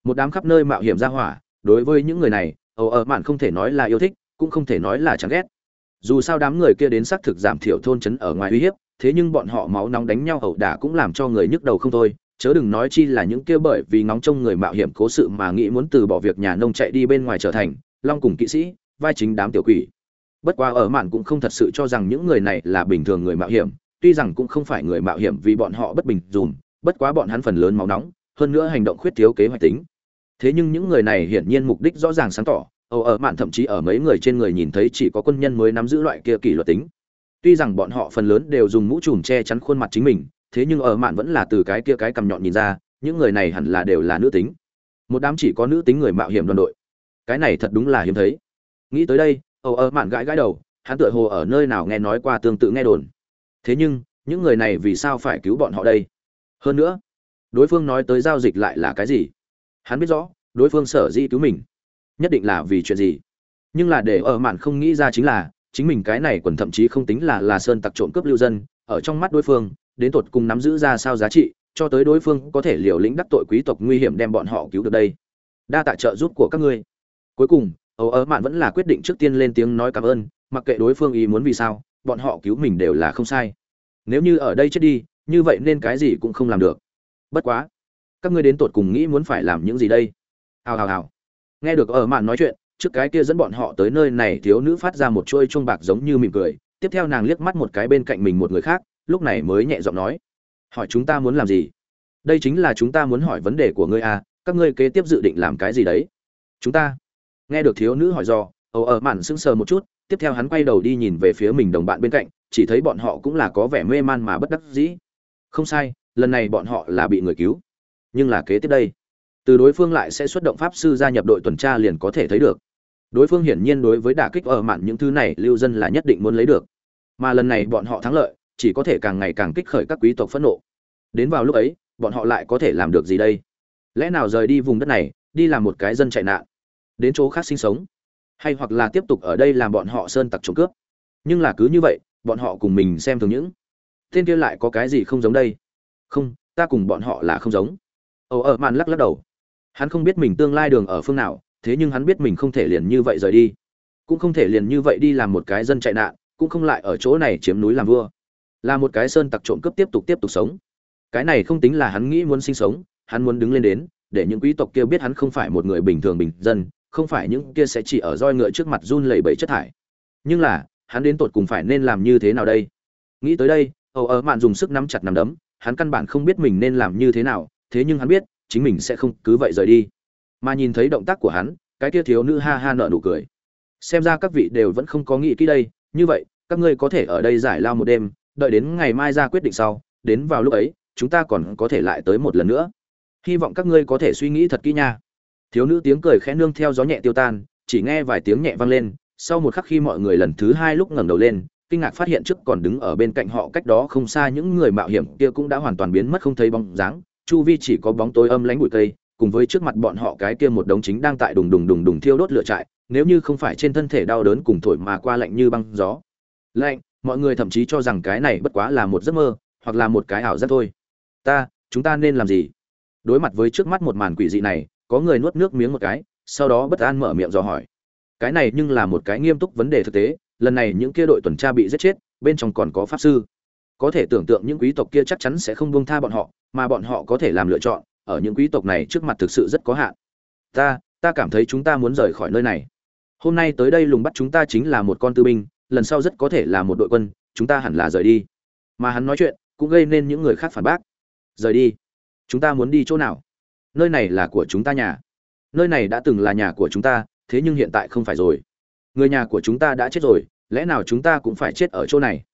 Một đám khắp nơi mạo hiểm ra hỏa, đối với những người này, ồ, ở mạn không thể nói là yêu thích, cũng không thể nói là chán ghét. Dù sao đám người kia đến xác thực giảm thiểu thôn trấn ở ngoài uy hiếp, thế nhưng bọn họ máu nóng đánh nhau ẩu đả cũng làm cho người nhức đầu không thôi chớ đừng nói chi là những kia bởi vì ngóng trông người mạo hiểm cố sự mà nghĩ muốn từ bỏ việc nhà nông chạy đi bên ngoài trở thành, long cùng kỵ sĩ, vai chính đám tiểu quỷ. Bất quá ở mạn cũng không thật sự cho rằng những người này là bình thường người mạo hiểm, tuy rằng cũng không phải người mạo hiểm vì bọn họ bất bình dùm, bất quá bọn hắn phần lớn máu nóng, hơn nữa hành động khuyết thiếu kế hoạch tính. Thế nhưng những người này hiển nhiên mục đích rõ ràng sáng tỏ âu ở mạn thậm chí ở mấy người trên người nhìn thấy chỉ có quân nhân mới nắm giữ loại kia kỷ luật tính. Tuy rằng bọn họ phần lớn đều dùng mũ trùm che chắn khuôn mặt chính mình thế nhưng ở mạn vẫn là từ cái kia cái cầm nhọn nhìn ra, những người này hẳn là đều là nữ tính. Một đám chỉ có nữ tính người mạo hiểm đoàn đội. Cái này thật đúng là hiếm thấy. Nghĩ tới đây âu ở mạn gãi gãi đầu, hắn tựa hồ ở nơi nào nghe nói qua tương tự nghe đồn. Thế nhưng, những người này vì sao phải cứu bọn họ đây? Hơn nữa, đối phương nói tới giao dịch lại là cái gì? Hắn biết rõ, đối phương sở di cứu mình, nhất định là vì chuyện gì. Nhưng là để ở mạn không nghĩ ra chính là, chính mình cái này còn thậm chí không tính là là sơn tặc trộm cướp lưu dân, ở trong mắt đối phương đến tột cùng nắm giữ ra sao giá trị, cho tới đối phương có thể liều lĩnh đắc tội quý tộc nguy hiểm đem bọn họ cứu được đây. Đa tạ trợ giúp của các ngươi. Cuối cùng ấu ớ mạn vẫn là quyết định trước tiên lên tiếng nói cảm ơn, mặc kệ đối phương ý muốn vì sao, bọn họ cứu mình đều là không sai. Nếu như ở đây chết đi, như vậy nên cái gì cũng không làm được. Bất quá, các ngươi đến tột cùng nghĩ muốn phải làm những gì đây? Hào hào hào. Nghe được ở mạn nói chuyện, trước cái kia dẫn bọn họ tới nơi này thiếu nữ phát ra một chuôi chuông bạc giống như mỉm cười, tiếp theo nàng liếc mắt một cái bên cạnh mình một người khác lúc này mới nhẹ giọng nói, hỏi chúng ta muốn làm gì? Đây chính là chúng ta muốn hỏi vấn đề của ngươi à các ngươi kế tiếp dự định làm cái gì đấy? Chúng ta? Nghe được thiếu nữ hỏi do ầu ở mạn sững sờ một chút, tiếp theo hắn quay đầu đi nhìn về phía mình đồng bạn bên cạnh, chỉ thấy bọn họ cũng là có vẻ mê man mà bất đắc dĩ. Không sai, lần này bọn họ là bị người cứu. Nhưng là kế tiếp đây, từ đối phương lại sẽ xuất động pháp sư gia nhập đội tuần tra liền có thể thấy được. Đối phương hiển nhiên đối với đả kích ở mạn những thứ này, lưu dân là nhất định muốn lấy được. Mà lần này bọn họ thắng lợi chỉ có thể càng ngày càng kích khởi các quý tộc phẫn nộ. Đến vào lúc ấy, bọn họ lại có thể làm được gì đây? Lẽ nào rời đi vùng đất này, đi làm một cái dân chạy nạn, đến chỗ khác sinh sống? Hay hoặc là tiếp tục ở đây làm bọn họ sơn tặc trộm cướp? Nhưng là cứ như vậy, bọn họ cùng mình xem thường những tên kia lại có cái gì không giống đây? Không, ta cùng bọn họ là không giống. Ồ, ở màn lắc lắc đầu. Hắn không biết mình tương lai đường ở phương nào, thế nhưng hắn biết mình không thể liền như vậy rời đi. Cũng không thể liền như vậy đi làm một cái dân chạy nạn, cũng không lại ở chỗ này chiếm núi làm vua là một cái sơn tặc trộm cướp tiếp tục tiếp tục sống. Cái này không tính là hắn nghĩ muốn sinh sống, hắn muốn đứng lên đến, để những quý tộc kia biết hắn không phải một người bình thường bình dân, không phải những kia sẽ chỉ ở roi ngựa trước mặt run lẩy bẩy chất thải. Nhưng là, hắn đến tột cùng phải nên làm như thế nào đây? Nghĩ tới đây, âu ớ mạn dùng sức nắm chặt nắm đấm, hắn căn bản không biết mình nên làm như thế nào, thế nhưng hắn biết, chính mình sẽ không cứ vậy rời đi. Mà nhìn thấy động tác của hắn, cái kia thiếu nữ ha ha nợ nụ cười. Xem ra các vị đều vẫn không có nghĩ kỹ đây, như vậy, các ngươi có thể ở đây giải lao một đêm đợi đến ngày mai ra quyết định sau, đến vào lúc ấy, chúng ta còn có thể lại tới một lần nữa. Hy vọng các ngươi có thể suy nghĩ thật kỹ nha. Thiếu nữ tiếng cười khẽ nương theo gió nhẹ tiêu tan, chỉ nghe vài tiếng nhẹ vang lên, sau một khắc khi mọi người lần thứ hai lúc ngẩng đầu lên, kinh ngạc phát hiện trước còn đứng ở bên cạnh họ cách đó không xa những người mạo hiểm kia cũng đã hoàn toàn biến mất không thấy bóng dáng. Chu vi chỉ có bóng tối âm lánh bụi cây, cùng với trước mặt bọn họ cái kia một đống chính đang tại đùng đùng đùng đùng thiêu đốt lửa trại, nếu như không phải trên thân thể đau đớn cùng thổi mà qua lạnh như băng gió. Lạnh! Mọi người thậm chí cho rằng cái này bất quá là một giấc mơ, hoặc là một cái ảo giác thôi. Ta, chúng ta nên làm gì? Đối mặt với trước mắt một màn quỷ dị này, có người nuốt nước miếng một cái, sau đó bất an mở miệng dò hỏi. Cái này nhưng là một cái nghiêm túc vấn đề thực tế, lần này những kia đội tuần tra bị giết chết, bên trong còn có pháp sư. Có thể tưởng tượng những quý tộc kia chắc chắn sẽ không buông tha bọn họ, mà bọn họ có thể làm lựa chọn, ở những quý tộc này trước mặt thực sự rất có hạn. Ta ta cảm thấy chúng ta muốn rời khỏi nơi này. Hôm nay tới đây lùng bắt chúng ta chính là một con tư binh lần sau rất có thể là một đội quân, chúng ta hẳn là rời đi. Mà hắn nói chuyện cũng gây nên những người khác phản bác. Rời đi. Chúng ta muốn đi chỗ nào? Nơi này là của chúng ta nhà. Nơi này đã từng là nhà của chúng ta, thế nhưng hiện tại không phải rồi. Người nhà của chúng ta đã chết rồi, lẽ nào chúng ta cũng phải chết ở chỗ này?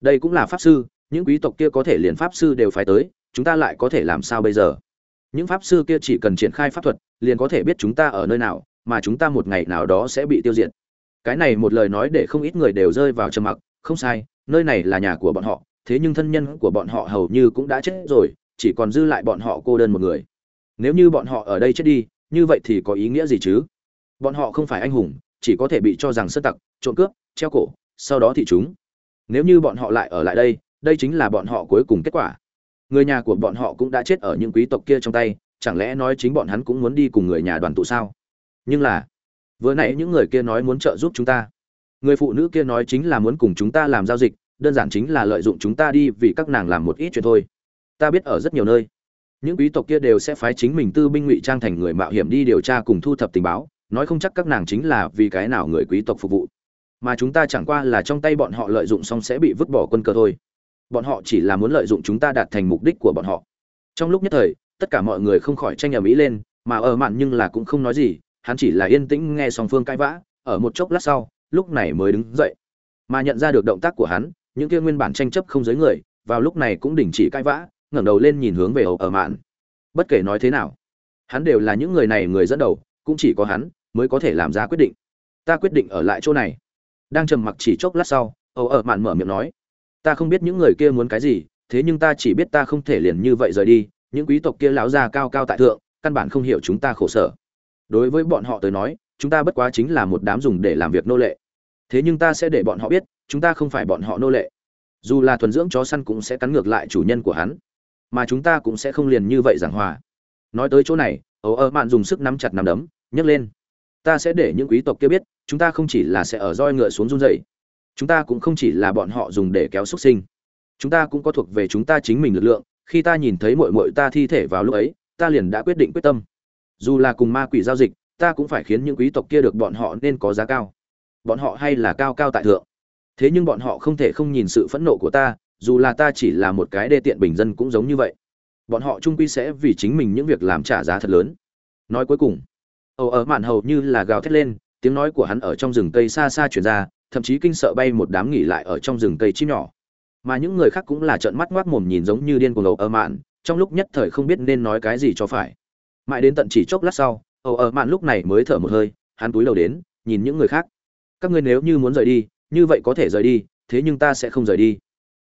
Đây cũng là pháp sư, những quý tộc kia có thể liền pháp sư đều phải tới, chúng ta lại có thể làm sao bây giờ? Những pháp sư kia chỉ cần triển khai pháp thuật, liền có thể biết chúng ta ở nơi nào, mà chúng ta một ngày nào đó sẽ bị tiêu diệt cái này một lời nói để không ít người đều rơi vào trầm mặc, không sai, nơi này là nhà của bọn họ, thế nhưng thân nhân của bọn họ hầu như cũng đã chết rồi, chỉ còn dư lại bọn họ cô đơn một người. Nếu như bọn họ ở đây chết đi, như vậy thì có ý nghĩa gì chứ? Bọn họ không phải anh hùng, chỉ có thể bị cho rằng sơ tặc, trộm cướp, treo cổ, sau đó thì chúng. Nếu như bọn họ lại ở lại đây đây chính là bọn họ cuối cùng kết quả. Người nhà của bọn họ cũng đã chết ở những quý tộc kia trong tay, chẳng lẽ nói chính bọn hắn cũng muốn đi cùng người nhà đoàn tụ sao? Nhưng là vừa nãy những người kia nói muốn trợ giúp chúng ta. Người phụ nữ kia nói chính là muốn cùng chúng ta làm giao dịch, đơn giản chính là lợi dụng chúng ta đi vì các nàng làm một ít chuyện thôi. Ta biết ở rất nhiều nơi, những quý tộc kia đều sẽ phái chính mình tư binh ngụy trang thành người mạo hiểm đi điều tra cùng thu thập tình báo, nói không chắc các nàng chính là vì cái nào người quý tộc phục vụ. Mà chúng ta chẳng qua là trong tay bọn họ lợi dụng xong sẽ bị vứt bỏ quân cờ thôi. Bọn họ chỉ là muốn lợi dụng chúng ta đạt thành mục đích của bọn họ. Trong lúc nhất thời, tất cả mọi người không khỏi tranh ầm ĩ lên, mà ở mạn nhưng là cũng không nói gì hắn chỉ là yên tĩnh nghe song phương cãi vã, ở một chốc lát sau, lúc này mới đứng dậy. Mà nhận ra được động tác của hắn, những kia nguyên bản tranh chấp không giới người, vào lúc này cũng đình chỉ cãi vã, ngẩng đầu lên nhìn hướng về hầu ở mạn. Bất kể nói thế nào, hắn đều là những người này người dẫn đầu, cũng chỉ có hắn mới có thể làm ra quyết định. Ta quyết định ở lại chỗ này. Đang trầm mặc chỉ chốc lát sau hầu ở mạn mở miệng nói, ta không biết những người kia muốn cái gì, thế nhưng ta chỉ biết ta không thể liền như vậy rời đi, những quý tộc kia láo ra cao cao tại thượng, căn bản không hiểu chúng ta khổ sở đối với bọn họ tới nói, chúng ta bất quá chính là một đám dùng để làm việc nô lệ. Thế nhưng ta sẽ để bọn họ biết, chúng ta không phải bọn họ nô lệ. Dù là thuần dưỡng chó săn cũng sẽ cắn ngược lại chủ nhân của hắn. Mà chúng ta cũng sẽ không liền như vậy giảng hòa. Nói tới chỗ này, ấu ơ mạn dùng sức nắm chặt nắm đấm, nhấc lên. Ta sẽ để những quý tộc kia biết, chúng ta không chỉ là sẽ ở roi ngựa xuống run dậy chúng ta cũng không chỉ là bọn họ dùng để kéo xuất sinh. Chúng ta cũng có thuộc về chúng ta chính mình lực lượng, khi ta nhìn thấy mội mội ta thi thể vào lúc ấy, ta liền đã quyết định quyết tâm dù là cùng ma quỷ giao dịch, ta cũng phải khiến những quý tộc kia được bọn họ nên có giá cao. Bọn họ hay là cao cao tại thượng. Thế nhưng bọn họ không thể không nhìn sự phẫn nộ của ta, dù là ta chỉ là một cái đê tiện bình dân cũng giống như vậy. Bọn họ trung quy sẽ vì chính mình những việc làm trả giá thật lớn. Nói cuối cùng ầu ở mạn hầu như là gào thét lên, tiếng nói của hắn ở trong rừng cây xa xa chuyển ra, thậm chí kinh sợ bay một đám nghỉ lại ở trong rừng cây chim nhỏ. Mà những người khác cũng là trợn mắt ngoác mồm nhìn giống như điên cuồng ầu ở mạn, trong lúc nhất thời không biết nên nói cái gì cho phải mãi đến tận chỉ chốc lát sau ầu ở mạn lúc này mới thở một hơi, hắn túi đầu đến, nhìn những người khác. Các ngươi nếu như muốn rời đi, như vậy có thể rời đi, thế nhưng ta sẽ không rời đi.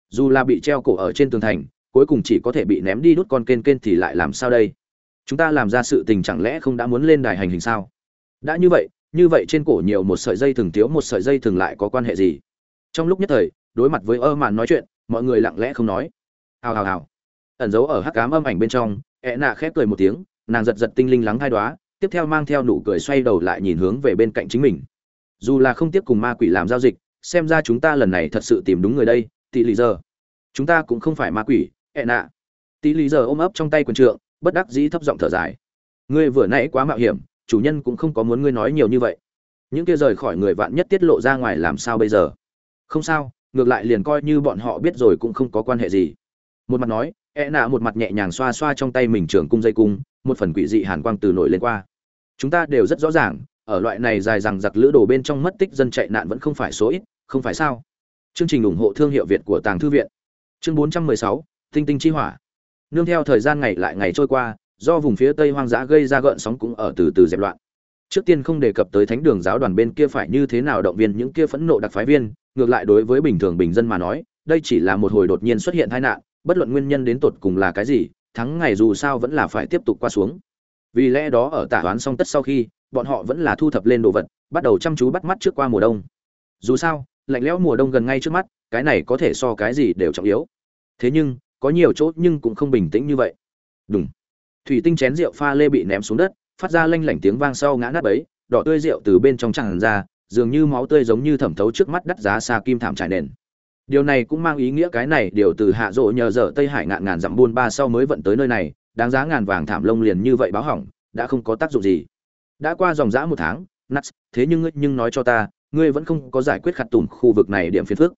Dù là bị treo cổ ở trên tường thành, cuối cùng chỉ có thể bị ném đi đút con kên kên thì lại làm sao đây? Chúng ta làm ra sự tình chẳng lẽ không đã muốn lên đài hành hình sao? Đã như vậy như vậy trên cổ nhiều một sợi dây thường thiếu một sợi dây thường lại có quan hệ gì? Trong lúc nhất thời, đối mặt với ơ mạn nói chuyện, mọi người lặng lẽ không nói. Hào hào hào. Ẩn giấu ở hắc cám âm ảnh bên trong ẹ nạ khép cười một tiếng nàng giật giật tinh linh lắng hai đoá, tiếp theo mang theo nụ cười xoay đầu lại nhìn hướng về bên cạnh chính mình. Dù là không tiếp cùng ma quỷ làm giao dịch, xem ra chúng ta lần này thật sự tìm đúng người đây tỷ lý giờ chúng ta cũng không phải ma quỷ, ẹ nạ. Tỷ lý giờ ôm ấp trong tay quần trượng, bất đắc dĩ thấp giọng thở dài. Ngươi vừa nãy quá mạo hiểm, chủ nhân cũng không có muốn ngươi nói nhiều như vậy. Những kia rời khỏi người vạn nhất tiết lộ ra ngoài làm sao bây giờ? Không sao, ngược lại liền coi như bọn họ biết rồi cũng không có quan hệ gì. Một mặt nói e nạ một mặt nhẹ nhàng xoa xoa trong tay mình trường cung dây cung một phần quỷ dị hàn quang từ nổi lên qua. Chúng ta đều rất rõ ràng ở loại này dài rằng giặc lữ đồ bên trong mất tích dân chạy nạn vẫn không phải số ít không phải sao? Chương trình ủng hộ thương hiệu việt của tàng thư viện. Chương 416, tinh tinh chi hỏa. Nương theo thời gian ngày lại ngày trôi qua do vùng phía tây hoang dã gây ra gợn sóng cũng ở từ từ dẹp loạn. Trước tiên không đề cập tới thánh đường giáo đoàn bên kia phải như thế nào động viên những kia phẫn nộ đặc phái viên ngược lại đối với bình thường bình dân mà nói đây chỉ là một hồi đột nhiên xuất hiện tai nạn bất luận nguyên nhân đến tột cùng là cái gì, thắng ngày dù sao vẫn là phải tiếp tục qua xuống. Vì lẽ đó ở tả toán xong tất sau khi, bọn họ vẫn là thu thập lên đồ vật, bắt đầu chăm chú bắt mắt trước qua mùa đông. Dù sao, lạnh lẽo mùa đông gần ngay trước mắt, cái này có thể so cái gì đều trọng yếu. Thế nhưng, có nhiều chỗ nhưng cũng không bình tĩnh như vậy. Đúng thủy tinh chén rượu pha lê bị ném xuống đất, phát ra lanh lảnh tiếng vang sau ngã nát ấy đỏ tươi rượu từ bên trong tràn ra, dường như máu tươi giống như thẩm thấu trước mắt đắt giá xa kim thảm trải nền điều này cũng mang ý nghĩa cái này điều từ hạ rỗ nhờ dở tây hải ngạn ngàn dặm buôn ba sau mới vận tới nơi này, đáng giá ngàn vàng thảm lông liền như vậy báo hỏng, đã không có tác dụng gì. Đã qua dòng dã một tháng nuts thế nhưng ngươi nhưng nói cho ta, ngươi vẫn không có giải quyết khặt tủm khu vực này điểm phiền phức.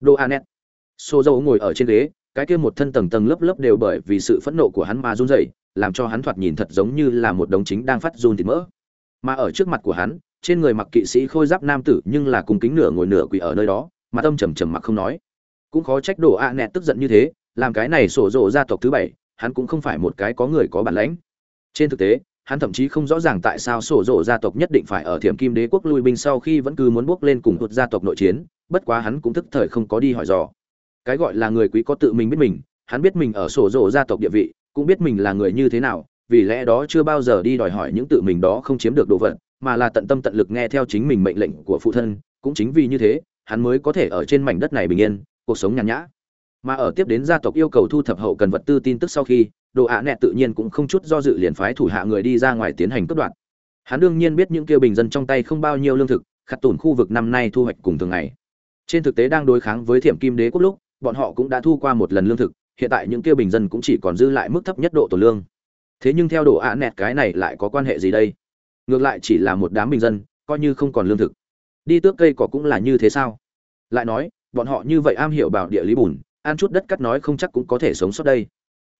Đô anet. Xô dâu ngồi ở trên ghế, cái kia một thân tầng tầng lớp lớp đều bởi vì sự phẫn nộ của hắn mà run rẩy, làm cho hắn thoạt nhìn thật giống như là một đống chính đang phát run thịt mỡ. Mà ở trước mặt của hắn, trên người mặc kỵ sĩ khôi giáp nam tử nhưng là cùng kính nửa ngồi nửa quỳ ở nơi đó mà tâm trầm trầm mặc không nói. Cũng khó trách đổ ạ nẹt tức giận như thế, làm cái này sổ rộ gia tộc thứ bảy, hắn cũng không phải một cái có người có bản lãnh. Trên thực tế, hắn thậm chí không rõ ràng tại sao sổ rộ gia tộc nhất định phải ở thiểm kim đế quốc lui binh sau khi vẫn cứ muốn bước lên cùng một gia tộc nội chiến, bất quá hắn cũng thức thời không có đi hỏi dò. Cái gọi là người quý có tự mình biết mình, hắn biết mình ở sổ rộ gia tộc địa vị, cũng biết mình là người như thế nào, vì lẽ đó chưa bao giờ đi đòi hỏi những tự mình đó không chiếm được đồ vật, mà là tận tâm tận lực nghe theo chính mình mệnh lệnh của phụ thân, cũng chính vì như thế hắn mới có thể ở trên mảnh đất này bình yên, cuộc sống nhàn nhã. Mà ở tiếp đến gia tộc yêu cầu thu thập hậu cần vật tư tin tức sau khi, đồ ạ nẹt tự nhiên cũng không chút do dự liền phái thủ hạ người đi ra ngoài tiến hành cướp đoạt. Hắn đương nhiên biết những kêu bình dân trong tay không bao nhiêu lương thực khặt tổn khu vực năm nay thu hoạch cùng thường ngày. Trên thực tế đang đối kháng với thiểm kim đế quốc lúc, bọn họ cũng đã thu qua một lần lương thực, hiện tại những kêu bình dân cũng chỉ còn dư lại mức thấp nhất độ tổ lương. Thế nhưng theo đồ ạ nẹt cái này lại có quan hệ gì đây? Ngược lại chỉ là một đám bình dân, coi như không còn lương thực đi tước cây cỏ cũng là như thế sao? Lại nói, bọn họ như vậy am hiểu bảo địa lý bùn, ăn chút đất cắt nói không chắc cũng có thể sống sót đây.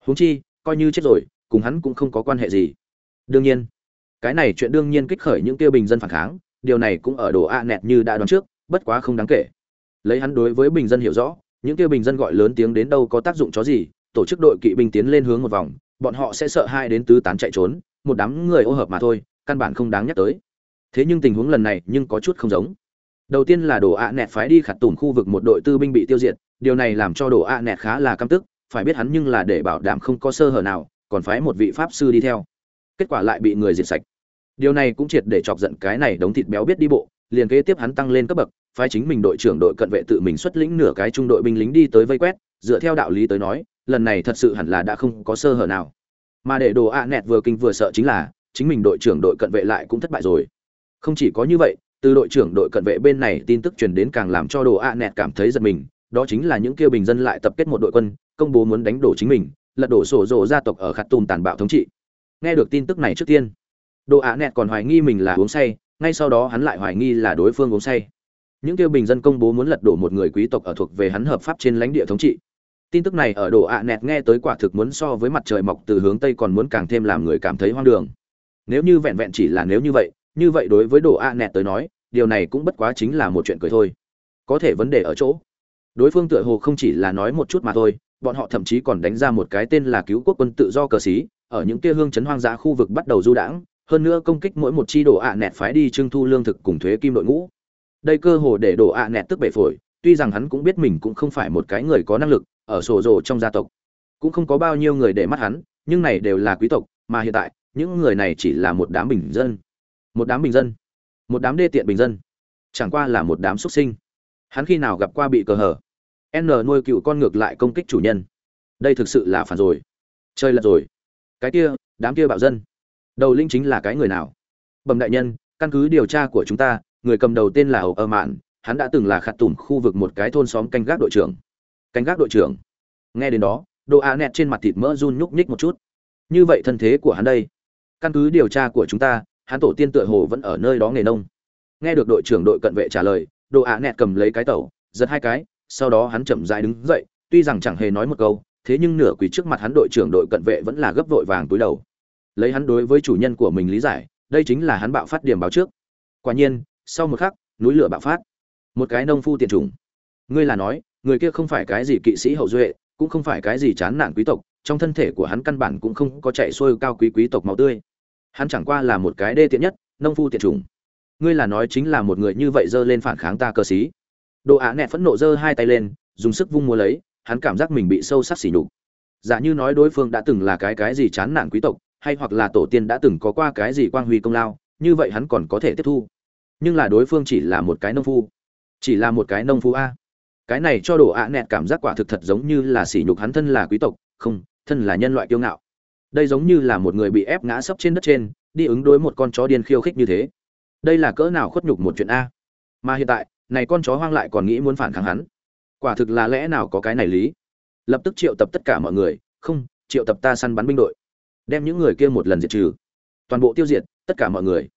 Huống chi, coi như chết rồi, cùng hắn cũng không có quan hệ gì. Đương nhiên, cái này chuyện đương nhiên kích khởi những tiêu bình dân phản kháng, điều này cũng ở đồ a nẹt như đã đoán trước, bất quá không đáng kể. Lấy hắn đối với bình dân hiểu rõ, những tiêu bình dân gọi lớn tiếng đến đâu có tác dụng chó gì, tổ chức đội kỵ binh tiến lên hướng một vòng, bọn họ sẽ sợ hai đến tứ tán chạy trốn, một đám người ô hợp mà thôi, căn bản không đáng nhắc tới thế nhưng tình huống lần này nhưng có chút không giống. Đầu tiên là đồ ạ nẹt phái đi khặt tủn khu vực một đội tư binh bị tiêu diệt, điều này làm cho đồ ạ nẹt khá là căm tức, phải biết hắn nhưng là để bảo đảm không có sơ hở nào, còn phái một vị pháp sư đi theo. Kết quả lại bị người diệt sạch. Điều này cũng triệt để chọc giận cái này đống thịt béo biết đi bộ, liền kế tiếp hắn tăng lên cấp bậc, phái chính mình đội trưởng đội cận vệ tự mình xuất lĩnh nửa cái trung đội binh lính đi tới vây quét, dựa theo đạo lý tới nói, lần này thật sự hẳn là đã không có sơ hở nào. Mà để đồ ạ nẹt vừa kinh vừa sợ chính là, chính mình đội trưởng đội cận vệ lại cũng thất bại rồi không chỉ có như vậy, từ đội trưởng đội cận vệ bên này tin tức truyền đến càng làm cho đồ ạ nẹt cảm thấy giật mình, đó chính là những kêu bình dân lại tập kết một đội quân, công bố muốn đánh đổ chính mình, lật đổ sổ rồ gia tộc ở khát tùm tàn bạo thống trị. Nghe được tin tức này trước tiên, đồ ạ nẹt còn hoài nghi mình là uống say, ngay sau đó hắn lại hoài nghi là đối phương uống say. Những kêu bình dân công bố muốn lật đổ một người quý tộc ở thuộc về hắn hợp pháp trên lãnh địa thống trị. Tin tức này ở đồ ạ nẹt nghe tới quả thực muốn so với mặt trời mọc từ hướng tây còn muốn càng thêm làm người cảm thấy hoang đường. Nếu như vẹn vẹn chỉ là nếu như vậy như vậy đối với đồ ạ nẹt tới nói, điều này cũng bất quá chính là một chuyện cười thôi. Có thể vấn đề ở chỗ, đối phương tựa hồ không chỉ là nói một chút mà thôi, bọn họ thậm chí còn đánh ra một cái tên là cứu quốc quân tự do cờ xí ở những kia hương chấn hoang dã khu vực bắt đầu du đãng, hơn nữa công kích mỗi một chi đồ ạ nẹt phái đi trưng thu lương thực cùng thuế kim đội ngũ. Đây cơ hồ để đồ ạ nẹt tức bể phổi, tuy rằng hắn cũng biết mình cũng không phải một cái người có năng lực ở sổ rồ trong gia tộc, cũng không có bao nhiêu người để mắt hắn, nhưng này đều là quý tộc, mà hiện tại, những người này chỉ là một đám bình dân một đám bình dân. Một đám đê tiện bình dân. Chẳng qua là một đám xuất sinh. Hắn khi nào gặp qua bị cờ hở? N nuôi cựu con ngược lại công kích chủ nhân. Đây thực sự là phản rồi. Chơi lật rồi. Cái kia, đám kia bạo dân. Đầu linh chính là cái người nào? Bẩm đại nhân, căn cứ điều tra của chúng ta, người cầm đầu tên là hầu ơ mạn. Hắn đã từng là khạt tủm khu vực một cái thôn xóm canh gác đội trưởng. Canh gác đội trưởng. Nghe đến đó đồ a nẹt trên mặt thịt mỡ run nhúc nhích một chút. Như vậy thân thế của hắn đây, căn cứ điều tra của chúng ta hắn tổ tiên tựa hồ vẫn ở nơi đó nghề nông. Nghe được đội trưởng đội cận vệ trả lời, đồ a nẹt cầm lấy cái tẩu, giật hai cái, sau đó hắn chậm rãi đứng dậy, tuy rằng chẳng hề nói một câu, thế nhưng nửa quỳ trước mặt hắn đội trưởng đội cận vệ vẫn là gấp vội vàng túi đầu. Lấy hắn đối với chủ nhân của mình lý giải, đây chính là hắn bạo phát điểm báo trước. Quả nhiên, sau một khắc, núi lửa bạo phát. Một cái nông phu tiền trùng ngươi là nói, người kia không phải cái gì kỵ sĩ hậu duệ, cũng không phải cái gì chán nản quý tộc, trong thân thể của hắn căn bản cũng không có chạy xuôi cao quý quý tộc máu tươi hắn chẳng qua là một cái đê tiện nhất, nông phu tiện trùng ngươi là nói chính là một người như vậy dơ lên phản kháng ta cơ sĩ. Đồ á nẹ phẫn nộ giơ hai tay lên, dùng sức vung múa lấy, hắn cảm giác mình bị sâu sắc xỉ nhục. Giả như nói đối phương đã từng là cái cái gì chán nản quý tộc, hay hoặc là tổ tiên đã từng có qua cái gì quang huy công lao, như vậy hắn còn có thể tiếp thu. Nhưng là đối phương chỉ là một cái nông phu. Chỉ là một cái nông phu a. Cái này cho đồ ạ nẹt cảm giác quả thực thật giống như là sỉ nhục hắn thân là quý tộc, không, thân là nhân loại kiêu ngạo đây giống như là một người bị ép ngã sấp trên đất trên, đi ứng đối một con chó điên khiêu khích như thế. Đây là cỡ nào khuất nhục một chuyện a. Mà hiện tại, này con chó hoang lại còn nghĩ muốn phản kháng hắn. Quả thực là lẽ nào có cái này lý? Lập tức triệu tập tất cả mọi người, không, triệu tập ta săn bắn binh đội. Đem những người kia một lần diệt trừ. Toàn bộ tiêu diệt, tất cả mọi người.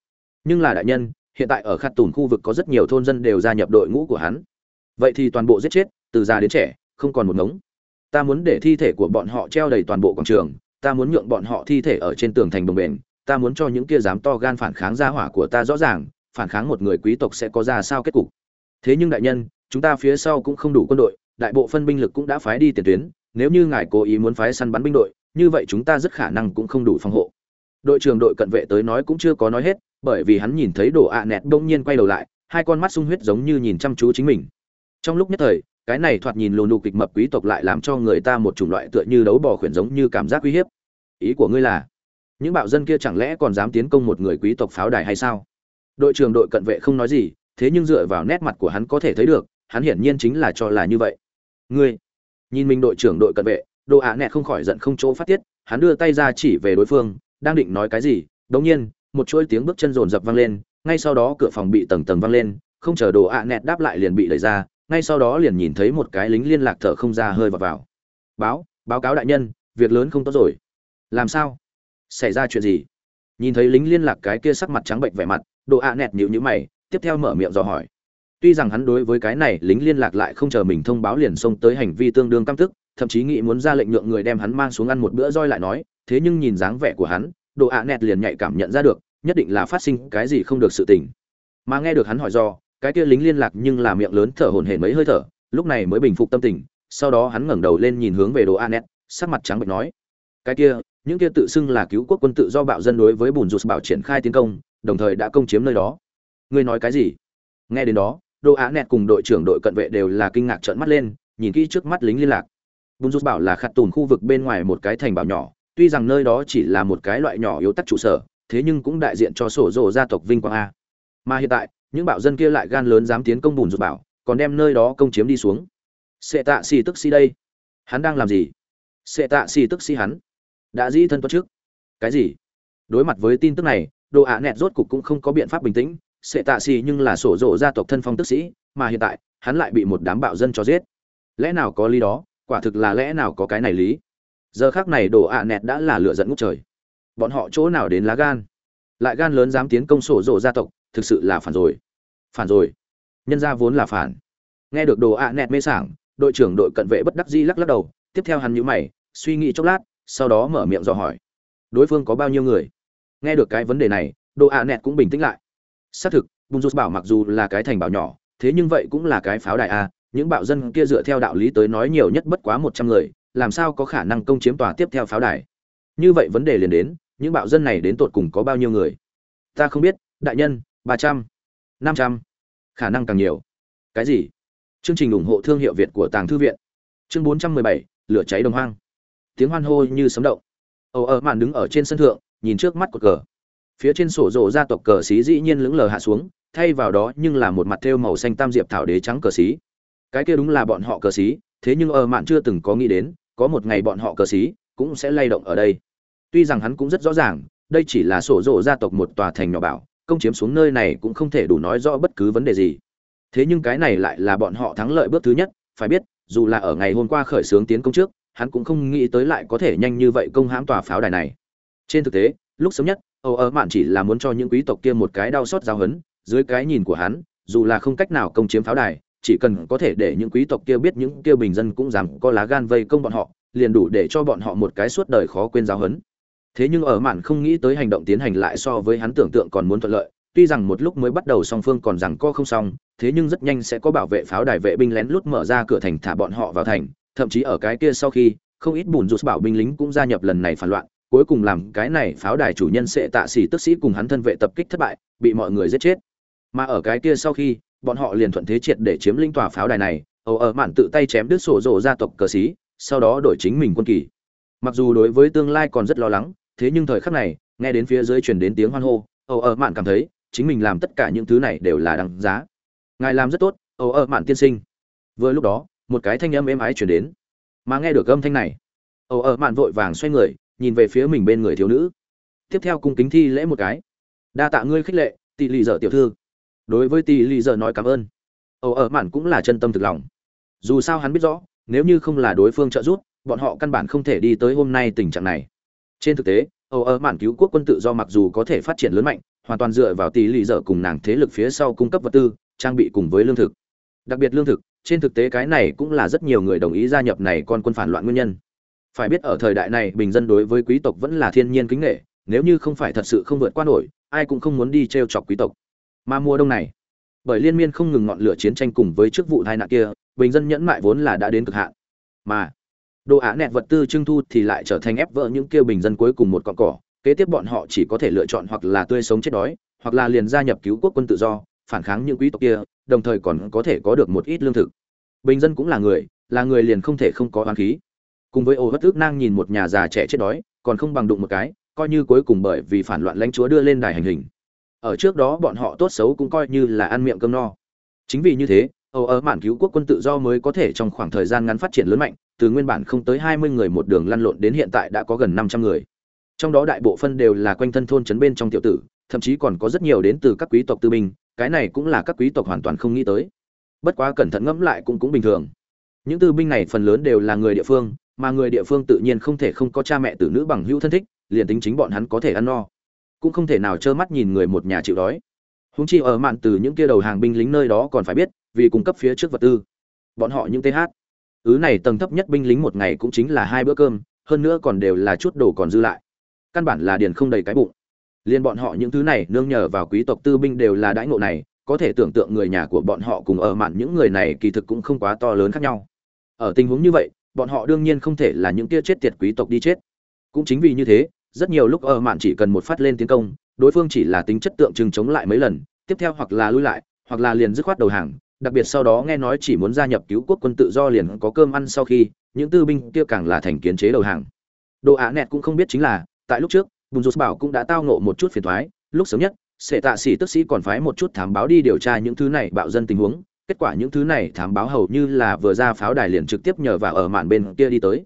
Nhưng là đại nhân, hiện tại ở khát tùn khu vực có rất nhiều thôn dân đều gia nhập đội ngũ của hắn. Vậy thì toàn bộ giết chết, từ già đến trẻ, không còn một ngống. Ta muốn để thi thể của bọn họ treo đầy toàn bộ quảng trường ta muốn nhượng bọn họ thi thể ở trên tường thành đồng bền, ta muốn cho những kia dám to gan phản kháng gia hỏa của ta rõ ràng, phản kháng một người quý tộc sẽ có ra sao kết cục. Thế nhưng đại nhân, chúng ta phía sau cũng không đủ quân đội, đại bộ phân binh lực cũng đã phái đi tiền tuyến, nếu như ngài cố ý muốn phái săn bắn binh đội, như vậy chúng ta rất khả năng cũng không đủ phòng hộ. Đội trưởng đội cận vệ tới nói cũng chưa có nói hết, bởi vì hắn nhìn thấy đồ ạ nẹt bỗng nhiên quay đầu lại, hai con mắt sung huyết giống như nhìn chăm chú chính mình. Trong lúc nhất thời, cái này thoạt nhìn lùn lù kịch mập quý tộc lại làm cho người ta một chủng loại tựa như đấu bò khuyển giống như cảm giác uy hiếp ý của ngươi là, những bạo dân kia chẳng lẽ còn dám tiến công một người quý tộc pháo đài hay sao? Đội trưởng đội cận vệ không nói gì, thế nhưng dựa vào nét mặt của hắn có thể thấy được, hắn hiển nhiên chính là cho là như vậy. Ngươi, nhìn mình đội trưởng đội cận vệ, đồ ạ nẹt không khỏi giận không chỗ phát tiết, hắn đưa tay ra chỉ về đối phương, đang định nói cái gì, đống nhiên, một chuỗi tiếng bước chân rồn rập vang lên, ngay sau đó cửa phòng bị tầng tầng vang lên, không chờ đồ ạ nẹt đáp lại liền bị đẩy ra, ngay sau đó liền nhìn thấy một cái lính liên lạc thở không ra hơi vào vào. Báo báo cáo đại nhân, việc lớn không tốt rồi làm sao? Xảy ra chuyện gì? Nhìn thấy lính liên lạc cái kia sắc mặt trắng bệnh vẻ mặt độ ạ nẹt nhịu nhữ mày, tiếp theo mở miệng dò hỏi. Tuy rằng hắn đối với cái này lính liên lạc lại không chờ mình thông báo liền xông tới hành vi tương đương căm tức, thậm chí nghĩ muốn ra lệnh nhượng người đem hắn mang xuống ăn một bữa roi lại nói, thế nhưng nhìn dáng vẻ của hắn độ ạ nẹt liền nhạy cảm nhận ra được, nhất định là phát sinh cái gì không được sự tình. Mà nghe được hắn hỏi do, cái kia lính liên lạc nhưng là miệng lớn thở hổn hển mấy hơi thở, lúc này mới bình phục tâm tình, sau đó hắn ngẩng đầu lên nhìn hướng về đồ ạ nẹt, sắc mặt trắng bệch nói, cái kia những kia tự xưng là cứu quốc quân tự do bạo dân đối với bùn rụt bảo triển khai tiến công, đồng thời đã công chiếm nơi đó. Ngươi nói cái gì? Nghe đến đó đồ á nẹt cùng đội trưởng đội cận vệ đều là kinh ngạc trợn mắt lên, nhìn kỹ trước mắt lính liên lạc. Bùn rụt bảo là khặt tùn khu vực bên ngoài một cái thành bảo nhỏ, tuy rằng nơi đó chỉ là một cái loại nhỏ yếu tắc trụ sở, thế nhưng cũng đại diện cho sổ rồ gia tộc vinh quang a. Mà hiện tại, những bạo dân kia lại gan lớn dám tiến công bùn rụt bảo, còn đem nơi đó công chiếm đi xuống. Sệ tạ xì tức xì đây. Hắn đang làm gì? Sệ tạ xì tức xì hắn đã dĩ thân tuất trước. Cái gì? Đối mặt với tin tức này, đồ ạ nẹt rốt cục cũng không có biện pháp bình tĩnh. Sệ tạ xì nhưng là sổ rộ gia tộc thân phong tức sĩ, mà hiện tại, hắn lại bị một đám bạo dân cho giết. Lẽ nào có lý đó? Quả thực là lẽ nào có cái này lý? Giờ khác này đồ ạ nẹt đã là lựa dẫn ngút trời. Bọn họ chỗ nào đến lá gan? Lại gan lớn dám tiến công sổ rộ gia tộc, thực sự là phản rồi. Phản rồi. Nhân ra vốn là phản. Nghe được đồ ạ nẹt mê sảng, đội trưởng đội cận vệ bất đắc dĩ lắc lắc đầu. Tiếp theo hắn nhíu mày, suy nghĩ chốc lát sau đó mở miệng dò hỏi, đối phương có bao nhiêu người? Nghe được cái vấn đề này đồ ạ nẹt cũng bình tĩnh lại. Xác thực, bùn rút bảo mặc dù là cái thành bảo nhỏ, thế nhưng vậy cũng là cái pháo đài a, những bạo dân kia dựa theo đạo lý tới nói nhiều nhất bất quá một trăm người, làm sao có khả năng công chiếm tòa tiếp theo pháo đài? Như vậy vấn đề liền đến, những bạo dân này đến tột cùng có bao nhiêu người? Ta không biết, đại nhân, ba trăm, năm trăm, khả năng càng nhiều. Cái gì? Chương trình ủng hộ thương hiệu việt của tàng thư viện. Chương bốn trăm mười bảy, lửa cháy đồng hoang tiếng hoan hô như sấm động. Ầu ở màn đứng ở trên sân thượng, nhìn trước mắt của cờ. Phía trên sổ rộ gia tộc cờ xí dĩ nhiên lững lờ hạ xuống, thay vào đó nhưng là một mặt thêu màu xanh tam diệp thảo đế trắng cờ xí. Cái kia đúng là bọn họ cờ xí, thế nhưng ở mạn chưa từng có nghĩ đến, có một ngày bọn họ cờ xí cũng sẽ lay động ở đây. Tuy rằng hắn cũng rất rõ ràng, đây chỉ là sổ rộ gia tộc một tòa thành nhỏ bảo, công chiếm xuống nơi này cũng không thể đủ nói rõ bất cứ vấn đề gì. Thế nhưng cái này lại là bọn họ thắng lợi bước thứ nhất, phải biết, dù là ở ngày hôm qua khởi xướng tiến công trước hắn cũng không nghĩ tới lại có thể nhanh như vậy công hãm tòa pháo đài này. Trên thực tế, lúc sớm nhất, âu ở mạn chỉ là muốn cho những quý tộc kia một cái đau xót giao hấn, dưới cái nhìn của hắn, dù là không cách nào công chiếm pháo đài, chỉ cần có thể để những quý tộc kia biết những kia bình dân cũng dám có lá gan vây công bọn họ, liền đủ để cho bọn họ một cái suốt đời khó quên giáo hấn. Thế nhưng ở mạn không nghĩ tới hành động tiến hành lại so với hắn tưởng tượng còn muốn thuận lợi, tuy rằng một lúc mới bắt đầu song phương còn rằng co không xong, thế nhưng rất nhanh sẽ có bảo vệ pháo đài vệ binh lén lút mở ra cửa thành thả bọn họ vào thành thậm chí ở cái kia sau khi, không ít bùn rụt bảo binh lính cũng gia nhập lần này phản loạn, cuối cùng làm cái này pháo đài chủ nhân sẽ tạ xỉ tức sĩ cùng hắn thân vệ tập kích thất bại, bị mọi người giết chết. Mà ở cái kia sau khi, bọn họ liền thuận thế triệt để chiếm linh tòa pháo đài này ầu ở mạn tự tay chém đứt sổ rộ gia tộc cờ xí sau đó đổi chính mình quân kỳ. Mặc dù đối với tương lai còn rất lo lắng, thế nhưng thời khắc này, nghe đến phía dưới truyền đến tiếng hoan hô ầu ở mạn cảm thấy, chính mình làm tất cả những thứ này đều là đáng giá. Ngài làm rất tốt ầu ở mạn tiên sinh. Vừa lúc đó một cái thanh âm êm ái chuyển đến. Mà nghe được âm thanh này ầu ở mạn vội vàng xoay người, nhìn về phía mình bên người thiếu nữ. Tiếp theo cung kính thi lễ một cái. Đa tạ ngươi khích lệ, tỷ lì dở tiểu thư. Đối với tỷ lì dở nói cảm ơn. Ầu ở mạn cũng là chân tâm thực lòng. Dù sao hắn biết rõ, nếu như không là đối phương trợ giúp, bọn họ căn bản không thể đi tới hôm nay tình trạng này. Trên thực tế ầu ở mạn cứu quốc quân tự do mặc dù có thể phát triển lớn mạnh, hoàn toàn dựa vào tỷ lệ dở cùng nàng thế lực phía sau cung cấp vật tư, trang bị cùng với lương thực. Đặc biệt lương thực trên thực tế cái này cũng là rất nhiều người đồng ý gia nhập này con quân phản loạn nguyên nhân. Phải biết ở thời đại này, bình dân đối với quý tộc vẫn là thiên nhiên kính nghệ nếu như không phải thật sự không vượt qua nổi, ai cũng không muốn đi t r e o chọc quý tộc. Mà mùa đông này, bởi liên miên không ngừng ngọn lửa chiến tranh cùng với chức vụ tai nạn kia, bình dân nhẫn mại vốn là đã đến cực hạn. Mà, đồ á nẹt vật tư trưng thu thì lại trở thành ép vỡ những kêu bình dân cuối cùng một cọn cỏ, kế tiếp bọn họ chỉ có thể lựa chọn hoặc là tươi sống chết đói, hoặc là liền gia nhập cứu quốc quân tự do phản kháng những quý tộc kia, đồng thời còn có thể có được một ít lương thực. Bình dân cũng là người là người liền không thể không có oán khí. Cùng với ô bất ước nang nhìn một nhà già trẻ chết đói, còn không bằng đụng một cái, coi như cuối cùng bởi vì phản loạn lãnh chúa đưa lên đài hành hình. Ở trước đó bọn họ tốt xấu cũng coi như là ăn miệng cơm no. Chính vì như thế, âu ở mạn cứu quốc quân tự do mới có thể trong khoảng thời gian ngắn phát triển lớn mạnh, từ nguyên bản không tới hai mươi người một đường lăn lộn đến hiện tại đã có gần năm trăm người. Trong đó đại bộ phân đều là quanh thân thôn trấn bên trong tiểu tử, thậm chí còn có rất nhiều đến từ các quý tộc tư binh cái này cũng là các quý tộc hoàn toàn không nghĩ tới. Bất quá cẩn thận ngẫm lại cũng cũng bình thường. Những tư binh này phần lớn đều là người địa phương, mà người địa phương tự nhiên không thể không có cha mẹ tử nữ bằng hữu thân thích, liền tính chính bọn hắn có thể ăn no, cũng không thể nào trơ mắt nhìn người một nhà chịu đói. Húng chi ở mạn từ những kia đầu hàng binh lính nơi đó còn phải biết, vì cung cấp phía trước vật tư. Bọn họ những th ứ này tầng thấp nhất binh lính một ngày cũng chính là hai bữa cơm, hơn nữa còn đều là chút đồ còn dư lại. Căn bản là điền không đầy cái bụng liền bọn họ những thứ này nương nhờ vào quý tộc tư binh đều là đãi ngộ này, có thể tưởng tượng người nhà của bọn họ cùng ở mạn những người này kỳ thực cũng không quá to lớn khác nhau. Ở tình huống như vậy, bọn họ đương nhiên không thể là những kia chết tiệt quý tộc đi chết. Cũng chính vì như thế, rất nhiều lúc ở mạn chỉ cần một phát lên tiến công, đối phương chỉ là tính chất tượng trưng chống lại mấy lần, tiếp theo hoặc là lui lại, hoặc là liền dứt khoát đầu hàng. Đặc biệt sau đó nghe nói chỉ muốn gia nhập cứu quốc quân tự do liền có cơm ăn sau khi, những tư binh kia càng là thành kiến chế đầu hàng. Đồ ạ nẹt cũng không biết chính là, tại lúc trước bùn rút bảo cũng đã tao nộ một chút phiền thoái lúc sớm nhất, sệ tạ xỉ tức sĩ còn phái một chút thám báo đi điều tra những thứ này bạo dân tình huống. Kết quả những thứ này thám báo hầu như là vừa ra pháo đài liền trực tiếp nhờ vào ở mạn bên kia đi tới.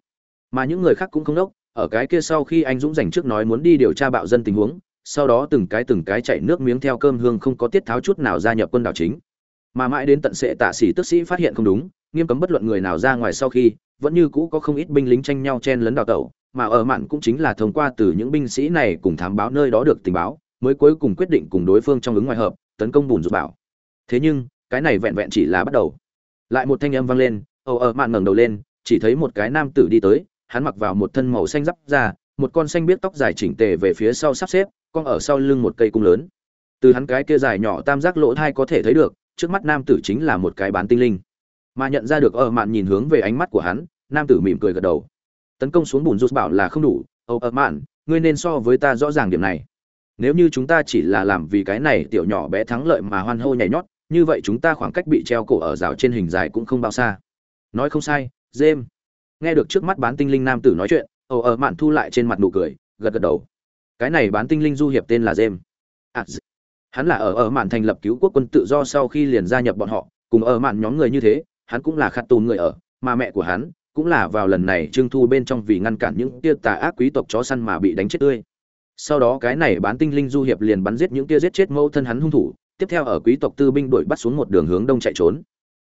Mà những người khác cũng không đốc, ở cái kia sau khi anh dũng dành trước nói muốn đi điều tra bạo dân tình huống, sau đó từng cái từng cái chạy nước miếng theo cơm hương không có tiết tháo chút nào gia nhập quân đảo chính. Mà mãi đến tận sệ tạ xỉ tức sĩ phát hiện không đúng, nghiêm cấm bất luận người nào ra ngoài sau khi, vẫn như cũ có không ít binh lính tranh nhau chen lấn đào tẩu mà ở mạn cũng chính là thông qua từ những binh sĩ này cùng thám báo nơi đó được tình báo, mới cuối cùng quyết định cùng đối phương trong ứng ngoài hợp, tấn công bùn rụt bảo. Thế nhưng, cái này vẹn vẹn chỉ là bắt đầu. Lại một thanh âm vang lên ầu ở mạn ngẩng đầu lên, chỉ thấy một cái nam tử đi tới, hắn mặc vào một thân màu xanh giáp ra một con xanh biết tóc dài chỉnh tề về phía sau sắp xếp con ở sau lưng một cây cung lớn. Từ hắn cái kia dài nhỏ tam giác lỗ thai có thể thấy được, trước mắt nam tử chính là một cái bán tinh linh. Mà nhận ra được ở mạn nhìn hướng về ánh mắt của hắn, nam tử mỉm cười gật đầu tấn công xuống bùn rút bảo là không đủ. Âu ở mạn ngươi nên so với ta rõ ràng điểm này. Nếu như chúng ta chỉ là làm vì cái này tiểu nhỏ bé thắng lợi mà hoan hô nhảy nhót như vậy chúng ta khoảng cách bị treo cổ ở rào trên hình dài cũng không bao xa. Nói không sai jem nghe được trước mắt bán tinh linh nam tử nói chuyện âu ở mạn thu lại trên mặt nụ cười gật gật đầu. Cái này bán tinh linh du hiệp tên là jem à, hắn là ở ở mạn thành lập cứu quốc quân tự do sau khi liền gia nhập bọn họ. Cùng ở mạn nhóm người như thế hắn cũng là khát tù người ở mà mẹ của hắn cũng là vào lần này trương thu bên trong vì ngăn cản những tia tà ác quý tộc chó săn mà bị đánh chết tươi. Sau đó cái này bán tinh linh du hiệp liền bắn giết những tia giết chết mẫu thân hắn hung thủ, tiếp theo ở quý tộc tư binh đuổi bắt xuống một đường hướng đông chạy trốn.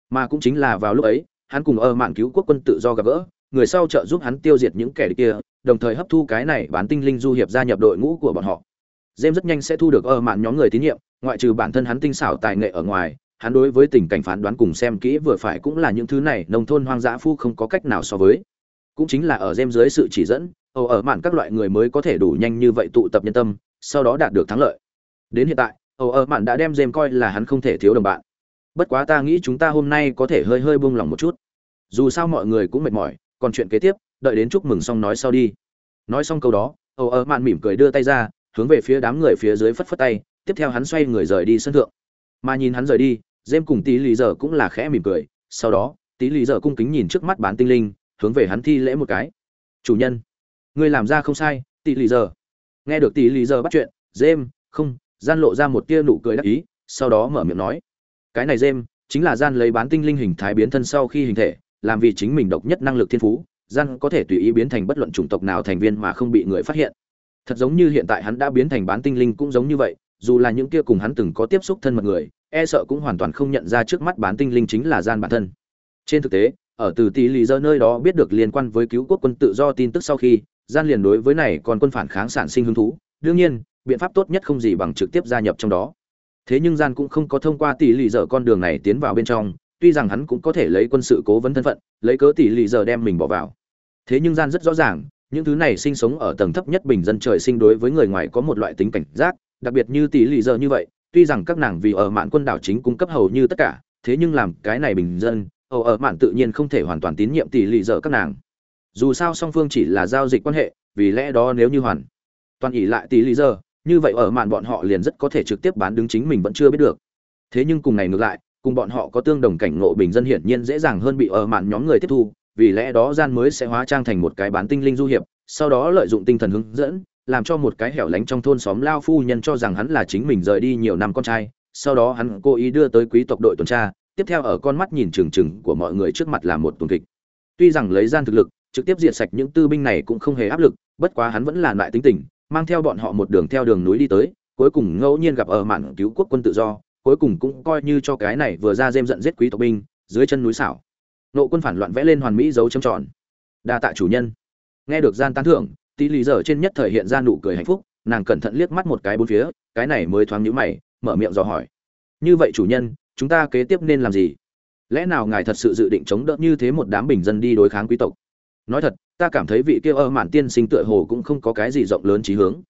Mà cũng chính là vào lúc ấy, hắn cùng ở mạn cứu quốc quân tự do gặp gỡ, người sau trợ giúp hắn tiêu diệt những kẻ địch kia, đồng thời hấp thu cái này bán tinh linh du hiệp gia nhập đội ngũ của bọn họ. James rất nhanh sẽ thu được ở mạn nhóm người tín nhiệm, ngoại trừ bản thân hắn tinh xảo tài nghệ ở ngoài hắn đối với tình cảnh phán đoán cùng xem kỹ vừa phải cũng là những thứ này, nông thôn hoang dã phu không có cách nào so với. Cũng chính là ở James dưới sự chỉ dẫn ở ở mạn các loại người mới có thể đủ nhanh như vậy tụ tập nhân tâm, sau đó đạt được thắng lợi. Đến hiện tại ở ở mạn đã đem James coi là hắn không thể thiếu đồng bạn. Bất quá ta nghĩ chúng ta hôm nay có thể hơi hơi buông lòng một chút. Dù sao mọi người cũng mệt mỏi, còn chuyện kế tiếp, đợi đến chúc mừng xong nói sau đi. Nói xong câu đó ở ở mạn mỉm cười đưa tay ra, hướng về phía đám người phía dưới phất phất tay, tiếp theo hắn xoay người rời đi sân thượng. Mà nhìn hắn rời đi Dêm cùng tí lý giờ cũng là khẽ mỉm cười sau đó tí lý giờ cung kính nhìn trước mắt bán tinh linh hướng về hắn thi lễ một cái. Chủ nhân ngươi làm ra không sai tí lý giờ nghe được tí lý giờ bắt chuyện Dêm, không gian lộ ra một tia nụ cười đắc ý sau đó mở miệng nói cái này Dêm chính là gian lấy bán tinh linh hình thái biến thân sau khi hình thể làm vì chính mình độc nhất năng lực thiên phú gian có thể tùy ý biến thành bất luận chủng tộc nào thành viên mà không bị người phát hiện. Thật giống như hiện tại hắn đã biến thành bán tinh linh cũng giống như vậy dù là những kia cùng hắn từng có tiếp xúc thân mật người e sợ cũng hoàn toàn không nhận ra trước mắt bán tinh linh chính là gian bản thân. Trên thực tế, ở từ tỷ lì dơ nơi đó biết được liên quan với cứu quốc quân tự do tin tức sau khi, gian liền đối với này còn quân phản kháng sản sinh hứng thú. Đương nhiên, biện pháp tốt nhất không gì bằng trực tiếp gia nhập trong đó. Thế nhưng gian cũng không có thông qua tỷ lì giờ con đường này tiến vào bên trong, tuy rằng hắn cũng có thể lấy quân sự cố vấn thân phận, lấy cớ tỷ lì giờ đem mình bỏ vào. Thế nhưng gian rất rõ ràng, những thứ này sinh sống ở tầng thấp nhất bình dân trời sinh đối với người ngoài có một loại tính cảnh giác, đặc biệt như tỷ lì giờ như vậy tuy rằng các nàng vì ở mạn quân đảo chính cung cấp hầu như tất cả, thế nhưng làm cái này bình dân ầu ở mạn tự nhiên không thể hoàn toàn tín nhiệm tỷ lệ giờ các nàng. Dù sao song phương chỉ là giao dịch quan hệ, vì lẽ đó nếu như hoàn toàn ỉ lại tỷ lệ giờ như vậy ở mạn bọn họ liền rất có thể trực tiếp bán đứng chính mình vẫn chưa biết được. Thế nhưng cùng này ngược lại, cùng bọn họ có tương đồng cảnh ngộ bình dân hiển nhiên dễ dàng hơn bị ở mạn nhóm người tiếp thu, vì lẽ đó gian mới sẽ hóa trang thành một cái bán tinh linh du hiệp, sau đó lợi dụng tinh thần hướng dẫn làm cho một cái hẻo lánh trong thôn xóm lao phu nhân cho rằng hắn là chính mình rời đi nhiều năm con trai. Sau đó hắn cố ý đưa tới quý tộc đội tuần tra, tiếp theo ở con mắt nhìn trừng trừng của mọi người trước mặt là một tuần kịch. Tuy rằng lấy gian thực lực, trực tiếp diệt sạch những tư binh này cũng không hề áp lực, bất quá hắn vẫn là lại tính tình, mang theo bọn họ một đường theo đường núi đi tới, cuối cùng ngẫu nhiên gặp ở mạn cứu quốc quân tự do, cuối cùng cũng coi như cho cái này vừa ra dêm giận giết quý tộc binh, dưới chân núi xảo. Nộ quân phản loạn vẽ lên hoàn mỹ dấu châm tròn. Đa tạ chủ nhân. Nghe được gian tán thưởng tỷ lý giờ trên nhất thời hiện ra nụ cười hạnh phúc, nàng cẩn thận liếc mắt một cái bốn phía, cái này mới thoáng nhíu mày, mở miệng dò hỏi. Như vậy chủ nhân, chúng ta kế tiếp nên làm gì? Lẽ nào ngài thật sự dự định chống đỡ như thế một đám bình dân đi đối kháng quý tộc? Nói thật, ta cảm thấy vị kia ơ mạn tiên sinh tựa hồ cũng không có cái gì rộng lớn trí hướng.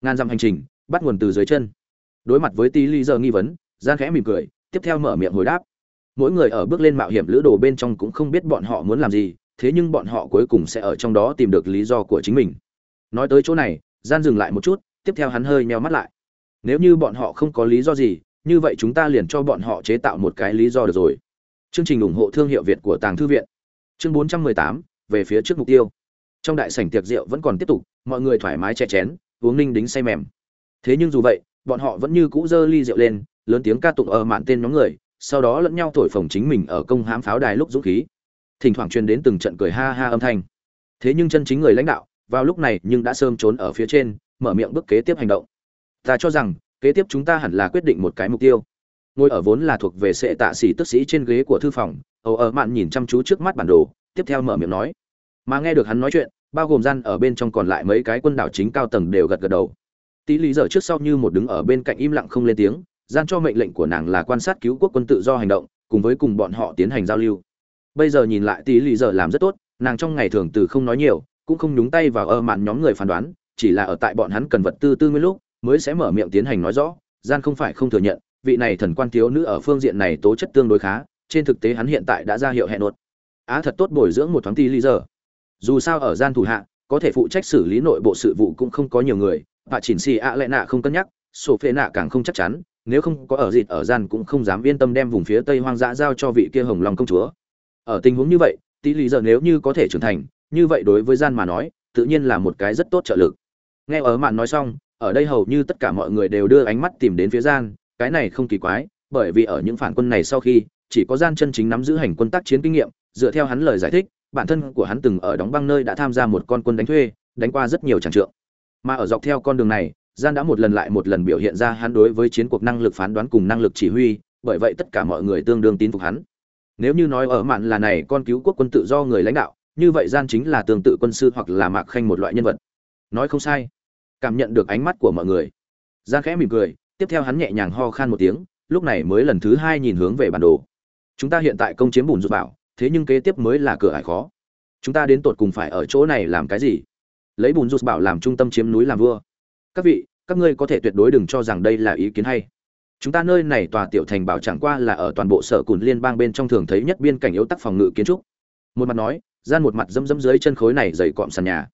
Ngàn dặm hành trình, bắt nguồn từ dưới chân. Đối mặt với tí lý giờ nghi vấn, gian khẽ mỉm cười, tiếp theo mở miệng hồi đáp. Mỗi người ở bước lên mạo hiểm lữ đồ bên trong cũng không biết bọn họ muốn làm gì, thế nhưng bọn họ cuối cùng sẽ ở trong đó tìm được lý do của chính mình nói tới chỗ này gian dừng lại một chút tiếp theo hắn hơi meo mắt lại. Nếu như bọn họ không có lý do gì như vậy chúng ta liền cho bọn họ chế tạo một cái lý do được rồi. Chương trình ủng hộ thương hiệu việt của tàng thư viện. Chương 418, về phía trước mục tiêu. Trong đại sảnh tiệc rượu vẫn còn tiếp tục mọi người thoải mái che chén uống ninh đính say mềm. Thế nhưng dù vậy bọn họ vẫn như cũ dơ ly rượu lên lớn tiếng ca tụng ở mạn tên nhóm người sau đó lẫn nhau thổi phồng chính mình ở công hãm pháo đài lúc dũng khí. Thỉnh thoảng truyền đến từng trận cười ha ha âm thanh. Thế nhưng chân chính người lãnh đạo vào lúc này nhưng đã sớm trốn ở phía trên, mở miệng bước kế tiếp hành động. Ta cho rằng, kế tiếp chúng ta hẳn là quyết định một cái mục tiêu. Ngồi ở vốn là thuộc về sệ tạ xỉ tức sĩ trên ghế của thư phòng, ầu ở mạn nhìn chăm chú trước mắt bản đồ, tiếp theo mở miệng nói. Mà nghe được hắn nói chuyện, bao gồm gian ở bên trong còn lại mấy cái quân đảo chính cao tầng đều gật gật đầu. Tí lý giờ trước sau như một đứng ở bên cạnh im lặng không lên tiếng, gian cho mệnh lệnh của nàng là quan sát cứu quốc quân tự do hành động, cùng với cùng bọn họ tiến hành giao lưu. Bây giờ nhìn lại tí lý giờ làm rất tốt, nàng trong ngày thường từ không nói nhiều cũng không nhúng tay vào ơ mạn nhóm người phán đoán, chỉ là ở tại bọn hắn cần vật tư tư nguyên lúc, mới sẽ mở miệng tiến hành nói rõ, gian không phải không thừa nhận, vị này thần quan thiếu nữ ở phương diện này tố chất tương đối khá, trên thực tế hắn hiện tại đã ra hiệu hẹn nuột á thật tốt bồi dưỡng một thoáng ti lý giờ. Dù sao ở gian thủ hạ, có thể phụ trách xử lý nội bộ sự vụ cũng không có nhiều người, và chỉnh xì ạ lệ nạ không cân nhắc, sổ phê nạ càng không chắc chắn, nếu không có ở dịt ở gian cũng không dám yên tâm đem vùng phía tây hoang dã giao cho vị kia hồng lòng công chúa. Ở tình huống như vậy tí lý giờ nếu như có thể trưởng thành như vậy đối với gian mà nói, tự nhiên là một cái rất tốt trợ lực. Nghe ở mạn nói xong, ở đây hầu như tất cả mọi người đều đưa ánh mắt tìm đến phía gian, cái này không kỳ quái, bởi vì ở những phản quân này sau khi, chỉ có gian chân chính nắm giữ hành quân tác chiến kinh nghiệm, dựa theo hắn lời giải thích, bản thân của hắn từng ở đóng băng nơi đã tham gia một con quân đánh thuê, đánh qua rất nhiều tràng trượng. Mà ở dọc theo con đường này, gian đã một lần lại một lần biểu hiện ra hắn đối với chiến cuộc năng lực phán đoán cùng năng lực chỉ huy, bởi vậy tất cả mọi người tương đương tin phục hắn. Nếu như nói ở mạn là này con cứu quốc quân tự do người lãnh đạo như vậy gian chính là tương tự quân sư hoặc là mạc khanh một loại nhân vật. Nói không sai. Cảm nhận được ánh mắt của mọi người. Gian khẽ mỉm cười, tiếp theo hắn nhẹ nhàng ho khan một tiếng, lúc này mới lần thứ hai nhìn hướng về bản đồ. Chúng ta hiện tại công chiếm bùn rút bảo, thế nhưng kế tiếp mới là cửa ải khó. Chúng ta đến tột cùng phải ở chỗ này làm cái gì? Lấy bùn rút bảo làm trung tâm chiếm núi làm vua. Các vị, các ngươi có thể tuyệt đối đừng cho rằng đây là ý kiến hay. Chúng ta nơi này tòa tiểu thành bảo chẳng qua là ở toàn bộ sở cùn liên bang bên trong thường thấy nhất biên cảnh yếu tắc phòng ngự kiến trúc. Một mặt nói gian một mặt dẫm dẫm dưới chân khối này dày cọm sàn nhà.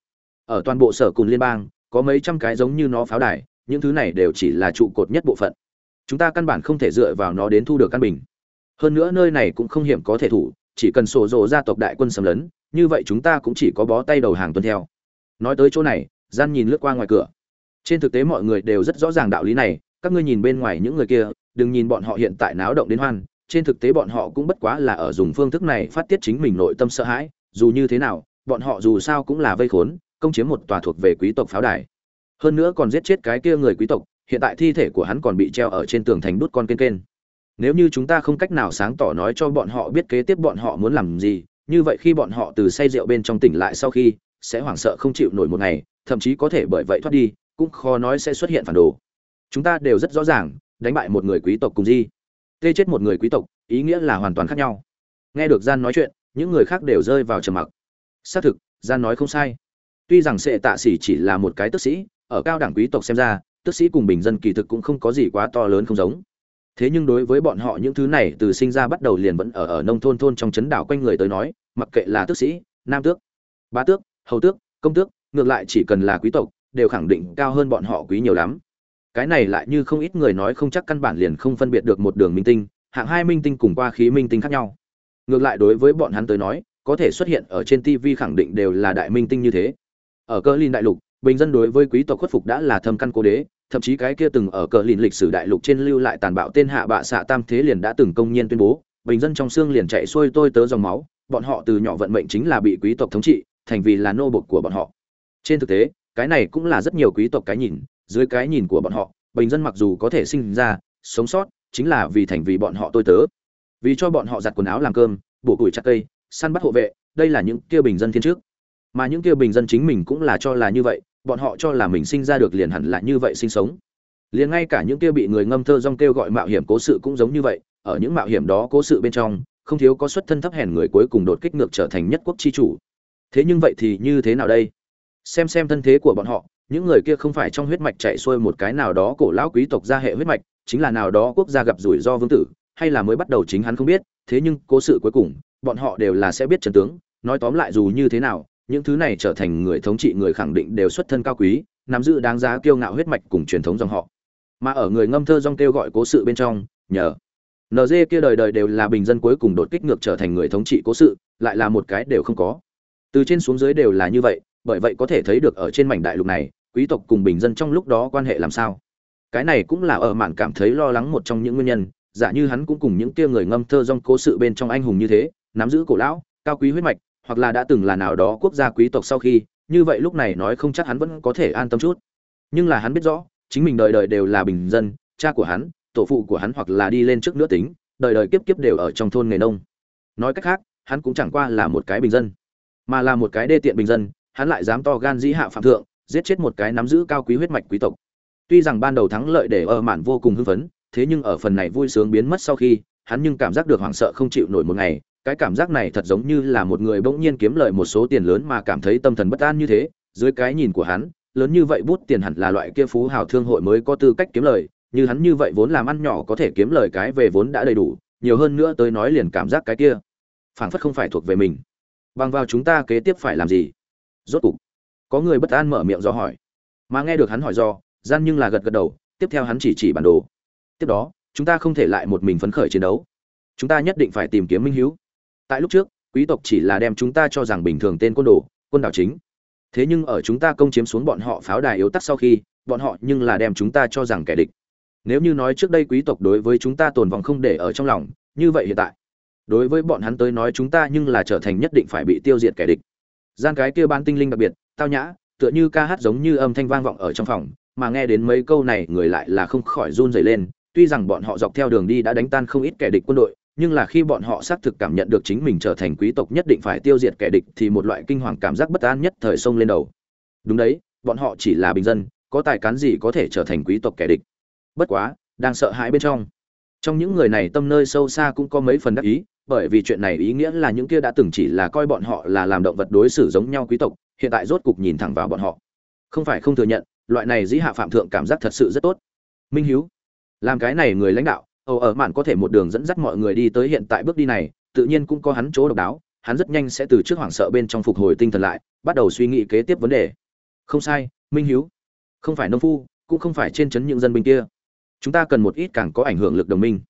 Ở toàn bộ sở cùng liên bang, có mấy trăm cái giống như nó pháo đài, những thứ này đều chỉ là trụ cột nhất bộ phận. Chúng ta căn bản không thể dựa vào nó đến thu được căn bình. Hơn nữa nơi này cũng không hiểm có thể thủ, chỉ cần sổ rộ gia tộc đại quân xâm lấn, như vậy chúng ta cũng chỉ có bó tay đầu hàng tuân theo. Nói tới chỗ này, gian nhìn lướt qua ngoài cửa. Trên thực tế mọi người đều rất rõ ràng đạo lý này, các ngươi nhìn bên ngoài những người kia, đừng nhìn bọn họ hiện tại náo động đến hoan, trên thực tế bọn họ cũng bất quá là ở dùng phương thức này phát tiết chính mình nội tâm sợ hãi dù như thế nào, bọn họ dù sao cũng là vây khốn, công chiếm một tòa thuộc về quý tộc pháo đài. Hơn nữa còn giết chết cái kia người quý tộc, hiện tại thi thể của hắn còn bị treo ở trên tường thành đút con kên kên nếu như chúng ta không cách nào sáng tỏ nói cho bọn họ biết kế tiếp bọn họ muốn làm gì, như vậy khi bọn họ từ say rượu bên trong tỉnh lại sau khi, sẽ hoảng sợ không chịu nổi một ngày, thậm chí có thể bởi vậy thoát đi, cũng khó nói sẽ xuất hiện phản đồ. Chúng ta đều rất rõ ràng, đánh bại một người quý tộc cùng di. Tê chết một người quý tộc, ý nghĩa là hoàn toàn khác nhau. Nghe được gian nói chuyện những người khác đều rơi vào trầm mặc. Xác thực gian nói không sai. Tuy rằng sệ tạ sĩ chỉ là một cái tức sĩ, ở cao đẳng quý tộc xem ra tức sĩ cùng bình dân kỳ thực cũng không có gì quá to lớn không giống. Thế nhưng đối với bọn họ những thứ này từ sinh ra bắt đầu liền vẫn ở ở nông thôn thôn trong chấn đảo quanh người tới nói, mặc kệ là tước sĩ, nam tước, bá tước, hầu tước, công tước, ngược lại chỉ cần là quý tộc, đều khẳng định cao hơn bọn họ quý nhiều lắm. Cái này lại như không ít người nói không chắc căn bản liền không phân biệt được một đường minh tinh, hạng hai minh tinh cùng qua khí minh tinh khác nhau ngược lại đối với bọn hắn tới nói, có thể xuất hiện ở trên tv khẳng định đều là đại minh tinh như thế. Ở cơ linh đại lục, bình dân đối với quý tộc khuất phục đã là thâm căn cố đế, thậm chí cái kia từng ở cờ lìn lịch sử đại lục trên lưu lại tàn bạo tên hạ bạ xạ tam thế liền đã từng công nhiên tuyên bố, bình dân trong xương liền chạy xuôi tôi tớ dòng máu, bọn họ từ nhỏ vận mệnh chính là bị quý tộc thống trị, thành vì là nô bộc của bọn họ. Trên thực tế, cái này cũng là rất nhiều quý tộc cái nhìn, dưới cái nhìn của bọn họ, bình dân mặc dù có thể sinh ra, sống sót, chính là vì thành vì bọn họ tôi tớ vì cho bọn họ giặt quần áo làm cơm, bổ củi chặt cây, săn bắt hộ vệ, đây là những kia bình dân thiên trước. Mà những kia bình dân chính mình cũng là cho là như vậy, bọn họ cho là mình sinh ra được liền hẳn là như vậy sinh sống. Liền ngay cả những kia bị người ngâm thơ rong kêu gọi mạo hiểm cố sự cũng giống như vậy, ở những mạo hiểm đó cố sự bên trong, không thiếu có xuất thân thấp hèn người cuối cùng đột kích ngược trở thành nhất quốc chi chủ. Thế nhưng vậy thì như thế nào đây? Xem xem thân thế của bọn họ, những người kia không phải trong huyết mạch chạy xuôi một cái nào đó cổ lão quý tộc gia hệ huyết mạch, chính là nào đó quốc gia gặp rủi ro vương tử hay là mới bắt đầu chính hắn không biết, thế nhưng cố sự cuối cùng, bọn họ đều là sẽ biết trần tướng, nói tóm lại dù như thế nào, những thứ này trở thành người thống trị người khẳng định đều xuất thân cao quý, nắm giữ đáng giá kiêu ngạo huyết mạch cùng truyền thống dòng họ. Mà ở người ngâm thơ dòng kêu gọi cố sự bên trong, nhờ nd kia đời đời đều là bình dân cuối cùng đột kích ngược trở thành người thống trị cố sự, lại là một cái đều không có. Từ trên xuống dưới đều là như vậy, bởi vậy có thể thấy được ở trên mảnh đại lục này, quý tộc cùng bình dân trong lúc đó quan hệ làm sao. Cái này cũng là ở mạn cảm thấy lo lắng một trong những nguyên nhân giả như hắn cũng cùng những kia người ngâm thơ dòng cố sự bên trong anh hùng như thế, nắm giữ cổ lão, cao quý huyết mạch, hoặc là đã từng là nào đó quốc gia quý tộc sau khi, như vậy lúc này nói không chắc hắn vẫn có thể an tâm chút. Nhưng là hắn biết rõ, chính mình đời đời đều là bình dân, cha của hắn, tổ phụ của hắn hoặc là đi lên trước nữa tính, đời đời kiếp kiếp đều ở trong thôn nghề nông. Nói cách khác, hắn cũng chẳng qua là một cái bình dân, mà là một cái đê tiện bình dân, hắn lại dám to gan dĩ hạ phạm thượng, giết chết một cái nắm giữ cao quý huyết mạch quý tộc. Tuy rằng ban đầu thắng lợi để ở mạn vô cùng hưng phấn thế nhưng ở phần này vui sướng biến mất sau khi, hắn nhưng cảm giác được hoảng sợ không chịu nổi một ngày. Cái cảm giác này thật giống như là một người bỗng nhiên kiếm lợi một số tiền lớn mà cảm thấy tâm thần bất an như thế. Dưới cái nhìn của hắn, lớn như vậy bút tiền hẳn là loại kia phú hào thương hội mới có tư cách kiếm lời. Như hắn như vậy vốn làm ăn nhỏ có thể kiếm lời cái về vốn đã đầy đủ, nhiều hơn nữa tới nói liền cảm giác cái kia phảng phất không phải thuộc về mình. Bằng vào chúng ta kế tiếp phải làm gì? Rốt cục, có người bất an mở miệng do hỏi. Mà nghe được hắn hỏi do, gian nhưng là gật gật đầu, tiếp theo hắn chỉ chỉ bản đồ tiếp đó, chúng ta không thể lại một mình phấn khởi chiến đấu. Chúng ta nhất định phải tìm kiếm minh hữu tại lúc trước, quý tộc chỉ là đem chúng ta cho rằng bình thường tên quân đồ, quân đảo chính. Thế nhưng ở chúng ta công chiếm xuống bọn họ pháo đài yếu tắc sau khi, bọn họ nhưng là đem chúng ta cho rằng kẻ địch. Nếu như nói trước đây quý tộc đối với chúng ta tồn vong không để ở trong lòng, như vậy hiện tại, đối với bọn hắn tới nói chúng ta nhưng là trở thành nhất định phải bị tiêu diệt kẻ địch. Gian cái kia ban tinh linh đặc biệt, tao nhã, tựa như ca hát giống như âm thanh vang vọng ở trong phòng, mà nghe đến mấy câu này, người lại là không khỏi run rẩy lên tuy rằng bọn họ dọc theo đường đi đã đánh tan không ít kẻ địch quân đội, nhưng là khi bọn họ xác thực cảm nhận được chính mình trở thành quý tộc nhất định phải tiêu diệt kẻ địch thì một loại kinh hoàng cảm giác bất an nhất thời sông lên đầu. Đúng đấy, bọn họ chỉ là bình dân, có tài cán gì có thể trở thành quý tộc kẻ địch? Bất quá, đang sợ hãi bên trong. Trong những người này tâm nơi sâu xa cũng có mấy phần đắc ý, bởi vì chuyện này ý nghĩa là những kia đã từng chỉ là coi bọn họ là làm động vật đối xử giống nhau quý tộc, hiện tại rốt cục nhìn thẳng vào bọn họ. Không phải không thừa nhận, loại này dĩ hạ phạm thượng cảm giác thật sự rất tốt. Minh hiếu làm cái này người lãnh đạo âu ở mạn có thể một đường dẫn dắt mọi người đi tới hiện tại bước đi này, tự nhiên cũng có hắn chỗ độc đáo, hắn rất nhanh sẽ từ trước hoảng sợ bên trong phục hồi tinh thần lại, bắt đầu suy nghĩ kế tiếp vấn đề. Không sai, minh hiếu. Không phải nông phu, cũng không phải trên chấn những dân binh kia. Chúng ta cần một ít càng có ảnh hưởng lực đồng minh.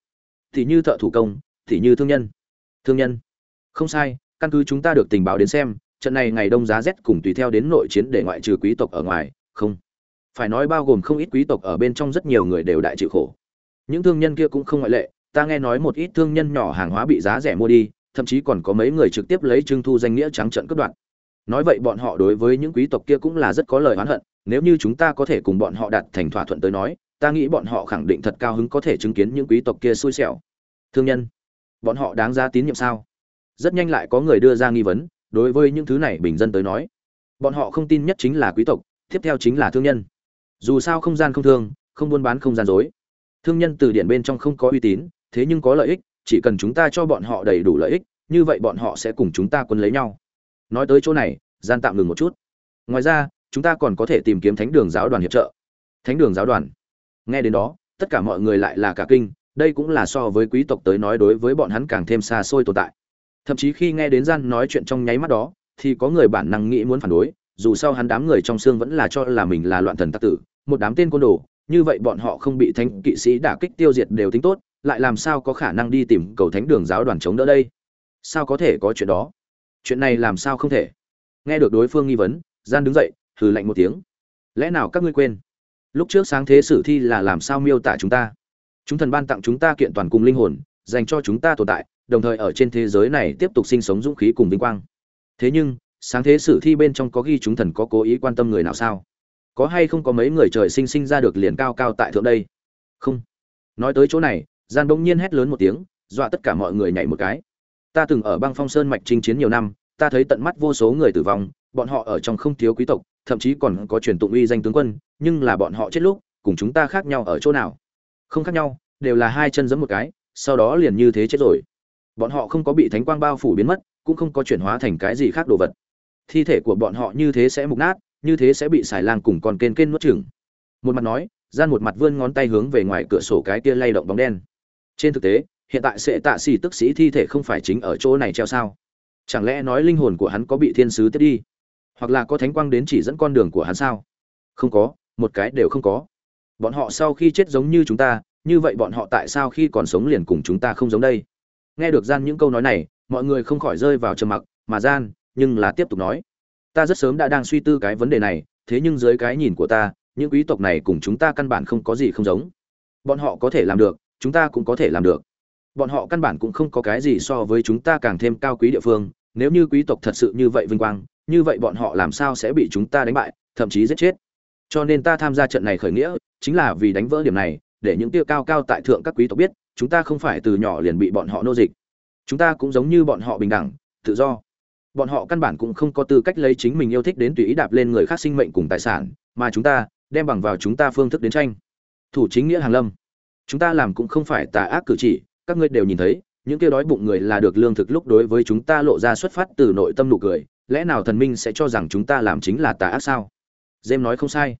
Thì như thợ thủ công, thì như thương nhân. Thương nhân. Không sai, căn cứ chúng ta được tình báo đến xem, trận này ngày đông giá rét cùng tùy theo đến nội chiến để ngoại trừ quý tộc ở ngoài, không. Phải nói bao gồm không ít quý tộc ở bên trong rất nhiều người đều đại chịu khổ những thương nhân kia cũng không ngoại lệ, ta nghe nói một ít thương nhân nhỏ hàng hóa bị giá rẻ mua đi, thậm chí còn có mấy người trực tiếp lấy trưng thu danh nghĩa trắng trận cướp đoạt. Nói vậy bọn họ đối với những quý tộc kia cũng là rất có lời oán hận, nếu như chúng ta có thể cùng bọn họ đạt thành thỏa thuận tới nói, ta nghĩ bọn họ khẳng định thật cao hứng có thể chứng kiến những quý tộc kia xui xẻo. Thương nhân, bọn họ đáng ra tín nhiệm sao? Rất nhanh lại có người đưa ra nghi vấn, đối với những thứ này bình dân tới nói, bọn họ không tin nhất chính là quý tộc, tiếp theo chính là thương nhân. Dù sao không gian không thương, không buôn bán không gian dối thương nhân từ điển bên trong không có uy tín, thế nhưng có lợi ích, chỉ cần chúng ta cho bọn họ đầy đủ lợi ích, như vậy bọn họ sẽ cùng chúng ta quân lấy nhau. Nói tới chỗ này, gian tạm ngừng một chút. Ngoài ra, chúng ta còn có thể tìm kiếm thánh đường giáo đoàn hiệp trợ. Thánh đường giáo đoàn. Nghe đến đó, tất cả mọi người lại là cả kinh, đây cũng là so với quý tộc tới nói đối với bọn hắn càng thêm xa xôi tồn tại. Thậm chí khi nghe đến gian nói chuyện trong nháy mắt đó, thì có người bản năng nghĩ muốn phản đối, dù sao hắn đám người trong xương vẫn là cho là mình là loạn thần tắc tử, một đám tên côn đồ như vậy bọn họ không bị thánh kỵ sĩ đả kích tiêu diệt đều tính tốt, lại làm sao có khả năng đi tìm cầu thánh đường giáo đoàn chống đỡ đây? Sao có thể có chuyện đó? Chuyện này làm sao không thể? Nghe được đối phương nghi vấn, gian đứng dậy, hừ lạnh một tiếng. Lẽ nào các ngươi quên? Lúc trước sáng thế sử thi là làm sao miêu tả chúng ta? Chúng thần ban tặng chúng ta kiện toàn cùng linh hồn, dành cho chúng ta tồn tại, đồng thời ở trên thế giới này tiếp tục sinh sống dũng khí cùng vinh quang. Thế nhưng, sáng thế sử thi bên trong có ghi chúng thần có cố ý quan tâm người nào sao? Có hay không có mấy người trời sinh sinh ra được liền cao cao tại thượng đây? Không. Nói tới chỗ này, gian bỗng nhiên hét lớn một tiếng, dọa tất cả mọi người nhảy một cái. Ta từng ở băng phong sơn mạch chinh chiến nhiều năm, ta thấy tận mắt vô số người tử vong, bọn họ ở trong không thiếu quý tộc, thậm chí còn có truyền tụng uy danh tướng quân, nhưng là bọn họ chết lúc, cùng chúng ta khác nhau ở chỗ nào? Không khác nhau, đều là hai chân giẫm một cái, sau đó liền như thế chết rồi. Bọn họ không có bị thánh quang bao phủ biến mất, cũng không có chuyển hóa thành cái gì khác đồ vật. Thi thể của bọn họ như thế sẽ mục nát như thế sẽ bị xài lang cùng con kên kên nuốt chửng. Một mặt nói, gian một mặt vươn ngón tay hướng về ngoài cửa sổ cái kia lay động bóng đen. Trên thực tế, hiện tại sẽ tạ xì tức sĩ thi thể không phải chính ở chỗ này treo sao? Chẳng lẽ nói linh hồn của hắn có bị thiên sứ tiếp đi? Hoặc là có thánh quang đến chỉ dẫn con đường của hắn sao? Không có, một cái đều không có. Bọn họ sau khi chết giống như chúng ta, như vậy bọn họ tại sao khi còn sống liền cùng chúng ta không giống đây? Nghe được gian những câu nói này, mọi người không khỏi rơi vào trầm mặc, mà gian, nhưng là tiếp tục nói ta rất sớm đã đang suy tư cái vấn đề này, thế nhưng dưới cái nhìn của ta, những quý tộc này cùng chúng ta căn bản không có gì không giống. Bọn họ có thể làm được, chúng ta cũng có thể làm được. Bọn họ căn bản cũng không có cái gì so với chúng ta càng thêm cao quý địa phương, nếu như quý tộc thật sự như vậy vinh quang, như vậy bọn họ làm sao sẽ bị chúng ta đánh bại, thậm chí giết chết. Cho nên ta tham gia trận này khởi nghĩa, chính là vì đánh vỡ điểm này, để những tiêu cao cao tại thượng các quý tộc biết, chúng ta không phải từ nhỏ liền bị bọn họ nô dịch. Chúng ta cũng giống như bọn họ bình đẳng, tự do bọn họ căn bản cũng không có tư cách lấy chính mình yêu thích đến tùy ý đạp lên người khác sinh mệnh cùng tài sản, mà chúng ta đem bằng vào chúng ta phương thức đến tranh. Thủ chính nghĩa hàng lâm. Chúng ta làm cũng không phải tà ác cử chỉ, các ngươi đều nhìn thấy, những kêu đói bụng người là được lương thực lúc đối với chúng ta lộ ra xuất phát từ nội tâm nụ cười, lẽ nào thần minh sẽ cho rằng chúng ta làm chính là tà ác sao? Dêm nói không sai.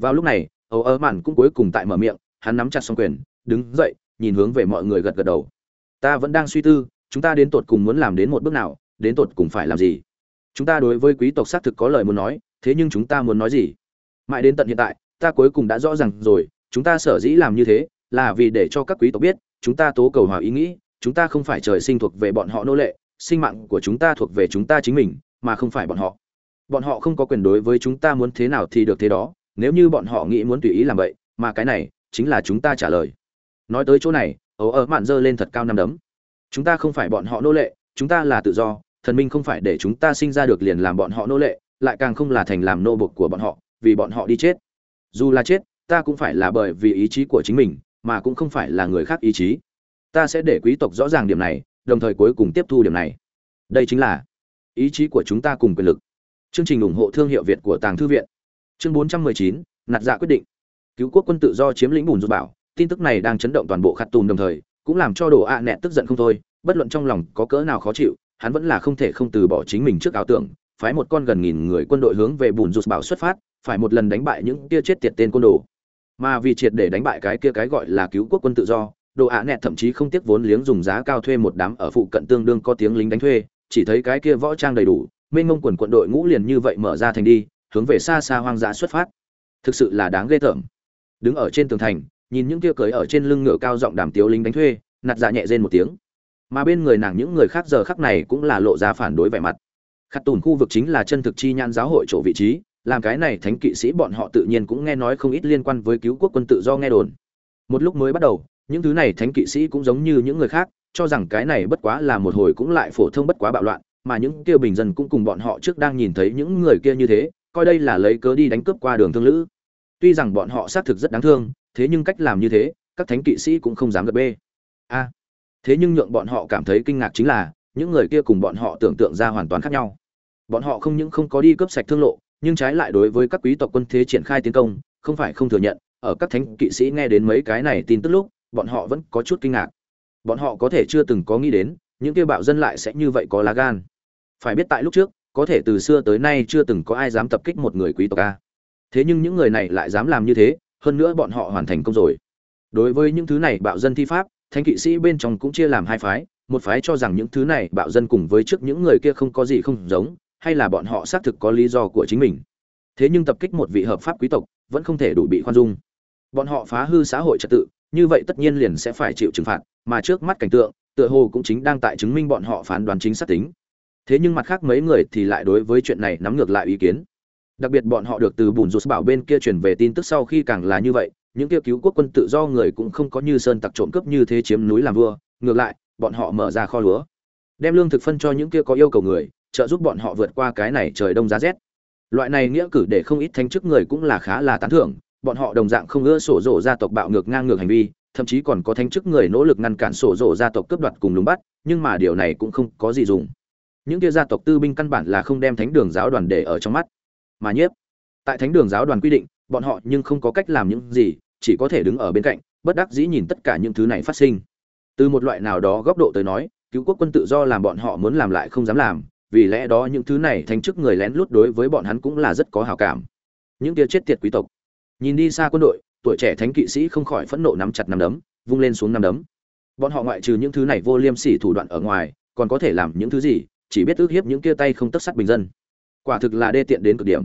Vào lúc này, âu ơ mạn cũng cuối cùng tại mở miệng, hắn nắm chặt xong quyền, đứng dậy, nhìn hướng về mọi người gật gật đầu. Ta vẫn đang suy tư, chúng ta đến tột cùng muốn làm đến một bước nào đến tột cùng phải làm gì? Chúng ta đối với quý tộc xác thực có lời muốn nói, thế nhưng chúng ta muốn nói gì? Mãi đến tận hiện tại, ta cuối cùng đã rõ ràng rồi, chúng ta sở dĩ làm như thế, là vì để cho các quý tộc biết, chúng ta tố cầu hòa ý nghĩ, chúng ta không phải trời sinh thuộc về bọn họ nô lệ, sinh mạng của chúng ta thuộc về chúng ta chính mình, mà không phải bọn họ. Bọn họ không có quyền đối với chúng ta muốn thế nào thì được thế đó, nếu như bọn họ nghĩ muốn tùy ý làm vậy, mà cái này chính là chúng ta trả lời. Nói tới chỗ này, ấu ở mạn dơ lên thật cao năm đấm. Chúng ta không phải bọn họ nô lệ, chúng ta là tự do thần minh không phải để chúng ta sinh ra được liền làm bọn họ nô lệ lại càng không là thành làm nô bộc của bọn họ vì bọn họ đi chết. Dù là chết ta cũng phải là bởi vì ý chí của chính mình mà cũng không phải là người khác ý chí. Ta sẽ để quý tộc rõ ràng điểm này đồng thời cuối cùng tiếp thu điểm này. Đây chính là ý chí của chúng ta cùng quyền lực. Chương trình ủng hộ thương hiệu việt của tàng thư viện. Chương 419, nạt dạ quyết định. Cứu quốc quân tự do chiếm lĩnh bùn rút bảo. Tin tức này đang chấn động toàn bộ khát tùm đồng thời cũng làm cho đồ ạ à nẹt tức giận không thôi bất luận trong lòng có cỡ nào khó chịu hắn vẫn là không thể không từ bỏ chính mình trước ảo tưởng, phái một con gần nghìn người quân đội hướng về bùn rụt bảo xuất phát, phải một lần đánh bại những kia chết tiệt tên côn đồ. Mà vì triệt để đánh bại cái kia cái gọi là cứu quốc quân tự do, đồ ạ à nẹt thậm chí không tiếc vốn liếng dùng giá cao thuê một đám ở phụ cận tương đương có tiếng lính đánh thuê, chỉ thấy cái kia võ trang đầy đủ, mênh mông quần quận đội ngũ liền như vậy mở ra thành đi, hướng về xa xa hoang dã xuất phát. Thực sự là đáng ghê tởm. Đứng ở trên tường thành, nhìn những kia cưới ở trên lưng ngựa cao giọng đàm tiếu lính đánh thuê, nạt dạ nhẹ rên một tiếng mà bên người nàng những người khác giờ khắc này cũng là lộ ra phản đối vẻ mặt. Khắc tùn khu vực chính là chân thực chi nhãn giáo hội chỗ vị trí, làm cái này thánh kỵ sĩ bọn họ tự nhiên cũng nghe nói không ít liên quan với cứu quốc quân tự do nghe đồn. Một lúc mới bắt đầu, những thứ này thánh kỵ sĩ cũng giống như những người khác, cho rằng cái này bất quá là một hồi cũng lại phổ thông bất quá bạo loạn, mà những kia bình dân cũng cùng bọn họ trước đang nhìn thấy những người kia như thế, coi đây là lấy cớ đi đánh cướp qua đường thương lữ. Tuy rằng bọn họ xác thực rất đáng thương, thế nhưng cách làm như thế, các thánh kỵ sĩ cũng không dám gật bê. A! Thế nhưng nhượng bọn họ cảm thấy kinh ngạc chính là, những người kia cùng bọn họ tưởng tượng ra hoàn toàn khác nhau. Bọn họ không những không có đi cướp sạch thương lộ, nhưng trái lại đối với các quý tộc quân thế triển khai tiến công, không phải không thừa nhận, ở các thánh kỵ sĩ nghe đến mấy cái này tin tức lúc, bọn họ vẫn có chút kinh ngạc. Bọn họ có thể chưa từng có nghĩ đến, những kia bạo dân lại sẽ như vậy có lá gan. Phải biết tại lúc trước, có thể từ xưa tới nay chưa từng có ai dám tập kích một người quý tộc a. Thế nhưng những người này lại dám làm như thế, hơn nữa bọn họ hoàn thành công rồi. Đối với những thứ này bạo dân thi pháp thánh kỵ sĩ bên trong cũng chia làm hai phái, một phái cho rằng những thứ này bạo dân cùng với trước những người kia không có gì không giống, hay là bọn họ xác thực có lý do của chính mình. Thế nhưng tập kích một vị hợp pháp quý tộc, vẫn không thể đủ bị khoan dung. Bọn họ phá hư xã hội trật tự, như vậy tất nhiên liền sẽ phải chịu trừng phạt, mà trước mắt cảnh tượng, tựa hồ cũng chính đang tại chứng minh bọn họ phán đoán chính xác tính. Thế nhưng mặt khác mấy người thì lại đối với chuyện này nắm ngược lại ý kiến. Đặc biệt bọn họ được từ bùn rút bảo bên kia truyền về tin tức sau khi càng là như vậy những kia cứu quốc quân tự do người cũng không có như sơn tặc trộm cướp như thế chiếm núi làm vua, ngược lại, bọn họ mở ra kho lúa. Đem lương thực phân cho những kia có yêu cầu người, trợ giúp bọn họ vượt qua cái này trời đông giá rét. Loại này nghĩa cử để không ít thanh chức người cũng là khá là tán thưởng, bọn họ đồng dạng không ưa sổ rổ gia tộc bạo ngược ngang ngược hành vi, thậm chí còn có thanh chức người nỗ lực ngăn cản sổ rổ gia tộc cướp đoạt cùng lùng bắt, nhưng mà điều này cũng không có gì dùng. Những kia gia tộc tư binh căn bản là không đem thánh đường giáo đoàn để ở trong mắt. Mà nhiếp, tại thánh đường giáo đoàn quy định, bọn họ nhưng không có cách làm những gì chỉ có thể đứng ở bên cạnh, bất đắc dĩ nhìn tất cả những thứ này phát sinh. Từ một loại nào đó góc độ tới nói, cứu quốc quân tự do làm bọn họ muốn làm lại không dám làm, vì lẽ đó những thứ này thành chức người lén lút đối với bọn hắn cũng là rất có hảo cảm. Những kia chết tiệt quý tộc. Nhìn đi xa quân đội, tuổi trẻ thánh kỵ sĩ không khỏi phẫn nộ nắm chặt nắm đấm, vung lên xuống nắm đấm. Bọn họ ngoại trừ những thứ này vô liêm sỉ thủ đoạn ở ngoài, còn có thể làm những thứ gì, chỉ biết ước hiếp những kia tay không tất sắt bình dân. Quả thực là đê tiện đến cực điểm.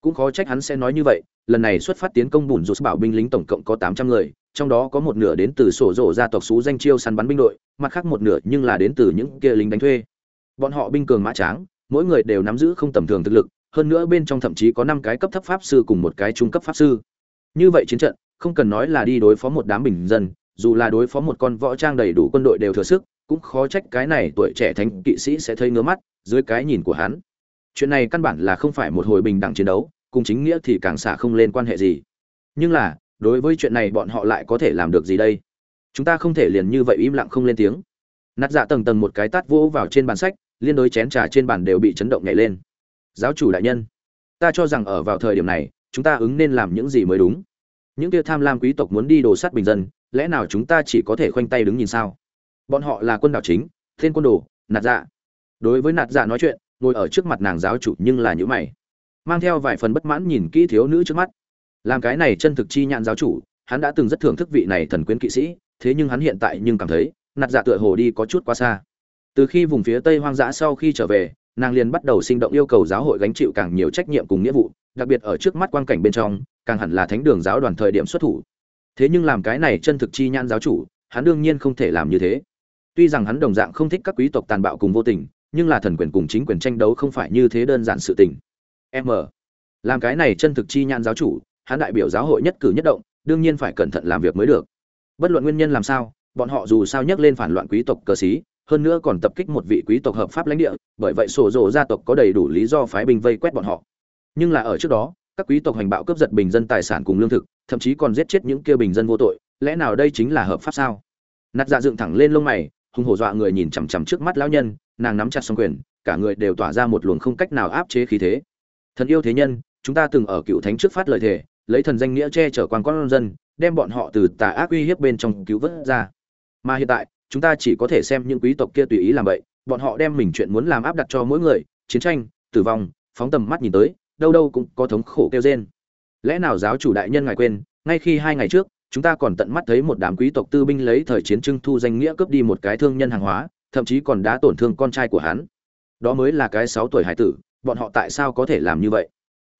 Cũng khó trách hắn sẽ nói như vậy lần này xuất phát tiến công bùn rụt bảo binh lính tổng cộng có tám trăm người, trong đó có một nửa đến từ sổ rổ gia tộc xú danh chiêu săn bắn binh đội, mặt khác một nửa nhưng là đến từ những kia lính đánh thuê. Bọn họ binh cường mã tráng, mỗi người đều nắm giữ không tầm thường thực lực, hơn nữa bên trong thậm chí có năm cái cấp thấp pháp sư cùng một cái trung cấp pháp sư. Như vậy chiến trận, không cần nói là đi đối phó một đám bình dân, dù là đối phó một con võ trang đầy đủ quân đội đều thừa sức, cũng khó trách cái này tuổi trẻ thánh kỵ sĩ sẽ thấy ngứa mắt, dưới cái nhìn của hắn. Chuyện này căn bản là không phải một hồi bình đẳng chiến đấu cùng chính nghĩa thì càng xả không lên quan hệ gì. Nhưng là, đối với chuyện này bọn họ lại có thể làm được gì đây? Chúng ta không thể liền như vậy im lặng không lên tiếng. Nát dạ tầng tầng một cái tát vỗ vào trên bàn sách, liên đối chén trà trên bàn đều bị chấn động nhảy lên. Giáo chủ đại nhân, ta cho rằng ở vào thời điểm này, chúng ta ứng nên làm những gì mới đúng? Những kia tham lam quý tộc muốn đi đồ sát bình dân, lẽ nào chúng ta chỉ có thể khoanh tay đứng nhìn sao? Bọn họ là quân đảo chính tên quân đồ nạt dạ. Đối với nạt dạ nói chuyện, ngồi ở trước mặt nàng giáo chủ nhưng là những mày mang theo vài phần bất mãn nhìn kỹ thiếu nữ trước mắt. Làm cái này chân thực chi nhãn giáo chủ, hắn đã từng rất thưởng thức vị này thần quyến kỵ sĩ, thế nhưng hắn hiện tại nhưng cảm thấy, nạt dạ tựa hồ đi có chút quá xa. Từ khi vùng phía tây hoang dã sau khi trở về, nàng liền bắt đầu sinh động yêu cầu giáo hội gánh chịu càng nhiều trách nhiệm cùng nghĩa vụ, đặc biệt ở trước mắt quang cảnh bên trong, càng hẳn là thánh đường giáo đoàn thời điểm xuất thủ. Thế nhưng làm cái này chân thực chi nhãn giáo chủ, hắn đương nhiên không thể làm như thế. Tuy rằng hắn đồng dạng không thích các quý tộc tàn bạo cùng vô tình, nhưng là thần quyền cùng chính quyền tranh đấu không phải như thế đơn giản sự tình m. Làm cái này chân thực chi nhãn giáo chủ, hắn đại biểu giáo hội nhất cử nhất động, đương nhiên phải cẩn thận làm việc mới được. Bất luận nguyên nhân làm sao, bọn họ dù sao nhắc lên phản loạn quý tộc cờ xí, hơn nữa còn tập kích một vị quý tộc hợp pháp lãnh địa, bởi vậy sổ rộ gia tộc có đầy đủ lý do phái binh vây quét bọn họ. Nhưng là ở trước đó, các quý tộc hành bạo cướp giật bình dân tài sản cùng lương thực, thậm chí còn giết chết những kia bình dân vô tội, lẽ nào đây chính là hợp pháp sao? Nạt dạ dựng thẳng lên lông mày hùng hổ dọa người nhìn chằm chằm trước mắt lão nhân, nàng nắm chặt song quyền, cả người đều tỏa ra một luồng không cách nào áp chế khí thế thần yêu thế nhân, chúng ta từng ở cựu thánh trước phát lời thề, lấy thần danh nghĩa che chở quan con dân, đem bọn họ từ tà ác uy hiếp bên trong cứu vớt ra. Mà hiện tại, chúng ta chỉ có thể xem những quý tộc kia tùy ý làm vậy, bọn họ đem mình chuyện muốn làm áp đặt cho mỗi người, chiến tranh, tử vong, phóng tầm mắt nhìn tới, đâu đâu cũng có thống khổ kêu trên lẽ nào giáo chủ đại nhân ngài quên, ngay khi hai ngày trước, chúng ta còn tận mắt thấy một đám quý tộc tư binh lấy thời chiến trưng thu danh nghĩa cướp đi một cái thương nhân hàng hóa, thậm chí còn đã tổn thương con trai của hắn. Đó mới là cái sáu tuổi hải tử bọn họ tại sao có thể làm như vậy?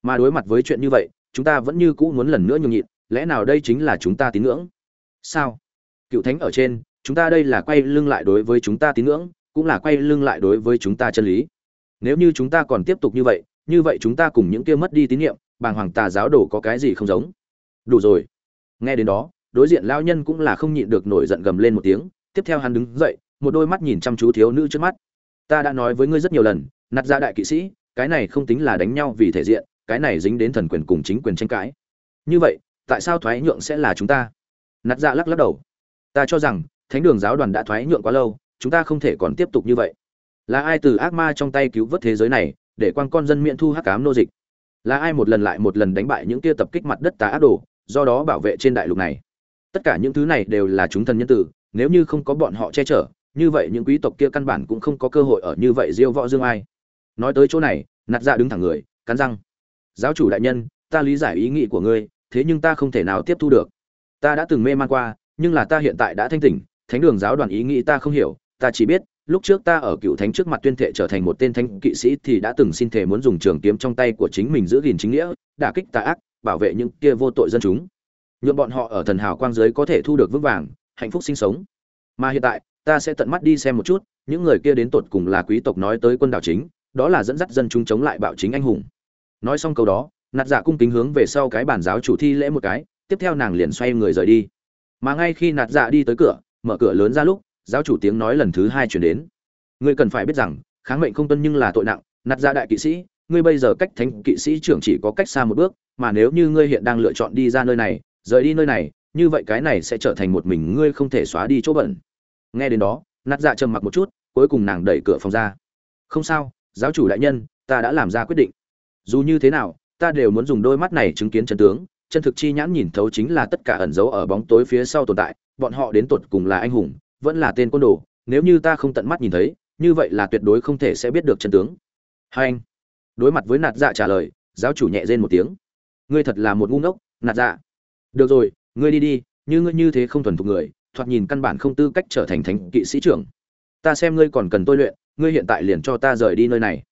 Mà đối mặt với chuyện như vậy, chúng ta vẫn như cũ muốn lần nữa nhường nhịn, lẽ nào đây chính là chúng ta tín ngưỡng? Sao? Cựu thánh ở trên, chúng ta đây là quay lưng lại đối với chúng ta tín ngưỡng, cũng là quay lưng lại đối với chúng ta chân lý. Nếu như chúng ta còn tiếp tục như vậy như vậy chúng ta cùng những kia mất đi tín nhiệm bàng hoàng tà giáo đồ có cái gì không giống? Đủ rồi. Nghe đến đó, đối diện lao nhân cũng là không nhịn được nổi giận gầm lên một tiếng, tiếp theo hắn đứng dậy, một đôi mắt nhìn chăm chú thiếu nữ trước mắt. Ta đã nói với ngươi rất nhiều lần nặt ra đại kỵ sĩ cái này không tính là đánh nhau vì thể diện, cái này dính đến thần quyền cùng chính quyền tranh cãi. Như vậy, tại sao thoái nhượng sẽ là chúng ta? Nặt dạ lắc lắc đầu. Ta cho rằng, thánh đường giáo đoàn đã thoái nhượng quá lâu, chúng ta không thể còn tiếp tục như vậy. Là ai từ ác ma trong tay cứu vớt thế giới này, để quan con dân miễn thu hắc cám nô dịch? Là ai một lần lại một lần đánh bại những kia tập kích mặt đất tà ác đồ, do đó bảo vệ trên đại lục này? Tất cả những thứ này đều là chúng thần nhân tử, nếu như không có bọn họ che chở, như vậy những quý tộc kia căn bản cũng không có cơ hội ở như vậy diêu võ dương ai nói tới chỗ này, nạt dạ đứng thẳng người, cắn răng. Giáo chủ đại nhân, ta lý giải ý nghĩ của ngươi, thế nhưng ta không thể nào tiếp thu được. Ta đã từng mê man qua, nhưng là ta hiện tại đã thanh tỉnh, thánh đường giáo đoàn ý nghĩ ta không hiểu, ta chỉ biết, lúc trước ta ở cựu thánh trước mặt tuyên thệ trở thành một tên thánh kỵ sĩ thì đã từng xin thể muốn dùng trường kiếm trong tay của chính mình giữ gìn chính nghĩa, đả kích tà ác, bảo vệ những kia vô tội dân chúng. Nhuộm bọn họ ở thần hào quang giới có thể thu được vững vàng, hạnh phúc sinh sống. Mà hiện tại, ta sẽ tận mắt đi xem một chút, những người kia đến tột cùng là quý tộc nói tới quân đảo chính đó là dẫn dắt dân chúng chống lại bạo chính anh hùng. Nói xong câu đó, nạt dạ cung kính hướng về sau cái bản giáo chủ thi lễ một cái, tiếp theo nàng liền xoay người rời đi. Mà ngay khi nạt dạ đi tới cửa, mở cửa lớn ra lúc, giáo chủ tiếng nói lần thứ hai chuyển đến. Ngươi cần phải biết rằng, kháng mệnh không tuân nhưng là tội nặng, nạt dạ đại kỵ sĩ, ngươi bây giờ cách thánh kỵ sĩ trưởng chỉ có cách xa một bước, mà nếu như ngươi hiện đang lựa chọn đi ra nơi này, rời đi nơi này, như vậy cái này sẽ trở thành một mình ngươi không thể xóa đi chỗ bẩn. Nghe đến đó, nạt dạ trầm mặc một chút, cuối cùng nàng đẩy cửa phòng ra. Không sao giáo chủ đại nhân, ta đã làm ra quyết định. Dù như thế nào, ta đều muốn dùng đôi mắt này chứng kiến chân tướng. Chân thực chi nhãn nhìn thấu chính là tất cả ẩn dấu ở bóng tối phía sau tồn tại. Bọn họ đến tột cùng là anh hùng, vẫn là tên côn đồ. Nếu như ta không tận mắt nhìn thấy, như vậy là tuyệt đối không thể sẽ biết được chân tướng. Hai anh, đối mặt với nạt dạ trả lời, giáo chủ nhẹ rên một tiếng. Ngươi thật là một ngu ngốc, nạt dạ. Được rồi, ngươi đi đi, như ngươi như thế không thuần thục người, thoạt nhìn căn bản không tư cách trở thành thánh kỵ sĩ trưởng. Ta xem ngươi còn cần tôi luyện ngươi hiện tại liền cho ta rời đi nơi này.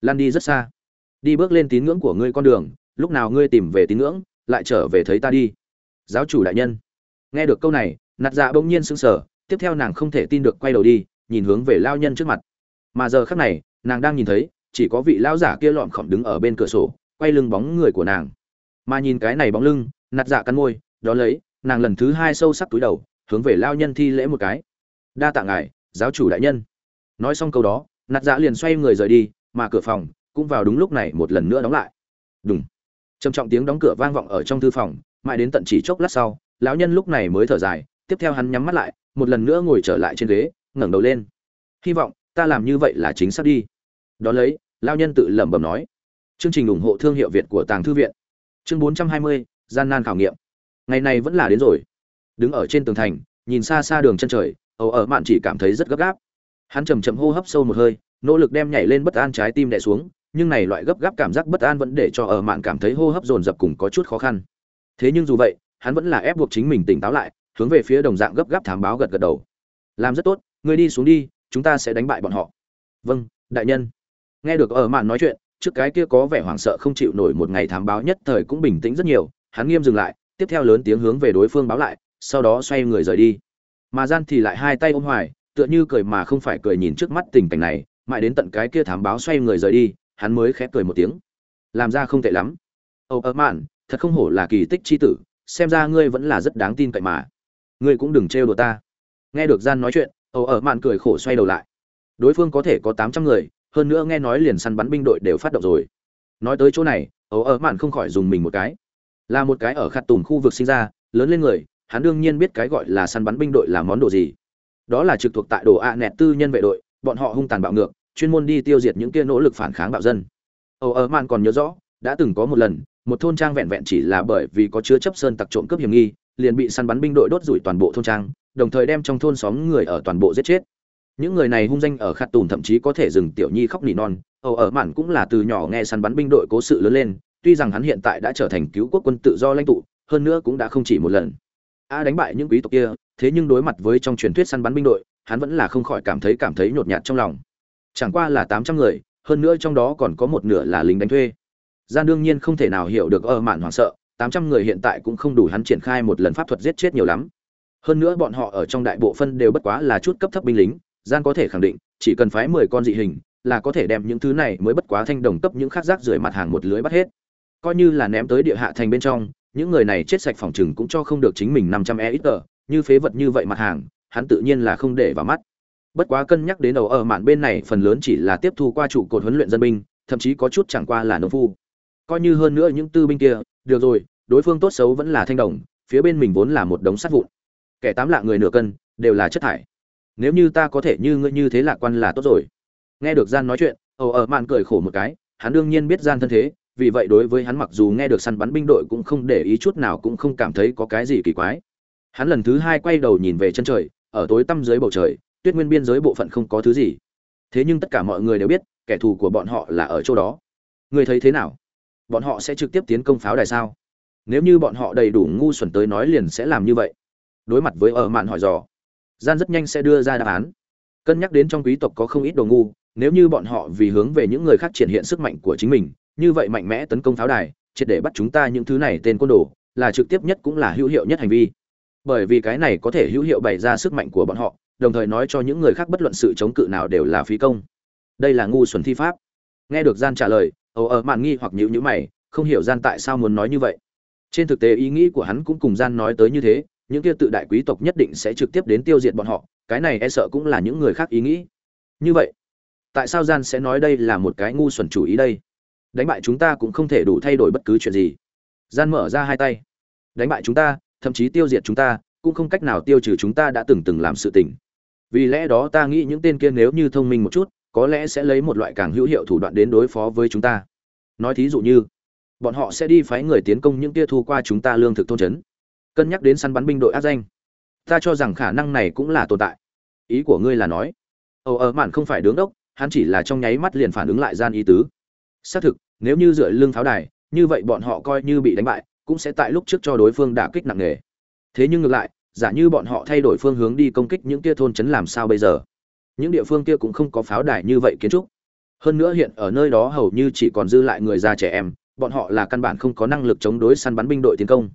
Lan đi rất xa. Đi bước lên tín ngưỡng của ngươi con đường, lúc nào ngươi tìm về tín ngưỡng, lại trở về thấy ta đi. Giáo chủ đại nhân. Nghe được câu này, nạt dạ bỗng nhiên sững sờ, tiếp theo nàng không thể tin được quay đầu đi, nhìn hướng về lao nhân trước mặt. Mà giờ khắc này, nàng đang nhìn thấy, chỉ có vị lão giả kia lọn khỏm đứng ở bên cửa sổ, quay lưng bóng người của nàng. Mà nhìn cái này bóng lưng, nạt dạ cắn môi đó lấy, nàng lần thứ hai sâu sắc túi đầu, hướng về lao nhân thi lễ một cái. Đa tạ ngài, giáo chủ đại nhân nói xong câu đó nạt dạ liền xoay người rời đi mà cửa phòng cũng vào đúng lúc này một lần nữa đóng lại. Đúng trầm trọng tiếng đóng cửa vang vọng ở trong thư phòng mãi đến tận chỉ chốc lát sau lão nhân lúc này mới thở dài tiếp theo hắn nhắm mắt lại một lần nữa ngồi trở lại trên ghế ngẩng đầu lên. Hy vọng ta làm như vậy là chính xác đi. Đón lấy lão nhân tự lẩm bẩm nói. Chương trình ủng hộ thương hiệu việt của tàng thư viện. Chương 420, gian nan khảo nghiệm. Ngày này vẫn là đến rồi. Đứng ở trên tường thành nhìn xa xa đường chân trời ầu ở mạn chỉ cảm thấy rất gấp gáp hắn chầm chậm hô hấp sâu một hơi, nỗ lực đem nhảy lên bất an trái tim đè xuống, nhưng này loại gấp gáp cảm giác bất an vẫn để cho ở mạn cảm thấy hô hấp dồn dập cùng có chút khó khăn. Thế nhưng dù vậy, hắn vẫn là ép buộc chính mình tỉnh táo lại, hướng về phía đồng dạng gấp gáp thám báo gật gật đầu. Làm rất tốt, ngươi đi xuống đi, chúng ta sẽ đánh bại bọn họ. Vâng đại nhân. Nghe được ở mạn nói chuyện, trước cái kia có vẻ hoảng sợ không chịu nổi một ngày thám báo nhất thời cũng bình tĩnh rất nhiều, hắn nghiêm dừng lại, tiếp theo lớn tiếng hướng về đối phương báo lại, sau đó xoay người rời đi. Mà gian thì lại hai tay ôm hoài tựa như cười mà không phải cười nhìn trước mắt tình cảnh này, mãi đến tận cái kia thám báo xoay người rời đi, hắn mới khép cười một tiếng. Làm ra không tệ lắm. Âu ơ mạn, thật không hổ là kỳ tích chi tử, xem ra ngươi vẫn là rất đáng tin cậy mà. Ngươi cũng đừng trêu đùa ta. Nghe được gian nói chuyện, âu ơ mạn cười khổ xoay đầu lại. Đối phương có thể có tám trăm người, hơn nữa nghe nói liền săn bắn binh đội đều phát động rồi. Nói tới chỗ này, âu ơ mạn không khỏi dùng mình một cái. Là một cái ở khát tùng khu vực sinh ra, lớn lên người, hắn đương nhiên biết cái gọi là săn bắn binh đội là món đồ gì đó là trực thuộc tại đồ a nẹt tư nhân vệ đội, bọn họ hung tàn bạo ngược, chuyên môn đi tiêu diệt những kia nỗ lực phản kháng bạo dân. Âu ở man còn nhớ rõ, đã từng có một lần, một thôn trang vẹn vẹn chỉ là bởi vì có chứa chấp sơn tặc trộm cướp hiểm nghi, liền bị săn bắn binh đội đốt rủi toàn bộ thôn trang, đồng thời đem trong thôn xóm người ở toàn bộ giết chết. Những người này hung danh ở khát tùn thậm chí có thể dừng tiểu nhi khóc nỉ non, âu ở mạn cũng là từ nhỏ nghe săn bắn binh đội cố sự lớn lên, tuy rằng hắn hiện tại đã trở thành cứu quốc quân tự do lãnh tụ, hơn nữa cũng đã không chỉ một lần. A đánh bại những quý tộc kia thế nhưng đối mặt với trong truyền thuyết săn bắn binh đội, hắn vẫn là không khỏi cảm thấy cảm thấy nhột nhạt trong lòng. Chẳng qua là tám trăm người, hơn nữa trong đó còn có một nửa là lính đánh thuê. Gian đương nhiên không thể nào hiểu được ở mạn hoảng sợ, tám trăm người hiện tại cũng không đủ hắn triển khai một lần pháp thuật giết chết nhiều lắm. Hơn nữa bọn họ ở trong đại bộ phân đều bất quá là chút cấp thấp binh lính, gian có thể khẳng định, chỉ cần phái mười con dị hình, là có thể đem những thứ này mới bất quá thanh đồng cấp những khác rác rưởi mặt hàng một lưới bắt hết. Coi như là ném tới địa hạ thành bên trong, những người này chết sạch phòng chừng cũng cho không được chính mình năm trăm e ít tờ như phế vật như vậy mặt hàng, hắn tự nhiên là không để vào mắt. Bất quá cân nhắc đến đầu ở mạn bên này, phần lớn chỉ là tiếp thu qua trụ cột huấn luyện dân binh, thậm chí có chút chẳng qua là nông phu. Coi như hơn nữa những tư binh kia, được rồi, đối phương tốt xấu vẫn là thanh đồng, phía bên mình vốn là một đống sắt vụn. Kẻ tám lạ người nửa cân, đều là chất thải. Nếu như ta có thể như ngươi như thế lạc quan là tốt rồi. Nghe được gian nói chuyện ầu ở mạn cười khổ một cái, hắn đương nhiên biết gian thân thế, vì vậy đối với hắn mặc dù nghe được săn bắn binh đội cũng không để ý chút nào cũng không cảm thấy có cái gì kỳ quái hắn lần thứ hai quay đầu nhìn về chân trời, ở tối tăm dưới bầu trời, tuyết nguyên biên giới bộ phận không có thứ gì. Thế nhưng tất cả mọi người đều biết, kẻ thù của bọn họ là ở chỗ đó. Người thấy thế nào? Bọn họ sẽ trực tiếp tiến công pháo đài sao? Nếu như bọn họ đầy đủ ngu xuẩn tới nói liền sẽ làm như vậy. Đối mặt với ở mạn hỏi dò, gian rất nhanh sẽ đưa ra đáp án. Cân nhắc đến trong quý tộc có không ít đồ ngu, nếu như bọn họ vì hướng về những người khác triển hiện sức mạnh của chính mình, như vậy mạnh mẽ tấn công pháo đài, triệt để bắt chúng ta những thứ này tên côn đồ, là trực tiếp nhất cũng là hữu hiệu nhất hành vi bởi vì cái này có thể hữu hiệu bày ra sức mạnh của bọn họ, đồng thời nói cho những người khác bất luận sự chống cự nào đều là phí công. Đây là ngu xuẩn thi pháp. Nghe được gian trả lời, ồ ở mạn nghi hoặc nhữ nhữ mày, không hiểu gian tại sao muốn nói như vậy. Trên thực tế ý nghĩ của hắn cũng cùng gian nói tới như thế, những kia tự đại quý tộc nhất định sẽ trực tiếp đến tiêu diệt bọn họ, cái này e sợ cũng là những người khác ý nghĩ. Như vậy, tại sao gian sẽ nói đây là một cái ngu xuẩn chủ ý đây? Đánh bại chúng ta cũng không thể đủ thay đổi bất cứ chuyện gì. Gian mở ra hai tay. Đánh bại chúng ta thậm chí tiêu diệt chúng ta, cũng không cách nào tiêu trừ chúng ta đã từng từng làm sự tình. Vì lẽ đó ta nghĩ những tên kia nếu như thông minh một chút, có lẽ sẽ lấy một loại càng hữu hiệu thủ đoạn đến đối phó với chúng ta. Nói thí dụ như, bọn họ sẽ đi phái người tiến công những kia thu qua chúng ta lương thực thôn trấn. Cân nhắc đến săn bắn binh đội áp danh. Ta cho rằng khả năng này cũng là tồn tại. Ý của ngươi là nói, ồ ở mạn không phải đứng đốc, hắn chỉ là trong nháy mắt liền phản ứng lại gian ý tứ. Xác thực, nếu như dựa lương pháo đài, như vậy bọn họ coi như bị đánh bại cũng sẽ tại lúc trước cho đối phương đả kích nặng nề. Thế nhưng ngược lại, giả như bọn họ thay đổi phương hướng đi công kích những kia thôn trấn làm sao bây giờ? Những địa phương kia cũng không có pháo đài như vậy kiến trúc. Hơn nữa hiện ở nơi đó hầu như chỉ còn dư lại người già trẻ em, bọn họ là căn bản không có năng lực chống đối săn bắn binh đội tiến công.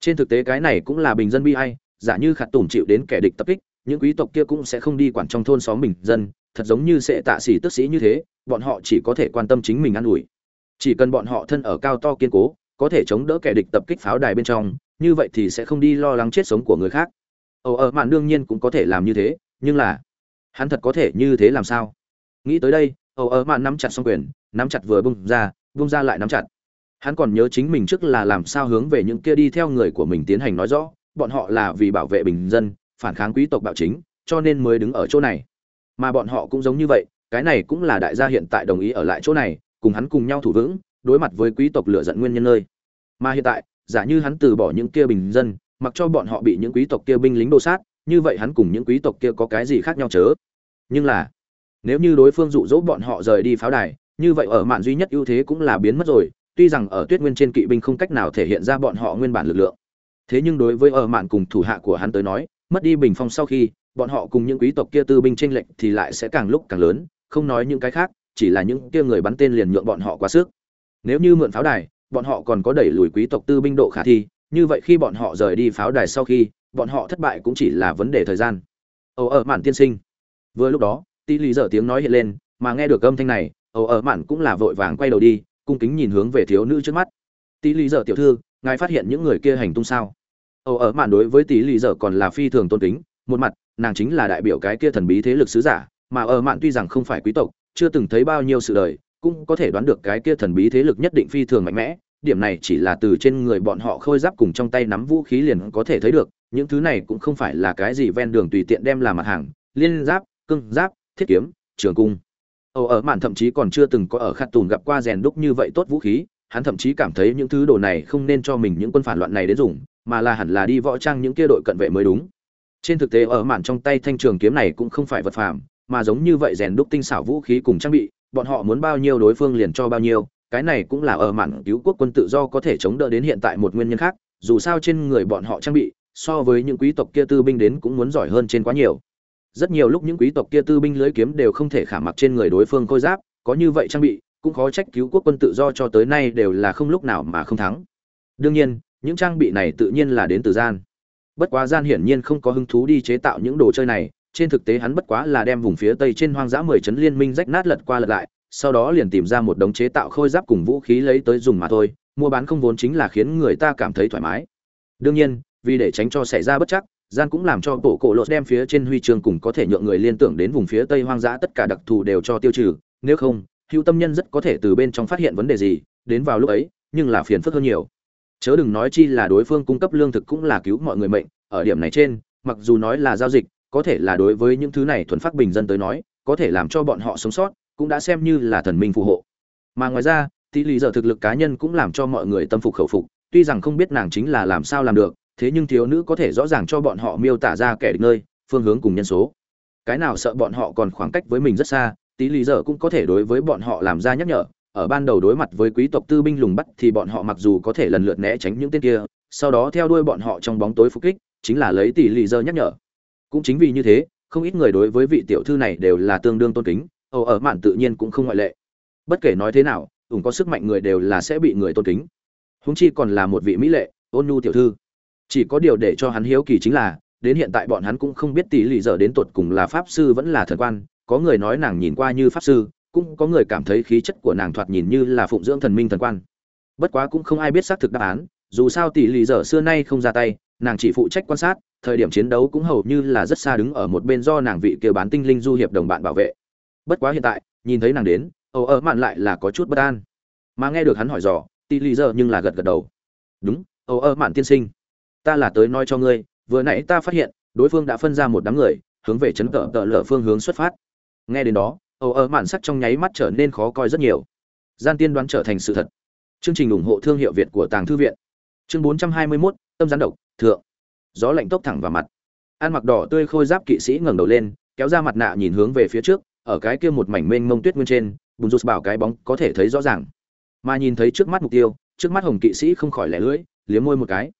Trên thực tế cái này cũng là bình dân bi hay giả như khạt tủm chịu đến kẻ địch tập kích, những quý tộc kia cũng sẽ không đi quản trong thôn xóm bình dân, thật giống như sẽ tạ xỉ tức sĩ như thế, bọn họ chỉ có thể quan tâm chính mình ă n ủi. Chỉ cần bọn họ thân ở cao to kiên cố có thể chống đỡ kẻ địch tập kích pháo đài bên trong, như vậy thì sẽ không đi lo lắng chết sống của người khác. Ồ ở mạn đương nhiên cũng có thể làm như thế, nhưng là, hắn thật có thể như thế làm sao? Nghĩ tới đây, ồ ở mạn nắm chặt xong quyền, nắm chặt vừa bung ra bung ra lại nắm chặt. Hắn còn nhớ chính mình trước là làm sao hướng về những kia đi theo người của mình tiến hành nói rõ, bọn họ là vì bảo vệ bình dân, phản kháng quý tộc bạo chính, cho nên mới đứng ở chỗ này. Mà bọn họ cũng giống như vậy, cái này cũng là đại gia hiện tại đồng ý ở lại chỗ này, cùng hắn cùng nhau thủ vững, đối mặt với quý tộc lựa giận nguyên nhân nơi mà hiện tại, giả như hắn từ bỏ những kia bình dân, mặc cho bọn họ bị những quý tộc kia binh lính đô sát, như vậy hắn cùng những quý tộc kia có cái gì khác nhau chớ? Nhưng là, nếu như đối phương dụ dỗ bọn họ rời đi pháo đài, như vậy ở mạn duy nhất ưu thế cũng là biến mất rồi, tuy rằng ở tuyết nguyên trên kỵ binh không cách nào thể hiện ra bọn họ nguyên bản lực lượng. Thế nhưng đối với ở mạn cùng thủ hạ của hắn tới nói, mất đi bình phong sau khi, bọn họ cùng những quý tộc kia tư binh tranh lệch thì lại sẽ càng lúc càng lớn, không nói những cái khác, chỉ là những kia người bắn tên liền nhượng bọn họ quá sức. Nếu như mượn pháo đài bọn họ còn có đẩy lùi quý tộc tư binh độ khả thi, như vậy khi bọn họ rời đi pháo đài sau khi, bọn họ thất bại cũng chỉ là vấn đề thời gian. Ồ ở mạn tiên sinh. Vừa lúc đó Tỷ lý dở tiếng nói hiện lên, mà nghe được âm thanh này ồ ở mạn cũng là vội vàng quay đầu đi, cung kính nhìn hướng về thiếu nữ trước mắt. Tỷ lý dở tiểu thư, ngài phát hiện những người kia hành tung sao? Ồ ở mạn đối với Tỷ lý dở còn là phi thường tôn kính, một mặt, nàng chính là đại biểu cái kia thần bí thế lực sứ giả, mà ở mạn tuy rằng không phải quý tộc, chưa từng thấy bao nhiêu sự đời cũng có thể đoán được cái kia thần bí thế lực nhất định phi thường mạnh mẽ, điểm này chỉ là từ trên người bọn họ khôi giáp cùng trong tay nắm vũ khí liền có thể thấy được, những thứ này cũng không phải là cái gì ven đường tùy tiện đem làm mặt hàng, liên giáp cưng giáp, thiết kiếm, trường cung. Âu ở mạn thậm chí còn chưa từng có ở khát tùn gặp qua rèn đúc như vậy tốt vũ khí, hắn thậm chí cảm thấy những thứ đồ này không nên cho mình những quân phản loạn này đến dùng, mà là hẳn là đi võ trang những kia đội cận vệ mới đúng. Trên thực tế, ở mạn trong tay thanh trường kiếm này cũng không phải vật phàm, mà giống như vậy rèn đúc tinh xảo vũ khí cùng trang bị bọn họ muốn bao nhiêu đối phương liền cho bao nhiêu, cái này cũng là ở mảng cứu quốc quân tự do có thể chống đỡ đến hiện tại một nguyên nhân khác, dù sao trên người bọn họ trang bị, so với những quý tộc kia tư binh đến cũng muốn giỏi hơn trên quá nhiều. Rất nhiều lúc những quý tộc kia tư binh lưới kiếm đều không thể khả mặc trên người đối phương khôi giáp, có như vậy trang bị, cũng khó trách cứu quốc quân tự do cho tới nay đều là không lúc nào mà không thắng. Đương nhiên, những trang bị này tự nhiên là đến từ gian. Bất quá gian hiển nhiên không có hứng thú đi chế tạo những đồ chơi này trên thực tế hắn bất quá là đem vùng phía tây trên hoang dã mười chấn liên minh rách nát lật qua lật lại, sau đó liền tìm ra một đống chế tạo khôi giáp cùng vũ khí lấy tới dùng mà thôi, mua bán không vốn chính là khiến người ta cảm thấy thoải mái. Đương nhiên, vì để tránh cho xảy ra bất chắc, gian cũng làm cho bộ cổ lột đem phía trên huy chương cùng có thể nhượng người liên tưởng đến vùng phía tây hoang dã tất cả đặc thù đều cho tiêu trừ, nếu không, hữu tâm nhân rất có thể từ bên trong phát hiện vấn đề gì, đến vào lúc ấy, nhưng là phiền phức hơn nhiều. Chớ đừng nói chi là đối phương cung cấp lương thực cũng là cứu mọi người mệnh, ở điểm này trên, mặc dù nói là giao dịch có thể là đối với những thứ này thuần phát bình dân tới nói, có thể làm cho bọn họ sống sót, cũng đã xem như là thần minh phù hộ. Mà ngoài ra tỷ lì giờ thực lực cá nhân cũng làm cho mọi người tâm phục khẩu phục, tuy rằng không biết nàng chính là làm sao làm được, thế nhưng thiếu nữ có thể rõ ràng cho bọn họ miêu tả ra kẻ địch nơi, phương hướng cùng nhân số. Cái nào sợ bọn họ còn khoảng cách với mình rất xa tỷ lì giờ cũng có thể đối với bọn họ làm ra nhắc nhở, ở ban đầu đối mặt với quý tộc tư binh lùng bắt thì bọn họ mặc dù có thể lần lượt né tránh những tên kia, sau đó theo đuôi bọn họ trong bóng tối phục kích, chính là lấy tỷ lì giờ nhắc nhở cũng chính vì như thế, không ít người đối với vị tiểu thư này đều là tương đương tôn kính âu ở mạn tự nhiên cũng không ngoại lệ. Bất kể nói thế nào, ủng có sức mạnh người đều là sẽ bị người tôn kính. Húng chi còn là một vị mỹ lệ, ôn nhu tiểu thư. Chỉ có điều để cho hắn hiếu kỳ chính là, đến hiện tại bọn hắn cũng không biết tỷ lì giờ đến tột cùng là pháp sư vẫn là thần quan. Có người nói nàng nhìn qua như pháp sư, cũng có người cảm thấy khí chất của nàng thoạt nhìn như là phụng dưỡng thần minh thần quan. Bất quá cũng không ai biết xác thực đáp án, dù sao tỷ lì giờ xưa nay không ra tay, nàng chỉ phụ trách quan sát thời điểm chiến đấu cũng hầu như là rất xa đứng ở một bên do nàng vị kia bán tinh linh du hiệp đồng bạn bảo vệ. Bất quá hiện tại nhìn thấy nàng đến ồ ở mạn lại là có chút bất an. Mà nghe được hắn hỏi dò tỷ lì giờ nhưng là gật gật đầu. Đúng ồ ở mạn tiên sinh ta là tới nói cho ngươi vừa nãy ta phát hiện đối phương đã phân ra một đám người hướng về chấn cỡ tợ lở phương hướng xuất phát. Nghe đến đó ồ ở mạn sắc trong nháy mắt trở nên khó coi rất nhiều. Gian tiên đoán trở thành sự thật. Chương trình ủng hộ thương hiệu việt của tàng thư viện. Chương 421, tâm gián độc thượng gió lạnh tốc thẳng vào mặt. Ăn mặc đỏ tươi khôi giáp kỵ sĩ ngẩng đầu lên, kéo ra mặt nạ nhìn hướng về phía trước, ở cái kia một mảnh mênh mông tuyết nguyên trên bùn rụt bảo cái bóng có thể thấy rõ ràng. Mà nhìn thấy trước mắt mục tiêu, trước mắt hồng kỵ sĩ không khỏi lẻ lưỡi, liếm môi một cái.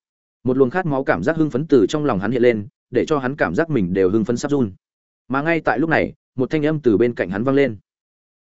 Một luồng khát máu cảm giác hưng phấn từ trong lòng hắn hiện lên, để cho hắn cảm giác mình đều hưng phấn sắp run. Mà ngay tại lúc này, một thanh âm từ bên cạnh hắn vang lên.